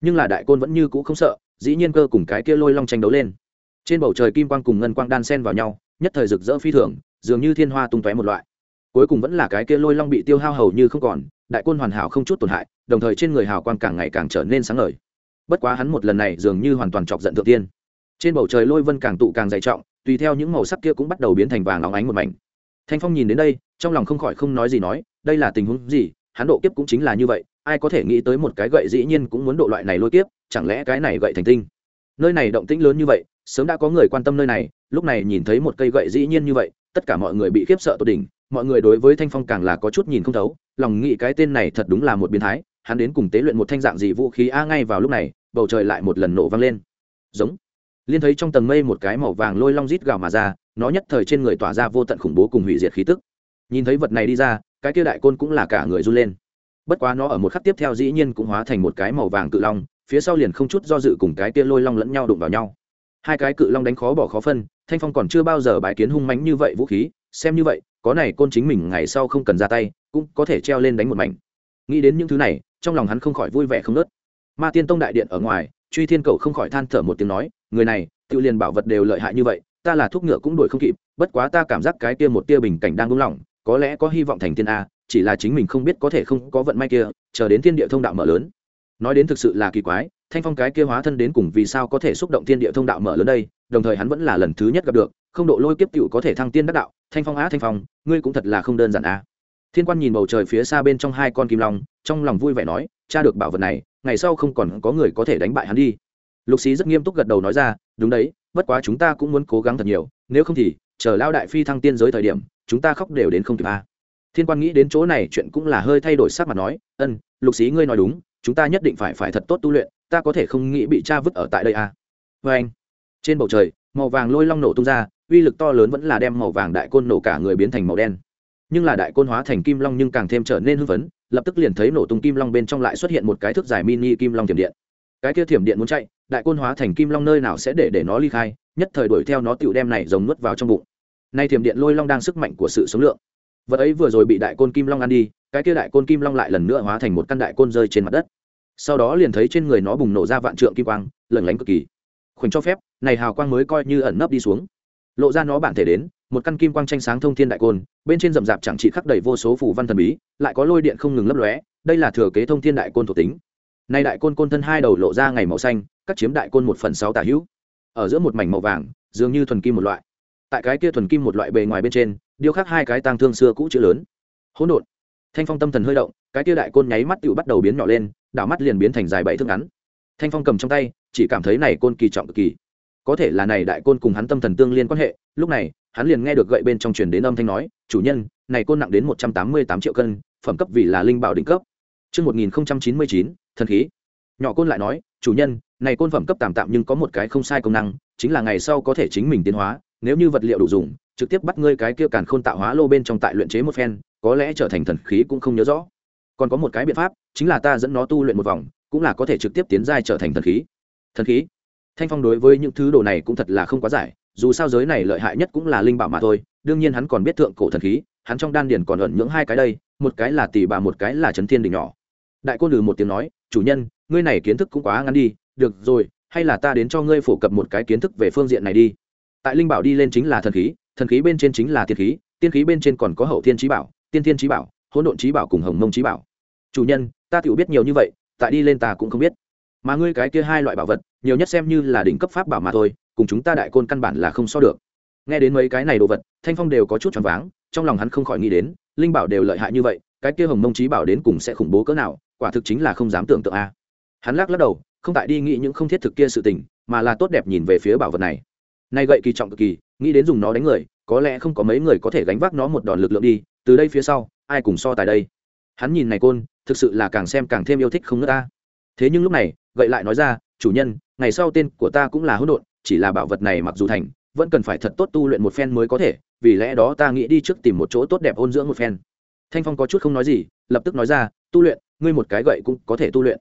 Nhưng là đại côn vẫn như cũ không sợ, dĩ nhiên cơ cùng cái kia lôi long tranh đấu lên trên bầu trời kim quang cùng ngân quang đan sen vào nhau, nhất thời rực rỡ phi thường, dường như thiên hoa tung tóe một loại. Cuối cùng vẫn là cái kia lôi long bị tiêu hao hầu như không còn, đại quân hoàn hảo không chút tổn hại, đồng thời trên người hào quang càng ngày càng trở nên sáng ngời. Bất quá hắn một lần này dường như hoàn toàn chọc giận thượng tiên. Trên bầu trời lôi vân càng tụ càng dày trọng, tùy theo những màu sắc kia cũng bắt đầu biến thành vàng óng ánh một mảnh. Thanh phong nhìn đến đây, trong lòng không khỏi không nói gì nói, đây là tình huống gì, hắn độ kiếp cũng chính là như vậy, ai có thể nghĩ tới một cái gậy dĩ nhiên cũng muốn độ loại này lôi kiếp, chẳng lẽ cái này gậy thành tinh? Nơi này động tĩnh lớn như vậy, sớm đã có người quan tâm nơi này, lúc này nhìn thấy một cây gậy dĩ nhiên như vậy, tất cả mọi người bị khiếp sợ tột đỉnh, mọi người đối với thanh phong càng là có chút nhìn không thấu, lòng nghĩ cái tên này thật đúng là một biến thái, hắn đến cùng tế luyện một thanh dạng gì vũ khí a ngay vào lúc này, bầu trời lại một lần nổ vang lên. Giống. Liên thấy trong tầng mây một cái màu vàng lôi long rít gào mà ra, nó nhất thời trên người tỏa ra vô tận khủng bố cùng hủy diệt khí tức. Nhìn thấy vật này đi ra, cái kia đại côn cũng là cả người run lên. Bất quá nó ở một khắc tiếp theo dĩ nhiên cũng hóa thành một cái màu vàng cự long phía sau liền không chút do dự cùng cái kia lôi long lẫn nhau đụng vào nhau. Hai cái cự long đánh khó bỏ khó phân, thanh phong còn chưa bao giờ bái kiến hung mánh như vậy vũ khí, xem như vậy, có này côn chính mình ngày sau không cần ra tay, cũng có thể treo lên đánh một mảnh. Nghĩ đến những thứ này, trong lòng hắn không khỏi vui vẻ không nớt. Ma tiên tông đại điện ở ngoài, truy thiên cầu không khỏi than thở một tiếng nói, người này tự liền bảo vật đều lợi hại như vậy, ta là thuốc ngựa cũng đuổi không kịp, bất quá ta cảm giác cái kia một tia bình cảnh đang buông lòng có lẽ có hy vọng thành tiên a, chỉ là chính mình không biết có thể không có vận may kia, chờ đến thiên địa thông đạo mở lớn nói đến thực sự là kỳ quái, thanh phong cái kia hóa thân đến cùng vì sao có thể xúc động thiên địa thông đạo mở lớn đây, đồng thời hắn vẫn là lần thứ nhất gặp được, không độ lôi kiếp cựu có thể thăng tiên đắc đạo, thanh phong á thanh phong, ngươi cũng thật là không đơn giản á thiên quan nhìn bầu trời phía xa bên trong hai con kim long, trong lòng vui vẻ nói, cha được bảo vật này, ngày sau không còn có người có thể đánh bại hắn đi. Lục xí rất nghiêm túc gật đầu nói ra, đúng đấy, bất quá chúng ta cũng muốn cố gắng thật nhiều, nếu không thì, chờ lao đại phi thăng tiên giới thời điểm, chúng ta khóc đều đến không kịp a thiên quan nghĩ đến chỗ này chuyện cũng là hơi thay đổi sắc mà nói, ân, lục xí ngươi nói đúng chúng ta nhất định phải phải thật tốt tu luyện, ta có thể không nghĩ bị cha vứt ở tại đây à. vê anh, trên bầu trời, màu vàng lôi long nổ tung ra, uy lực to lớn vẫn là đem màu vàng đại côn nổ cả người biến thành màu đen. Nhưng là đại côn hóa thành kim long nhưng càng thêm trở nên hưng phấn, lập tức liền thấy nổ tung kim long bên trong lại xuất hiện một cái thước dài mini kim long thiểm điện. Cái kia thiểm điện muốn chạy, đại côn hóa thành kim long nơi nào sẽ để để nó ly khai, nhất thời đuổi theo nó tựu đem này giống nuốt vào trong bụng. Nay thiểm điện lôi long đang sức mạnh của sự sống lượng. Vật ấy vừa rồi bị đại côn kim long ăn đi, cái kia đại côn kim long lại lần nữa hóa thành một căn đại côn rơi trên mặt đất sau đó liền thấy trên người nó bùng nổ ra vạn trượng kim quang lẩn lánh cực kỳ. Khoảnh cho phép, này hào quang mới coi như ẩn nấp đi xuống. Lộ ra nó bản thể đến, một căn kim quang tranh sáng thông thiên đại côn, bên trên rậm rạp chẳng chỉ khắc đầy vô số phủ văn thần bí, lại có lôi điện không ngừng lấp lóe, đây là thừa kế thông thiên đại côn thuộc tính. Nay đại côn côn thân hai đầu lộ ra ngày màu xanh, cắt chiếm đại côn một phần sáu tả hữu. Ở giữa một mảnh màu vàng, dường như thuần kim một loại. Tại cái kia thuần kim một loại bề ngoài bên trên, điêu khắc hai cái tang thương xưa cũ chữ lớn. Hỗn độn thanh phong tâm thần hơi động cái kia đại côn nháy mắt tự bắt đầu biến nhỏ lên đảo mắt liền biến thành dài bảy thước ngắn. Thanh phong cầm trong tay chỉ cảm thấy này côn kỳ trọng cực kỳ. Có thể là này đại côn cùng hắn tâm thần tương liên quan hệ lúc này hắn liền nghe được gậy bên trong truyền đến âm thanh nói chủ nhân này côn nặng đến một trăm tám mươi tám triệu cân phẩm cấp vì là linh bảo đỉnh cấp. Trước 1099, thần khí. Nhỏ côn lại nói, chủ nhân, này côn phẩm cấp tạm tạm nhưng có một cái không sai công năng, chính là ngày sau có thể chính mình tiến hóa, nếu như vật liệu đủ dùng, trực tiếp bắt ngươi cái kia càn khôn tạo hóa lô bên trong tại luyện chế một phen, có lẽ trở thành thần khí cũng không nhớ rõ. Còn có một cái biện pháp, chính là ta dẫn nó tu luyện một vòng, cũng là có thể trực tiếp tiến giai trở thành thần khí. Thần khí? Thanh Phong đối với những thứ đồ này cũng thật là không quá giải, dù sao giới này lợi hại nhất cũng là linh bảo mà thôi, đương nhiên hắn còn biết thượng cổ thần khí, hắn trong đan điền còn ẩn những hai cái đây, một cái là tỷ bà một cái là chấn thiên đình nhỏ. Đại côn lừ một tiếng nói, chủ nhân, ngươi này kiến thức cũng quá ngắn đi, được rồi, hay là ta đến cho ngươi phổ cập một cái kiến thức về phương diện này đi. Tại linh bảo đi lên chính là thần khí, thần khí bên trên chính là tiên khí, tiên khí bên trên còn có hậu thiên chí bảo, tiên thiên chí bảo, hỗn độn chí bảo cùng hồng mông chí bảo. Chủ nhân, ta tiểu biết nhiều như vậy, tại đi lên ta cũng không biết. Mà ngươi cái kia hai loại bảo vật, nhiều nhất xem như là đỉnh cấp pháp bảo mà thôi, cùng chúng ta đại côn căn bản là không so được nghe đến mấy cái này đồ vật thanh phong đều có chút choáng váng trong lòng hắn không khỏi nghĩ đến linh bảo đều lợi hại như vậy cái kia hồng mông trí bảo đến cùng sẽ khủng bố cỡ nào quả thực chính là không dám tưởng tượng a hắn lắc lắc đầu không tại đi nghĩ những không thiết thực kia sự tình mà là tốt đẹp nhìn về phía bảo vật này nay gậy kỳ trọng cực kỳ nghĩ đến dùng nó đánh người có lẽ không có mấy người có thể gánh vác nó một đòn lực lượng đi từ đây phía sau, ai cùng so tài đây? Hắn nhìn này côn, thực sự là càng xem càng thêm yêu thích không nữa ta. Thế nhưng lúc này, gậy lại nói ra, chủ nhân, ngày sau tên của ta cũng là hỗn độn, chỉ là bảo vật này mặc dù thành, vẫn cần phải thật tốt tu luyện một phen mới có thể, vì lẽ đó ta nghĩ đi trước tìm một chỗ tốt đẹp ôn dưỡng một phen. Thanh phong có chút không nói gì, lập tức nói ra, tu luyện, ngươi một cái gậy cũng có thể tu luyện.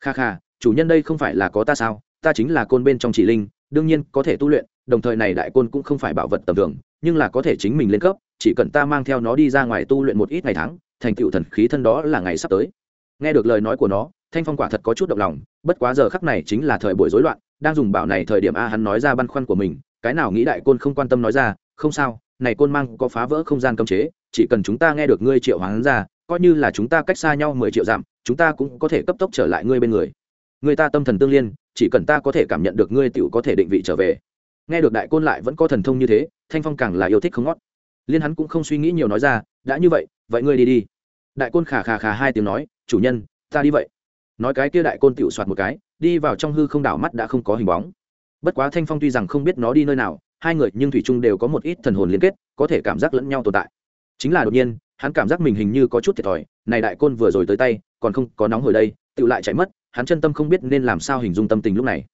Kha kha, chủ nhân đây không phải là có ta sao? Ta chính là côn bên trong chỉ linh, đương nhiên có thể tu luyện, đồng thời này đại côn cũng không phải bảo vật tầm thường, nhưng là có thể chính mình lên cấp chỉ cần ta mang theo nó đi ra ngoài tu luyện một ít ngày tháng, thành tựu thần khí thân đó là ngày sắp tới. Nghe được lời nói của nó, thanh phong quả thật có chút động lòng, bất quá giờ khắc này chính là thời buổi rối loạn, đang dùng bảo này thời điểm a hắn nói ra băn khoăn của mình, cái nào nghĩ đại côn không quan tâm nói ra, không sao, này côn mang có phá vỡ không gian cấm chế, chỉ cần chúng ta nghe được ngươi triệu hoán ra, coi như là chúng ta cách xa nhau mười triệu dặm, chúng ta cũng có thể cấp tốc trở lại ngươi bên người. Người ta tâm thần tương liên, chỉ cần ta có thể cảm nhận được ngươi tựu có thể định vị trở về. Nghe được đại côn lại vẫn có thần thông như thế, thanh phong càng là yêu thích không ngót liên hắn cũng không suy nghĩ nhiều nói ra, đã như vậy vậy ngươi đi đi. Đại côn khà khà khà hai tiếng nói, chủ nhân, ta đi vậy. Nói cái kia đại côn tựu soạt một cái, đi vào trong hư không đảo mắt đã không có hình bóng. Bất quá thanh phong tuy rằng không biết nó đi nơi nào, hai người nhưng thủy trung đều có một ít thần hồn liên kết, có thể cảm giác lẫn nhau tồn tại. Chính là đột nhiên, hắn cảm giác mình hình như có chút thiệt thòi, này đại côn vừa rồi tới tay, còn không có nóng hồi đây tự lại chạy mất, hắn chân tâm không biết nên làm sao hình dung tâm tình lúc này.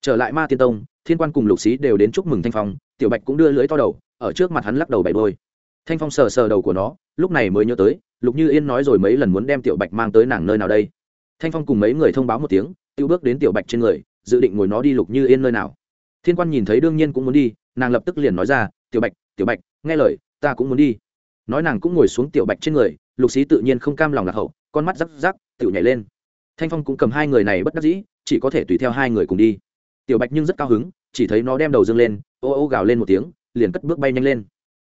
Trở lại ma tiên tông, thiên quan cùng lục sĩ đều đến chúc mừng thanh phong, tiểu bạch cũng đưa lưỡi to đầu, ở trước mặt hắn lắc đầu bảy đôi thanh phong sờ sờ đầu của nó, lúc này mới nhớ tới, lục như yên nói rồi mấy lần muốn đem tiểu bạch mang tới nàng nơi nào đây. Thanh phong cùng mấy người thông báo một tiếng, tiêu bước đến tiểu bạch trên người, dự định ngồi nó đi lục như yên nơi nào. Thiên quan nhìn thấy đương nhiên cũng muốn đi, nàng lập tức liền nói ra, tiểu bạch tiểu bạch, nghe lời, ta cũng muốn đi. Nói nàng cũng ngồi xuống tiểu bạch trên người, lục xí tự nhiên không cam lòng lạc hậu, con mắt rắc rắc tự nhảy lên. Thanh phong cũng cầm hai người này bất đắc dĩ, chỉ có thể tùy theo hai người cùng đi. Tiểu bạch nhưng rất cao hứng, chỉ thấy nó đem đầu dâng lên, ô ô gào lên một tiếng, liền cất bước bay nhanh lên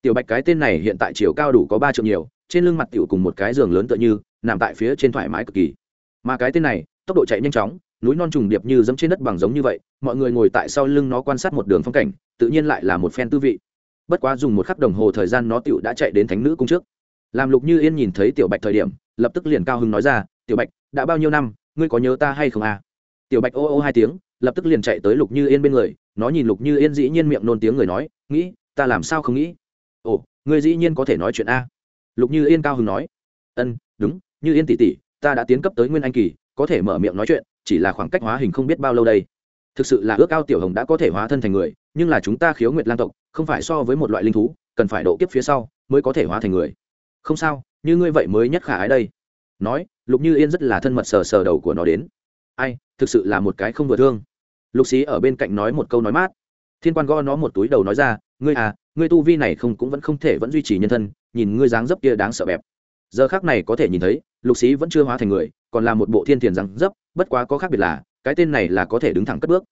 tiểu bạch cái tên này hiện tại chiều cao đủ có ba triệu nhiều, trên lưng mặt tiểu cùng một cái giường lớn tựa như, nằm tại phía trên thoải mái cực kỳ. Mà cái tên này, tốc độ chạy nhanh chóng, núi non trùng điệp như dẫm trên đất bằng giống như vậy, mọi người ngồi tại sau lưng nó quan sát một đường phong cảnh, tự nhiên lại là một phen tư vị. Bất quá dùng một khắc đồng hồ thời gian nó tiểu đã chạy đến thánh nữ cung trước. Làm lục như yên nhìn thấy tiểu bạch thời điểm, lập tức liền cao hứng nói ra, tiểu bạch, đã bao nhiêu năm, ngươi có nhớ ta hay không à? Tiểu bạch ô ô hai tiếng, lập tức liền chạy tới lục như yên bên người, nó nhìn lục như yên dĩ nhiên miệng nôn tiếng người nói, nghĩ, ta làm sao không nghĩ? Ồ, ngươi dĩ nhiên có thể nói chuyện a. Lục như yên cao hứng nói. Ân, đúng, như yên tỷ tỷ, ta đã tiến cấp tới nguyên anh kỳ, có thể mở miệng nói chuyện, chỉ là khoảng cách hóa hình không biết bao lâu đây. Thực sự là ước ao tiểu hồng đã có thể hóa thân thành người, nhưng là chúng ta khiếu nguyệt lan tộc, không phải so với một loại linh thú, cần phải độ kiếp phía sau mới có thể hóa thành người. Không sao, như ngươi vậy mới nhất khả ái đây. Nói, lục như yên rất là thân mật sờ sờ đầu của nó đến. Ai, thực sự là một cái không vừa thương. Lục xí ở bên cạnh nói một câu nói mát. Thiên quan go nó một túi đầu nói ra ngươi à ngươi tu vi này không cũng vẫn không thể vẫn duy trì nhân thân, nhìn ngươi dáng dấp kia đáng sợ bẹp. Giờ khác này có thể nhìn thấy, lục sĩ vẫn chưa hóa thành người, còn là một bộ thiên thiền dáng dấp, bất quá có khác biệt là, cái tên này là có thể đứng thẳng cất bước.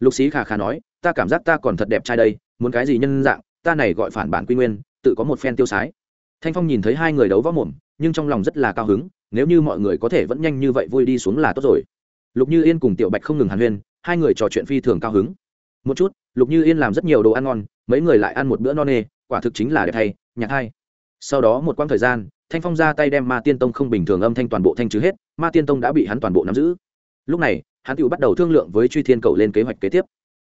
Lục sĩ khà khà nói, ta cảm giác ta còn thật đẹp trai đây, muốn cái gì nhân dạng, ta này gọi phản bản quy nguyên, tự có một phen tiêu sái. Thanh phong nhìn thấy hai người đấu võ mồm, nhưng trong lòng rất là cao hứng, nếu như mọi người có thể vẫn nhanh như vậy vui đi xuống là tốt rồi. Lục như yên cùng tiểu bạch không ngừng hàn huyên, hai người trò chuyện phi thường cao hứng. Một chút lục như yên làm rất nhiều đồ ăn ngon, mấy người lại ăn một bữa no nê, quả thực chính là đẹp thay nhạc hay. Sau đó một quãng thời gian, thanh phong ra tay đem ma tiên tông không bình thường âm thanh toàn bộ thanh trừ hết, ma tiên tông đã bị hắn toàn bộ nắm giữ. Lúc này, hắn tự bắt đầu thương lượng với truy thiên cầu lên kế hoạch kế tiếp.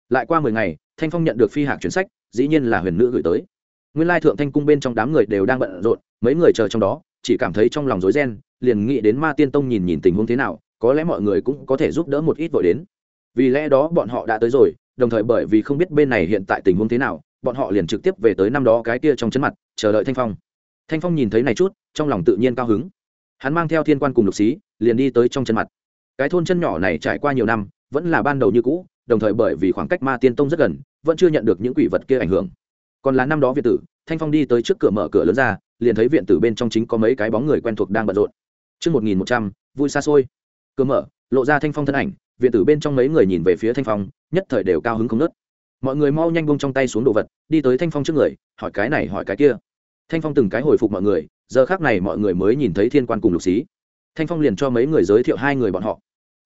Lại qua mười ngày, thanh phong nhận được phi hạc chuyển sách, dĩ nhiên là huyền nữ gửi tới. Nguyên lai thượng thanh cung bên trong đám người đều đang bận rộn, mấy người chờ trong đó, chỉ cảm thấy trong lòng rối ren, liền nghĩ đến ma tiên tông nhìn nhìn tình huống thế nào, có lẽ mọi người cũng có thể giúp đỡ một ít vội đến. Vì lẽ đó bọn họ đã tới rồi đồng thời bởi vì không biết bên này hiện tại tình huống thế nào bọn họ liền trực tiếp về tới năm đó cái kia trong chân mặt chờ đợi thanh phong. Thanh phong nhìn thấy này chút trong lòng tự nhiên cao hứng. Hắn mang theo thiên quan cùng lục xí liền đi tới trong chân mặt. Cái thôn chân nhỏ này trải qua nhiều năm vẫn là ban đầu như cũ đồng thời bởi vì khoảng cách ma tiên tông rất gần vẫn chưa nhận được những quỷ vật kia ảnh hưởng. Còn là năm đó viện tử thanh phong đi tới trước cửa mở cửa lớn ra liền thấy viện tử bên trong chính có mấy cái bóng người quen thuộc đang bận rộn. Trước 1100, vui xa xôi. Cửa mở, lộ ra thanh phong thân ảnh, viện tử bên trong mấy người nhìn về phía thanh phong, nhất thời đều cao hứng không nớt. Mọi người mau nhanh buông trong tay xuống đồ vật, đi tới thanh phong trước người, hỏi cái này hỏi cái kia. Thanh phong từng cái hồi phục mọi người, giờ khác này mọi người mới nhìn thấy thiên quan cùng lục xí. Thanh phong liền cho mấy người giới thiệu hai người bọn họ.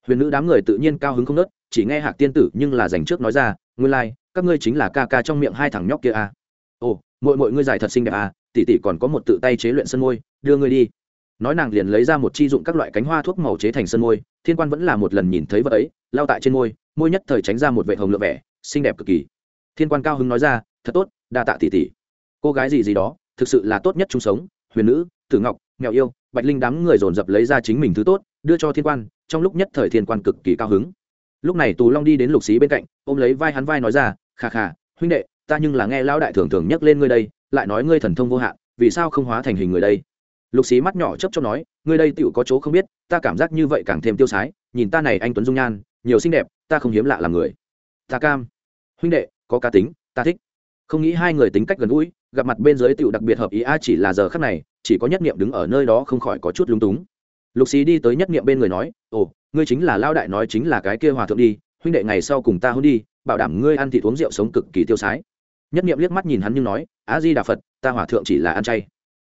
Huyền nữ đám người tự nhiên cao hứng không nớt, chỉ nghe Hạc tiên tử nhưng là dành trước nói ra, nguyên lai、like, các ngươi chính là ca ca trong miệng hai thằng nhóc kia à ồ mỗi mỗi ngươi giải thật xinh đẹp à tỷ tỷ còn có một tự tay chế luyện sân môi đưa ngươi đi nói nàng liền lấy ra một chi dụng các loại cánh hoa thuốc màu chế thành sân môi, thiên quan vẫn là một lần nhìn thấy vợ ấy, lao tại trên môi môi nhất thời tránh ra một vệ hồng lựa vẻ, xinh đẹp cực kỳ. Thiên quan cao hứng nói ra, thật tốt, đa tạ tỷ tỷ. Cô gái gì gì đó, thực sự là tốt nhất chung sống, huyền nữ, tử ngọc, mèo yêu, bạch linh đám người dồn dập lấy ra chính mình thứ tốt, đưa cho thiên quan, trong lúc nhất thời thiên quan cực kỳ cao hứng. Lúc này tù long đi đến lục xí bên cạnh, ôm lấy vai hắn vai nói ra, khà khà, huynh đệ, ta nhưng là nghe lão đại thường thường nhắc lên ngươi đây, lại nói ngươi thần thông vô hạn, vì sao không hóa thành hình người đây? Lục xí mắt nhỏ chấp cho nói, ngươi đây tựu có chỗ không biết, ta cảm giác như vậy càng thêm tiêu sái, nhìn ta này anh tuấn dung nhan, nhiều xinh đẹp, ta không hiếm lạ làm người. Ta cam. Huynh đệ, có cá tính, ta thích. Không nghĩ hai người tính cách gần gũi, gặp mặt bên dưới tựu đặc biệt hợp ý a chỉ là giờ khắc này, chỉ có nhất niệm đứng ở nơi đó không khỏi có chút lúng túng. Lục xí đi tới nhất niệm bên người nói, ồ, ngươi chính là lao đại nói chính là cái kia hòa thượng đi, huynh đệ ngày sau cùng ta hôn đi, bảo đảm ngươi ăn thịt uống rượu sống cực kỳ tiêu sái. Nhất Niệm liếc mắt nhìn hắn nhưng nói, á di đà phật, ta hòa thượng chỉ là ăn chay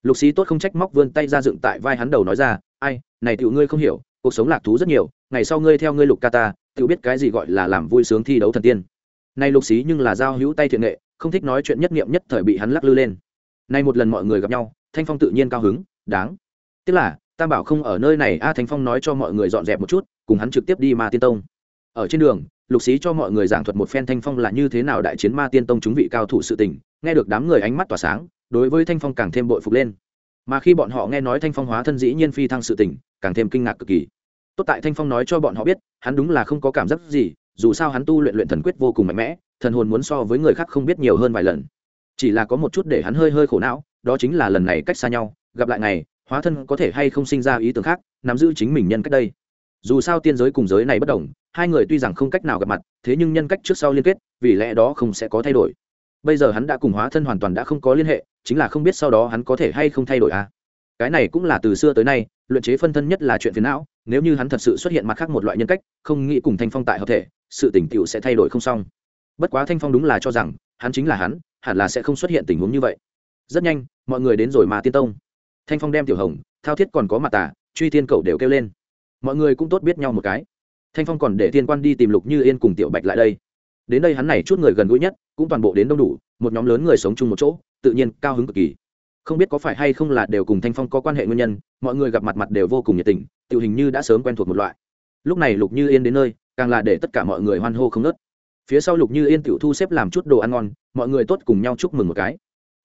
lục xí tốt không trách móc vươn tay ra dựng tại vai hắn đầu nói ra, ai, này tựu ngươi không hiểu, cuộc sống lạc thú rất nhiều, ngày sau ngươi theo ngươi lục ca ta tựu biết cái gì gọi là làm vui sướng thi đấu thần tiên. Nay lục xí nhưng là giao hữu tay thiện nghệ, không thích nói chuyện nhất nghiệm nhất thời bị hắn lắc lư lên. Nay một lần mọi người gặp nhau, thanh phong tự nhiên cao hứng, đáng. Tức là tam bảo không ở nơi này. A thanh phong nói cho mọi người dọn dẹp một chút, cùng hắn trực tiếp đi ma tiên tông. Ở trên đường, lục xí cho mọi người giảng thuật một phen thanh phong là như thế nào đại chiến ma tiên tông chúng vị cao thủ sự tình, nghe được đám người ánh mắt tỏa sáng đối với thanh phong càng thêm bội phục lên. Mà khi bọn họ nghe nói thanh phong hóa thân dĩ nhiên phi thăng sự tỉnh, càng thêm kinh ngạc cực kỳ. Tốt tại thanh phong nói cho bọn họ biết hắn đúng là không có cảm giác gì dù sao hắn tu luyện luyện thần quyết vô cùng mạnh mẽ thần hồn muốn so với người khác không biết nhiều hơn vài lần. Chỉ là có một chút để hắn hơi hơi khổ não đó chính là lần này cách xa nhau gặp lại ngày hóa thân có thể hay không sinh ra ý tưởng khác nắm giữ chính mình nhân cách đây. Dù sao tiên giới cùng giới này bất đồng hai người tuy rằng không cách nào gặp mặt thế nhưng nhân cách trước sau liên kết vì lẽ đó không sẽ có thay đổi bây giờ hắn đã cùng hóa thân hoàn toàn đã không có liên hệ, chính là không biết sau đó hắn có thể hay không thay đổi à? Cái này cũng là từ xưa tới nay, luyện chế phân thân nhất là chuyện phiền não, nếu như hắn thật sự xuất hiện mặt khác một loại nhân cách, không nghĩ cùng thanh phong tại hợp thể, sự tỉnh cựu sẽ thay đổi không xong. Bất quá thanh phong đúng là cho rằng, hắn chính là hắn, hẳn là sẽ không xuất hiện tình huống như vậy. Rất nhanh, mọi người đến rồi mà tiên tông. Thanh phong đem tiểu hồng, thao thiết còn có mặt tả truy thiên cầu đều kêu lên. Mọi người cũng tốt biết nhau một cái. Thanh phong còn để thiên quan đi tìm lục như yên cùng tiểu bạch lại đây đến đây hắn này chút người gần gũi nhất, cũng toàn bộ đến đông đủ, một nhóm lớn người sống chung một chỗ, tự nhiên cao hứng cực kỳ. Không biết có phải hay không là đều cùng thanh phong có quan hệ nguyên nhân, mọi người gặp mặt mặt đều vô cùng nhiệt tình, tự hình như đã sớm quen thuộc một loại. Lúc này lục như yên đến nơi, càng là để tất cả mọi người hoan hô không nớt phía sau lục như yên tiểu thu xếp làm chút đồ ăn ngon, mọi người tốt cùng nhau chúc mừng một cái.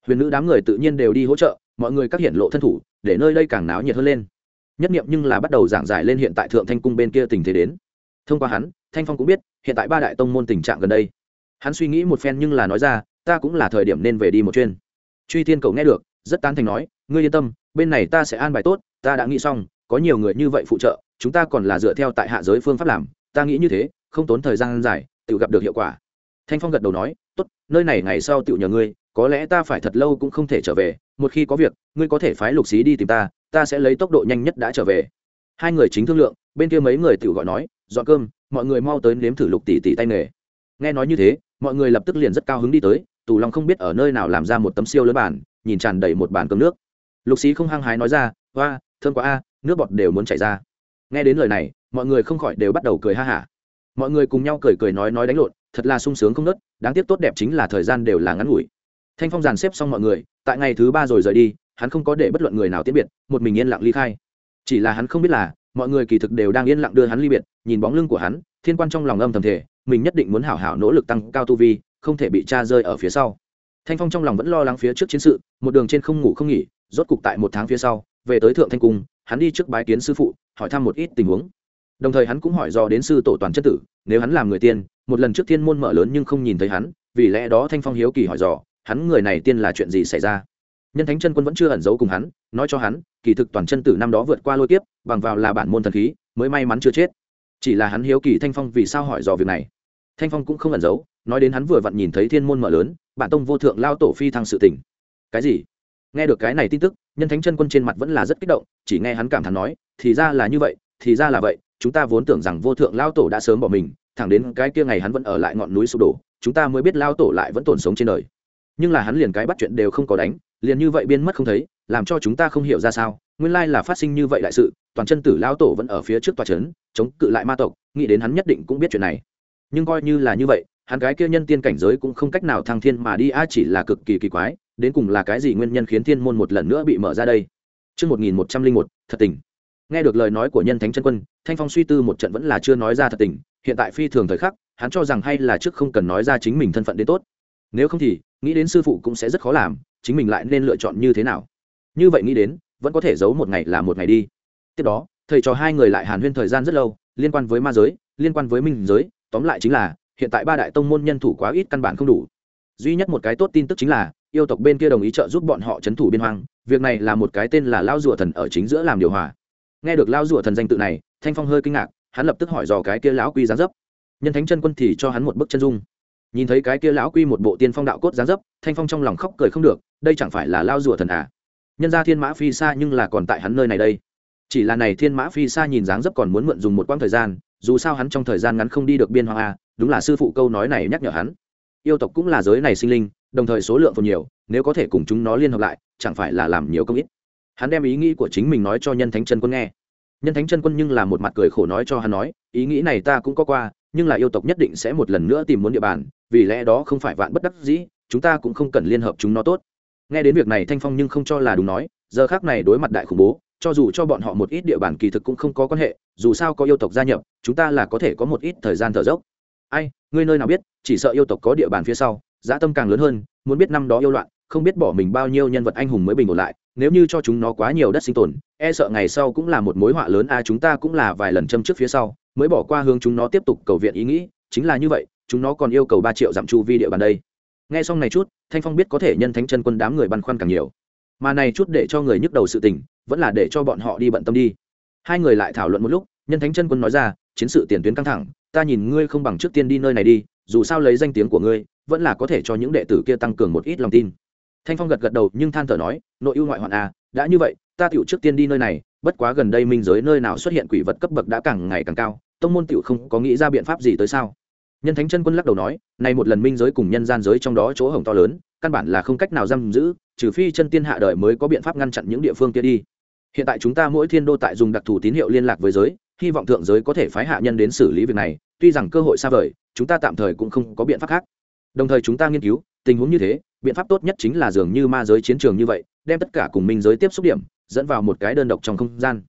Huyền nữ đám người tự nhiên đều đi hỗ trợ, mọi người các hiện lộ thân thủ, để nơi đây càng náo nhiệt hơn lên. Nhất nghiệm nhưng là bắt đầu giảng giải lên hiện tại thượng thanh cung bên kia tình thế đến. Thông qua hắn thanh phong cũng biết, hiện tại ba đại tông môn tình trạng gần đây. Hắn suy nghĩ một phen nhưng là nói ra, ta cũng là thời điểm nên về đi một chuyên truy thiên cầu nghe được, rất tán thành nói, ngươi yên tâm, bên này ta sẽ an bài tốt, ta đã nghĩ xong, có nhiều người như vậy phụ trợ, chúng ta còn là dựa theo tại hạ giới phương pháp làm, ta nghĩ như thế, không tốn thời gian dài, tự gặp được hiệu quả. Thanh phong gật đầu nói, tốt, nơi này ngày sau tự nhờ ngươi, có lẽ ta phải thật lâu cũng không thể trở về, một khi có việc, ngươi có thể phái lục xí đi tìm ta ta sẽ lấy tốc độ nhanh nhất đã trở về. Hai người chính thương lượng, bên kia mấy người tự gọi nói, dọn cơm mọi người mau tới nếm thử lục tỷ tỷ tay nghề. Nghe nói như thế, mọi người lập tức liền rất cao hứng đi tới, tù long không biết ở nơi nào làm ra một tấm siêu lớn bản nhìn tràn đầy một bàn cơm nước. Lục xí không hăng hái nói ra hoa thơm quá a, nước bọt đều muốn chảy ra. Nghe đến lời này, mọi người không khỏi đều bắt đầu cười ha hả. Mọi người cùng nhau cười cười nói nói đánh lộn, thật là sung sướng không nớt, đáng tiếc tốt đẹp chính là thời gian đều là ngắn ngủi. Thanh phong dàn xếp xong mọi người, tại ngày thứ ba rồi rời đi, hắn không có để bất luận người nào tiễn biệt, một mình yên lặng ly khai. Chỉ là hắn không biết là mọi người kỳ thực đều đang yên lặng đưa hắn ly biệt, nhìn bóng lưng của hắn, thiên quan trong lòng âm thầm thể mình nhất định muốn hảo hảo nỗ lực tăng cao tu vi, không thể bị cha rơi ở phía sau. Thanh phong trong lòng vẫn lo lắng phía trước chiến sự, một đường trên không ngủ không nghỉ, rốt cục tại một tháng phía sau, về tới thượng thanh cung, hắn đi trước bái kiến sư phụ, hỏi thăm một ít tình huống. Đồng thời hắn cũng hỏi do đến sư tổ toàn chất tử, nếu hắn làm người tiên, một lần trước thiên môn mở lớn nhưng không nhìn thấy hắn, vì lẽ đó thanh phong hiếu kỳ hỏi dò hắn người này tiên là chuyện gì xảy ra? Nhân thánh chân quân vẫn chưa ẩn giấu cùng hắn, nói cho hắn, kỳ thực toàn chân tử năm đó vượt qua lôi kiếp, bằng vào là bản môn thần khí, mới may mắn chưa chết. Chỉ là hắn hiếu kỳ thanh phong vì sao hỏi dò việc này. Thanh phong cũng không ẩn giấu, nói đến hắn vừa vặn nhìn thấy thiên môn mở lớn, bản tông vô thượng lao tổ phi thăng sự tỉnh cái gì? Nghe được cái này tin tức, nhân thánh chân quân trên mặt vẫn là rất kích động, chỉ nghe hắn cảm thán nói, thì ra là như vậy, thì ra là vậy, chúng ta vốn tưởng rằng vô thượng lao tổ đã sớm bỏ mình, thẳng đến cái kia ngày hắn vẫn ở lại ngọn núi sụp đổ, chúng ta mới biết lao tổ lại vẫn tồn sống trên đời. Nhưng là hắn liền cái bắt chuyện đều không có đánh liền như vậy biên mất không thấy làm cho chúng ta không hiểu ra sao nguyên lai là phát sinh như vậy đại sự toàn chân tử lao tổ vẫn ở phía trước tòa trấn chống cự lại ma tộc nghĩ đến hắn nhất định cũng biết chuyện này nhưng coi như là như vậy hắn cái kia nhân tiên cảnh giới cũng không cách nào thăng thiên mà đi a chỉ là cực kỳ kỳ quái đến cùng là cái gì nguyên nhân khiến thiên môn một lần nữa bị mở ra đây Trước 1101, thật tình. Nghe được lời nói của nhân thánh chân quân, Thanh Phong suy tư một trận vẫn là chưa nói ra thật tình, hiện tại phi thường thời khắc, hắn cho rằng hay là trước không cần nói ra chính mình thân phận đến tốt. Nếu không thì, nghĩ đến sư phụ cũng sẽ rất khó làm, chính mình lại nên lựa chọn như thế nào. Như vậy nghĩ đến, vẫn có thể giấu một ngày là một ngày đi. Tiếp đó, thầy trò hai người lại hàn huyên thời gian rất lâu, liên quan với ma giới, liên quan với minh giới, tóm lại chính là hiện tại ba đại tông môn nhân thủ quá ít căn bản không đủ duy nhất một cái tốt tin tức chính là yêu tộc bên kia đồng ý trợ giúp bọn họ c thủ biên hoang việc này là một cái tên là lao rùa thần ở chính giữa làm điều hòa nghe được lao rùa thần danh tự này thanh phong hơi kinh ngạc hắn lập tức hỏi dò cái kia lão quy gián dấp nhân thánh chân quân thì cho hắn một bức chân dung nhìn thấy cái kia lão quy một bộ tiên phong đạo cốt gián dấp, thanh phong trong lòng khóc cười không được, đây chẳng phải là lao rùa thần à? Nhân ra thiên mã phi xa nhưng là còn tại hắn nơi này đây. Chỉ là này thiên mã phi xa nhìn dáng dấp còn muốn mượn dùng một quãng thời gian, dù sao hắn trong thời gian ngắn không đi được biên hoang a đúng là sư phụ câu nói này nhắc nhở hắn. Yêu tộc cũng là giới này sinh linh, đồng thời số lượng phần nhiều, nếu có thể cùng chúng nó liên hợp lại, chẳng phải là làm nhiều công ít. Hắn đem ý nghĩ của chính mình nói cho nhân thánh chân quân nghe. Nhân thánh chân quân nhưng là một mặt cười khổ nói cho hắn nói, ý nghĩ này ta cũng có qua, nhưng là yêu tộc nhất định sẽ một lần nữa tìm muốn địa bàn vì lẽ đó không phải vạn bất đắc dĩ, chúng ta cũng không cần liên hợp chúng nó tốt. Nghe đến việc này thanh phong nhưng không cho là đúng nói, giờ khác này đối mặt đại khủng bố, cho dù cho bọn họ một ít địa bàn kỳ thực cũng không có quan hệ, dù sao có yêu tộc gia nhập, chúng ta là có thể có một ít thời gian thở dốc. Ai, ngươi nơi nào biết, chỉ sợ yêu tộc có địa bàn phía sau, dã tâm càng lớn hơn, muốn biết năm đó yêu loạn, không biết bỏ mình bao nhiêu nhân vật anh hùng mới bình ổn lại, nếu như cho chúng nó quá nhiều đất sinh tồn e sợ ngày sau cũng là một mối họa lớn, a, chúng ta cũng là vài lần châm trước phía sau, mới bỏ qua hướng chúng nó tiếp tục cầu viện ý nghĩ, chính là như vậy chúng nó còn yêu cầu ba triệu giảm chu vi địa bàn đây. Nghe xong này chút, thanh phong biết có thể nhân thánh chân quân đám người băn khoăn càng nhiều. Mà này chút để cho người nhức đầu sự tình, vẫn là để cho bọn họ đi bận tâm đi. Hai người lại thảo luận một lúc, nhân thánh chân quân nói ra, chiến sự tiền tuyến căng thẳng, ta nhìn ngươi không bằng trước tiên đi nơi này đi, dù sao lấy danh tiếng của ngươi, vẫn là có thể cho những đệ tử kia tăng cường một ít lòng tin. Thanh phong gật gật đầu, nhưng than thở nói, nội ưu ngoại hoạn à đã như vậy, ta tựu trước tiên đi nơi này, bất quá gần đây minh giới nơi nào xuất hiện quỷ vật cấp bậc đã càng ngày càng cao, tông môn tựu không có nghĩ ra biện pháp gì tới sao? Nhân thánh chân quân lắc đầu nói, này một lần minh giới cùng nhân gian giới trong đó chỗ hổng to lớn, căn bản là không cách nào giam giữ, trừ phi chân tiên hạ đời mới có biện pháp ngăn chặn những địa phương kia đi. Hiện tại chúng ta mỗi thiên đô tại dùng đặc thù tín hiệu liên lạc với giới, hy vọng thượng giới có thể phái hạ nhân đến xử lý việc này, tuy rằng cơ hội xa vời, chúng ta tạm thời cũng không có biện pháp khác. Đồng thời chúng ta nghiên cứu, tình huống như thế, biện pháp tốt nhất chính là dường như ma giới chiến trường như vậy, đem tất cả cùng minh giới tiếp xúc điểm, dẫn vào một cái đơn độc trong không gian.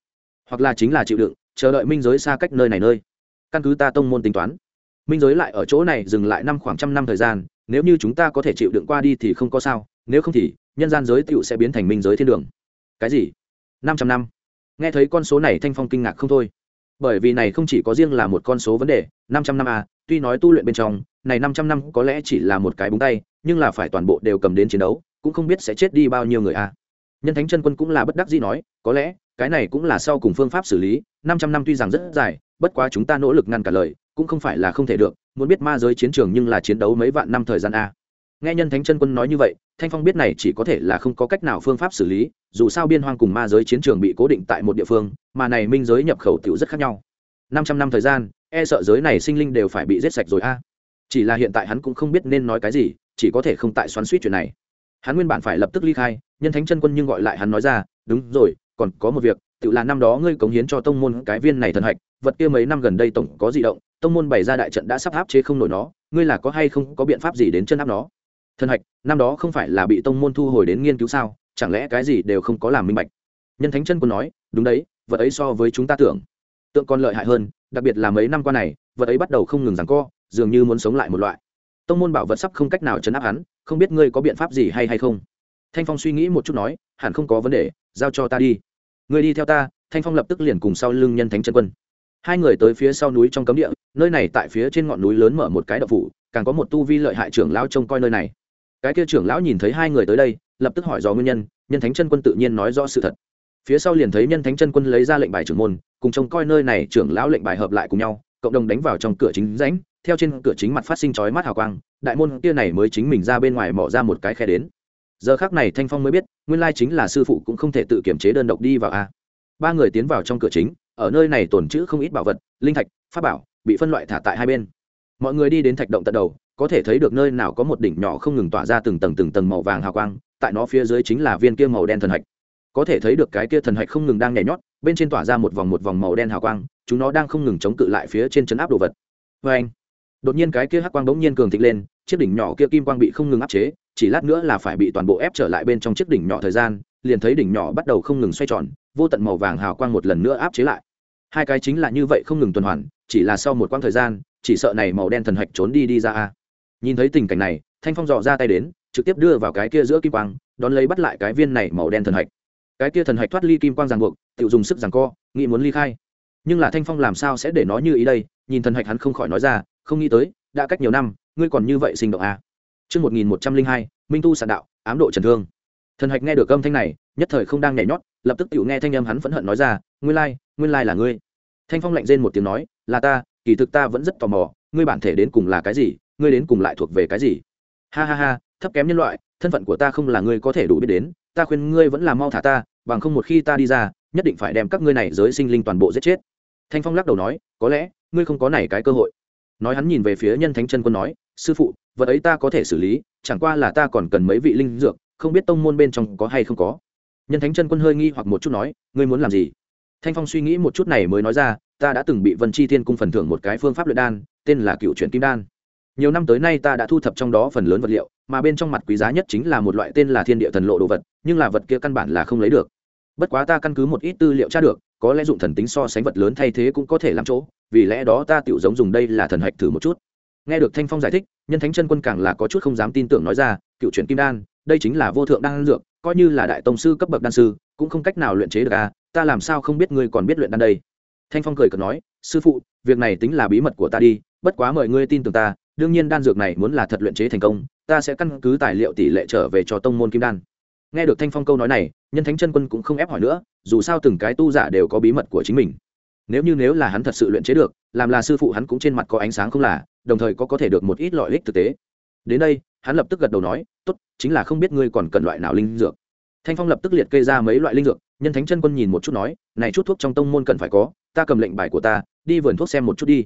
Hoặc là chính là chịu đựng, chờ đợi minh giới xa cách nơi này nơi. Căn cứ ta tông môn tính toán minh giới lại ở chỗ này dừng lại năm khoảng trăm năm thời gian, nếu như chúng ta có thể chịu đựng qua đi thì không có sao, nếu không thì, nhân gian giới tựu sẽ biến thành minh giới thiên đường. Cái gì? Năm trăm năm. Nghe thấy con số này thanh phong kinh ngạc không thôi. Bởi vì này không chỉ có riêng là một con số vấn đề, năm trăm năm a tuy nói tu luyện bên trong, này năm trăm năm có lẽ chỉ là một cái búng tay, nhưng là phải toàn bộ đều cầm đến chiến đấu, cũng không biết sẽ chết đi bao nhiêu người a nhân thánh chân quân cũng là bất đắc dĩ nói, có lẽ, cái này cũng là sau cùng phương pháp xử lý, năm trăm năm tuy rằng rất dài, bất quá chúng ta nỗ lực ngăn cả lời cũng không phải là không thể được, muốn biết ma giới chiến trường nhưng là chiến đấu mấy vạn năm thời gian a. Nghe nhân thánh chân quân nói như vậy, thanh phong biết này chỉ có thể là không có cách nào phương pháp xử lý, dù sao biên hoang cùng ma giới chiến trường bị cố định tại một địa phương, mà này minh giới nhập khẩu tiểu rất khác nhau. Năm trăm năm thời gian e sợ giới này sinh linh đều phải bị giết sạch rồi a. Chỉ là hiện tại hắn cũng không biết nên nói cái gì, chỉ có thể không tại xoắn suýt chuyện này. Hắn nguyên bản phải lập tức ly khai, nhân thánh chân quân nhưng gọi lại hắn nói ra, đúng rồi, còn có một việc, tự là năm đó ngươi cống hiến cho tông môn cái viên này thần hạch, vật kia mấy năm gần đây tổng có di động tông môn bày ra đại trận đã sắp áp chế không nổi nó, ngươi là có hay không có biện pháp gì đến chân áp nó? Thần hạch, năm đó không phải là bị tông môn thu hồi đến nghiên cứu sao? Chẳng lẽ cái gì đều không có làm minh bạch? Nhân thánh chân quân nói, đúng đấy, vật ấy so với chúng ta tưởng. Tượng còn lợi hại hơn, đặc biệt là mấy năm qua này, vật ấy bắt đầu không ngừng rằng co, dường như muốn sống lại một loại. Tông môn bảo vật sắp không cách nào chấn áp hắn, không biết ngươi có biện pháp gì hay hay không? Thanh phong suy nghĩ một chút nói, hẳn không có vấn đề, giao cho ta đi. Ngươi đi theo ta, thanh phong lập tức liền cùng sau lưng nhân thánh chân quân hai người tới phía sau núi trong cấm địa, nơi này tại phía trên ngọn núi lớn mở một cái đậu phủ, càng có một tu vi lợi hại trưởng lão trông coi nơi này. Cái kia trưởng lão nhìn thấy hai người tới đây, lập tức hỏi rõ nguyên nhân nhân thánh chân quân tự nhiên nói rõ sự thật. Phía sau liền thấy nhân thánh chân quân lấy ra lệnh bài trưởng môn, cùng trông coi nơi này trưởng lão lệnh bài hợp lại cùng nhau, cộng đồng đánh vào trong cửa chính rãnh, theo trên cửa chính mặt phát sinh chói mắt hào quang, đại môn kia này mới chính mình ra bên ngoài mỏ ra một cái khe đến. Giờ khác này thanh phong mới biết, nguyên lai chính là sư phụ cũng không thể tự kiểm chế đơn độc đi vào a. Ba người tiến vào trong cửa chính ở nơi này tồn trữ không ít bảo vật, linh thạch, pháp bảo, bị phân loại thả tại hai bên. Mọi người đi đến thạch động tận đầu, có thể thấy được nơi nào có một đỉnh nhỏ không ngừng tỏa ra từng tầng từng tầng màu vàng hào quang, tại nó phía dưới chính là viên kia màu đen thần hạch. Có thể thấy được cái kia thần hạch không ngừng đang nhảy nhót, bên trên tỏa ra một vòng một vòng màu đen hào quang, chúng nó đang không ngừng chống cự lại phía trên chấn áp đồ vật. Vê anh, đột nhiên cái kia hắc quang bỗng nhiên cường thịnh lên, chiếc đỉnh nhỏ kia kim quang bị không ngừng áp chế, chỉ lát nữa là phải bị toàn bộ ép trở lại bên trong chiếc đỉnh nhỏ thời gian, liền thấy đỉnh nhỏ bắt đầu không ngừng xoay tròn vô tận màu vàng hào quang một lần nữa áp chế lại. Hai cái chính là như vậy không ngừng tuần hoàn chỉ là sau một quãng thời gian chỉ sợ này màu đen thần hạch trốn đi đi ra a. Nhìn thấy tình cảnh này thanh phong dò ra tay đến trực tiếp đưa vào cái kia giữa kim quang đón lấy bắt lại cái viên này màu đen thần hạch. Cái kia thần hạch thoát ly kim quang ràng buộc tự dùng sức ràng co nghĩ muốn ly khai. Nhưng là thanh phong làm sao sẽ để nó như ý đây? Nhìn thần hạch hắn không khỏi nói ra không nghĩ tới đã cách nhiều năm ngươi còn như vậy sinh động à. Trước 1102, Minh Tu sạn đạo, ám độ trần thương. Thần hạch nghe được âm thanh này, nhất thời không đang nhảy nhót, lập tức tiểu nghe thanh âm hắn phẫn hận nói ra, "Nguyên lai, nguyên lai là ngươi." Thanh Phong lạnh rên một tiếng nói, "Là ta, kỳ thực ta vẫn rất tò mò, ngươi bản thể đến cùng là cái gì, ngươi đến cùng lại thuộc về cái gì?" Ha ha ha, thấp kém nhân loại, thân phận của ta không là ngươi có thể đủ biết đến, ta khuyên ngươi vẫn là mau thả ta, bằng không một khi ta đi ra, nhất định phải đem các ngươi này giới sinh linh toàn bộ giết chết. Thanh Phong lắc đầu nói, "Có lẽ, ngươi không có này cái cơ hội." Nói hắn nhìn về phía Nhân Thánh chân quân nói, "Sư phụ, vật ấy ta có thể xử lý, chẳng qua là ta còn cần mấy vị linh dược, không biết tông môn bên trong có hay không có." Nhân Thánh chân quân hơi nghi hoặc một chút nói, "Ngươi muốn làm gì?" Thanh Phong suy nghĩ một chút này mới nói ra, "Ta đã từng bị Vân Chi Thiên cung phần thưởng một cái phương pháp luyện đan, tên là Cựu Truyền Kim Đan. Nhiều năm tới nay ta đã thu thập trong đó phần lớn vật liệu, mà bên trong mặt quý giá nhất chính là một loại tên là Thiên Địa Thần Lộ đồ vật, nhưng là vật kia căn bản là không lấy được. Bất quá ta căn cứ một ít tư liệu tra được, có lẽ dụng thần tính so sánh vật lớn thay thế cũng có thể làm chỗ, vì lẽ đó ta tiểu giống dùng đây là thần hạch thử một chút. Nghe được Thanh Phong giải thích, Nhân Thánh chân quân càng là có chút không dám tin tưởng nói ra, cựu Truyền kim đan, đây chính là vô thượng đan dược, coi như là đại tông sư cấp bậc đan sư, cũng không cách nào luyện chế được a, à, ta làm sao không biết ngươi còn biết luyện đan đây. Thanh Phong cười cợt nói, sư phụ, việc này tính là bí mật của ta đi, bất quá mời ngươi tin tưởng ta, đương nhiên đan dược này muốn là thật luyện chế thành công, ta sẽ căn cứ tài liệu tỷ lệ trở về cho tông môn kim đan. Nghe được Thanh Phong câu nói này, Nhân Thánh chân quân cũng không ép hỏi nữa, dù sao từng cái tu giả đều có bí mật của chính mình nếu như nếu là hắn thật sự luyện chế được làm là sư phụ hắn cũng trên mặt có ánh sáng không là đồng thời có có thể được một ít lợi ích thực tế đến đây hắn lập tức gật đầu nói, tốt, chính là không biết ngươi còn cần loại nào linh dược. Thanh phong lập tức liệt kê ra mấy loại linh dược, nhân thánh chân quân nhìn một chút nói, này chút thuốc trong tông môn cần phải có, ta cầm lệnh bài của ta, đi vườn thuốc xem một chút đi.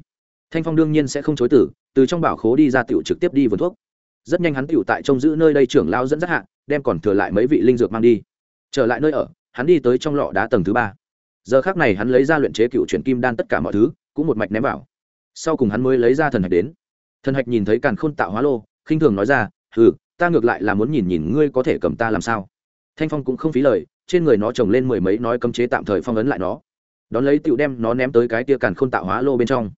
Thanh phong đương nhiên sẽ không chối tử từ trong bảo khố đi ra tiểu trực tiếp đi vườn thuốc. Rất nhanh hắn tiểu tại trông giữ nơi đây trưởng lao dẫn dắt hạ, đem còn thừa lại mấy vị linh dược mang đi. Trở lại nơi ở, hắn đi tới trong lọ đá tầng thứ ba. Giờ khác này hắn lấy ra luyện chế cựu chuyển kim đan tất cả mọi thứ, cũng một mạch ném vào. Sau cùng hắn mới lấy ra thần hạch đến. Thần hạch nhìn thấy càn khôn tạo hóa lô khinh thường nói ra ừ ta ngược lại là muốn nhìn nhìn ngươi có thể cầm ta làm sao. Thanh phong cũng không phí lời, trên người nó trồng lên mười mấy nói cấm chế tạm thời phong ấn lại nó. Đón lấy tựu đem nó ném tới cái tia càn khôn tạo hóa lô bên trong.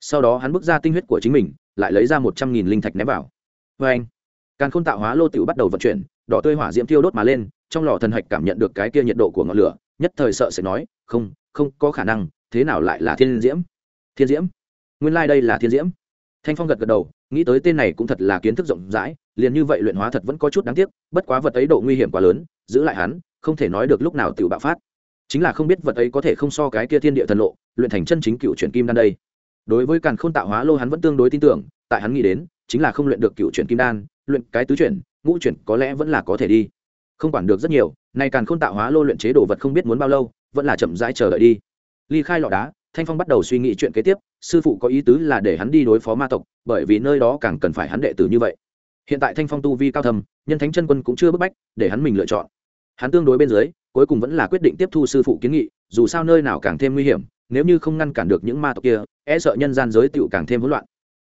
Sau đó hắn bước ra tinh huyết của chính mình, lại lấy ra một trăm nghìn linh thạch ném vào. Vê anh, càn khôn tạo hóa lô tựu bắt đầu vận chuyển, đỏ tươi hỏa diễm thiêu đốt mà lên, trong lò thần hạch cảm nhận được cái kia nhiệt độ của ngọn lửa, nhất thời sợ sẽ nói, không không có khả năng, thế nào lại là thiên diễm? Thiên diễm? Nguyên lai、like、đây là thiên diễm. Thanh phong gật gật đầu nghĩ tới tên này cũng thật là kiến thức rộng rãi, liền như vậy luyện hóa thật vẫn có chút đáng tiếc, bất quá vật ấy độ nguy hiểm quá lớn, giữ lại hắn, không thể nói được lúc nào tự bạo phát. Chính là không biết vật ấy có thể không so cái kia thiên địa thần lộ, luyện thành chân chính cựu chuyển kim đan đây. Đối với càn k h ô n tạo hóa lô hắn vẫn tương đối tin tưởng, tại hắn nghĩ đến, chính là không luyện được cựu chuyển kim đan, luyện cái tứ chuyển, ngũ chuyển có lẽ vẫn là có thể đi. Không quản được rất nhiều, nay càn k h ô n tạo hóa lô luyện chế đồ vật không biết muốn bao lâu, vẫn là chậm rãi chờ đợi đi. Ly khai lọ đá thanh phong bắt đầu suy nghĩ chuyện kế tiếp, sư phụ có ý tứ là để hắn đi đối phó ma tộc, bởi vì nơi đó càng cần phải hắn đệ tử như vậy. Hiện tại thanh phong tu vi cao thầm nhân thánh chân quân cũng chưa bức bách, để hắn mình lựa chọn. Hắn tương đối bên dưới, cuối cùng vẫn là quyết định tiếp thu sư phụ kiến nghị, dù sao nơi nào càng thêm nguy hiểm, nếu như không ngăn cản được những ma tộc kia e sợ nhân gian giới tựu càng thêm hỗn loạn.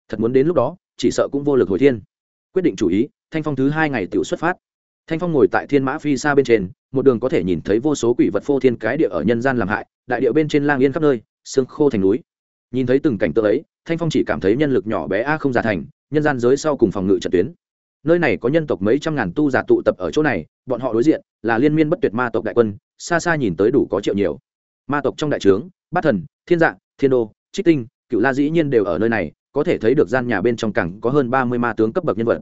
Thật muốn đến lúc đó, chỉ sợ cũng vô lực hồi thiên. Quyết định chủ ý, thanh phong thứ hai ngày tựu xuất phát. Thanh phong ngồi tại thiên mã phi xa bên trên, một đường có thể nhìn thấy vô số quỷ vật phô thiên cái địa ở nhân gian làm hại, đại địa bên trên lang yên khắp nơi sương khô thành núi. Nhìn thấy từng cảnh tượng ấy, thanh phong chỉ cảm thấy nhân lực nhỏ bé a không giả thành, nhân gian giới sau cùng phòng ngự trận tuyến. Nơi này có nhân tộc mấy trăm ngàn tu giả tụ tập ở chỗ này, bọn họ đối diện là liên miên bất tuyệt ma tộc đại quân, xa xa nhìn tới đủ có triệu nhiều. Ma tộc trong đại trướng, bát thần, thiên dạng thiên đô, trích tinh cựu la dĩ nhiên đều ở nơi này, có thể thấy được gian nhà bên trong cảng có hơn ba mươi ma tướng cấp bậc nhân vật.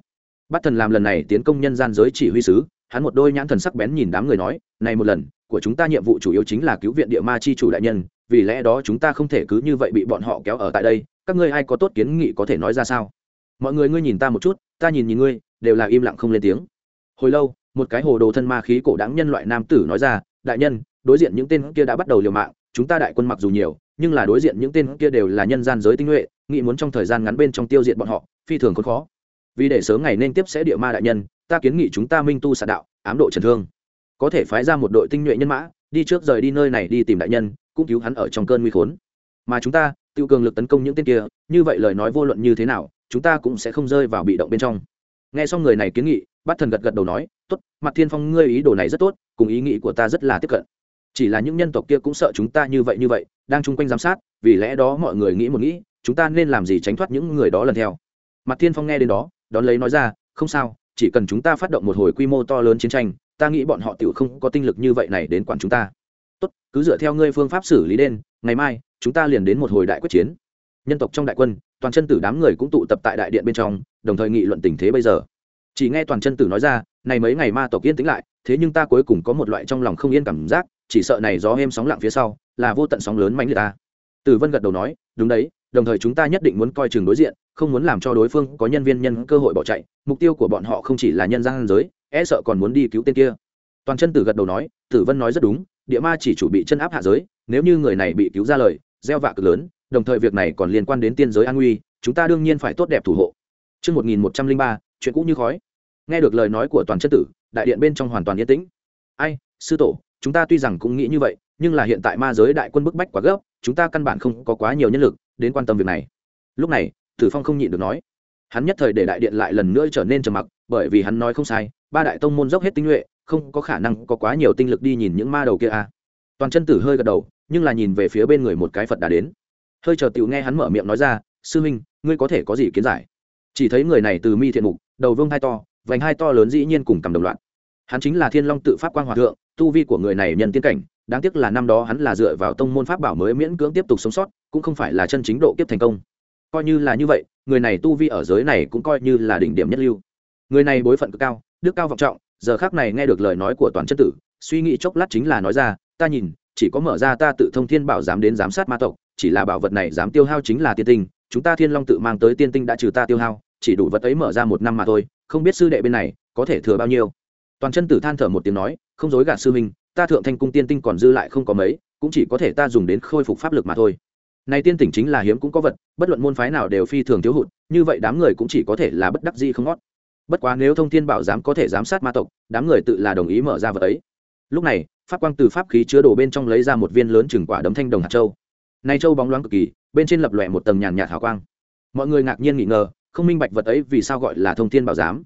Bát thần làm lần này tiến công nhân gian giới chỉ huy sứ, hắn một đôi nhãn thần sắc bén nhìn đám người nói, này một lần, của chúng ta nhiệm vụ chủ yếu chính là cứu viện địa ma chi chủ đại nhân vì lẽ đó chúng ta không thể cứ như vậy bị bọn họ kéo ở tại đây, các ngươi ai có tốt kiến nghị có thể nói ra sao? Mọi người ngươi nhìn ta một chút, ta nhìn nhìn ngươi, đều là im lặng không lên tiếng. Hồi lâu, một cái hồ đồ thân ma khí cổ đáng nhân loại nam tử nói ra, đại nhân, đối diện những tên kia đã bắt đầu liều mạng, chúng ta đại quân mặc dù nhiều, nhưng là đối diện những tên kia đều là nhân gian giới tinh nhuệ, nghĩ muốn trong thời gian ngắn bên trong tiêu diệt bọn họ, phi thường khốn khó. Vì để sớm ngày nên tiếp sẽ địa ma đại nhân, ta kiến nghị chúng ta minh tu xạ đạo, ám độ trần thương. Có thể phái ra một đội tinh nhuệ nhân mã, đi trước rời đi nơi này đi tìm đại nhân cũng cứu hắn ở trong cơn nguy khốn. Mà chúng ta tự cường lực tấn công những tên kia, như vậy lời nói vô luận như thế nào, chúng ta cũng sẽ không rơi vào bị động bên trong. Nghe xong người này kiến nghị, bát thần gật gật đầu nói, tốt mặt thiên phong, ngươi ý đồ này rất tốt, cùng ý nghĩ của ta rất là tiếp cận. Chỉ là những nhân tộc kia cũng sợ chúng ta như vậy như vậy, đang chung quanh giám sát, vì lẽ đó mọi người nghĩ một nghĩ, chúng ta nên làm gì tránh thoát những người đó lần theo? Mặt thiên phong nghe đến đó, đón lấy nói ra, không sao, chỉ cần chúng ta phát động một hồi quy mô to lớn chiến tranh, ta nghĩ bọn họ tự không có tinh lực như vậy này đến quản chúng ta tốt, cứ dựa theo ngươi phương pháp xử lý đen, ngày mai, chúng ta liền đến một hồi đại quyết chiến. Nhân tộc trong đại quân, toàn chân tử đám người cũng tụ tập tại đại điện bên trong, đồng thời nghị luận tình thế bây giờ. Chỉ nghe toàn chân tử nói ra, này mấy ngày ma tộc yên tĩnh lại, thế nhưng ta cuối cùng có một loại trong lòng không yên cảm giác, chỉ sợ này gió êm sóng lặng phía sau, là vô tận sóng lớn mạnh người ta. Tử vân gật đầu nói, đúng đấy, đồng thời chúng ta nhất định muốn coi chừng đối diện, không muốn làm cho đối phương có nhân viên nhân cơ hội bỏ chạy, mục tiêu của bọn họ không chỉ là nhân gian giới e sợ còn muốn đi cứu tên kia. Toàn chân tử gật đầu nói, tử vân nói rất đúng địa ma chỉ chủ bị chân áp hạ giới nếu như người này bị cứu ra lời gieo vạ cực lớn đồng thời việc này còn liên quan đến tiên giới an nguy chúng ta đương nhiên phải tốt đẹp thủ hộ Trước 1103, chuyện cũ như khói. Nghe được lời nói của toàn chân tử, đại điện bên trong hoàn toàn yên tĩnh. Ai, sư tổ, chúng ta tuy rằng cũng nghĩ như vậy, nhưng là hiện tại ma giới đại quân bức bách quá gấp, chúng ta căn bản không có quá nhiều nhân lực đến quan tâm việc này. Lúc này, Tử Phong không nhịn được nói, hắn nhất thời để đại điện lại lần nữa trở nên trầm mặc, bởi vì hắn nói không sai, ba đại tông môn dốc hết tinh nhuệ, không có khả năng có quá nhiều tinh lực đi nhìn những ma đầu kia à. Toàn chân tử hơi gật đầu, nhưng là nhìn về phía bên người một cái Phật đã đến. Hơi chờ tiểu nghe hắn mở miệng nói ra, sư huynh, ngươi có thể có gì kiến giải? Chỉ thấy người này từ mi thiện mục, đầu vương hai to, vành hai to lớn dĩ nhiên cùng cầm đồng loạn. Hắn chính là Thiên Long tự pháp quang hòa thượng, tu vi của người này nhân tiên cảnh, đáng tiếc là năm đó hắn là dựa vào tông môn pháp bảo mới miễn cưỡng tiếp tục sống sót, cũng không phải là chân chính độ kiếp thành công. Coi như là như vậy, người này tu vi ở giới này cũng coi như là đỉnh điểm nhất lưu. Người này bối phận cực cao, đức cao vọng trọng, giờ khác này nghe được lời nói của toàn chân tử, suy nghĩ chốc lát chính là nói ra, ta nhìn, chỉ có mở ra ta tự thông thiên bảo dám đến giám sát ma tộc, chỉ là bảo vật này dám tiêu hao chính là tiên tinh, chúng ta thiên long tự mang tới tiên tinh đã trừ ta tiêu hao, chỉ đủ vật ấy mở ra một năm mà thôi, không biết sư đệ bên này có thể thừa bao nhiêu. Toàn chân tử than thở một tiếng nói, không dối gạt sư minh ta thượng thanh cung tiên tinh còn dư lại không có mấy, cũng chỉ có thể ta dùng đến khôi phục pháp lực mà thôi. Này tiên tỉnh chính là hiếm cũng có vật, bất luận môn phái nào đều phi thường thiếu hụt, như vậy đám người cũng chỉ có thể là bất đắc gì không ngót bất quá nếu thông thiên bảo giám có thể giám sát ma tộc, đám người tự là đồng ý mở ra vật ấy. Lúc này, pháp quang từ pháp khí chứa đồ bên trong lấy ra một viên lớn chừng quả đấm thanh đồng hạt châu. Nay châu bóng loáng cực kỳ, bên trên lập lòe một tầng nhàn nhạt hào quang. Mọi người ngạc nhiên nghỉ ngờ, không minh bạch vật ấy vì sao gọi là thông thiên bảo giám.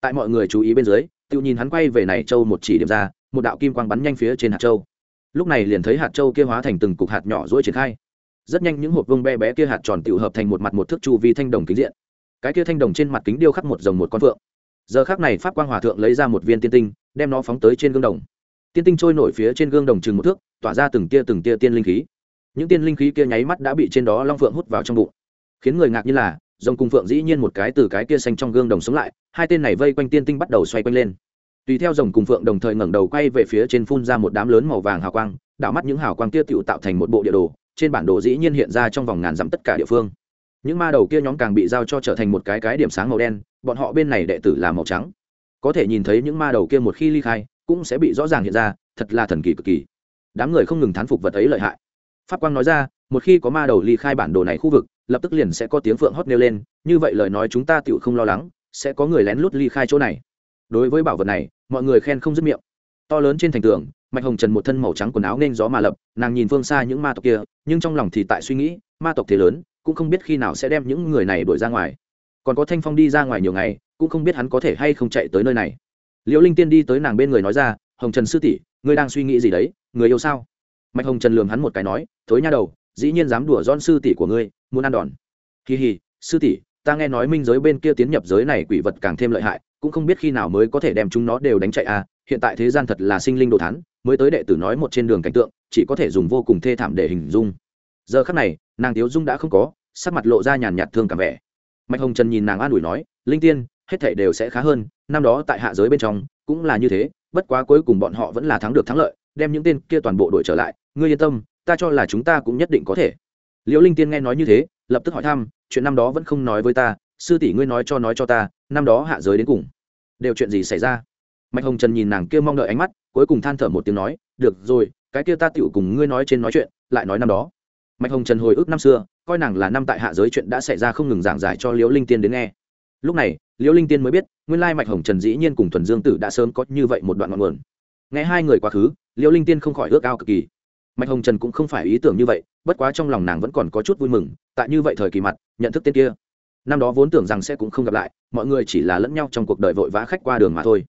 Tại mọi người chú ý bên dưới, tự nhìn hắn quay về này châu một chỉ điểm ra, một đạo kim quang bắn nhanh phía trên hạt châu. Lúc này liền thấy hạt châu kia hóa thành từng cục hạt nhỏ rỗi triển khai. Rất nhanh những hộp vương bé bé kia hạt tròn tự hợp thành một mặt một thước chu vi thanh đồng kính diện cái kia thanh đồng trên mặt kính điêu khắc một dòng một con phượng. Giờ khác này pháp quang hòa thượng lấy ra một viên tiên tinh, đem nó phóng tới trên gương đồng. Tiên tinh trôi nổi phía trên gương đồng chừng một thước, tỏa ra từng tia từng tia tiên linh khí. Những tiên linh khí kia nháy mắt đã bị trên đó long phượng hút vào trong bụng. Khiến người ngạc như là, dòng cùng phượng dĩ nhiên một cái từ cái kia xanh trong gương đồng sống lại, hai tên này vây quanh tiên tinh bắt đầu xoay quanh lên. Tùy theo dòng cùng phượng đồng thời ngẩng đầu quay về phía trên phun ra một đám lớn màu vàng hào quang, đạo mắt những hào quang kia tựu tạo thành một bộ địa đồ, trên bản đồ dĩ nhiên hiện ra trong vòng ngàn dặm tất cả địa phương những ma đầu kia nhóm càng bị giao cho trở thành một cái cái điểm sáng màu đen, bọn họ bên này đệ tử là màu trắng. Có thể nhìn thấy những ma đầu kia một khi ly khai, cũng sẽ bị rõ ràng hiện ra, thật là thần kỳ cực kỳ. Đám người không ngừng thán phục vật ấy lợi hại. Pháp quang nói ra, một khi có ma đầu ly khai bản đồ này khu vực, lập tức liền sẽ có tiếng phượng hót nêu lên, như vậy lời nói chúng ta tựu không lo lắng, sẽ có người lén lút ly khai chỗ này. Đối với bảo vật này, mọi người khen không dứt miệng. To lớn trên thành tường, mạch hồng trần một thân màu trắng quần áo nên gió mà lập, nàng nhìn phương xa những ma tộc kia, nhưng trong lòng thì tại suy nghĩ, ma tộc thế lớn cũng không biết khi nào sẽ đem những người này đuổi ra ngoài. Còn có thanh phong đi ra ngoài nhiều ngày, cũng không biết hắn có thể hay không chạy tới nơi này. Liễu linh tiên đi tới nàng bên người nói ra, hồng trần sư tỷ, ngươi đang suy nghĩ gì đấy? Người yêu sao? Mạch hồng trần lường hắn một cái nói, thối nha đầu, dĩ nhiên dám đùa don sư tỷ của ngươi, muốn ăn đòn. Kỳ hì sư tỷ, ta nghe nói minh giới bên kia tiến nhập giới này quỷ vật càng thêm lợi hại, cũng không biết khi nào mới có thể đem chúng nó đều đánh chạy à hiện tại thế gian thật là sinh linh đồ thán, mới tới đệ tử nói một trên đường cảnh tượng, chỉ có thể dùng vô cùng thê thảm để hình dung. Giờ khắc này, nàng tiếu dung đã không có sắc mặt lộ ra nhàn nhạt thương cảm vẻ. Mạch hồng trần nhìn nàng an ủi nói, linh tiên, hết thảy đều sẽ khá hơn, năm đó tại hạ giới bên trong, cũng là như thế, bất quá cuối cùng bọn họ vẫn là thắng được thắng lợi, đem những tên kia toàn bộ đội trở lại, ngươi yên tâm, ta cho là chúng ta cũng nhất định có thể. Liễu linh tiên nghe nói như thế, lập tức hỏi thăm, chuyện năm đó vẫn không nói với ta, sư tỷ ngươi nói cho nói cho ta, năm đó hạ giới đến cùng, đều chuyện gì xảy ra? Mạch hồng trần nhìn nàng kia mong đợi ánh mắt, cuối cùng than thở một tiếng nói, được rồi, cái kia ta tựu cùng ngươi nói trên nói chuyện, lại nói năm đó mạch hồng trần hồi ức năm xưa, coi nàng là năm tại hạ giới chuyện đã xảy ra không ngừng giảng giải cho liễu linh tiên đến nghe. Lúc này, liễu linh tiên mới biết, nguyên lai mạch hồng trần dĩ nhiên cùng thuần dương tử đã sớm có như vậy một đoạn ngọn nguồn. Nghe hai người quá khứ, liễu linh tiên không khỏi ước ao cực kỳ. Mạch hồng trần cũng không phải ý tưởng như vậy, bất quá trong lòng nàng vẫn còn có chút vui mừng, tại như vậy thời kỳ mặt, nhận thức tên kia. Năm đó vốn tưởng rằng sẽ cũng không gặp lại, mọi người chỉ là lẫn nhau trong cuộc đời vội vã khách qua đường mà thôi.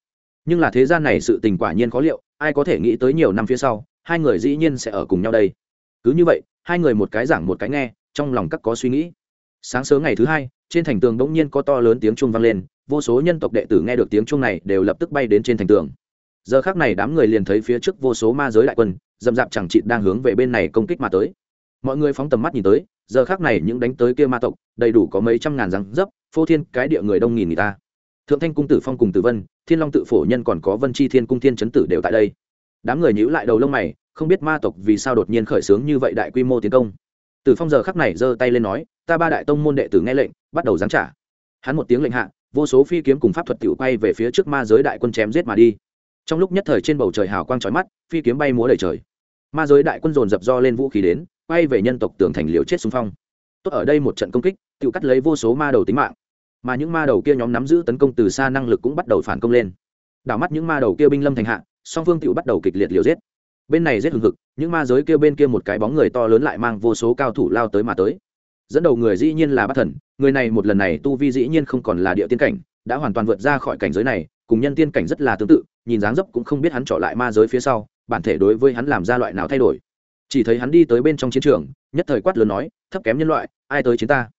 Nhưng là thế gian này sự tình quả nhiên khó liệu, ai có thể nghĩ tới nhiều năm phía sau, hai người dĩ nhiên sẽ ở cùng nhau đây. Cứ như vậy hai người một cái giảng một cái nghe, trong lòng các có suy nghĩ. Sáng sớm ngày thứ hai, trên thành tường bỗng nhiên có to lớn tiếng chuông vang lên, vô số nhân tộc đệ tử nghe được tiếng chuông này đều lập tức bay đến trên thành tường. Giờ khác này đám người liền thấy phía trước vô số ma giới đại quân dầm dạp chẳng chịt đang hướng về bên này công kích mà tới. Mọi người phóng tầm mắt nhìn tới, giờ khác này những đánh tới kia ma tộc, đầy đủ có mấy trăm ngàn răng dấp, phô thiên, cái địa người đông nghìn người ta. Thượng thanh cung tử phong cùng tử vân, thiên long tự phổ nhân còn có vân chi thiên cung thiên chấn tử đều tại đây. Đám người nhữ lại đầu lông mày không biết ma tộc vì sao đột nhiên khởi xướng như vậy đại quy mô tiến công. Tử phong giờ khắc này giơ tay lên nói, ta ba đại tông môn đệ tử nghe lệnh, bắt đầu giáng trả. Hắn một tiếng lệnh hạ, vô số phi kiếm cùng pháp thuật tiểu quay về phía trước ma giới đại quân chém giết mà đi. Trong lúc nhất thời trên bầu trời hào quang chói mắt, phi kiếm bay múa đầy trời. Ma giới đại quân dồn dập do lên vũ khí đến, quay về nhân tộc tường thành liều chết xung phong. Tốt ở đây một trận công kích tự cắt lấy vô số ma đầu tính mạng. Mà những ma đầu kia nhóm nắm giữ tấn công từ xa năng lực cũng bắt đầu phản công lên. Đảo mắt những ma đầu kia binh lâm thành hạ, song phương tự bắt đầu kịch liệt liều giết bên này rất hừng hực những ma giới kêu bên kia một cái bóng người to lớn lại mang vô số cao thủ lao tới mà tới dẫn đầu người dĩ nhiên là bát thần người này một lần này tu vi dĩ nhiên không còn là địa tiên cảnh đã hoàn toàn vượt ra khỏi cảnh giới này cùng nhân tiên cảnh rất là tương tự nhìn dáng dấp cũng không biết hắn trọ lại ma giới phía sau bản thể đối với hắn làm ra loại nào thay đổi chỉ thấy hắn đi tới bên trong chiến trường nhất thời quát lớn nói thấp kém nhân loại ai tới chiến ta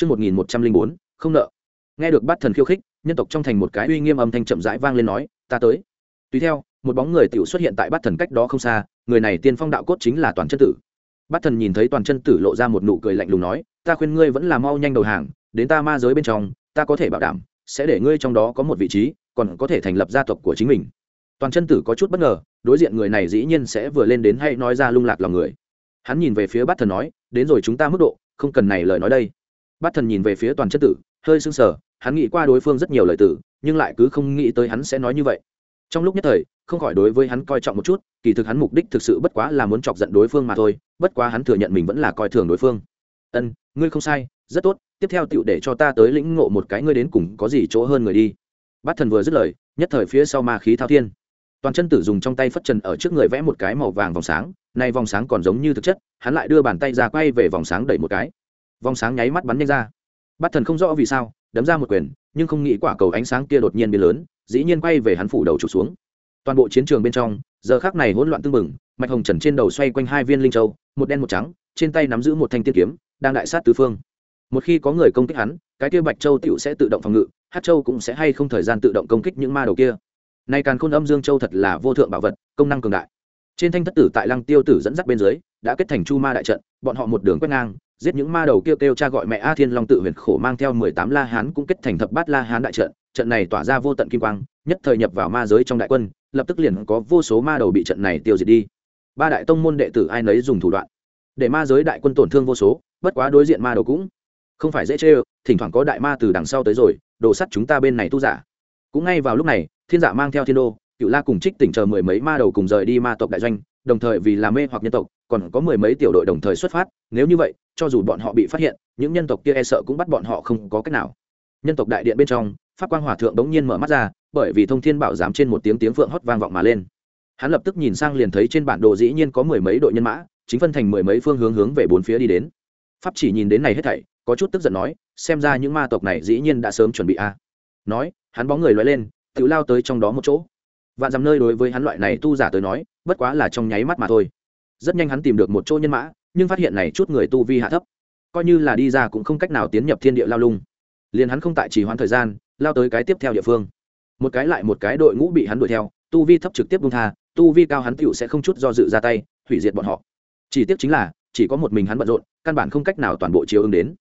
Trước 1104, không nợ. Nghe được bát thần khiêu khích, nhân tộc trong thành một cái uy nghiêm âm thanh chậm rãi vang lên nói, ta tới. Tùy theo, một bóng người tiểu xuất hiện tại bát thần cách đó không xa, người này tiên phong đạo cốt chính là toàn chân tử. Bát thần nhìn thấy toàn chân tử lộ ra một nụ cười lạnh lùng nói, ta khuyên ngươi vẫn là mau nhanh đầu hàng, đến ta ma giới bên trong, ta có thể bảo đảm, sẽ để ngươi trong đó có một vị trí, còn có thể thành lập gia tộc của chính mình. toàn chân tử có chút bất ngờ đối diện người này dĩ nhiên sẽ vừa lên đến hay nói ra lung lạc lòng người hắn nhìn về phía bát thần nói đến rồi chúng ta mức độ không cần này lời nói đây bát thần nhìn về phía toàn chân tử hơi sưng sờ hắn nghĩ qua đối phương rất nhiều lời tử nhưng lại cứ không nghĩ tới hắn sẽ nói như vậy trong lúc nhất thời, không khỏi đối với hắn coi trọng một chút, kỳ thực hắn mục đích thực sự bất quá là muốn chọc giận đối phương mà thôi, bất quá hắn thừa nhận mình vẫn là coi thường đối phương. Ân, ngươi không sai, rất tốt, tiếp theo tựu để cho ta tới lĩnh ngộ một cái ngươi đến cùng có gì chỗ hơn người đi. Bát thần vừa dứt lời, nhất thời phía sau ma khí thao thiên. Toàn chân tử dùng trong tay phất trần ở trước người vẽ một cái màu vàng vòng sáng, nay vòng sáng còn giống như thực chất, hắn lại đưa bàn tay ra quay về vòng sáng đẩy một cái. Vòng sáng nháy mắt bắn nhanh ra. Bát thần không rõ vì sao, đấm ra một quyền, nhưng không nghĩ quả cầu ánh sáng kia đột nhiên biến lớn dĩ nhiên quay về hắn phủ đầu trục xuống. Toàn bộ chiến trường bên trong, giờ khác này hỗn loạn tưng bừng, mạch hồng trần trên đầu xoay quanh hai viên linh châu, một đen một trắng, trên tay nắm giữ một thanh tiên kiếm, đang đại sát tứ phương. Một khi có người công kích hắn, cái kia bạch châu tựu sẽ tự động phòng ngự, hát châu cũng sẽ hay không thời gian tự động công kích những ma đầu kia. Nay càn khôn âm dương châu thật là vô thượng bảo vật, công năng cường đại. Trên thanh thất tử tại lăng tiêu tử dẫn dắt bên dưới, đã kết thành chu ma đại trận, bọn họ một đường quét ngang, giết những ma đầu kêu kêu cha gọi mẹ a thiên long tự huyền khổ mang theo mười tám la hán cũng kết thành thập bát la hán đại trận trận này tỏa ra vô tận kim quang, nhất thời nhập vào ma giới trong đại quân, lập tức liền có vô số ma đầu bị trận này tiêu diệt đi. Ba đại tông môn đệ tử ai nấy dùng thủ đoạn, để ma giới đại quân tổn thương vô số, bất quá đối diện ma đầu cũng không phải dễ chê ơ, thỉnh thoảng có đại ma từ đằng sau tới rồi đổ sắt chúng ta bên này tu giả. Cũng ngay vào lúc này, thiên dạ mang theo thiên đô, cựu la cùng trích tỉnh chờ mười mấy ma đầu cùng rời đi ma tộc đại doanh, đồng thời vì làm mê hoặc nhân tộc, còn có mười mấy tiểu đội đồng thời xuất phát, nếu như vậy, cho dù bọn họ bị phát hiện, những nhân tộc kia e sợ cũng bắt bọn họ không có cách nào. Nhân tộc đại điện bên trong pháp quang hòa thượng đống nhiên mở mắt ra, bởi vì thông thiên bảo giám trên một tiếng tiếng phượng hót vang vọng mà lên. Hắn lập tức nhìn sang liền thấy trên bản đồ dĩ nhiên có mười mấy đội nhân mã, chính phân thành mười mấy phương hướng hướng về bốn phía đi đến. Pháp chỉ nhìn đến này hết thảy, có chút tức giận nói, xem ra những ma tộc này dĩ nhiên đã sớm chuẩn bị a. À. Nói, hắn bóng người loay lên, tự lao tới trong đó một chỗ. Vạn dằm nơi đối với hắn loại này tu giả tới nói, bất quá là trong nháy mắt mà thôi. Rất nhanh hắn tìm được một chỗ nhân mã, nhưng phát hiện này chút người tu vi hạ thấp. Coi như là đi ra cũng không cách nào tiến nhập thiên địa lao lung. Liền hắn không tại trì hoãn thời gian lao tới cái tiếp theo địa phương. Một cái lại một cái đội ngũ bị hắn đuổi theo, tu vi thấp trực tiếp bung tha, tu vi cao hắn tựu sẽ không chút do dự ra tay, hủy diệt bọn họ. Chỉ tiếc chính là, chỉ có một mình hắn bận rộn, căn bản không cách nào toàn bộ chiếu ứng đến.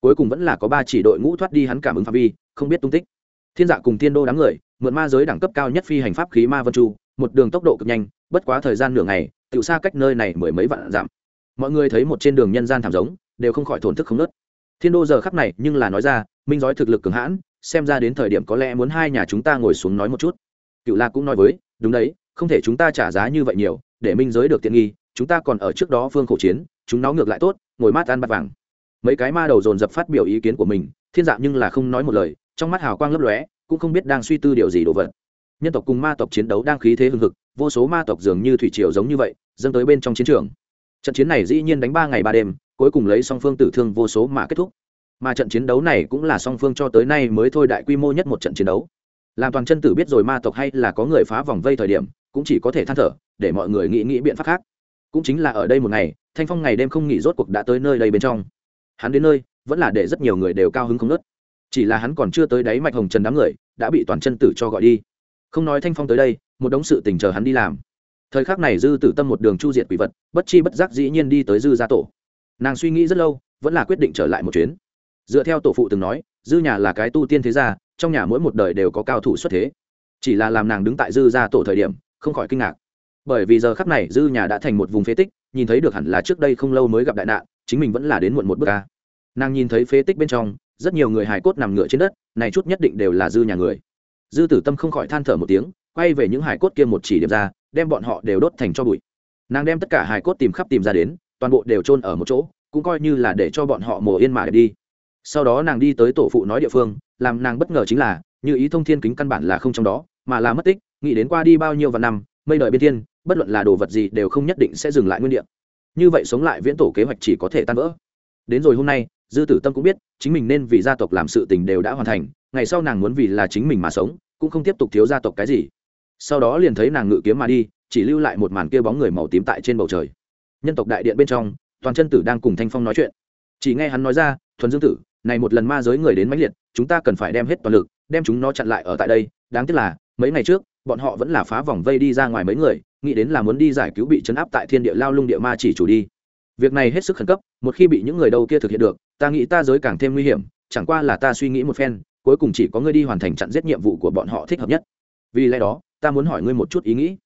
Cuối cùng vẫn là có ba chỉ đội ngũ thoát đi hắn cảm ứng phạm vi, không biết tung tích. Thiên dạ cùng thiên đô đám người, mượn ma giới đẳng cấp cao nhất phi hành pháp khí ma vân chu, một đường tốc độ cực nhanh, bất quá thời gian nửa ngày tự xa cách nơi này mười mấy vạn dặm. Mọi người thấy một trên đường nhân gian thảm giống, đều không khỏi thổn thức không nớt. Thiên đô giờ khắc này nhưng là nói ra, minh giói thực lực cường hãn xem ra đến thời điểm có lẽ muốn hai nhà chúng ta ngồi xuống nói một chút. Cựu la cũng nói với, đúng đấy, không thể chúng ta trả giá như vậy nhiều, để minh giới được tiện nghi, chúng ta còn ở trước đó phương khổ chiến, chúng nó ngược lại tốt, ngồi mát ăn bát vàng. Mấy cái ma đầu dồn dập phát biểu ý kiến của mình, thiên dạng nhưng là không nói một lời, trong mắt hào quang lấp lóe, cũng không biết đang suy tư điều gì đồ vật. Nhân tộc cùng ma tộc chiến đấu đang khí thế hưng hực, vô số ma tộc dường như thủy triều giống như vậy, dâng tới bên trong chiến trường. Trận chiến này dĩ nhiên đánh ba ngày ba đêm, cuối cùng lấy song phương tử thương vô số mà kết thúc mà trận chiến đấu này cũng là song phương cho tới nay mới thôi đại quy mô nhất một trận chiến đấu. Làm toàn chân tử biết rồi ma tộc hay là có người phá vòng vây thời điểm, cũng chỉ có thể than thở, để mọi người nghĩ nghĩ biện pháp khác. Cũng chính là ở đây một ngày, thanh phong ngày đêm không nghỉ rốt cuộc đã tới nơi đây bên trong. Hắn đến nơi, vẫn là để rất nhiều người đều cao hứng không nớt. Chỉ là hắn còn chưa tới đáy mạch hồng trần đám người, đã bị toàn chân tử cho gọi đi. Không nói thanh phong tới đây, một đống sự tình chờ hắn đi làm. Thời khắc này dư tử tâm một đường chu diệt quỷ vật, bất chi bất giác dĩ nhiên đi tới dư gia tổ. Nàng suy nghĩ rất lâu, vẫn là quyết định trở lại một chuyến dựa theo tổ phụ từng nói, dư nhà là cái tu tiên thế gia, trong nhà mỗi một đời đều có cao thủ xuất thế. Chỉ là làm nàng đứng tại dư gia tổ thời điểm, không khỏi kinh ngạc. Bởi vì giờ khắc này, dư nhà đã thành một vùng phế tích, nhìn thấy được hẳn là trước đây không lâu mới gặp đại nạn, chính mình vẫn là đến muộn một bước ca nàng nhìn thấy phế tích bên trong, rất nhiều người hài cốt nằm ngựa trên đất, này chút nhất định đều là dư nhà người. Dư tử tâm không khỏi than thở một tiếng, quay về những hài cốt kia một chỉ điểm ra, đem bọn họ đều đốt thành cho bụi. Nàng đem tất cả hài cốt tìm khắp tìm ra đến, toàn bộ đều chôn ở một chỗ, cũng coi như là để cho bọn họ mồ yên mà đi sau đó nàng đi tới tổ phụ nói địa phương, làm nàng bất ngờ chính là, như ý thông thiên kính căn bản là không trong đó, mà là mất tích, nghĩ đến qua đi bao nhiêu vạn năm, mây đợi biên thiên, bất luận là đồ vật gì đều không nhất định sẽ dừng lại nguyên địa. Như vậy sống lại viễn tổ kế hoạch chỉ có thể tan vỡ. Đến rồi hôm nay, dư tử tâm cũng biết, chính mình nên vì gia tộc làm sự tình đều đã hoàn thành, ngày sau nàng muốn vì là chính mình mà sống, cũng không tiếp tục thiếu gia tộc cái gì. Sau đó liền thấy nàng ngự kiếm mà đi, chỉ lưu lại một màn kia bóng người màu tím tại trên bầu trời. Nhân tộc đại điện bên trong, toàn chân tử đang cùng thanh phong nói chuyện. Chỉ nghe hắn nói ra, thuần dương tử này một lần ma giới người đến mãnh liệt, chúng ta cần phải đem hết toàn lực, đem chúng nó chặn lại ở tại đây. Đáng tiếc là, mấy ngày trước, bọn họ vẫn là phá vòng vây đi ra ngoài mấy người, nghĩ đến là muốn đi giải cứu bị chấn áp tại thiên địa lao lung địa ma chỉ chủ đi. Việc này hết sức khẩn cấp, một khi bị những người đâu kia thực hiện được, ta nghĩ ta giới càng thêm nguy hiểm, chẳng qua là ta suy nghĩ một phen, cuối cùng chỉ có ngươi đi hoàn thành chặn giết nhiệm vụ của bọn họ thích hợp nhất. Vì lẽ đó, ta muốn hỏi ngươi một chút ý nghĩ.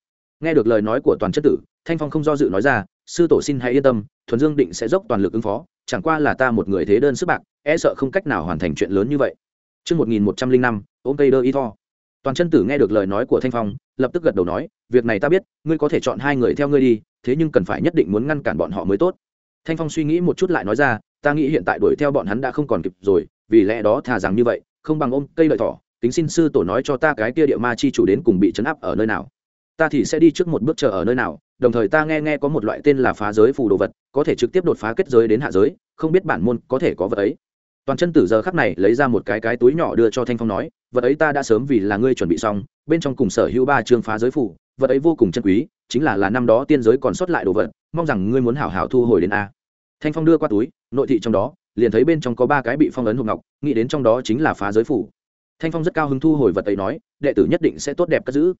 Nghe được lời nói của toàn chất tử, thanh phong không do dự nói ra, sư tổ xin hãy yên tâm, thuần dương định sẽ dốc toàn lực ứng phó chẳng qua là ta một người thế đơn sức bạc e sợ không cách nào hoàn thành chuyện lớn như vậy Trước 1105, ôm cây đơ y tho. Toàn chân tử nghe được lời nói của Thanh Phong, lập tức gật đầu nói, việc này ta biết, ngươi có thể chọn hai người theo ngươi đi, thế nhưng cần phải nhất định muốn ngăn cản bọn họ mới tốt. Thanh Phong suy nghĩ một chút lại nói ra, ta nghĩ hiện tại đuổi theo bọn hắn đã không còn kịp rồi, vì lẽ đó thà rằng như vậy, không bằng ôm cây đợi thỏ, tính xin sư tổ nói cho ta cái kia địa ma chi chủ đến cùng bị chấn áp ở nơi nào. Ta thì sẽ đi trước một bước chờ ở nơi nào, đồng thời ta nghe nghe có một loại tên là phá giới phù đồ vật, có thể trực tiếp đột phá kết giới đến hạ giới, không biết bản môn có thể có vật ấy. Toàn chân tử giờ khắc này lấy ra một cái cái túi nhỏ đưa cho thanh phong nói vật ấy ta đã sớm vì là ngươi chuẩn bị xong bên trong cùng sở hữu ba chương phá giới phủ vật ấy vô cùng chân quý chính là là năm đó tiên giới còn sót lại đồ vật mong rằng ngươi muốn hảo hảo thu hồi đến a. Thanh phong đưa qua túi nội thị trong đó liền thấy bên trong có ba cái bị phong ấn hộp ngọc nghĩ đến trong đó chính là phá giới phủ thanh phong rất cao hứng thu hồi vật ấy nói đệ tử nhất định sẽ tốt đẹp cất giữ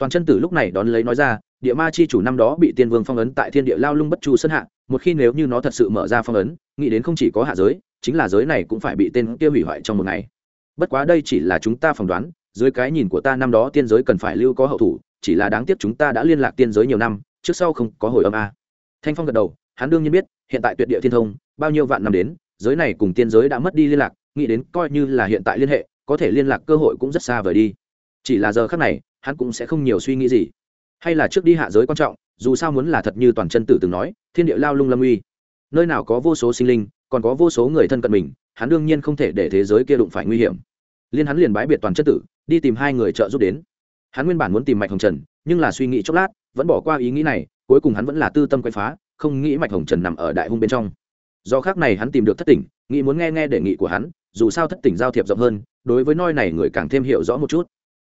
toàn chân tử lúc này đón lấy nói ra, địa ma chi chủ năm đó bị tiên vương phong ấn tại thiên địa lao lung bất chu sân hạ, một khi nếu như nó thật sự mở ra phong ấn, nghĩ đến không chỉ có hạ giới, chính là giới này cũng phải bị tên kia hủy hoại trong một ngày. Bất quá đây chỉ là chúng ta phỏng đoán, dưới cái nhìn của ta năm đó tiên giới cần phải lưu có hậu thủ, chỉ là đáng tiếc chúng ta đã liên lạc tiên giới nhiều năm, trước sau không có hồi âm a. Thanh phong gật đầu, hắn đương nhiên biết, hiện tại tuyệt địa thiên thông, bao nhiêu vạn năm đến, giới này cùng tiên giới đã mất đi liên lạc, nghĩ đến coi như là hiện tại liên hệ, có thể liên lạc cơ hội cũng rất xa vời đi. Chỉ là giờ khác này hắn cũng sẽ không nhiều suy nghĩ gì. Hay là trước đi hạ giới quan trọng, dù sao muốn là thật như toàn chân tử từng nói, thiên địa lao lung lâm uy. Nơi nào có vô số sinh linh, còn có vô số người thân cận mình, hắn đương nhiên không thể để thế giới kia đụng phải nguy hiểm. Liên hắn liền bái biệt toàn chất tử, đi tìm hai người trợ giúp đến. Hắn nguyên bản muốn tìm mạch hồng trần, nhưng là suy nghĩ chốc lát, vẫn bỏ qua ý nghĩ này, cuối cùng hắn vẫn là tư tâm quay phá, không nghĩ mạch hồng trần nằm ở đại hung bên trong. Do khác này hắn tìm được thất tỉnh, nghĩ muốn nghe nghe đề nghị của hắn, dù sao thất tỉnh giao thiệp rộng hơn, đối với noi này người càng thêm hiểu rõ một chút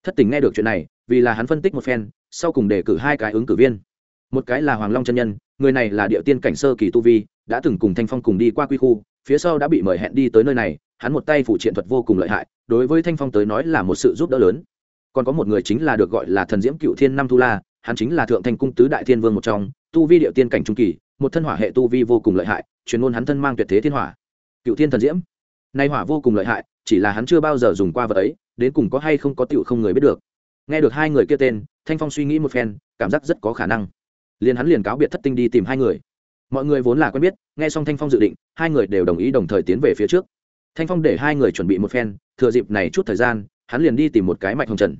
thất tỉnh nghe được chuyện này, vì là hắn phân tích một phen, sau cùng đề cử hai cái ứng cử viên. Một cái là hoàng long chân nhân, người này là địa tiên cảnh sơ kỳ tu vi, đã từng cùng thanh phong cùng đi qua quy khu, phía sau đã bị mời hẹn đi tới nơi này, hắn một tay phụ triện thuật vô cùng lợi hại, đối với thanh phong tới nói là một sự giúp đỡ lớn. Còn có một người chính là được gọi là thần diễm cựu thiên năm thu la, hắn chính là thượng thanh cung tứ đại thiên vương một trong, tu vi địa tiên cảnh trung kỳ, một thân hỏa hệ tu vi vô cùng lợi hại, chuyên môn hắn thân mang tuyệt thế thiên hỏa. Cựu thiên thần diễm. Nay hỏa vô cùng lợi hại chỉ là hắn chưa bao giờ dùng qua vật ấy, đến cùng có hay không có tựu không người biết được. Nghe được hai người kia tên, thanh phong suy nghĩ một phen, cảm giác rất có khả năng. Liền hắn liền cáo biệt thất tinh đi tìm hai người. Mọi người vốn là quen biết, nghe xong thanh phong dự định, hai người đều đồng ý đồng thời tiến về phía trước. Thanh phong để hai người chuẩn bị một phen, thừa dịp này chút thời gian, hắn liền đi tìm một cái mạch hồng trần.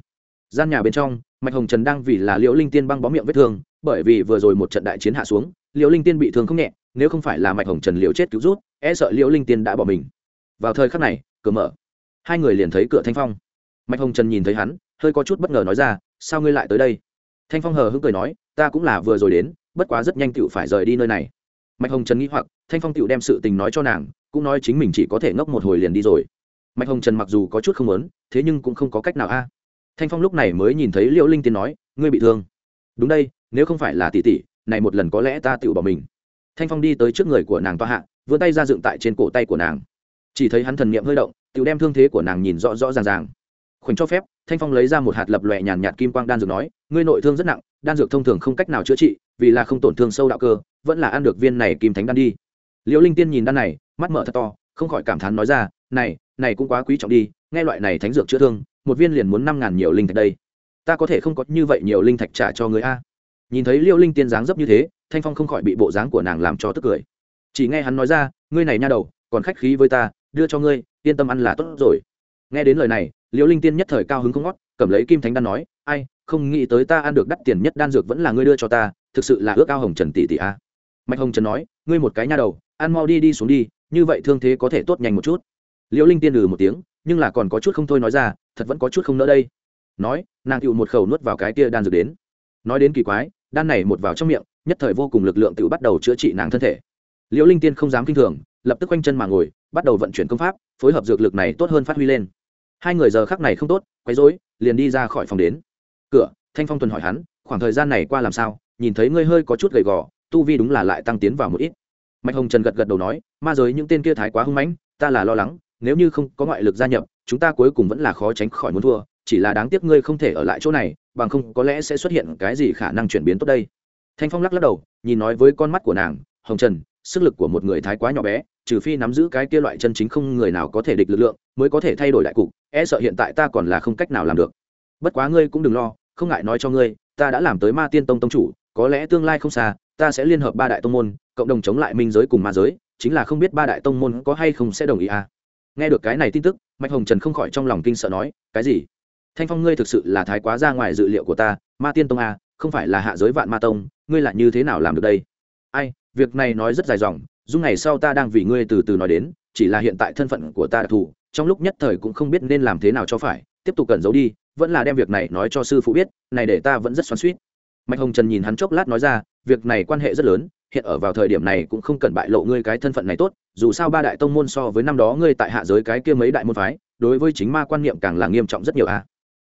Gian nhà bên trong, mạch hồng trần đang vì là liễu linh tiên băng bó miệng vết thương, bởi vì vừa rồi một trận đại chiến hạ xuống, liễu linh tiên bị thương không nhẹ, nếu không phải là mạch hồng trần liễu chết cứu rút e sợ liễu linh tiên đã bỏ mình. Vào thời khắc này cửa mở. Hai người liền thấy cửa thanh phong. Mạch hồng trần nhìn thấy hắn, hơi có chút bất ngờ nói ra, sao ngươi lại tới đây? Thanh phong hờ hững cười nói, ta cũng là vừa rồi đến, bất quá rất nhanh tựu phải rời đi nơi này. Mạch hồng trần nghĩ hoặc, thanh phong tựu đem sự tình nói cho nàng, cũng nói chính mình chỉ có thể ngốc một hồi liền đi rồi. Mạch hồng trần mặc dù có chút không lớn thế nhưng cũng không có cách nào a. Thanh phong lúc này mới nhìn thấy liễu linh tiên nói, ngươi bị thương. Đúng đây, nếu không phải là tỷ tỷ, này một lần có lẽ ta tựu bỏ mình. Thanh phong đi tới trước người của nàng toa hạ, vươn tay ra dựng tại trên cổ tay của nàng chỉ thấy hắn thần niệm hơi động, tự đem thương thế của nàng nhìn rõ rõ ràng ràng. Khoảnh cho phép, thanh phong lấy ra một hạt lập lòe nhàn nhạt kim quang đan dược nói, ngươi nội thương rất nặng, đan dược thông thường không cách nào chữa trị, vì là không tổn thương sâu đạo cơ, vẫn là ăn được viên này kim thánh đan đi. Liễu linh tiên nhìn đan này, mắt mở thật to, không khỏi cảm thán nói ra, này này cũng quá quý trọng đi, nghe loại này thánh dược chữa thương, một viên liền muốn năm ngàn nhiều linh thạch đây. Ta có thể không có như vậy nhiều linh thạch trả cho người a. Nhìn thấy liễu linh tiên dáng dấp như thế, thanh phong không khỏi bị bộ dáng của nàng làm cho tức cười. Chỉ nghe hắn nói ra, ngươi này nha đầu, còn khách khí với ta đưa cho ngươi, yên tâm ăn là tốt rồi. Nghe đến lời này, liễu linh tiên nhất thời cao hứng không ngót, cầm lấy kim thánh đan nói, ai, không nghĩ tới ta ăn được đắt tiền nhất đan dược vẫn là ngươi đưa cho ta, thực sự là ước ao hồng trần tỷ tỷ a. Mạch hồng trần nói, ngươi một cái nha đầu, ăn mau đi đi xuống đi, như vậy thương thế có thể tốt nhanh một chút. Liễu linh tiên lừ một tiếng, nhưng là còn có chút không thôi nói ra, thật vẫn có chút không nỡ đây. Nói, nàng tựu một khẩu nuốt vào cái kia đan dược đến. Nói đến kỳ quái, đan này một vào trong miệng, nhất thời vô cùng lực lượng tựu bắt đầu chữa trị nàng thân thể. Liễu linh tiên không dám kinh thường, lập tức quanh chân mà ngồi bắt đầu vận chuyển công pháp, phối hợp dược lực này tốt hơn phát huy lên. Hai người giờ khắc này không tốt, quấy rối, liền đi ra khỏi phòng đến. Cửa, thanh phong tuần hỏi hắn, khoảng thời gian này qua làm sao? Nhìn thấy ngươi hơi có chút gầy gò, tu vi đúng là lại tăng tiến vào một ít. Mạch hồng trần gật gật đầu nói, ma giới những tên kia thái quá hưng mãnh, ta là lo lắng, nếu như không có ngoại lực gia nhập, chúng ta cuối cùng vẫn là khó tránh khỏi muốn thua, chỉ là đáng tiếc ngươi không thể ở lại chỗ này, bằng không có lẽ sẽ xuất hiện cái gì khả năng chuyển biến tốt đây. Thanh phong lắc lắc đầu, nhìn nói với con mắt của nàng, hồng trần sức lực của một người thái quá nhỏ bé, trừ phi nắm giữ cái kia loại chân chính không người nào có thể địch lực lượng mới có thể thay đổi đại cục e sợ hiện tại ta còn là không cách nào làm được. Bất quá ngươi cũng đừng lo, không ngại nói cho ngươi, ta đã làm tới ma tiên tông tông chủ, có lẽ tương lai không xa, ta sẽ liên hợp ba đại tông môn, cộng đồng chống lại minh giới cùng ma giới, chính là không biết ba đại tông môn có hay không sẽ đồng ý à? Nghe được cái này tin tức, mạch hồng trần không khỏi trong lòng kinh sợ nói, cái gì? Thanh phong ngươi thực sự là thái quá ra ngoài dự liệu của ta, ma tiên tông à không phải là hạ giới vạn ma tông, ngươi là như thế nào làm được đây? Việc này nói rất dài dòng dung ngày sau ta đang vì ngươi từ từ nói đến chỉ là hiện tại thân phận của ta đặc thù trong lúc nhất thời cũng không biết nên làm thế nào cho phải tiếp tục cẩn giấu đi vẫn là đem việc này nói cho sư phụ biết này để ta vẫn rất xoắn suýt mạch hồng trần nhìn hắn chốc lát nói ra việc này quan hệ rất lớn hiện ở vào thời điểm này cũng không cần bại lộ ngươi cái thân phận này tốt dù sao ba đại tông môn so với năm đó ngươi tại hạ giới cái kia mấy đại môn phái đối với chính ma quan niệm càng là nghiêm trọng rất nhiều a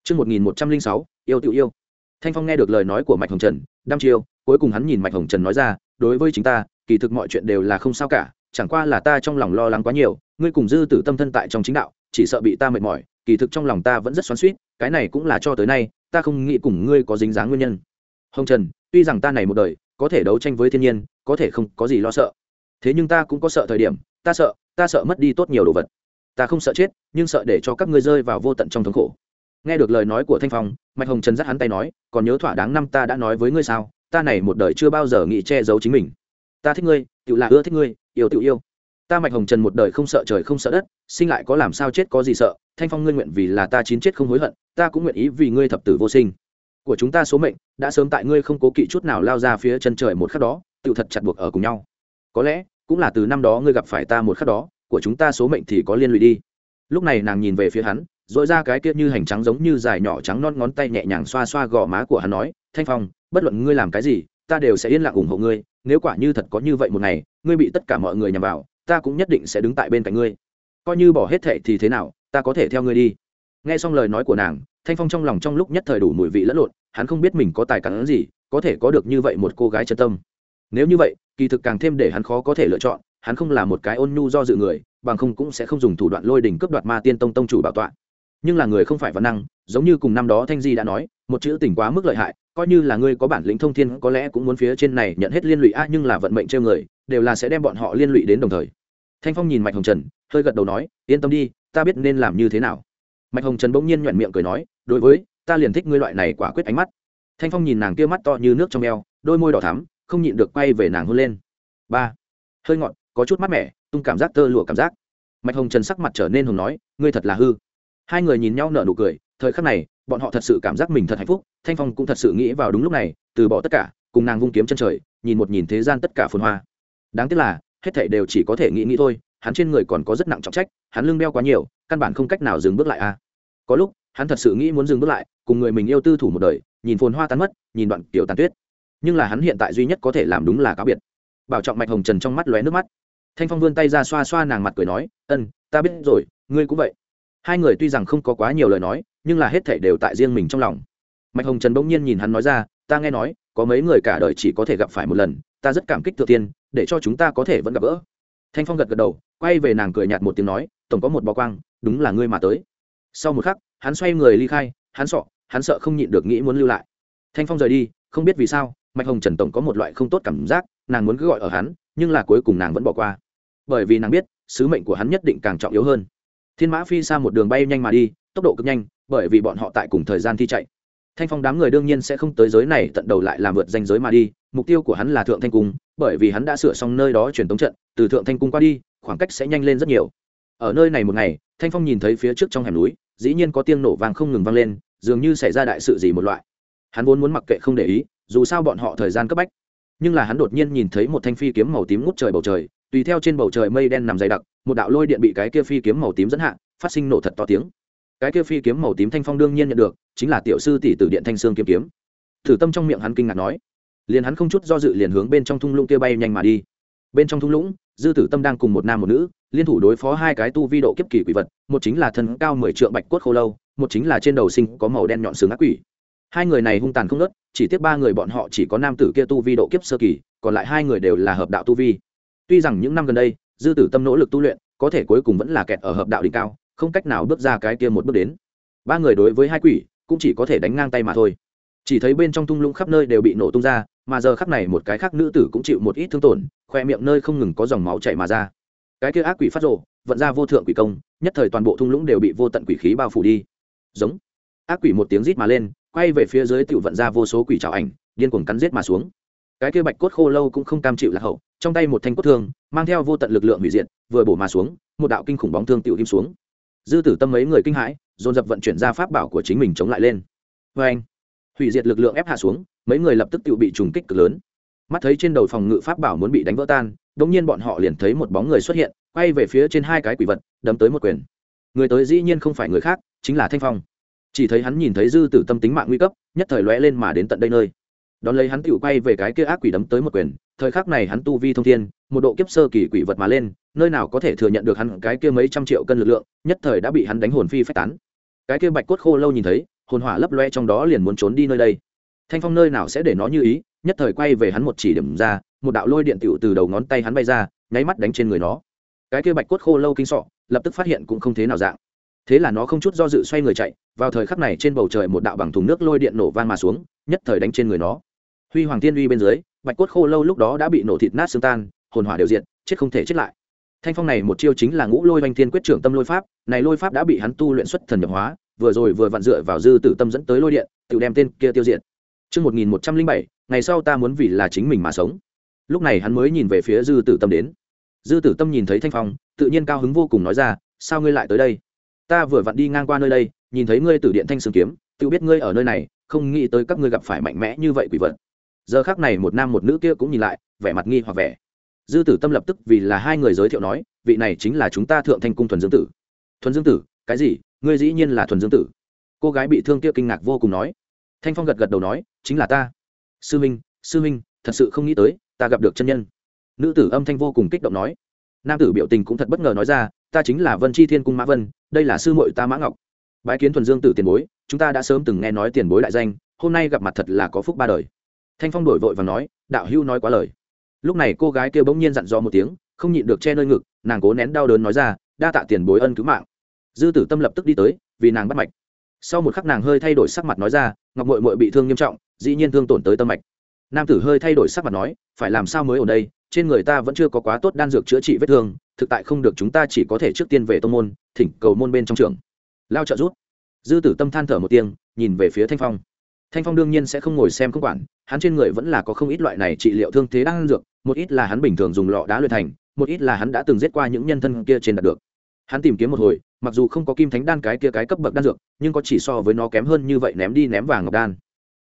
Trước 1106, yêu tự yêu. Thanh Phong nghe được lời nói của Mạch Hồng Trần, đăm chiêu, cuối cùng hắn nhìn Mạch Hồng Trần nói ra, đối với chính ta, kỳ thực mọi chuyện đều là không sao cả, chẳng qua là ta trong lòng lo lắng quá nhiều, ngươi cùng dư tử tâm thân tại trong chính đạo, chỉ sợ bị ta mệt mỏi, kỳ thực trong lòng ta vẫn rất xoắn xuýt, cái này cũng là cho tới nay, ta không nghĩ cùng ngươi có dính dáng nguyên nhân. Hồng Trần, tuy rằng ta này một đời có thể đấu tranh với thiên nhiên, có thể không có gì lo sợ. Thế nhưng ta cũng có sợ thời điểm, ta sợ, ta sợ mất đi tốt nhiều đồ vật. Ta không sợ chết, nhưng sợ để cho các ngươi rơi vào vô tận trong thống khổ nghe được lời nói của thanh phong mạch hồng trần dắt hắn tay nói còn nhớ thỏa đáng năm ta đã nói với ngươi sao ta này một đời chưa bao giờ nghĩ che giấu chính mình. Ta thích ngươi, tự là ưa thích ngươi, yêu tự yêu. Ta mạch hồng trần một đời không sợ trời không sợ đất, sinh lại có làm sao chết có gì sợ, thanh phong ngươi nguyện vì là ta chín chết không hối hận, ta cũng nguyện ý vì ngươi thập tử vô sinh. Của chúng ta số mệnh, đã sớm tại ngươi không cố kỵ chút nào lao ra phía chân trời một khắc đó, tự thật chặt buộc ở cùng nhau. Có lẽ, cũng là từ năm đó ngươi gặp phải ta một khắc đó, của chúng ta số mệnh thì có liên lụy đi. Lúc này nàng nhìn về phía hắn dội ra cái kia như hành trắng giống như dài nhỏ trắng non ngón tay nhẹ nhàng xoa xoa gò má của hắn nói, thanh phong bất luận ngươi làm cái gì, ta đều sẽ yên lặng ủng hộ ngươi, nếu quả như thật có như vậy một ngày, ngươi bị tất cả mọi người nhằm vào, ta cũng nhất định sẽ đứng tại bên cạnh ngươi. Coi như bỏ hết thệ thì thế nào, ta có thể theo ngươi đi. Nghe xong lời nói của nàng, thanh phong trong lòng trong lúc nhất thời đủ mùi vị lẫn lộn, hắn không biết mình có tài cản gì, có thể có được như vậy một cô gái chân tâm. Nếu như vậy, kỳ thực càng thêm để hắn khó có thể lựa chọn, hắn không là một cái ôn nhu do dự người, bằng không cũng sẽ không dùng thủ đoạn lôi đình cướp đoạt ma tiên tông tông chủ bảo tọa. Nhưng là người không phải văn năng, giống như cùng năm đó thanh di đã nói, một chữ tình quá mức lợi hại coi như là ngươi có bản lĩnh thông thiên, có lẽ cũng muốn phía trên này nhận hết liên lụy a, nhưng là vận mệnh treo người, đều là sẽ đem bọn họ liên lụy đến đồng thời. Thanh phong nhìn mạch hồng trần, hơi gật đầu nói, yên tâm đi, ta biết nên làm như thế nào. Mạch hồng trần bỗng nhiên nhoẹn miệng cười nói, đối với, ta liền thích ngươi loại này quả quyết ánh mắt. Thanh phong nhìn nàng kia mắt to như nước trong eo, đôi môi đỏ thắm, không nhịn được quay về nàng hôn lên. Ba. Hơi ngọt, có chút mát mẻ, tung cảm giác tơ lụa cảm giác. Mạch hồng trần sắc mặt trở nên hồng nói, ngươi thật là hư. Hai người nhìn nhau nở nụ cười thời khắc này, bọn họ thật sự cảm giác mình thật hạnh phúc, thanh phong cũng thật sự nghĩ vào đúng lúc này, từ bỏ tất cả, cùng nàng vung kiếm chân trời, nhìn một nhìn thế gian tất cả phồn hoa. Đáng tiếc là, hết thảy đều chỉ có thể nghĩ nghĩ thôi, hắn trên người còn có rất nặng trọng trách, hắn lưng đeo quá nhiều, căn bản không cách nào dừng bước lại a. À. Có lúc, hắn thật sự nghĩ muốn dừng bước lại, cùng người mình yêu tư thủ một đời, nhìn phồn hoa tán mất, nhìn đoạn tiểu tàn tuyết. Nhưng là hắn hiện tại duy nhất có thể làm đúng là cáo biệt. Bảo trọng mạch hồng trần trong mắt lóe nước mắt. Thanh phong vươn tay ra xoa xoa nàng mặt cười nói, ân, ta biết rồi, ngươi cũng vậy. Hai người tuy rằng không có quá nhiều lời nói nhưng là hết thảy đều tại riêng mình trong lòng. Mạch hồng trần bỗng nhiên nhìn hắn nói ra, ta nghe nói, có mấy người cả đời chỉ có thể gặp phải một lần, ta rất cảm kích thượng tiên để cho chúng ta có thể vẫn gặp gỡ. Thanh phong gật gật đầu, quay về nàng cười nhạt một tiếng nói, tổng có một bó quang, đúng là ngươi mà tới. Sau một khắc, hắn xoay người ly khai, hắn sọ hắn sợ không nhịn được nghĩ muốn lưu lại. Thanh phong rời đi, không biết vì sao, mạch hồng trần tổng có một loại không tốt cảm giác, nàng muốn cứ gọi ở hắn, nhưng là cuối cùng nàng vẫn bỏ qua. Bởi vì nàng biết, sứ mệnh của hắn nhất định càng trọng yếu hơn. Thiên mã phi xa một đường bay nhanh mà đi, tốc độ cực nhanh bởi vì bọn họ tại cùng thời gian thi chạy. Thanh phong đám người đương nhiên sẽ không tới giới này, tận đầu lại làm vượt danh giới mà đi. Mục tiêu của hắn là thượng thanh cung, bởi vì hắn đã sửa xong nơi đó truyền tống trận, từ thượng thanh cung qua đi, khoảng cách sẽ nhanh lên rất nhiều. Ở nơi này một ngày, thanh phong nhìn thấy phía trước trong hẻm núi, dĩ nhiên có tiếng nổ vàng không ngừng vang lên, dường như xảy ra đại sự gì một loại. Hắn vốn muốn mặc kệ không để ý, dù sao bọn họ thời gian cấp bách. Nhưng là hắn đột nhiên nhìn thấy một thanh phi kiếm màu tím ngút trời bầu trời, tùy theo trên bầu trời mây đen nằm dày đặc, một đạo lôi điện bị cái kia phi kiếm màu tím dẫn hạ, phát sinh nổ thật to tiếng cái kia phi kiếm màu tím thanh phong đương nhiên nhận được, chính là tiểu sư tỷ tử điện thanh sương kiếm kiếm. Thử tâm trong miệng hắn kinh ngạc nói. Liền hắn không chút do dự liền hướng bên trong thung lũng kia bay nhanh mà đi. Bên trong thung lũng, dư tử tâm đang cùng một nam một nữ, liên thủ đối phó hai cái tu vi độ kiếp kỳ quỷ vật, một chính là thân cao mười trượng bạch cốt khô lâu, một chính là trên đầu sinh có màu đen nhọn sừng ác quỷ. Hai người này hung tàn không nớt chỉ tiếp ba người bọn họ chỉ có nam tử kia tu vi độ kiếp sơ kỳ, còn lại hai người đều là hợp đạo tu vi. Tuy rằng những năm gần đây, dư tử tâm nỗ lực tu luyện, có thể cuối cùng vẫn là kẹt ở hợp đạo đỉnh cao không cách nào bước ra cái kia một bước đến. Ba người đối với hai quỷ, cũng chỉ có thể đánh ngang tay mà thôi. Chỉ thấy bên trong thung lũng khắp nơi đều bị nổ tung ra, mà giờ khắc này một cái khác nữ tử cũng chịu một ít thương tổn, khoe miệng nơi không ngừng có dòng máu chảy mà ra. Cái kia ác quỷ phát rộ vận ra vô thượng quỷ công, nhất thời toàn bộ thung lũng đều bị vô tận quỷ khí bao phủ đi. Giống. Ác quỷ một tiếng rít mà lên, quay về phía dưới tiểu vận ra vô số quỷ trào ảnh, điên cuồng cắn giết mà xuống. Cái kia bạch cốt khô lâu cũng không cam chịu lạc hậu, trong tay một thanh cốt thương, mang theo vô tận lực lượng hủy diệt, vừa bổ mà xuống, một đạo kinh khủng bóng thương tiểu kim xuống dư tử tâm mấy người kinh hãi, dồn dập vận chuyển ra pháp bảo của chính mình chống lại lên. Vê anh, hủy diệt lực lượng ép hạ xuống, mấy người lập tức tự bị trùng kích cực lớn. Mắt thấy trên đầu phòng ngự pháp bảo muốn bị đánh vỡ tan, đống nhiên bọn họ liền thấy một bóng người xuất hiện, quay về phía trên hai cái quỷ vật, đấm tới một quyền. Người tới dĩ nhiên không phải người khác, chính là thanh phong. Chỉ thấy hắn nhìn thấy dư tử tâm tính mạng nguy cấp, nhất thời lóe lên mà đến tận đây nơi. Đón lấy hắn tự quay về cái kia ác quỷ đấm tới một quyền, thời khắc này hắn tu vi thông thiên, một độ kiếp sơ kỳ quỷ vật mà lên nơi nào có thể thừa nhận được hắn cái kia mấy trăm triệu cân lực lượng, nhất thời đã bị hắn đánh hồn phi phách tán. Cái kia bạch cốt khô lâu nhìn thấy, hồn hỏa lấp loe trong đó liền muốn trốn đi nơi đây. Thanh phong nơi nào sẽ để nó như ý, nhất thời quay về hắn một chỉ điểm ra, một đạo lôi điện tựu từ đầu ngón tay hắn bay ra, nháy mắt đánh trên người nó. Cái kia bạch cốt khô lâu kinh sọ, lập tức phát hiện cũng không thế nào dạng. Thế là nó không chút do dự xoay người chạy, vào thời khắc này trên bầu trời một đạo bằng thùng nước lôi điện nổ vang mà xuống, nhất thời đánh trên người nó. Huy hoàng tiên uy bên dưới, bạch cốt khô lâu lúc đó đã bị nổ thịt nát xương tan, hồn hỏa đều diện chết không thể chết lại thanh phong này một chiêu chính là ngũ lôi oanh thiên quyết trưởng tâm lôi pháp này lôi pháp đã bị hắn tu luyện xuất thần nhập hóa vừa rồi vừa vặn dựa vào dư tử tâm dẫn tới lôi điện tự đem tên kia tiêu diệt Trước 1107, ngày sau ta muốn vì là chính mình mà sống. Lúc này hắn mới nhìn về phía dư tử tâm đến. Dư tử tâm nhìn thấy thanh phong, tự nhiên cao hứng vô cùng nói ra, sao ngươi lại tới đây? Ta vừa vặn đi ngang qua nơi đây, nhìn thấy ngươi tử điện thanh sương kiếm, tự biết ngươi ở nơi này, không nghĩ tới các ngươi gặp phải mạnh mẽ như vậy quỷ vật giờ khác này một nam một nữ kia cũng nhìn lại vẻ mặt nghi hoặc vẻ dư tử tâm lập tức vì là hai người giới thiệu nói, vị này chính là chúng ta thượng thanh cung thuần dương tử. Thuần dương tử, cái gì? Ngươi dĩ nhiên là thuần dương tử. Cô gái bị thương kia kinh ngạc vô cùng nói. Thanh phong gật gật đầu nói, chính là ta. Sư minh sư minh, thật sự không nghĩ tới, ta gặp được chân nhân. Nữ tử âm thanh vô cùng kích động nói. Nam tử biểu tình cũng thật bất ngờ nói ra, ta chính là vân chi thiên cung mã vân, đây là sư mội ta mã ngọc. Bái kiến thuần dương tử tiền bối, chúng ta đã sớm từng nghe nói tiền bối đại danh, hôm nay gặp mặt thật là có phúc ba đời. Thanh phong đổi vội và nói, đạo hưu nói quá lời lúc này cô gái kia bỗng nhiên dặn dò một tiếng, không nhịn được che nơi ngực, nàng cố nén đau đớn nói ra, đa tạ tiền bối ân cứu mạng. Dư tử tâm lập tức đi tới, vì nàng bắt mạch. Sau một khắc nàng hơi thay đổi sắc mặt nói ra, ngọc mội mội bị thương nghiêm trọng, dĩ nhiên thương tổn tới tâm mạch. Nam tử hơi thay đổi sắc mặt nói, phải làm sao mới ở đây? Trên người ta vẫn chưa có quá tốt đan dược chữa trị vết thương, thực tại không được chúng ta chỉ có thể trước tiên về tô môn, thỉnh cầu môn bên trong trường lao trợ rút dư tử tâm than thở một tiếng, nhìn về phía thanh phong thanh phong đương nhiên sẽ không ngồi xem không quản, hắn trên người vẫn là có không ít loại này trị liệu thương thế đang dược, một ít là hắn bình thường dùng lọ đá luyện thành, một ít là hắn đã từng giết qua những nhân thân kia trên đạt được. Hắn tìm kiếm một hồi, mặc dù không có kim thánh đan cái kia cái cấp bậc đan dược, nhưng có chỉ so với nó kém hơn như vậy ném đi ném vàng ngọc đan.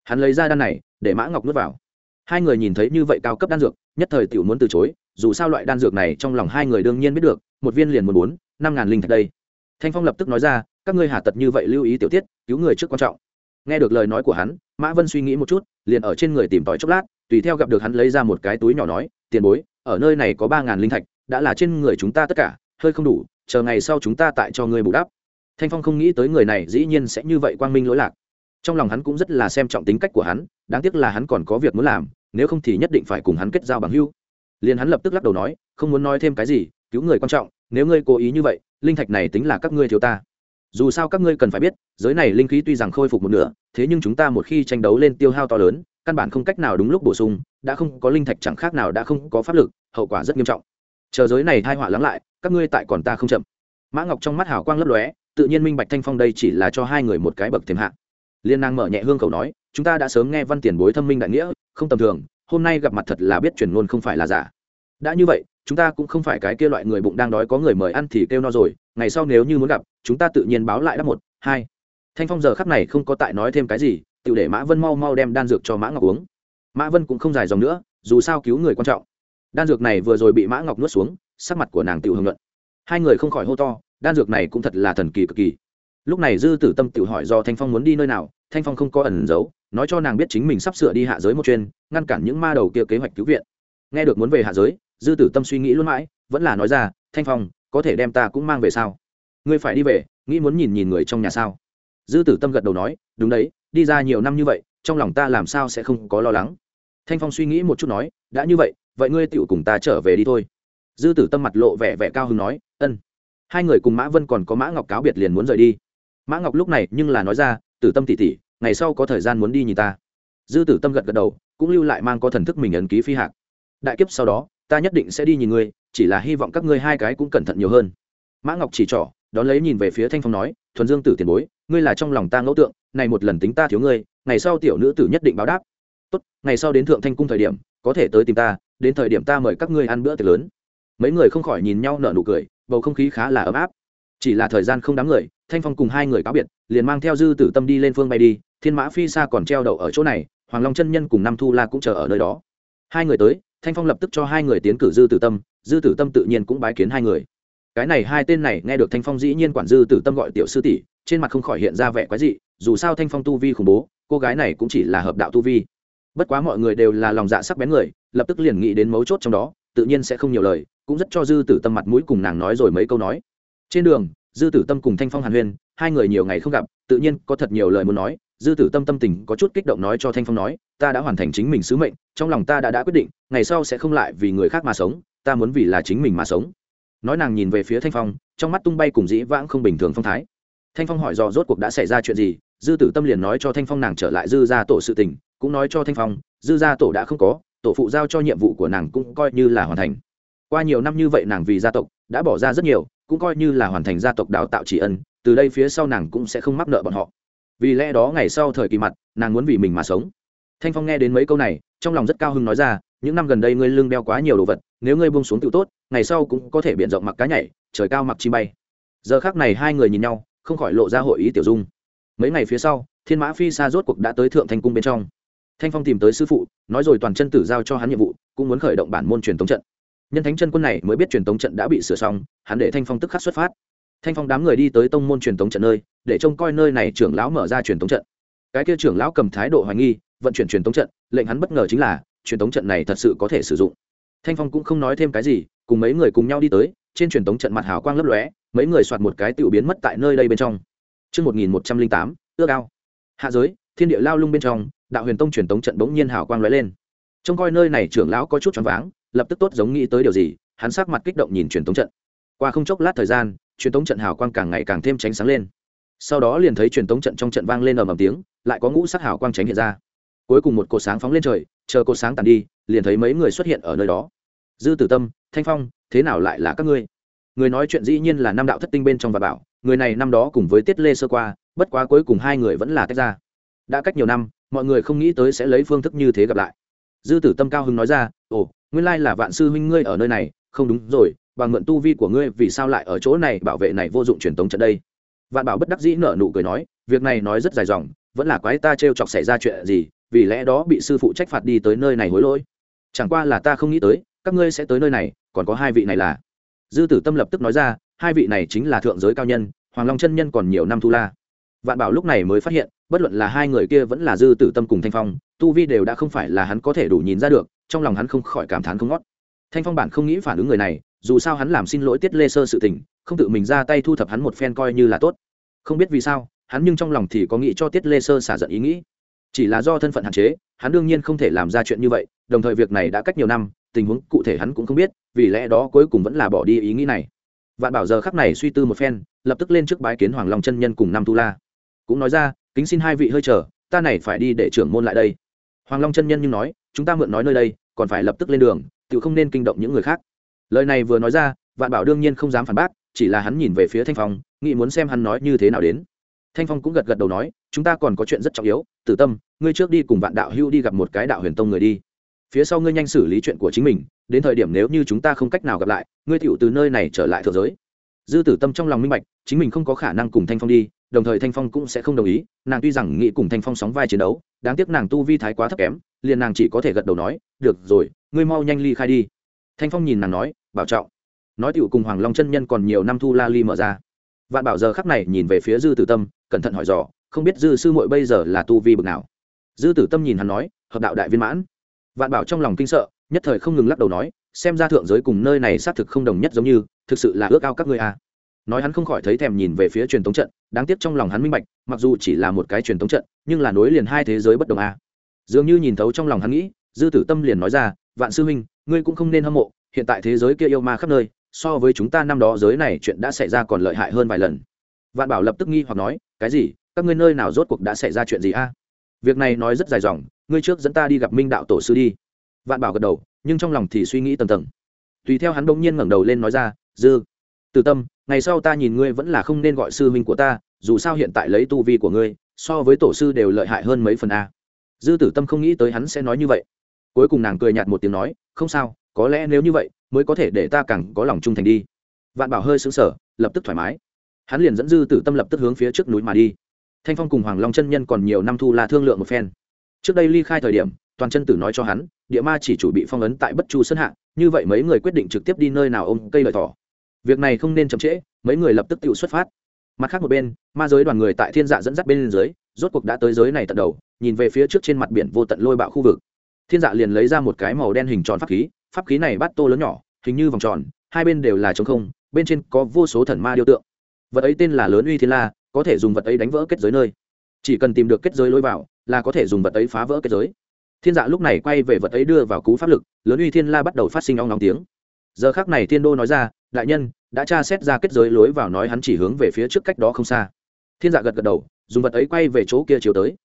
Hắn lấy ra đan này, để mã ngọc nuốt vào. Hai người nhìn thấy như vậy cao cấp đan dược, nhất thời tiểu muốn từ chối, dù sao loại đan dược này trong lòng hai người đương nhiên biết được, một viên liền một bốn, năm ngàn linh thạch đây. Thanh phong lập tức nói ra, các ngươi hà tật như vậy lưu ý tiểu tiết, cứu người trước quan trọng nghe được lời nói của hắn, mã vân suy nghĩ một chút, liền ở trên người tìm tòi chốc lát, tùy theo gặp được hắn lấy ra một cái túi nhỏ nói, tiền bối, ở nơi này có ba ngàn linh thạch, đã là trên người chúng ta tất cả, hơi không đủ, chờ ngày sau chúng ta tại cho ngươi bù đắp. Thanh phong không nghĩ tới người này dĩ nhiên sẽ như vậy quang minh lỗi lạc. Trong lòng hắn cũng rất là xem trọng tính cách của hắn, đáng tiếc là hắn còn có việc muốn làm, nếu không thì nhất định phải cùng hắn kết giao bằng hưu liền hắn lập tức lắc đầu nói, không muốn nói thêm cái gì, cứu người quan trọng, nếu ngươi cố ý như vậy, linh thạch này tính là các ngươi thiếu ta dù sao các ngươi cần phải biết, giới này linh khí tuy rằng khôi phục một nửa, thế nhưng chúng ta một khi tranh đấu lên tiêu hao to lớn, căn bản không cách nào đúng lúc bổ sung, đã không có linh thạch chẳng khác nào đã không có pháp lực, hậu quả rất nghiêm trọng. Chờ giới này thai họa lắng lại, các ngươi tại còn ta không chậm. Mã ngọc trong mắt hào quang lấp lóe, tự nhiên minh bạch thanh phong đây chỉ là cho hai người một cái bậc thềm hạ. Liên năng mở nhẹ hương cầu nói, chúng ta đã sớm nghe văn tiền bối thâm minh đại nghĩa, không tầm thường, hôm nay gặp mặt thật là biết truyền ngôn không phải là giả. Đã như vậy chúng ta cũng không phải cái kia loại người bụng đang đói có người mời ăn thì kêu no rồi, ngày sau nếu như muốn gặp, chúng ta tự nhiên báo lại đáp một, hai. Thanh phong giờ khắc này không có tại nói thêm cái gì tự để mã vân mau mau đem đan dược cho mã ngọc uống. Mã vân cũng không dài dòng nữa, dù sao cứu người quan trọng. Đan dược này vừa rồi bị mã ngọc nuốt xuống, sắc mặt của nàng tự hưởng luận hai người không khỏi hô to, đan dược này cũng thật là thần kỳ cực kỳ. Lúc này dư tử tâm tự hỏi do thanh phong muốn đi nơi nào, thanh phong không có ẩn giấu, nói cho nàng biết chính mình sắp sửa đi hạ giới một chuyên, ngăn cản những ma đầu kia kế hoạch cứu viện. Nghe được muốn về hạ giới dư tử tâm suy nghĩ luôn mãi, vẫn là nói ra, thanh phong, có thể đem ta cũng mang về sao? Ngươi phải đi về, nghĩ muốn nhìn nhìn người trong nhà sao? Dư tử tâm gật đầu nói, đúng đấy, đi ra nhiều năm như vậy, trong lòng ta làm sao sẽ không có lo lắng? Thanh phong suy nghĩ một chút nói, đã như vậy vậy ngươi tựu cùng ta trở về đi thôi. Dư tử tâm mặt lộ vẻ vẻ cao hứng nói, ân. Hai người cùng mã vân còn có mã ngọc cáo biệt liền muốn rời đi. Mã ngọc lúc này nhưng là nói ra, tử tâm tỉ tỉ ngày sau có thời gian muốn đi nhìn ta. Dư tử tâm gật gật đầu, cũng lưu lại mang có thần thức mình ấn ký phi hạc. Đại kiếp sau đó ta nhất định sẽ đi nhìn ngươi, chỉ là hy vọng các ngươi hai cái cũng cẩn thận nhiều hơn. Mã ngọc chỉ trỏ, đón lấy nhìn về phía thanh phong nói, thuần dương tử tiền bối, ngươi là trong lòng ta ngẫu tượng, này một lần tính ta thiếu ngươi, ngày sau tiểu nữ tử nhất định báo đáp. Tốt, ngày sau đến thượng thanh cung thời điểm, có thể tới tìm ta, đến thời điểm ta mời các ngươi ăn bữa tiệc lớn. Mấy người không khỏi nhìn nhau nở nụ cười, bầu không khí khá là ấm áp. Chỉ là thời gian không đáng người thanh phong cùng hai người cáo biệt, liền mang theo dư tử tâm đi lên phương bay đi, thiên mã phi xa còn treo đậu ở chỗ này, hoàng long chân nhân cùng năm thu la cũng chờ ở nơi đó. Hai người tới thanh phong lập tức cho hai người tiến cử dư tử tâm, dư tử tâm tự nhiên cũng bái kiến hai người. Cái này hai tên này nghe được thanh phong dĩ nhiên quản dư tử tâm gọi tiểu sư tỷ, trên mặt không khỏi hiện ra vẻ quái dị, dù sao thanh phong tu vi khủng bố, cô gái này cũng chỉ là hợp đạo tu vi. Bất quá mọi người đều là lòng dạ sắc bén người, lập tức liền nghĩ đến mấu chốt trong đó, tự nhiên sẽ không nhiều lời, cũng rất cho dư tử tâm mặt mũi cùng nàng nói rồi mấy câu nói. Trên đường, dư tử tâm cùng thanh phong hàn huyên, hai người nhiều ngày không gặp, tự nhiên có thật nhiều lời muốn nói dư tử tâm tâm tình có chút kích động nói cho thanh phong nói, ta đã hoàn thành chính mình sứ mệnh, trong lòng ta đã đã quyết định, ngày sau sẽ không lại vì người khác mà sống, ta muốn vì là chính mình mà sống. Nói nàng nhìn về phía thanh phong, trong mắt tung bay cùng dĩ vãng không bình thường phong thái. Thanh phong hỏi dò rốt cuộc đã xảy ra chuyện gì, dư tử tâm liền nói cho thanh phong nàng trở lại dư gia tổ sự tình, cũng nói cho thanh phong, dư gia tổ đã không có, tổ phụ giao cho nhiệm vụ của nàng cũng coi như là hoàn thành. Qua nhiều năm như vậy nàng vì gia tộc, đã bỏ ra rất nhiều, cũng coi như là hoàn thành gia tộc đào tạo chỉ ân, từ đây phía sau nàng cũng sẽ không mắc nợ bọn họ vì lẽ đó ngày sau thời kỳ mặt, nàng muốn vì mình mà sống. Thanh phong nghe đến mấy câu này, trong lòng rất cao hưng nói ra, những năm gần đây ngươi lưng đeo quá nhiều đồ vật, nếu ngươi buông xuống tự tốt, ngày sau cũng có thể b i ể n rộng mặc cá nhảy, trời cao mặc chi bay. Giờ khác này hai người nhìn nhau, không khỏi lộ ra hội ý tiểu dung. Mấy ngày phía sau, thiên mã phi xa rốt cuộc đã tới thượng thanh cung bên trong. Thanh phong tìm tới sư phụ, nói rồi toàn chân tử giao cho hắn nhiệm vụ, cũng muốn khởi động bản môn truyền thống trận. Nhân thánh chân quân này mới biết truyền thống trận đã bị sửa xong, hắn để thanh phong tức khắc xuất phát thanh phong đám người đi tới tông môn truyền thống trận nơi để trông coi nơi này trưởng lão mở ra truyền thống trận cái kia trưởng lão cầm thái độ hoài nghi vận chuyển truyền thống trận lệnh hắn bất ngờ chính là truyền thống trận này thật sự có thể sử dụng thanh phong cũng không nói thêm cái gì cùng mấy người cùng nhau đi tới trên truyền thống trận mặt hào quang lấp lóe mấy người soạt một cái tiểu biến mất tại nơi đây bên trong Trước 1108, ước ao. Hạ giới, thiên địa lao lung bên trong, đạo huyền tông truyền thống trận bỗng nhiên hào quang lóe lên. Trông coi nơi này trưởng lão có chút choáng váng, lập tức tốt giống nghĩ tới điều gì, hắn sắc mặt kích động nhìn truyền thống trận. Qua không chốc lát thời gian, truyền tống trận hào quang càng ngày càng thêm tránh sáng lên. Sau đó liền thấy truyền tống trận trong trận vang lên ầm ầm tiếng, lại có ngũ sắc hào quang tránh hiện ra. Cuối cùng một cột sáng phóng lên trời, chờ cột sáng tàn đi, liền thấy mấy người xuất hiện ở nơi đó. Dư Tử Tâm, Thanh Phong, thế nào lại là các ngươi? Người nói chuyện dĩ nhiên là năm đạo thất tinh bên trong và bảo, người này năm đó cùng với Tiết Lê sơ qua, bất quá cuối cùng hai người vẫn là tách ra. Đã cách nhiều năm, mọi người không nghĩ tới sẽ lấy phương thức như thế gặp lại. Dư Tử Tâm cao hứng nói ra, "Ồ, nguyên lai là Vạn sư huynh ngươi ở nơi này, không đúng rồi, bằng mượn tu vi của ngươi vì sao lại ở chỗ này? Bảo vệ này vô dụng truyền tống trận đây?" Vạn Bảo bất đắc dĩ nở nụ cười nói, "Việc này nói rất dài dòng, vẫn là quái ta trêu chọc xảy ra chuyện gì, vì lẽ đó bị sư phụ trách phạt đi tới nơi này hối lỗi. Chẳng qua là ta không nghĩ tới các ngươi sẽ tới nơi này còn có hai vị này là. Dư tử tâm lập tức nói ra hai vị này chính là thượng giới cao nhân hoàng long chân nhân còn nhiều năm thu la. Vạn bảo lúc này mới phát hiện bất luận là hai người kia vẫn là dư tử tâm cùng thanh phong tu vi đều đã không phải là hắn có thể đủ nhìn ra được trong lòng hắn không khỏi cảm thán không ngót. Thanh phong bản không nghĩ phản ứng người này dù sao hắn làm xin lỗi tiết lê sơ sự tình, không tự mình ra tay thu thập hắn một phen coi như là tốt. Không biết vì sao, hắn nhưng trong lòng thì có nghĩ cho tiết lê sơ xả giận ý nghĩ. Chỉ là do thân phận hạn chế, hắn đương nhiên không thể làm ra chuyện như vậy, đồng thời việc này đã cách nhiều năm, tình huống cụ thể hắn cũng không biết, vì lẽ đó cuối cùng vẫn là bỏ đi ý nghĩ này. Vạn bảo giờ khắc này suy tư một phen, lập tức lên trước bái kiến hoàng long chân nhân cùng năm tu la. Cũng nói ra, kính xin hai vị hơi chờ, ta này phải đi để trưởng môn lại đây. Hoàng long chân nhân nhưng nói, chúng ta mượn nói nơi đây, còn phải lập tức lên đường tự không nên kinh động những người khác lời này vừa nói ra, vạn bảo đương nhiên không dám phản bác, chỉ là hắn nhìn về phía thanh phong, nghĩ muốn xem hắn nói như thế nào đến. Thanh phong cũng gật gật đầu nói, chúng ta còn có chuyện rất trọng yếu, tử tâm, ngươi trước đi cùng vạn đạo hưu đi gặp một cái đạo huyền tông người đi. Phía sau ngươi nhanh xử lý chuyện của chính mình, đến thời điểm nếu như chúng ta không cách nào gặp lại, ngươi tựu từ nơi này trở lại thượng giới. Dư tử tâm trong lòng minh bạch, chính mình không có khả năng cùng thanh phong đi, đồng thời thanh phong cũng sẽ không đồng ý, nàng tuy rằng nghĩ cùng thanh phong sóng vai chiến đấu, đáng tiếc nàng tu vi thái quá thấp kém, liền nàng chỉ có thể gật đầu nói, được rồi, ngươi mau nhanh ly khai đi thanh phong nhìn nàng nói, bảo trọng nói tựu cùng hoàng long chân nhân còn nhiều năm thu la ly mở ra vạn bảo giờ khắc này nhìn về phía dư tử tâm, cẩn thận hỏi dò, không biết dư sư muội bây giờ là tu vi bực nào dư tử tâm nhìn hắn nói, hợp đạo đại viên mãn vạn bảo trong lòng kinh sợ, nhất thời không ngừng lắc đầu nói, xem ra thượng giới cùng nơi này xác thực không đồng nhất giống như, thực sự là ước ao các ngươi à. nói hắn không khỏi thấy thèm nhìn về phía truyền thống trận, đáng tiếc trong lòng hắn minh bạch, mặc dù chỉ là một cái truyền thống trận, nhưng là nối liền hai thế giới bất đồng à. dường như nhìn thấu trong lòng hắn nghĩ, dư tử tâm liền nói ra, vạn sư huynh ngươi cũng không nên hâm mộ, hiện tại thế giới kia yêu ma khắp nơi, so với chúng ta năm đó giới này chuyện đã xảy ra còn lợi hại hơn vài lần. Vạn bảo lập tức nghi hoặc nói, cái gì? Các ngươi nơi nào rốt cuộc đã xảy ra chuyện gì a? Việc này nói rất dài dòng, ngươi trước dẫn ta đi gặp minh đạo tổ sư đi. Vạn bảo gật đầu, nhưng trong lòng thì suy nghĩ tầng tầng. Tùy theo hắn bỗng nhiên ngẩng đầu lên nói ra, dư, từ tâm, ngày sau ta nhìn ngươi vẫn là không nên gọi sư huynh của ta, dù sao hiện tại lấy tu vi của ngươi, so với tổ sư đều lợi hại hơn mấy phần a. Dư tử tâm không nghĩ tới hắn sẽ nói như vậy cuối cùng nàng cười nhạt một tiếng nói, không sao, có lẽ nếu như vậy, mới có thể để ta càng có lòng trung thành đi. Vạn bảo hơi xứng sở lập tức thoải mái. Hắn liền dẫn dư tử tâm lập tức hướng phía trước núi mà đi. Thanh phong cùng hoàng long chân nhân còn nhiều năm thu là thương lượng một phen. Trước đây ly khai thời điểm, toàn chân tử nói cho hắn, địa ma chỉ chủ bị phong ấn tại bất chu sân hạ, như vậy mấy người quyết định trực tiếp đi nơi nào ôm cây lời tỏ việc này không nên chậm trễ, mấy người lập tức tự xuất phát. Mặt khác một bên, ma giới đoàn người tại thiên dạ dẫn dắt bên dưới, rốt cuộc đã tới giới này tận đầu, nhìn về phía trước trên mặt biển vô tận lôi bạo khu vực thiên dạ liền lấy ra một cái màu đen hình tròn pháp khí pháp khí này bắt tô lớn nhỏ, hình như vòng tròn, hai bên đều là trống không, bên trên có vô số thần ma điêu tượng. Vật ấy tên là lớn uy thiên la, có thể dùng vật ấy đánh vỡ kết giới nơi. Chỉ cần tìm được kết giới lối vào, là có thể dùng vật ấy phá vỡ kết giới. Thiên dạ lúc này quay về vật ấy đưa vào cú pháp lực, lớn uy thiên la bắt đầu phát sinh ong nóng tiếng. Giờ khác này thiên đô nói ra, đại nhân, đã tra xét ra kết giới lối vào nói hắn chỉ hướng về phía trước cách đó không xa. Thiên dạ gật gật đầu, dùng vật ấy quay về chỗ kia chiếu tới.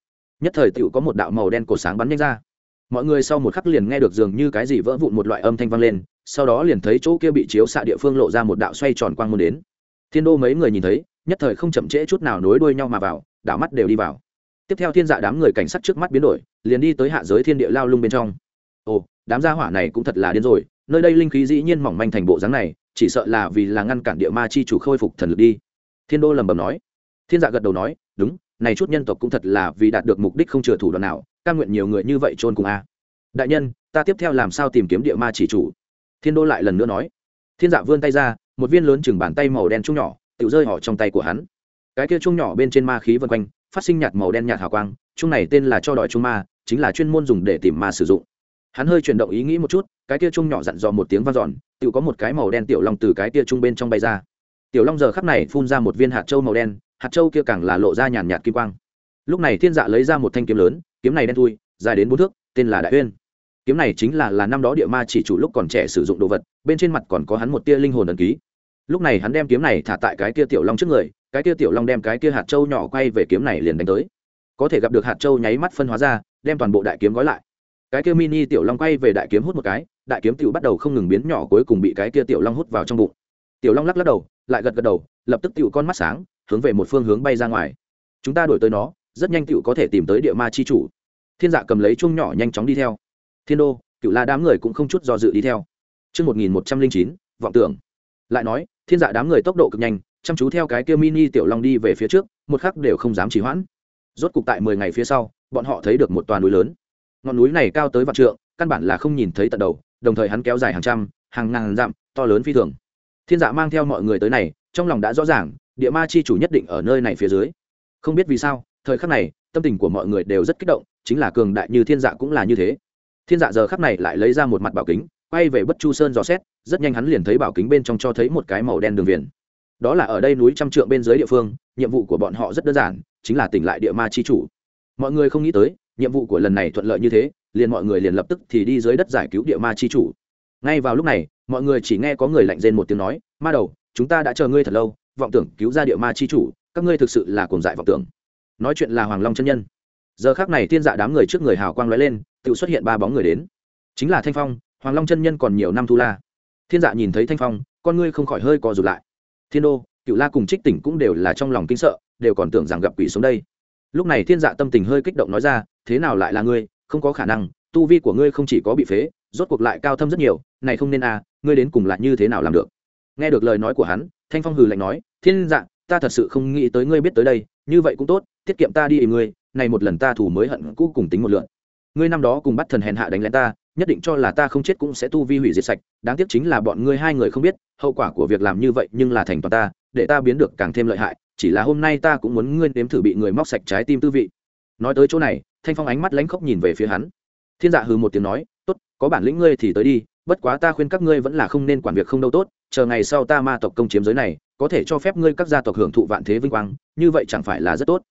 Nhất thời tựu có một đạo màu đen cổ sáng bắn nhanh ra mọi người sau một khắc liền nghe được dường như cái gì vỡ vụn một loại âm thanh vang lên, sau đó liền thấy chỗ kia bị chiếu xạ địa phương lộ ra một đạo xoay tròn quang môn đến. Thiên đô mấy người nhìn thấy, nhất thời không chậm trễ chút nào nối đuôi nhau mà vào, đảo mắt đều đi vào. Tiếp theo thiên dạ đám người cảnh sát trước mắt biến đổi, liền đi tới hạ giới thiên địa lao lung bên trong. Ồ, đám gia hỏa này cũng thật là điên rồi, nơi đây linh khí dĩ nhiên mỏng manh thành bộ dáng này, chỉ sợ là vì là ngăn cản địa ma chi chủ khôi phục thần lực đi. Thiên đô lầm bầm nói. Thiên dạ gật đầu nói, đúng, này chút nhân tộc cũng thật là vì đạt được mục đích không chừa thủ đoạn nào căn nguyện nhiều người như vậy trôn cùng a. Đại nhân, ta tiếp theo làm sao tìm kiếm địa ma chỉ chủ? Thiên đô lại lần nữa nói. Thiên dạ vươn tay ra, một viên lớn chừng bàn tay màu đen chung nhỏ tự rơi họ trong tay của hắn. Cái kia chung nhỏ bên trên ma khí vân quanh, phát sinh nhạt màu đen nhạt hào quang chung này tên là cho đòi chung ma, chính là chuyên môn dùng để tìm ma sử dụng. Hắn hơi chuyển động ý nghĩ một chút, cái kia chung nhỏ dặn dò một tiếng vang dọn tự có một cái màu đen tiểu long từ cái kia chung bên trong bay ra. Tiểu long giờ khắp này phun ra một viên hạt trâu màu đen, hạt trâu kia càng là lộ ra nhàn nhạt kim quang. Lúc này thiên dạ lấy ra một thanh kiếm lớn kiếm này đen thui, dài đến bốn thước, tên là đại uyên. Kiếm này chính là là năm đó địa ma chỉ chủ lúc còn trẻ sử dụng đồ vật, bên trên mặt còn có hắn một tia linh hồn ẩn ký. Lúc này hắn đem kiếm này thả tại cái kia tiểu long trước người, cái kia tiểu long đem cái kia hạt trâu nhỏ quay về kiếm này liền đánh tới. Có thể gặp được hạt trâu nháy mắt phân hóa ra, đem toàn bộ đại kiếm gói lại. Cái kia mini tiểu long quay về đại kiếm hút một cái, đại kiếm tiểu bắt đầu không ngừng biến nhỏ cuối cùng bị cái kia tiểu long hút vào trong bụng. Tiểu long lắc lắc đầu, lại gật gật đầu, lập tức tiểu con mắt sáng, hướng về một phương hướng bay ra ngoài. Chúng ta đổi tới nó rất nhanh tiểu có thể tìm tới địa ma chi chủ thiên dạ cầm lấy chung nhỏ nhanh chóng đi theo thiên đô cựu la đám người cũng không chút do dự đi theo Trước 1109, vọng tưởng. Lại nói, thiên dạ đám người tốc độ cực nhanh, chăm chú theo cái kia mini tiểu long đi về phía trước, một khắc đều không dám trì hoãn. Rốt cục tại mười ngày phía sau, bọn họ thấy được một toà núi lớn. Ngọn núi này cao tới vạn trượng, căn bản là không nhìn thấy tận đầu, đồng thời hắn kéo dài hàng trăm, hàng ngàn dặm, to lớn phi thường. Thiên dạ mang theo mọi người tới này, trong lòng đã rõ ràng, địa ma chi chủ nhất định ở nơi này phía dưới. Không biết vì sao, thời khắc này, tâm tình của mọi người đều rất kích động, chính là cường đại như thiên dạ cũng là như thế. Thiên dạ giờ khắc này lại lấy ra một mặt bảo kính quay về bất chu sơn dò xét rất nhanh hắn liền thấy bảo kính bên trong cho thấy một cái màu đen đường viền. Đó là ở đây núi trăm trượng bên dưới địa phương nhiệm vụ của bọn họ rất đơn giản chính là tỉnh lại địa ma chi chủ. Mọi người không nghĩ tới nhiệm vụ của lần này thuận lợi như thế liền mọi người liền lập tức thì đi dưới đất giải cứu địa ma chi chủ. Ngay vào lúc này mọi người chỉ nghe có người lạnh rên một tiếng nói ma đầu chúng ta đã chờ ngươi thật lâu vọng tưởng cứu ra địa ma chi chủ các ngươi thực sự là cuồng dại vọng tưởng nói chuyện là hoàng long chân nhân. Giờ khác này thiên dạ đám người trước người hào quang lóe lên tự xuất hiện ba bóng người đến. Chính là thanh phong, hoàng long chân nhân còn nhiều năm thu la. Thiên dạ nhìn thấy thanh phong, con ngươi không khỏi hơi co rụt lại. Thiên đô, cựu la cùng trích tỉnh cũng đều là trong lòng kinh sợ, đều còn tưởng rằng gặp quỷ xuống đây. Lúc này thiên dạ tâm tình hơi kích động nói ra, thế nào lại là ngươi? Không có khả năng, tu vi của ngươi không chỉ có bị phế, rốt cuộc lại cao thâm rất nhiều, này không nên à ngươi đến cùng lại như thế nào làm được? Nghe được lời nói của hắn, thanh phong hừ lạnh nói, thiên dạ ta thật sự không nghĩ tới ngươi biết tới đây, như vậy cũng tốt, tiết kiệm ta đi ìm ngươi, này một lần ta thủ mới hận cũ cùng tính một lượn. Ngươi năm đó cùng bắt thần hèn hạ đánh lén ta, nhất định cho là ta không chết cũng sẽ tu vi hủy diệt sạch, đáng tiếc chính là bọn ngươi hai người không biết, hậu quả của việc làm như vậy nhưng là thành toàn ta, để ta biến được càng thêm lợi hại, chỉ là hôm nay ta cũng muốn ngươi nếm thử bị người móc sạch trái tim tư vị. Nói tới chỗ này, thanh phong ánh mắt lánh khóc nhìn về phía hắn. Thiên dạ hừ một tiếng nói, tốt, có bản lĩnh ngươi thì tới đi, bất quá ta khuyên các ngươi vẫn là không nên quản việc không đâu tốt, chờ ngày sau ta ma tộc công chiếm giới này có thể cho phép ngươi các gia tộc hưởng thụ vạn thế vinh quang, như vậy chẳng phải là rất tốt.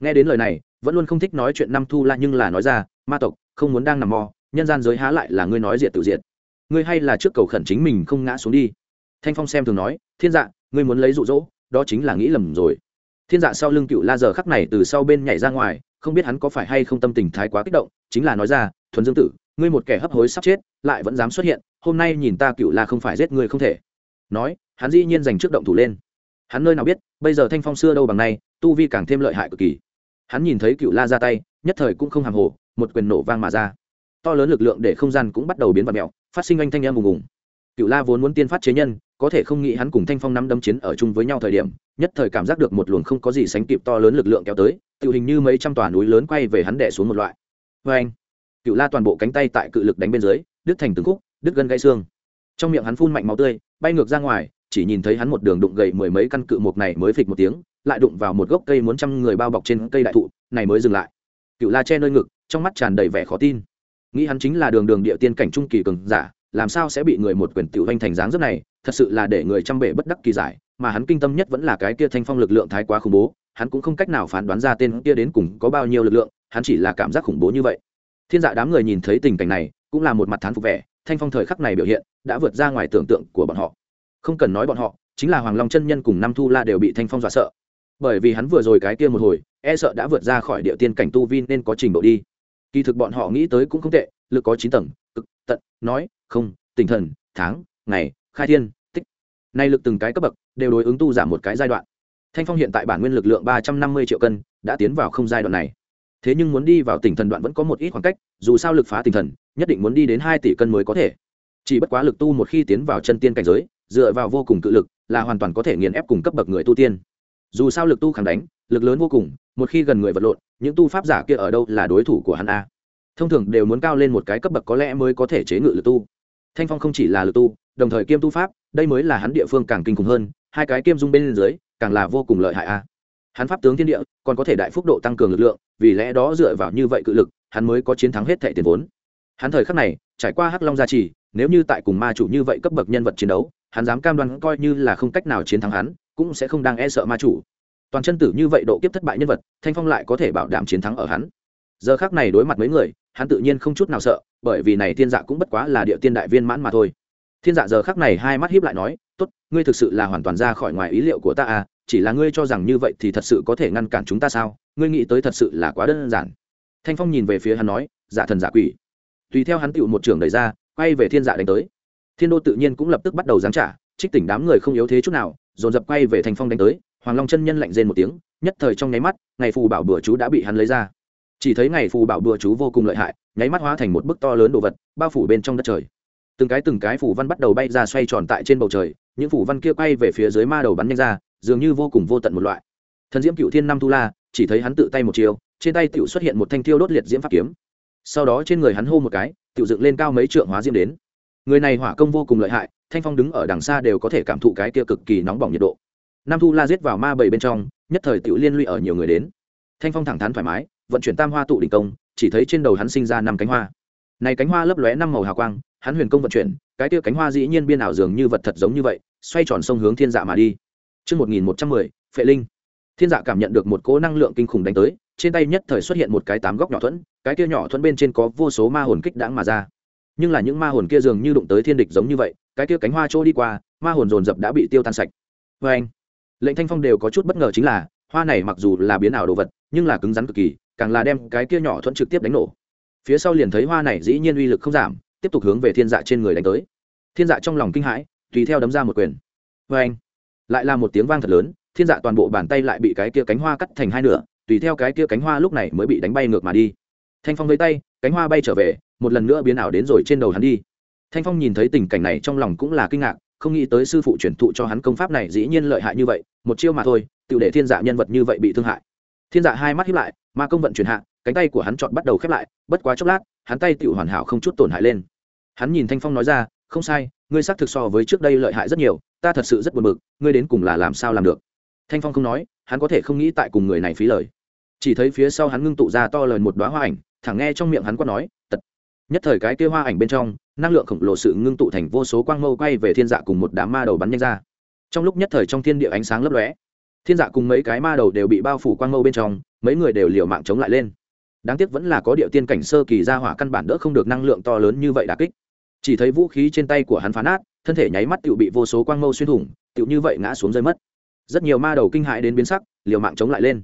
Nghe đến lời này, vẫn luôn không thích nói chuyện năm thu la nhưng là nói ra, ma tộc, không muốn đang nằm mò, nhân gian giới há lại là ngươi nói diệt tự diệt. Ngươi hay là trước cầu khẩn chính mình không ngã xuống đi. Thanh phong xem thường nói, thiên dạ ngươi muốn lấy rụ rỗ đó chính là nghĩ lầm rồi. Thiên dạ sau lưng cựu la giờ khắc này từ sau bên nhảy ra ngoài, không biết hắn có phải hay không tâm tình thái quá kích động, chính là nói ra, thuần dương tử, ngươi một kẻ hấp hối sắp chết, lại vẫn dám xuất hiện, hôm nay nhìn ta cựu la không phải giết ngươi không thể nói, hắn dĩ nhiên giành trước động thủ lên. Hắn nơi nào biết, bây giờ thanh phong xưa đâu bằng nay, tu vi càng thêm lợi hại cực kỳ. Hắn nhìn thấy cựu la ra tay, nhất thời cũng không hàng hồ, một quyền nổ vang mà ra. To lớn lực lượng để không gian cũng bắt đầu biến vật mẹo phát sinh anh thanh em ùng ùng. Cựu la vốn muốn tiên phát chế nhân, có thể không nghĩ hắn cùng thanh phong năm đâm chiến ở chung với nhau thời điểm, nhất thời cảm giác được một luồng không có gì sánh kịp to lớn lực lượng kéo tới, tự hình như mấy trăm tòa núi lớn quay về hắn đẻ xuống một loại. Vê anh cựu la toàn bộ cánh tay tại cự lực đánh bên dưới, đứt thành từng khúc, đứt gân gãy xương trong miệng hắn phun mạnh máu tươi, bay ngược ra ngoài, chỉ nhìn thấy hắn một đường đụng gậy mười mấy căn cự mục này mới phịch một tiếng, lại đụng vào một gốc cây muốn trăm người bao bọc trên cây đại thụ, này mới dừng lại. Cựu la che nơi ngực, trong mắt tràn đầy vẻ khó tin. Nghĩ hắn chính là đường đường địa tiên cảnh trung kỳ cường giả, làm sao sẽ bị người một quyền tiểu vanh thành dáng rất này, thật sự là để người trăm bể bất đắc kỳ giải, mà hắn kinh tâm nhất vẫn là cái kia thanh phong lực lượng thái quá khủng bố, hắn cũng không cách nào phán đoán ra tên kia đến cùng có bao nhiêu lực lượng, hắn chỉ là cảm giác khủng bố như vậy. Thiên dạ đám người nhìn thấy tình cảnh này, cũng là một mặt thán phục vẻ thanh phong thời khắc này biểu hiện đã vượt ra ngoài tưởng tượng của bọn họ. Không cần nói bọn họ, chính là hoàng long chân nhân cùng năm thu la đều bị thanh phong dọa sợ. Bởi vì hắn vừa rồi cái kia một hồi e sợ đã vượt ra khỏi địa tiên cảnh tu vi nên có trình độ đi. Kỳ thực bọn họ nghĩ tới cũng không tệ, lực có chín tầng, cực, tận, nói, không, tinh thần, tháng, ngày, khai thiên, tích. Nay lực từng cái cấp bậc đều đối ứng tu giảm một cái giai đoạn. Thanh phong hiện tại bản nguyên lực lượng ba trăm năm mươi triệu cân, đã tiến vào không giai đoạn này. Thế nhưng muốn đi vào tỉnh thần đoạn vẫn có một ít khoảng cách, dù sao lực phá tinh thần nhất định muốn đi đến hai tỷ cân mới có thể. Chỉ bất quá lực tu một khi tiến vào chân tiên cảnh giới, dựa vào vô cùng cự lực, là hoàn toàn có thể nghiền ép cùng cấp bậc người tu tiên. Dù sao lực tu khẳng đánh, lực lớn vô cùng, một khi gần người vật lộn, những tu pháp giả kia ở đâu là đối thủ của hắn a? Thông thường đều muốn cao lên một cái cấp bậc có lẽ mới có thể chế ngự lực tu. Thanh phong không chỉ là lực tu, đồng thời kiêm tu pháp, đây mới là hắn địa phương càng kinh khủng hơn, hai cái kiêm dung bên dưới, càng là vô cùng lợi hại a. Hắn pháp tướng thiên địa, còn có thể đại phúc độ tăng cường lực lượng, vì lẽ đó dựa vào như vậy cự lực, hắn mới có chiến thắng hết thẻ tiền vốn hắn thời khắc này, trải qua hắc long gia trì, nếu như tại cùng ma chủ như vậy cấp bậc nhân vật chiến đấu, hắn dám cam đoan coi như là không cách nào chiến thắng hắn, cũng sẽ không đang e sợ ma chủ. Toàn chân tử như vậy độ kiếp thất bại nhân vật, thanh phong lại có thể bảo đảm chiến thắng ở hắn. Giờ khác này đối mặt mấy người, hắn tự nhiên không chút nào sợ, bởi vì này thiên dạ cũng bất quá là địa tiên đại viên mãn mà thôi. Thiên dạ giờ khác này hai mắt hiếp lại nói, tốt, ngươi thực sự là hoàn toàn ra khỏi ngoài ý liệu của ta à chỉ là ngươi cho rằng như vậy thì thật sự có thể ngăn cản chúng ta sao? Ngươi nghĩ tới thật sự là quá đơn giản. Thanh phong nhìn về phía hắn nói giả thần giả quỷ tùy theo hắn tựu một trường đẩy ra, quay về thiên dạ đánh tới. Thiên đô tự nhiên cũng lập tức bắt đầu giáng trả, trích tỉnh đám người không yếu thế chút nào, dồn dập quay về thành phong đánh tới. Hoàng long chân nhân lạnh rên một tiếng, nhất thời trong nháy mắt, ngày phù bảo bừa chú đã bị hắn lấy ra. Chỉ thấy ngày phù bảo bừa chú vô cùng lợi hại, nháy mắt hóa thành một bức to lớn đồ vật, bao phủ bên trong đất trời. Từng cái từng cái phủ văn bắt đầu bay ra xoay tròn tại trên bầu trời, những phủ văn kia quay về phía dưới ma đầu bắn nhanh ra, dường như vô cùng vô tận một loại. Thần diễm cựu thiên năm tu la, chỉ thấy hắn tự tay một chiều trên tay tựu xuất hiện một thanh thiêu đốt liệt diễm pháp kiếm sau đó trên người hắn hô một cái tự dựng lên cao mấy trượng hóa diễm đến. Người này hỏa công vô cùng lợi hại thanh phong đứng ở đằng xa đều có thể cảm thụ cái kia cực kỳ nóng bỏng nhiệt độ. Nam thu la giết vào ma bầy bên trong nhất thời tự liên lụy ở nhiều người đến. Thanh phong thẳng thắn thoải mái vận chuyển tam hoa tụ đỉnh công chỉ thấy trên đầu hắn sinh ra năm cánh hoa. Này cánh hoa lấp lóe năm màu hào quang hắn huyền công vận chuyển cái kia cánh hoa dĩ nhiên biên ảo dường như vật thật giống như vậy xoay tròn sông hướng thiên dạ mà đi. Trước 1110, Phệ Linh. Thiên dạ cảm nhận được một cỗ năng lượng kinh khủng đánh tới, trên tay nhất thời xuất hiện một cái tám góc nhỏ thuẫn, cái kia nhỏ thuẫn bên trên có vô số ma hồn kích đãng mà ra. Nhưng là những ma hồn kia dường như đụng tới thiên địch giống như vậy, cái kia cánh hoa trôi đi qua, ma hồn dồn dập đã bị tiêu tan sạch. vê anh, lệnh thanh phong đều có chút bất ngờ chính là, hoa này mặc dù là biến ảo đồ vật, nhưng là cứng rắn cực kỳ, càng là đem cái kia nhỏ thuẫn trực tiếp đánh nổ. Phía sau liền thấy hoa này dĩ nhiên uy lực không giảm, tiếp tục hướng về thiên dạ trên người đánh tới. Thiên dạ trong lòng kinh hãi, tùy theo đấm ra một quyền. vê anh, lại là một tiếng vang thật lớn thiên dạ toàn bộ bàn tay lại bị cái kia cánh hoa cắt thành hai nửa tùy theo cái kia cánh hoa lúc này mới bị đánh bay ngược mà đi. Thanh phong lấy tay, cánh hoa bay trở về, một lần nữa biến ảo đến rồi trên đầu hắn đi. Thanh phong nhìn thấy tình cảnh này trong lòng cũng là kinh ngạc, không nghĩ tới sư phụ truyền thụ cho hắn công pháp này dĩ nhiên lợi hại như vậy, một chiêu mà thôi tự để thiên dạ nhân vật như vậy bị thương hại. Thiên dạ hai mắt hiếp lại mà công vận chuyển hạ, cánh tay của hắn chọn bắt đầu khép lại, bất quá chốc lát, hắn tay tự hoàn hảo không chút tổn hại lên. Hắn nhìn thanh phong nói ra, không sai, ngươi xác thực so với trước đây lợi hại rất nhiều, ta thật sự rất buồn bực, ngươi đến cùng là làm sao làm được? Thanh phong không nói, hắn có thể không nghĩ tại cùng người này phí lời chỉ thấy phía sau hắn ngưng tụ ra to lời một đoá hoa ảnh, thẳng nghe trong miệng hắn quát nói, tật. Nhất thời cái kia hoa ảnh bên trong, năng lượng khổng lồ sự ngưng tụ thành vô số quang mâu quay về thiên dạ cùng một đám ma đầu bắn nhanh ra. Trong lúc nhất thời trong thiên địa ánh sáng lấp lóe, thiên dạ cùng mấy cái ma đầu đều bị bao phủ quang mâu bên trong, mấy người đều liều mạng chống lại lên. Đáng tiếc vẫn là có địa tiên cảnh sơ kỳ ra hỏa căn bản đỡ không được năng lượng to lớn như vậy đà kích. Chỉ thấy vũ khí trên tay của hắn phá nát, thân thể nháy mắt tự bị vô số quang mâu xuyên thủng tự như vậy ngã xuống rơi mất. Rất nhiều ma đầu kinh hại đến biến sắc, liều mạng chống lại lên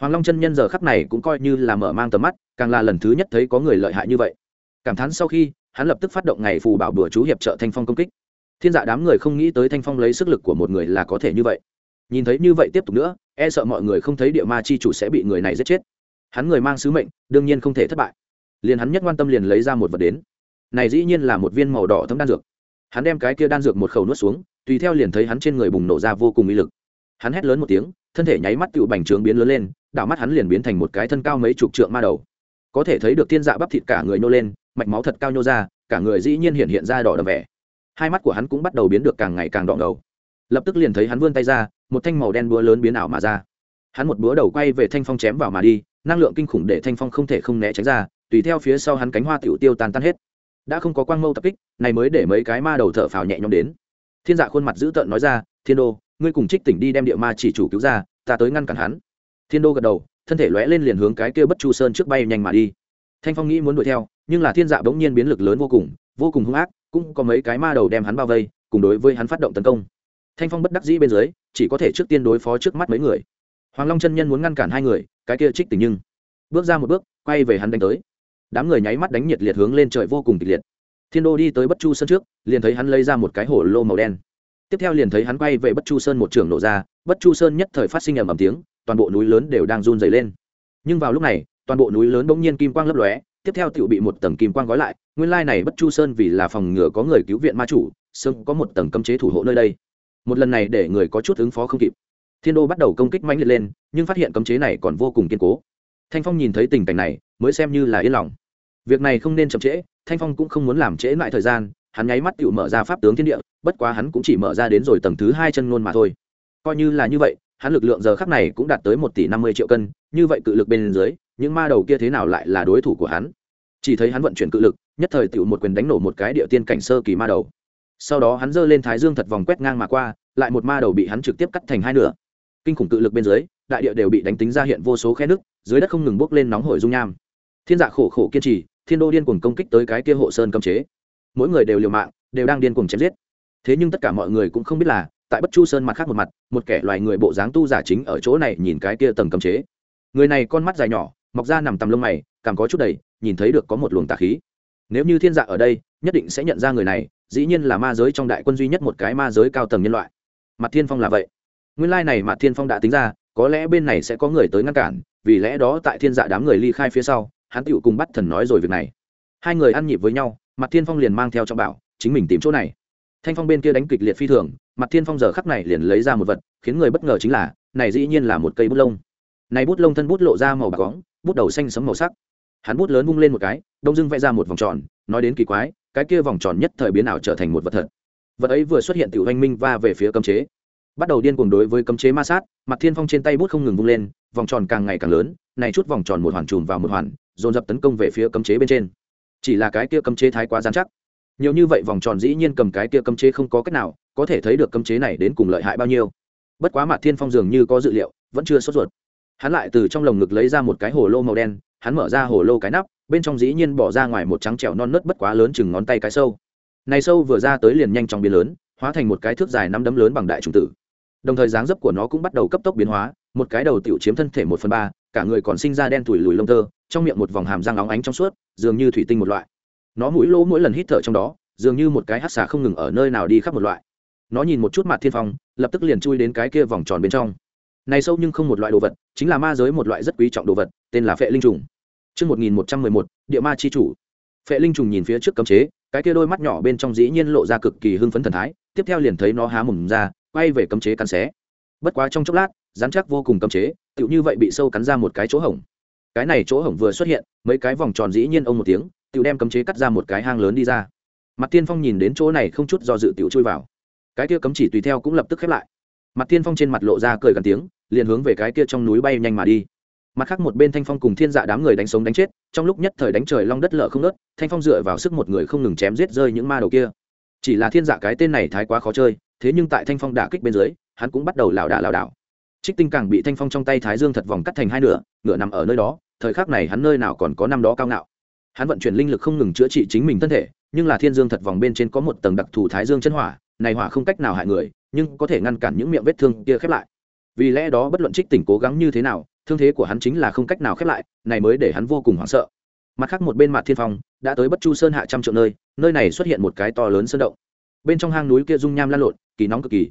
hoàng long chân nhân giờ khắc này cũng coi như là mở mang tầm mắt, càng là lần thứ nhất thấy có người lợi hại như vậy. Cảm thán sau khi, hắn lập tức phát động ngày phù bảo đùa chú hiệp trợ thanh phong công kích. Thiên dạ đám người không nghĩ tới thanh phong lấy sức lực của một người là có thể như vậy. Nhìn thấy như vậy tiếp tục nữa e sợ mọi người không thấy địa ma chi chủ sẽ bị người này giết chết. Hắn người mang sứ mệnh, đương nhiên không thể thất bại. Liền hắn nhất quan tâm liền lấy ra một vật đến. Này dĩ nhiên là một viên màu đỏ thấm đan dược. Hắn đem cái kia đan dược một khẩu nuốt xuống, tùy theo liền thấy hắn trên người bùng nổ ra vô cùng uy lực. Hắn hét lớn một tiếng, thân thể nháy mắt tựu bành trướng biến lớn lên đảo mắt hắn liền biến thành một cái thân cao mấy chục trượng ma đầu. Có thể thấy được thiên dạ bắp thịt cả người nô lên, mạch máu thật cao nhô ra, cả người dĩ nhiên hiện hiện ra đỏ đầm vẻ. Hai mắt của hắn cũng bắt đầu biến được càng ngày càng đỏ đầu lập tức liền thấy hắn vươn tay ra, một thanh màu đen búa lớn biến ảo mà ra. Hắn một búa đầu quay về thanh phong chém vào mà đi, năng lượng kinh khủng để thanh phong không thể không né tránh ra, tùy theo phía sau hắn cánh hoa tiểu tiêu tan tan hết. Đã không có quang mâu tập kích, này mới để mấy cái ma đầu thở phào nhẹ nhõm đến. Thiên dạ khuôn mặt dữ tợn nói ra, thiên đô, ngươi cùng trích tỉnh đi đem địa ma chỉ chủ cứu ra, ta tới ngăn cản hắn thiên đô gật đầu, thân thể lóe lên liền hướng cái kia bất chu sơn trước bay nhanh mà đi. Thanh phong nghĩ muốn đuổi theo, nhưng là thiên dạ bỗng nhiên biến lực lớn vô cùng vô cùng hung ác, cũng có mấy cái ma đầu đem hắn bao vây, cùng đối với hắn phát động tấn công. Thanh phong bất đắc dĩ bên dưới, chỉ có thể trước tiên đối phó trước mắt mấy người. Hoàng long chân nhân muốn ngăn cản hai người, cái kia trích tình nhưng. Bước ra một bước, quay về hắn đánh tới. Đám người nháy mắt đánh nhiệt liệt hướng lên trời vô cùng kịch liệt. Thiên đô đi tới bất chu sơn trước, liền thấy hắn lấy ra một cái hổ lô màu đen. Tiếp theo liền thấy hắn quay về bất chu sơn một trường nổ ra, bất chu sơn nhất thời phát sinh ầm ầm tiếng toàn bộ núi lớn đều đang run dày lên. Nhưng vào lúc này, toàn bộ núi lớn bỗng nhiên kim quang lấp lóe, tiếp theo tự bị một tầng kim quang gói lại, nguyên lai này bất chu sơn vì là phòng ngừa có người cứu viện ma chủ sơn có một tầng cấm chế thủ hộ nơi đây. Một lần này để người có chút ứng phó không kịp. Thiên đô bắt đầu công kích mãnh liệt lên, nhưng phát hiện cấm chế này còn vô cùng kiên cố. Thanh phong nhìn thấy tình cảnh này, mới xem như là yên lòng. Việc này không nên chậm trễ, thanh phong cũng không muốn làm trễ lại thời gian, hắn nháy mắt tự mở ra pháp tướng thiên địa, bất quá hắn cũng chỉ mở ra đến rồi tầng thứ hai chân ngôn mà thôi. Coi như là như vậy hắn lực lượng giờ khắc này cũng đạt tới một tỷ năm mươi triệu cân, như vậy cự lực bên dưới, những ma đầu kia thế nào lại là đối thủ của hắn? Chỉ thấy hắn vận chuyển cự lực, nhất thời tự một quyền đánh nổ một cái địa tiên cảnh sơ kỳ ma đầu. Sau đó hắn giơ lên thái dương thật vòng quét ngang mà qua, lại một ma đầu bị hắn trực tiếp cắt thành hai nửa. Kinh khủng cự lực bên dưới, đại địa đều bị đánh tính ra hiện vô số khe nứt dưới đất không ngừng bốc lên nóng hổi dung nham. Thiên dạ khổ khổ kiên trì, thiên đô điên cuồng công kích tới cái kia hộ sơn cấm chế. Mỗi người đều liều mạng, đều đang điên cuồng chém giết. Thế nhưng tất cả mọi người cũng không biết là tại bất chu sơn mặt khác một mặt, một kẻ loài người bộ dáng tu giả chính ở chỗ này nhìn cái kia tầng cấm chế. Người này con mắt dài nhỏ, mọc ra nằm tầm lông mày càng có chút đầy, nhìn thấy được có một luồng tà khí. Nếu như thiên dạ ở đây, nhất định sẽ nhận ra người này, dĩ nhiên là ma giới trong đại quân duy nhất một cái ma giới cao tầng nhân loại. Mặt thiên phong là vậy. Nguyên lai này mặt thiên phong đã tính ra, có lẽ bên này sẽ có người tới ngăn cản, vì lẽ đó tại thiên dạ đám người ly khai phía sau, hắn tựu cùng bắt thần nói rồi việc này. Hai người ăn nhịp với nhau mặt thiên phong liền mang theo trong bảo, chính mình tìm chỗ này. Thanh phong bên kia đánh kịch liệt phi thường mặt thiên phong giờ khắc này liền lấy ra một vật, khiến người bất ngờ chính là, này dĩ nhiên là một cây bút lông. Này bút lông thân bút lộ ra màu bạc bóng, bút đầu xanh sấm màu sắc. Hắn bút lớn vung lên một cái, đông dưng vẽ ra một vòng tròn, nói đến kỳ quái, cái kia vòng tròn nhất thời biến ảo trở thành một vật thật. Vật ấy vừa xuất hiện tiểu hoanh minh va về phía cấm chế. Bắt đầu điên cuồng đối với cấm chế ma sát mặt thiên phong trên tay bút không ngừng vung lên, vòng tròn càng ngày càng lớn, này chút vòng tròn một hoàn trùm vào một hoàn, dồn dập tấn công về phía cấm chế bên trên. Chỉ là cái kia cấm chế thái quá dán chắc nhiều như vậy vòng tròn dĩ nhiên cầm cái kia cấm chế không có cách nào, có thể thấy được cấm chế này đến cùng lợi hại bao nhiêu. Bất quá mặt thiên phong dường như có dự liệu, vẫn chưa sốt ruột. Hắn lại từ trong lồng ngực lấy ra một cái hồ lô màu đen, hắn mở ra hồ lô cái nắp, bên trong dĩ nhiên bỏ ra ngoài một trắng trẻo non nớt bất quá lớn chừng ngón tay cái sâu. Này sâu vừa ra tới liền nhanh chóng biến lớn, hóa thành một cái thước dài năm đấm lớn bằng đại trùng tử. Đồng thời dáng dấp của nó cũng bắt đầu cấp tốc biến hóa, một cái đầu tiểu chiếm thân thể một phần ba, cả người còn sinh ra đen thủi lùi lông tơ, trong miệng một vòng hàm răng óng ánh trong suốt, dường như thủy tinh một loại nó mũi lỗ mỗi lần hít thở trong đó dường như một cái hát xà không ngừng ở nơi nào đi khắp một loại nó nhìn một chút mặt thiên phong lập tức liền chui đến cái kia vòng tròn bên trong này sâu nhưng không một loại đồ vật chính là ma giới một loại rất quý trọng đồ vật tên là phệ linh trùng Trước 1111, địa ma chi chủ. Phệ linh trùng nhìn phía trước cấm chế, cái kia đôi mắt nhỏ bên trong dĩ nhiên lộ ra cực kỳ hưng phấn thần thái, tiếp theo liền thấy nó há mồm ra, quay về cấm chế cắn xé. Bất quá trong chốc lát, rắn chắc vô cùng cấm chế, tựu như vậy bị sâu cắn ra một cái chỗ hổng. Cái này chỗ hổng vừa xuất hiện, mấy cái vòng tròn dĩ nhiên ông một tiếng, tựu đem cấm chế cắt ra một cái hang lớn đi ra. Mặt Tiên Phong nhìn đến chỗ này không chút do dự tiểu chui vào. Cái kia cấm chỉ tùy theo cũng lập tức khép lại. Mặt Tiên Phong trên mặt lộ ra cười gần tiếng, liền hướng về cái kia trong núi bay nhanh mà đi mặt khác một bên thanh phong cùng thiên dạ đám người đánh sống đánh chết trong lúc nhất thời đánh trời long đất lở không nớt thanh phong dựa vào sức một người không ngừng chém giết rơi những ma đầu kia chỉ là thiên dạ cái tên này thái quá khó chơi thế nhưng tại thanh phong đả kích bên dưới hắn cũng bắt đầu lảo đảo lảo đảo trích tinh càng bị thanh phong trong tay thái dương thật vòng cắt thành hai nửa nửa nằm ở nơi đó thời khắc này hắn nơi nào còn có năm đó cao ngạo hắn vận chuyển linh lực không ngừng chữa trị chính mình thân thể, nhưng là thiên dương thật vòng bên trên có một tầng đặc thù thái dương chân hỏa, này hỏa không cách nào hại người, nhưng có thể ngăn cản những miệng vết thương kia khép lại. Vì lẽ đó bất luận trích tỉnh cố gắng như thế nào, thương thế của hắn chính là không cách nào khép lại, này mới để hắn vô cùng hoảng sợ. Mặt khác một bên mặt thiên phong đã tới bất chu sơn hạ trăm triệu nơi nơi này xuất hiện một cái to lớn sơn động. Bên trong hang núi kia dung nham lan lộn, kỳ nóng cực kỳ.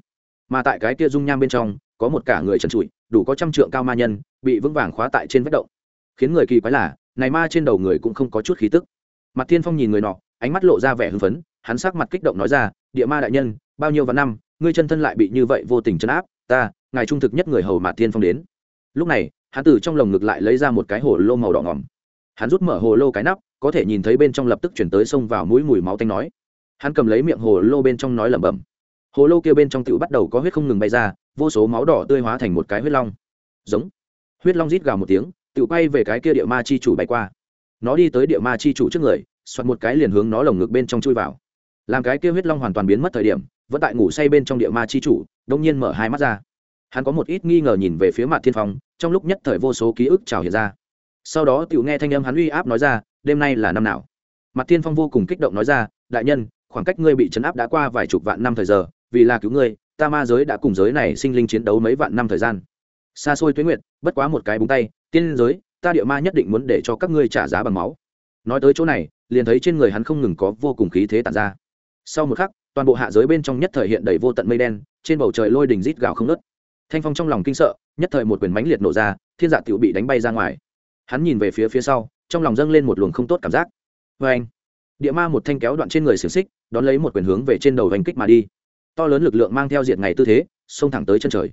Mà tại cái kia dung nham bên trong, có một cả người trần trụi, đủ có trăm trượng cao ma nhân, bị vững vàng khóa tại trên vách động. Khiến người kỳ quái là này ma trên đầu người cũng không có chút khí tức. Mặt thiên phong nhìn người nọ, ánh mắt lộ ra vẻ hưng phấn, hắn sắc mặt kích động nói ra, địa ma đại nhân, bao nhiêu vạn năm, ngươi chân thân lại bị như vậy vô tình chấn áp, ta, ngài trung thực nhất người hầu mạt thiên phong đến. Lúc này, hắn từ trong lồng ngực lại lấy ra một cái hồ lô màu đỏ ngỏm. Hắn rút mở hồ lô cái nắp, có thể nhìn thấy bên trong lập tức chuyển tới sông vào mũi mùi máu tanh nói. Hắn cầm lấy miệng hồ lô bên trong nói lẩm bẩm. Hồ lô kia bên trong tựu bắt đầu có huyết không ngừng bay ra, vô số máu đỏ tươi hóa thành một cái huyết long. Giống. Huyết long rít gào một tiếng tự quay về cái kia địa ma chi chủ bay qua. Nó đi tới địa ma chi chủ trước người xoặt một cái liền hướng nó lồng ngực bên trong chui vào. Làm cái kia huyết long hoàn toàn biến mất thời điểm, vẫn tại ngủ say bên trong địa ma chi chủ, đông nhiên mở hai mắt ra. Hắn có một ít nghi ngờ nhìn về phía mặt thiên phong, trong lúc nhất thời vô số ký ức trào hiện ra. Sau đó tự nghe thanh âm hắn uy áp nói ra, đêm nay là năm nào? Mặt thiên phong vô cùng kích động nói ra, đại nhân, khoảng cách ngươi bị chấn áp đã qua vài chục vạn năm thời giờ, vì là cứu ngươi, ta ma giới đã cùng giới này sinh linh chiến đấu mấy vạn năm thời gian. Xa xôi tuyến nguyệt, bất quá một cái búng tay tiên giới, ta địa ma nhất định muốn để cho các ngươi trả giá bằng máu. Nói tới chỗ này, liền thấy trên người hắn không ngừng có vô cùng khí thế tàn ra. Sau một khắc, toàn bộ hạ giới bên trong nhất thời hiện đầy vô tận mây đen, trên bầu trời lôi đình rít gào không nớt thanh phong trong lòng kinh sợ, nhất thời một quyền mánh liệt nổ ra, thiên dạ tiểu bị đánh bay ra ngoài. Hắn nhìn về phía phía sau, trong lòng dâng lên một luồng không tốt cảm giác. Vê anh, địa ma một thanh kéo đoạn trên người xiềng xích, đón lấy một quyền hướng về trên đầu hành kích mà đi. To lớn lực lượng mang theo diện ngày tư thế, xông thẳng tới chân trời.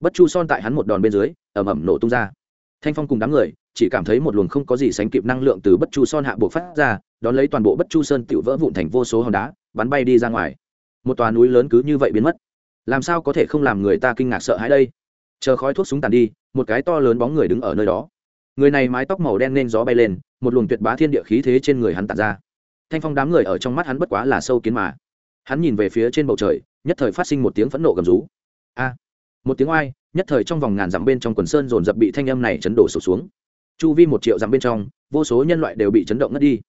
Bất chu son tại hắn một đòn bên dưới ẩm ẩm nổ tung ra thanh phong cùng đám người, chỉ cảm thấy một luồng không có gì sánh kịp năng lượng từ bất chu son hạ buộc phát ra, đón lấy toàn bộ bất chu sơn tự vỡ vụn thành vô số hòn đá, bắn bay đi ra ngoài. Một tòa núi lớn cứ như vậy biến mất. Làm sao có thể không làm người ta kinh ngạc sợ hãi đây? Chờ khói thuốc súng tàn đi, một cái to lớn bóng người đứng ở nơi đó. Người này mái tóc màu đen nên gió bay lên, một luồng tuyệt bá thiên địa khí thế trên người hắn tàn ra. Thanh phong đám người ở trong mắt hắn bất quá là sâu kiến mà. Hắn nhìn về phía trên bầu trời, nhất thời phát sinh một tiếng phẫn nộ gầm rú. A! Một tiếng oai nhất thời trong vòng ngàn dặm bên trong quần sơn dồn dập bị thanh âm này chấn đổ sụp xuống. Chu vi một triệu dặm bên trong, vô số nhân loại đều bị chấn động ngất đi.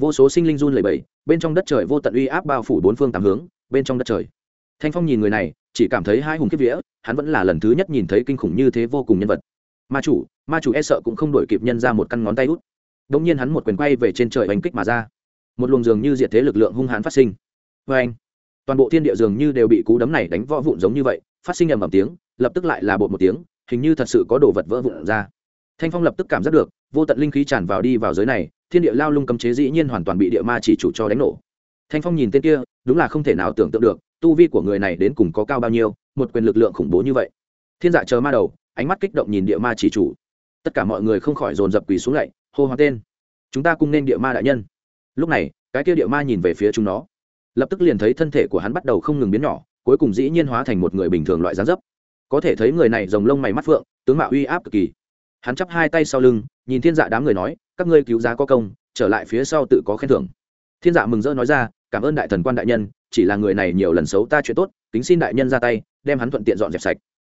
Vô số sinh linh run lẩy bẩy, bên trong đất trời vô tận uy áp bao phủ bốn phương tám hướng, bên trong đất trời. Thanh phong nhìn người này, chỉ cảm thấy hai hùng kiếp vía, hắn vẫn là lần thứ nhất nhìn thấy kinh khủng như thế vô cùng nhân vật. Ma chủ ma chủ e sợ cũng không đổi kịp nhân ra một căn ngón tay út. Đ ỗ n g nhiên hắn một quyền quay về trên trời oanh kích mà ra. Một luồng dường như diệt thế lực lượng hung hãn phát sinh. Vê anh toàn bộ thiên địa dường như đều bị cú đấm này đánh võ vụn giống như vậy, phát sinh ầm ầm tiếng lập tức lại là bột một tiếng, hình như thật sự có đồ vật vỡ vụn ra. Thanh phong lập tức cảm giác được, vô tận linh khí tràn vào đi vào giới này, thiên địa lao lung cấm chế dĩ nhiên hoàn toàn bị địa ma chỉ chủ cho đánh nổ. Thanh phong nhìn tên kia, đúng là không thể nào tưởng tượng được, tu vi của người này đến cùng có cao bao nhiêu, một quyền lực lượng khủng bố như vậy. Thiên dạ chờ ma đầu, ánh mắt kích động nhìn địa ma chỉ chủ. Tất cả mọi người không khỏi dồn dập quỳ xuống lạy hô hoang tên. Chúng ta cùng nên địa ma đại nhân. Lúc này, cái kia địa ma nhìn về phía chúng nó. Lập tức liền thấy thân thể của hắn bắt đầu không ngừng biến nhỏ, cuối cùng dĩ nhiên hóa thành một người bình thường loại gián dấp có thể thấy người này rồng lông mày mắt phượng, tướng mạo uy áp cực kỳ. Hắn chắp hai tay sau lưng, nhìn thiên dạ đám người nói, các ngươi cứu giá có công, trở lại phía sau tự có khen thưởng. Thiên dạ mừng rỡ nói ra, cảm ơn đại thần quan đại nhân, chỉ là người này nhiều lần xấu ta chuyện tốt, kính xin đại nhân ra tay, đem hắn thuận tiện dọn dẹp sạch.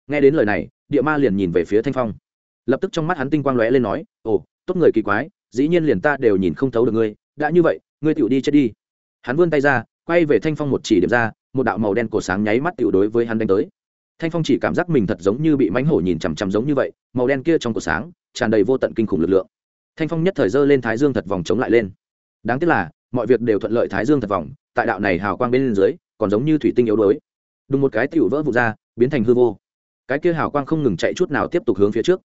Nghe đến lời này, địa ma liền nhìn về phía thanh phong. Lập tức trong mắt hắn tinh quang lóe lên nói, ồ, tốt người kỳ quái, dĩ nhiên liền ta đều nhìn không thấu được ngươi, đã như vậy, ngươi tựu đi chết đi. Hắn vươn tay ra, quay về thanh phong một chỉ điểm ra, một đạo màu đen cổ sáng nháy mắt tựu đối với hắn đánh tới thanh phong chỉ cảm giác mình thật giống như bị mánh hổ nhìn chằm chằm giống như vậy, màu đen kia trong cổ sáng, tràn đầy vô tận kinh khủng lực lượng. Thanh phong nhất thời giơ lên thái dương thật vòng chống lại lên. Đáng tiếc là, mọi việc đều thuận lợi thái dương thật vòng, tại đạo này hào quang bên dưới, còn giống như thủy tinh yếu đuối. Đùng một cái tiểu vỡ vụt ra, biến thành hư vô. Cái kia hào quang không ngừng chạy chút nào tiếp tục hướng phía trước.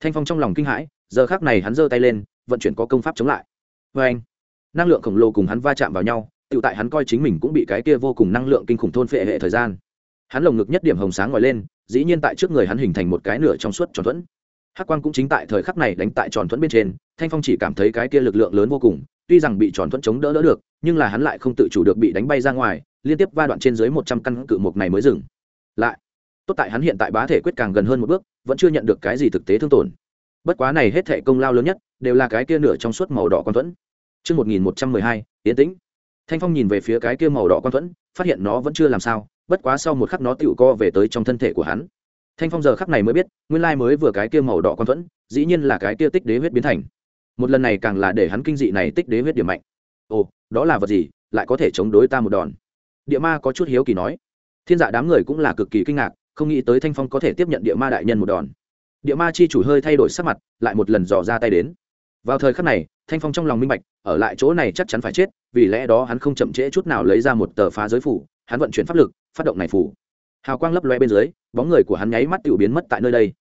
Thanh phong trong lòng kinh hãi, giờ khác này hắn giơ tay lên, vận chuyển có công pháp chống lại. Vê anh, năng lượng khổng lồ cùng hắn va chạm vào nhau tự tại hắn coi chính mình cũng bị cái kia vô cùng năng lượng kinh khủng thôn phệ hệ thời gian hắn lồng ngực nhất điểm hồng sáng ngoài lên dĩ nhiên tại trước người hắn hình thành một cái nửa trong suốt tròn thuẫn. Hắc quang cũng chính tại thời khắc này đánh tại tròn thuẫn bên trên thanh phong chỉ cảm thấy cái kia lực lượng lớn vô cùng tuy rằng bị tròn thuẫn chống đỡ đỡ được nhưng là hắn lại không tự chủ được bị đánh bay ra ngoài liên tiếp va đoạn trên dưới một trăm căn cự mục này mới dừng lại. Tốt tại hắn hiện tại bá thể quyết càng gần hơn một bước vẫn chưa nhận được cái gì thực tế thương tổn. Bất quá này hết thể công lao lớn nhất đều là cái kia nửa trong suốt màu đỏ con thuẫn. Trước 1112, yên tĩnh. Thanh Phong nhìn về phía cái kia màu đỏ con thuẫn, phát hiện nó vẫn chưa làm sao, bất quá sau một khắc nó tựu co về tới trong thân thể của hắn. Thanh Phong giờ khắc này mới biết, nguyên lai mới vừa cái kia màu đỏ con thuẫn, dĩ nhiên là cái kia tích đế huyết biến thành. Một lần này càng là để hắn kinh dị này tích đế huyết điểm mạnh. Ồ, đó là vật gì, lại có thể chống đối ta một đòn? Địa Ma có chút hiếu kỳ nói. Thiên dạ đám người cũng là cực kỳ kinh ngạc, không nghĩ tới thanh phong có thể tiếp nhận địa ma đại nhân một đòn địa ma chi chủ hơi thay đổi sắc mặt lại một lần dò ra tay đến vào thời khắc này thanh phong trong lòng minh bạch ở lại chỗ này chắc chắn phải chết vì lẽ đó hắn không chậm trễ chút nào lấy ra một tờ phá giới phủ hắn vận chuyển pháp lực, phát động này phủ. Hào quang lấp loe bên dưới, bóng người của hắn nháy mắt tự biến mất tại nơi đây.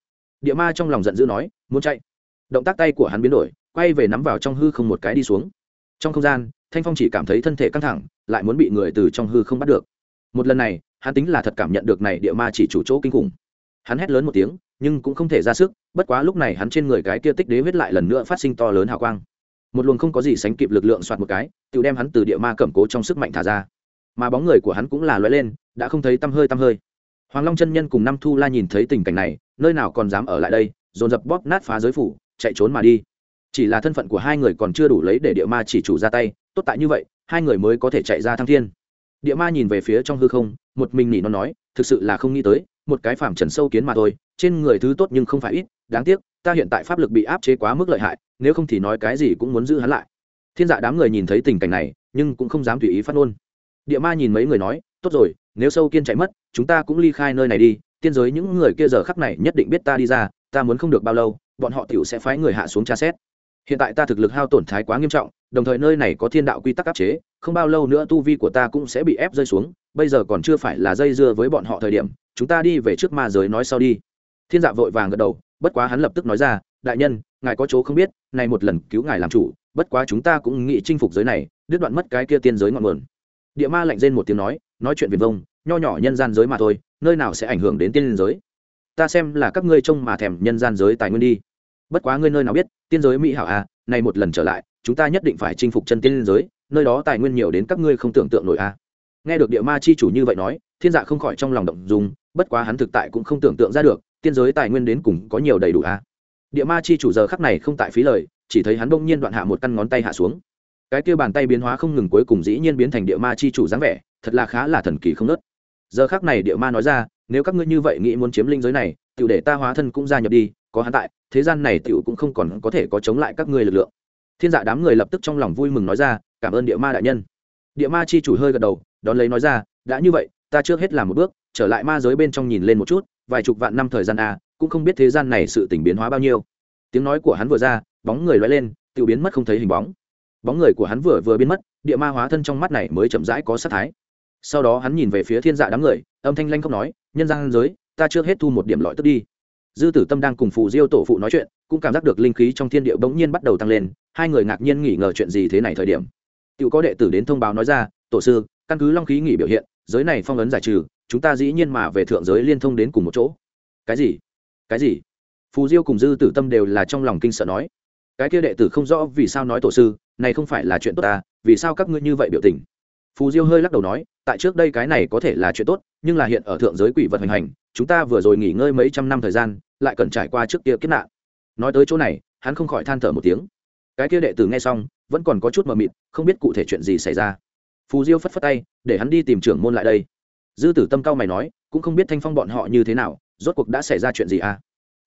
Địa ma trong lòng giận dữ nói, muốn chạy. Động tác tay của hắn biến đổi, quay về nắm vào trong hư không một cái đi xuống. Trong không gian, thanh phong chỉ cảm thấy thân thể căng thẳng, lại muốn bị người từ trong hư không bắt được. Một lần này, hắn tính là thật cảm nhận được này địa ma chỉ chủ chỗ kinh khủng. Hắn hét lớn một tiếng, nhưng cũng không thể ra sức, bất quá lúc này hắn trên người cái kia tích đế huyết lại lần nữa phát sinh to lớn hào quang. Một luồng không có gì sánh kịp lực lượng soạt một cái tự đem hắn từ địa ma cẩm cố trong sức mạnh thả ra mà bóng người của hắn cũng là lóe lên, đã không thấy tăm hơi tăm hơi. Hoàng long chân nhân cùng năm thu la nhìn thấy tình cảnh này, nơi nào còn dám ở lại đây, dồn dập bóp nát phá giới phủ, chạy trốn mà đi. Chỉ là thân phận của hai người còn chưa đủ lấy để địa ma chỉ chủ ra tay, tốt tại như vậy, hai người mới có thể chạy ra thăng thiên. Địa ma nhìn về phía trong hư không, một mình nỉ nó nói, thực sự là không nghĩ tới, một cái phàm trần sâu kiến mà thôi, trên người thứ tốt nhưng không phải ít, đáng tiếc, ta hiện tại pháp lực bị áp chế quá mức lợi hại, nếu không thì nói cái gì cũng muốn giữ hắn lại. Thiên dạ đám người nhìn thấy tình cảnh này, nhưng cũng không dám tùy ý phát ngôn địa ma nhìn mấy người nói, tốt rồi, nếu sâu kiên chạy mất, chúng ta cũng ly khai nơi này đi. Tiên giới những người kia giờ khắc này nhất định biết ta đi ra, ta muốn không được bao lâu, bọn họ tiểu sẽ phái người hạ xuống tra xét. Hiện tại ta thực lực hao tổn thái quá nghiêm trọng, đồng thời nơi này có thiên đạo quy tắc áp chế, không bao lâu nữa tu vi của ta cũng sẽ bị ép rơi xuống. Bây giờ còn chưa phải là dây dưa với bọn họ thời điểm, chúng ta đi về trước ma giới nói sau đi. Thiên dạ vội vàng gật đầu, bất quá hắn lập tức nói ra, đại nhân, ngài có chỗ không biết này một lần cứu ngài làm chủ, bất quá chúng ta cũng nghĩ chinh phục giới này, đứt đoạn mất cái kia tiên giới ngọn nguồn địa ma lạnh rên một tiếng nói nói chuyện viền vông, nho nhỏ nhân gian giới mà thôi, nơi nào sẽ ảnh hưởng đến tiên giới? Ta xem là các ngươi trông mà thèm nhân gian giới tài nguyên đi. Bất quá ngươi nơi nào biết, tiên giới mỹ hảo à nay một lần trở lại, chúng ta nhất định phải chinh phục chân tiên giới, nơi đó tài nguyên nhiều đến các ngươi không tưởng tượng nổi à. Nghe được địa ma chi chủ như vậy nói, thiên dạ không khỏi trong lòng động dùng bất quá hắn thực tại cũng không tưởng tượng ra được, tiên giới tài nguyên đến cùng có nhiều đầy đủ à. Địa ma chi chủ giờ khắc này không tại phí lời, chỉ thấy hắn bỗng nhiên đoạn hạ một căn ngón tay hạ xuống cái kia bàn tay biến hóa không ngừng cuối cùng dĩ nhiên biến thành địa ma chi chủ dáng vẻ, thật là khá là thần kỳ không nớt. Giờ khắc này địa ma nói ra, nếu các ngươi như vậy nghĩ muốn chiếm linh giới này tựu để ta hóa thân cũng gia nhập đi, có hắn tại, thế gian này tiểu cũng không còn có thể có chống lại các ngươi lực lượng. Thiên dạ đám người lập tức trong lòng vui mừng nói ra, cảm ơn địa ma đại nhân. Địa ma chi chủ hơi gật đầu, đón lấy nói ra, đã như vậy, ta trước hết làm một bước, trở lại ma giới bên trong nhìn lên một chút, vài chục vạn năm thời gian à cũng không biết thế gian này sự tỉnh biến hóa bao nhiêu. Tiếng nói của hắn vừa ra, bóng người loay lên tự biến mất không thấy hình bóng bóng người của hắn vừa vừa biến mất, địa ma hóa thân trong mắt này mới chậm rãi có sát thái. Sau đó hắn nhìn về phía thiên dạ đám người, âm thanh lanh không nói, nhân gian giới, ta trước hết thu một điểm lõi tức đi. Dư tử tâm đang cùng phù diêu tổ phụ nói chuyện, cũng cảm giác được linh khí trong thiên địa bỗng nhiên bắt đầu tăng lên, hai người ngạc nhiên nghỉ ngờ chuyện gì thế này thời điểm. Tự có đệ tử đến thông báo nói ra, tổ sư, căn cứ long khí nghỉ biểu hiện, giới này phong ấn giải trừ, chúng ta dĩ nhiên mà về thượng giới liên thông đến cùng một chỗ. Cái gì? Cái gì? Phù diêu cùng dư tử tâm đều là trong lòng kinh sợ nói. Cái kia đệ tử không rõ vì sao nói tổ sư này không phải là chuyện tốt ta, vì sao các ngươi như vậy biểu tình? Phù diêu hơi lắc đầu nói, tại trước đây cái này có thể là chuyện tốt, nhưng là hiện ở thượng giới quỷ vật hành hành, chúng ta vừa rồi nghỉ ngơi mấy trăm năm thời gian, lại cần trải qua trước kia kiếp nạn. Nói tới chỗ này, hắn không khỏi than thở một tiếng. Cái kia đệ tử nghe xong, vẫn còn có chút mờ mịt, không biết cụ thể chuyện gì xảy ra. Phù diêu phất phất tay, để hắn đi tìm trưởng môn lại đây. Dư tử tâm cao mày nói, cũng không biết thanh phong bọn họ như thế nào, rốt cuộc đã xảy ra chuyện gì à?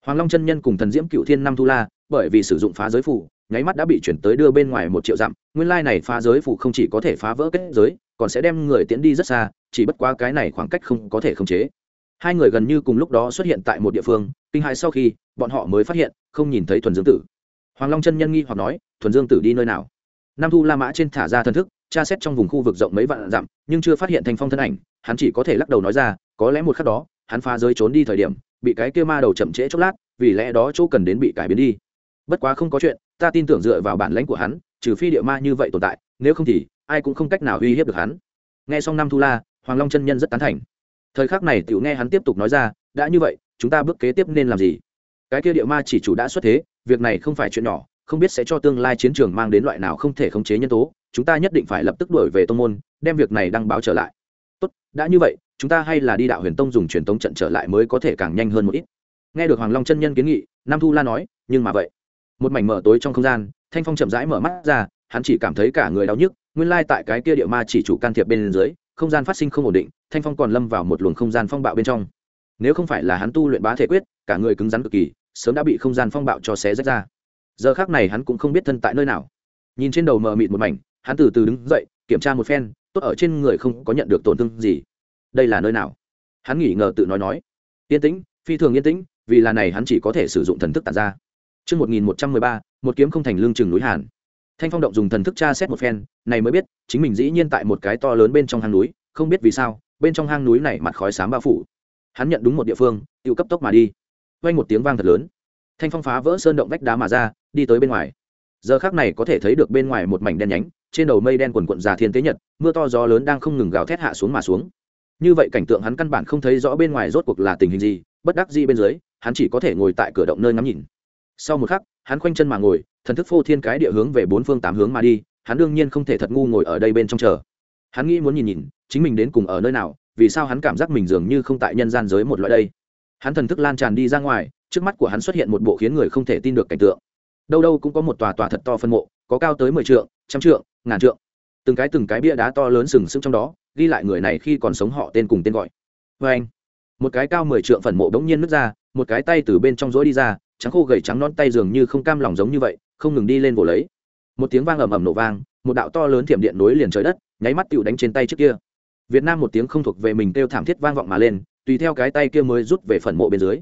Hoàng long chân nhân cùng thần diễm cựu thiên năm thu la, bởi vì sử dụng phá giới phủ nháy mắt đã bị chuyển tới đưa bên ngoài một triệu dặm. Nguyên lai này phá giới phủ không chỉ có thể phá vỡ kết giới, còn sẽ đem người tiễn đi rất xa, chỉ bất quá cái này khoảng cách không có thể khống chế. Hai người gần như cùng lúc đó xuất hiện tại một địa phương, kinh hại sau khi, bọn họ mới phát hiện, không nhìn thấy thuần dương tử. Hoàng long chân nhân nghi hoặc nói, thuần dương tử đi nơi nào? Nam thu la mã trên thả ra thần thức, tra xét trong vùng khu vực rộng mấy vạn dặm, nhưng chưa phát hiện thành phong thân ảnh, hắn chỉ có thể lắc đầu nói ra, có lẽ một khắc đó, hắn phá giới trốn đi thời điểm, bị cái kia ma đầu chậm trễ chốc lát, vì lẽ đó chỗ cần đến bị cải biến đi. Bất quá không có chuyện ta tin tưởng dựa vào bản lãnh của hắn, trừ phi địa ma như vậy tồn tại, nếu không thì, ai cũng không cách nào uy hiếp được hắn. Nghe xong năm thu la, hoàng long chân nhân rất tán thành. Thời khắc này tiểu nghe hắn tiếp tục nói ra, đã như vậy, chúng ta bước kế tiếp nên làm gì? Cái kia địa ma chỉ chủ đã xuất thế, việc này không phải chuyện nhỏ, không biết sẽ cho tương lai chiến trường mang đến loại nào không thể khống chế nhân tố, chúng ta nhất định phải lập tức đuổi về tông môn, đem việc này đăng báo trở lại. Tốt, đã như vậy, chúng ta hay là đi đạo huyền tông dùng truyền tống trận trở lại mới có thể càng nhanh hơn một ít. Nghe được hoàng long chân nhân kiến nghị, nam thu la nói, nhưng mà vậy một mảnh mở tối trong không gian, thanh phong chậm rãi mở mắt ra, hắn chỉ cảm thấy cả người đau nhức, nguyên lai tại cái kia địa ma chỉ chủ can thiệp bên dưới, không gian phát sinh không ổn định, thanh phong còn lâm vào một luồng không gian phong bạo bên trong. Nếu không phải là hắn tu luyện bá thể quyết, cả người cứng rắn cực kỳ, sớm đã bị không gian phong bạo cho xé rách ra. Giờ khác này hắn cũng không biết thân tại nơi nào. Nhìn trên đầu mờ mịt một mảnh, hắn từ từ đứng dậy, kiểm tra một phen, tốt ở trên người không có nhận được tổn thương gì. Đây là nơi nào? Hắn nghỉ ngờ tự nói nói. Yên tĩnh, phi thường yên tĩnh, vì là này hắn chỉ có thể sử dụng thần thức tàn ra. Trước 1113, một kiếm không thành lương chừng núi Hàn. Thanh Phong động dùng thần thức tra xét một phen, này mới biết, chính mình dĩ nhiên tại một cái to lớn bên trong hang núi, không biết vì sao, bên trong hang núi này mặt khói xám bao phủ. Hắn nhận đúng một địa phương, tiêu cấp tốc mà đi. Vang một tiếng vang thật lớn thanh phong phá vỡ sơn động vách đá mà ra đi tới bên ngoài giờ khắc này có thể thấy được bên ngoài một mảnh đen nhánh trên đầu mây đen quần quần già thiên tế nhật mưa to gió lớn đang không ngừng gào thét hạ xuống mà xuống như vậy cảnh tượng hắn căn bản không thấy rõ bên ngoài rốt cuộc là tình hình gì bất đắc dĩ bên dưới hắn chỉ có thể ngồi tại cửa động nơi ngắm nhìn sau một khắc, hắn khoanh chân mà ngồi, thần thức phô thiên cái địa hướng về bốn phương tám hướng mà đi, hắn đương nhiên không thể thật ngu ngồi ở đây bên trong chờ. Hắn nghĩ muốn nhìn nhìn, chính mình đến cùng ở nơi nào, vì sao hắn cảm giác mình dường như không tại nhân gian giới một loại đây. Hắn thần thức lan tràn đi ra ngoài, trước mắt của hắn xuất hiện một bộ khiến người không thể tin được cảnh tượng. Đâu đâu cũng có một tòa tòa thật to phân mộ, có cao tới mười trượng, trăm trượng, ngàn trượng. Từng cái từng cái bia đá to lớn sừng sững trong đó, ghi lại người này khi còn sống họ tên cùng tên gọi. Vê anh một cái cao mười trượng phần mộ đống nhiên nứt ra, một cái tay từ bên trong rối đi ra trắng khô gầy trắng non tay dường như không cam lòng giống như vậy, không ngừng đi lên vồ lấy. Một tiếng vang ầm ầm nổ vang, một đạo to lớn thiểm điện nối liền trời đất, nháy mắt tựu đánh trên tay trước kia. Việt nam một tiếng không thuộc về mình kêu thảm thiết vang vọng mà lên, tùy theo cái tay kia mới rút về phần mộ bên dưới.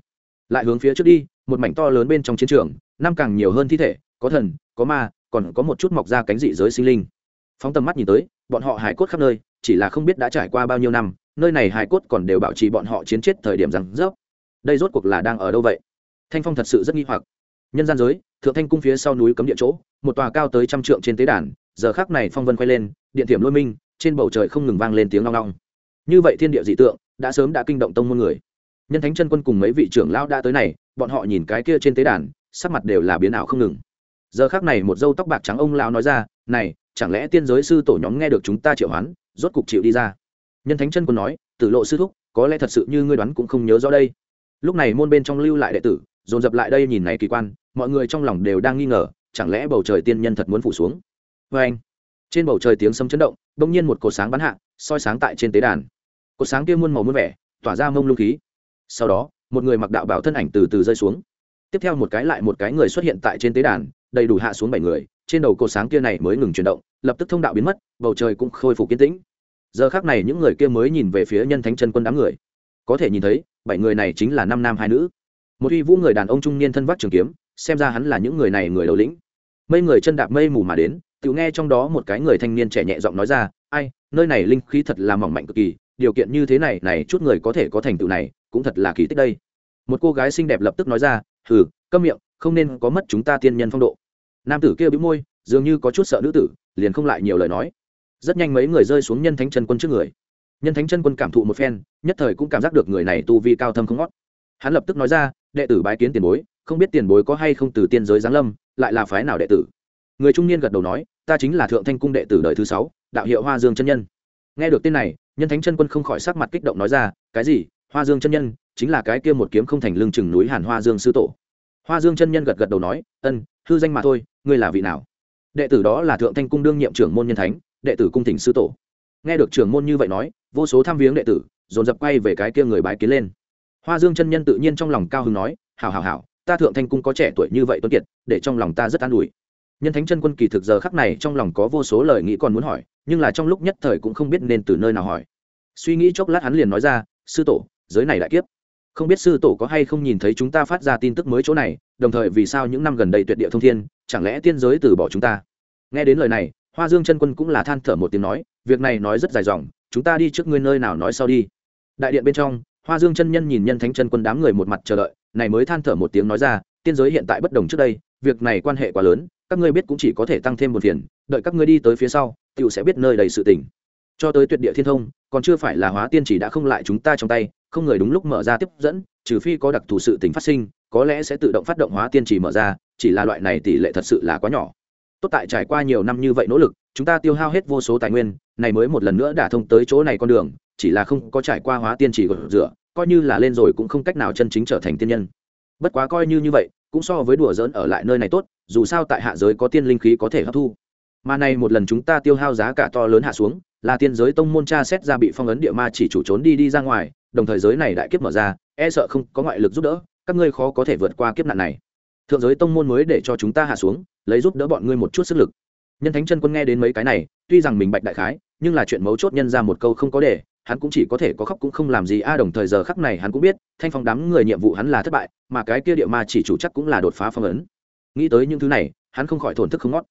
Lại hướng phía trước đi, một mảnh to lớn bên trong chiến trường, năm càng nhiều hơn thi thể, có thần, có ma, còn có một chút mọc ra cánh dị giới sinh linh. Phóng tầm mắt nhìn tới, bọn họ hải cốt khắp nơi, chỉ là không biết đã trải qua bao nhiêu năm, nơi này hải cốt còn đều bảo trì bọn họ chiến chết thời điểm rằng rớp. Đây rốt cuộc là đang ở đâu vậy? Thanh phong thật sự rất nghi hoặc. Nhân gian giới, thượng thanh cung phía sau núi cấm địa chỗ, một tòa cao tới trăm trượng trên tế đàn, giờ khác này phong vân quay lên, điện thiểm lôi minh, trên bầu trời không ngừng vang lên tiếng long long. Như vậy thiên địa dị tượng, đã sớm đã kinh động tông môn người. Nhân thánh chân quân cùng mấy vị trưởng lão đã tới này, bọn họ nhìn cái kia trên tế đàn, sắc mặt đều là biến ảo không ngừng. Giờ khác này một dâu tóc bạc trắng ông lão nói ra, này, chẳng lẽ tiên giới sư tổ nhóm nghe được chúng ta triệu hoán, rốt cục chịu đi ra? Nhân thánh chân quân nói, tử lộ sư thúc, có lẽ thật sự như ngươi đoán cũng không nhớ rõ đây. Lúc này môn bên trong lưu lại đệ tử dồn dập lại đây nhìn này kỳ quan, mọi người trong lòng đều đang nghi ngờ, chẳng lẽ bầu trời tiên nhân thật muốn phủ xuống? Vê anh, trên bầu trời tiếng sấm chấn động, bỗng nhiên một cột sáng bắn hạ, soi sáng tại trên tế đàn. Cột sáng kia muôn màu muôn vẻ, tỏa ra mông lung khí. Sau đó, một người mặc đạo bảo thân ảnh từ từ rơi xuống. Tiếp theo một cái lại một cái người xuất hiện tại trên tế đàn, đầy đủ hạ xuống bảy người, trên đầu cột sáng kia này mới ngừng chuyển động, lập tức thông đạo biến mất, bầu trời cũng khôi phục kiến tĩnh. Giờ khác này những người kia mới nhìn về phía nhân thánh chân quân đám người. Có thể nhìn thấy, bảy người này chính là năm nam hai nữ một uy vũ người đàn ông trung niên thân vác trường kiếm, xem ra hắn là những người này người đầu lĩnh. Mây người chân đạp mây mù mà đến tự nghe trong đó một cái người thanh niên trẻ nhẹ giọng nói ra, ai, nơi này linh khí thật là mỏng mạnh cực kỳ, điều kiện như thế này này chút người có thể có thành tựu này, cũng thật là kỳ tích đây. Một cô gái xinh đẹp lập tức nói ra, hừ, câm miệng, không nên có mất chúng ta tiên nhân phong độ. Nam tử kia bĩu môi, dường như có chút sợ nữ tử, liền không lại nhiều lời nói. Rất nhanh mấy người rơi xuống nhân thánh chân quân trước người. Nhân thánh chân quân cảm thụ một phen, nhất thời cũng cảm giác được người này tu vi cao thâm không ngót. Hắn lập tức nói ra đệ tử bái kiến tiền bối, không biết tiền bối có hay không từ tiên giới giáng lâm, lại là phái nào đệ tử? Người trung niên gật đầu nói, ta chính là thượng thanh cung đệ tử đời thứ sáu, đạo hiệu hoa dương chân nhân. Nghe được tên này, nhân thánh chân quân không khỏi sắc mặt kích động nói ra, cái gì? Hoa dương chân nhân, chính là cái kia một kiếm không thành lưng chừng núi hàn hoa dương sư tổ. Hoa dương chân nhân gật gật đầu nói, ân, hư danh mà thôi, ngươi là vị nào? Đệ tử đó là thượng thanh cung đương nhiệm trưởng môn nhân thánh, đệ tử cung thỉnh sư tổ. Nghe được trưởng môn như vậy nói, vô số tham viếng đệ tử, dồn dập quay về cái kia người bái kiến lên hoa dương chân nhân tự nhiên trong lòng cao hứng nói, hảo hảo hảo, ta thượng thanh cung có trẻ tuổi như vậy tuấn kiệt, để trong lòng ta rất an ủi. Nhân thánh chân quân kỳ thực giờ khắc này trong lòng có vô số lời nghĩ còn muốn hỏi, nhưng là trong lúc nhất thời cũng không biết nên từ nơi nào hỏi. Suy nghĩ chốc lát hắn liền nói ra, sư tổ, giới này đại kiếp. Không biết sư tổ có hay không nhìn thấy chúng ta phát ra tin tức mới chỗ này, đồng thời vì sao những năm gần đây tuyệt địa thông thiên, chẳng lẽ tiên giới từ bỏ chúng ta? Nghe đến lời này, hoa dương chân quân cũng là than thở một tiếng nói, việc này nói rất dài dòng, chúng ta đi trước ngươi nơi nào nói sau đi. Đại điện bên trong hoa dương chân nhân nhìn nhân thánh chân quân đám người một mặt chờ đợi, này mới than thở một tiếng nói ra, tiên giới hiện tại bất đồng trước đây, việc này quan hệ quá lớn, các ngươi biết cũng chỉ có thể tăng thêm một phiền, đợi các ngươi đi tới phía sau tựu sẽ biết nơi đầy sự tỉnh cho tới tuyệt địa thiên thông, còn chưa phải là hóa tiên chỉ đã không lại chúng ta trong tay, không người đúng lúc mở ra tiếp dẫn, trừ phi có đặc thù sự tình phát sinh, có lẽ sẽ tự động phát động hóa tiên chỉ mở ra, chỉ là loại này tỷ lệ thật sự là quá nhỏ. Tốt tại trải qua nhiều năm như vậy nỗ lực, chúng ta tiêu hao hết vô số tài nguyên, này mới một lần nữa đả thông tới chỗ này con đường chỉ là không có trải qua hóa tiên chỉ gột rửa, coi như là lên rồi cũng không cách nào chân chính trở thành tiên nhân. Bất quá coi như như vậy, cũng so với đùa dỡn ở lại nơi này tốt, dù sao tại hạ giới có tiên linh khí có thể hấp thu. Mà này một lần chúng ta tiêu hao giá cả to lớn hạ xuống, là tiên giới tông môn cha xét ra bị phong ấn địa ma chỉ chủ trốn đi đi ra ngoài, đồng thời giới này đại kiếp mở ra e sợ không có ngoại lực giúp đỡ, các ngươi khó có thể vượt qua kiếp nạn này. Thượng giới tông môn mới để cho chúng ta hạ xuống, lấy giúp đỡ bọn ngươi một chút sức lực. Nhân thánh chân quân nghe đến mấy cái này, tuy rằng mình bạch đại khái, nhưng là chuyện mấu chốt nhân ra một câu không có để hắn cũng chỉ có thể có khóc cũng không làm gì. A, đồng thời giờ khắc này hắn cũng biết, thanh phong đám người nhiệm vụ hắn là thất bại, mà cái kia địa ma chỉ chủ chắc cũng là đột phá phong ấn. Nghĩ tới những thứ này, hắn không khỏi thổn thức không ngót.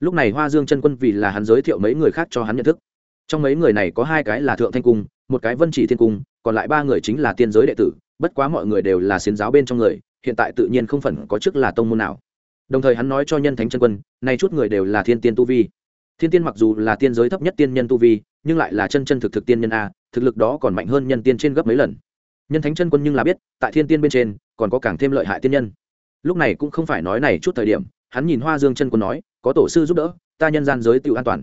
Lúc này hoa dương chân quân vì là hắn giới thiệu mấy người khác cho hắn nhận thức. Trong mấy người này có hai cái là thượng thanh cung, một cái vân chỉ thiên cung, còn lại ba người chính là tiên giới đệ tử, bất quá mọi người đều là xiến giáo bên trong người, hiện tại tự nhiên không phần có chức là tông môn nào. Đồng thời hắn nói cho nhân thánh chân quân, nay chút người đều là thiên tiên tu vi. Thiên tiên mặc dù là tiên giới thấp nhất tiên nhân tu vi, nhưng lại là chân chân thực thực tiên nhân a thực lực đó còn mạnh hơn nhân tiên trên gấp mấy lần. Nhân thánh chân quân nhưng là biết, tại thiên tiên bên trên, còn có càng thêm lợi hại tiên nhân. Lúc này cũng không phải nói này chút thời điểm, hắn nhìn hoa dương chân quân nói, có tổ sư giúp đỡ, ta nhân gian giới tự an toàn.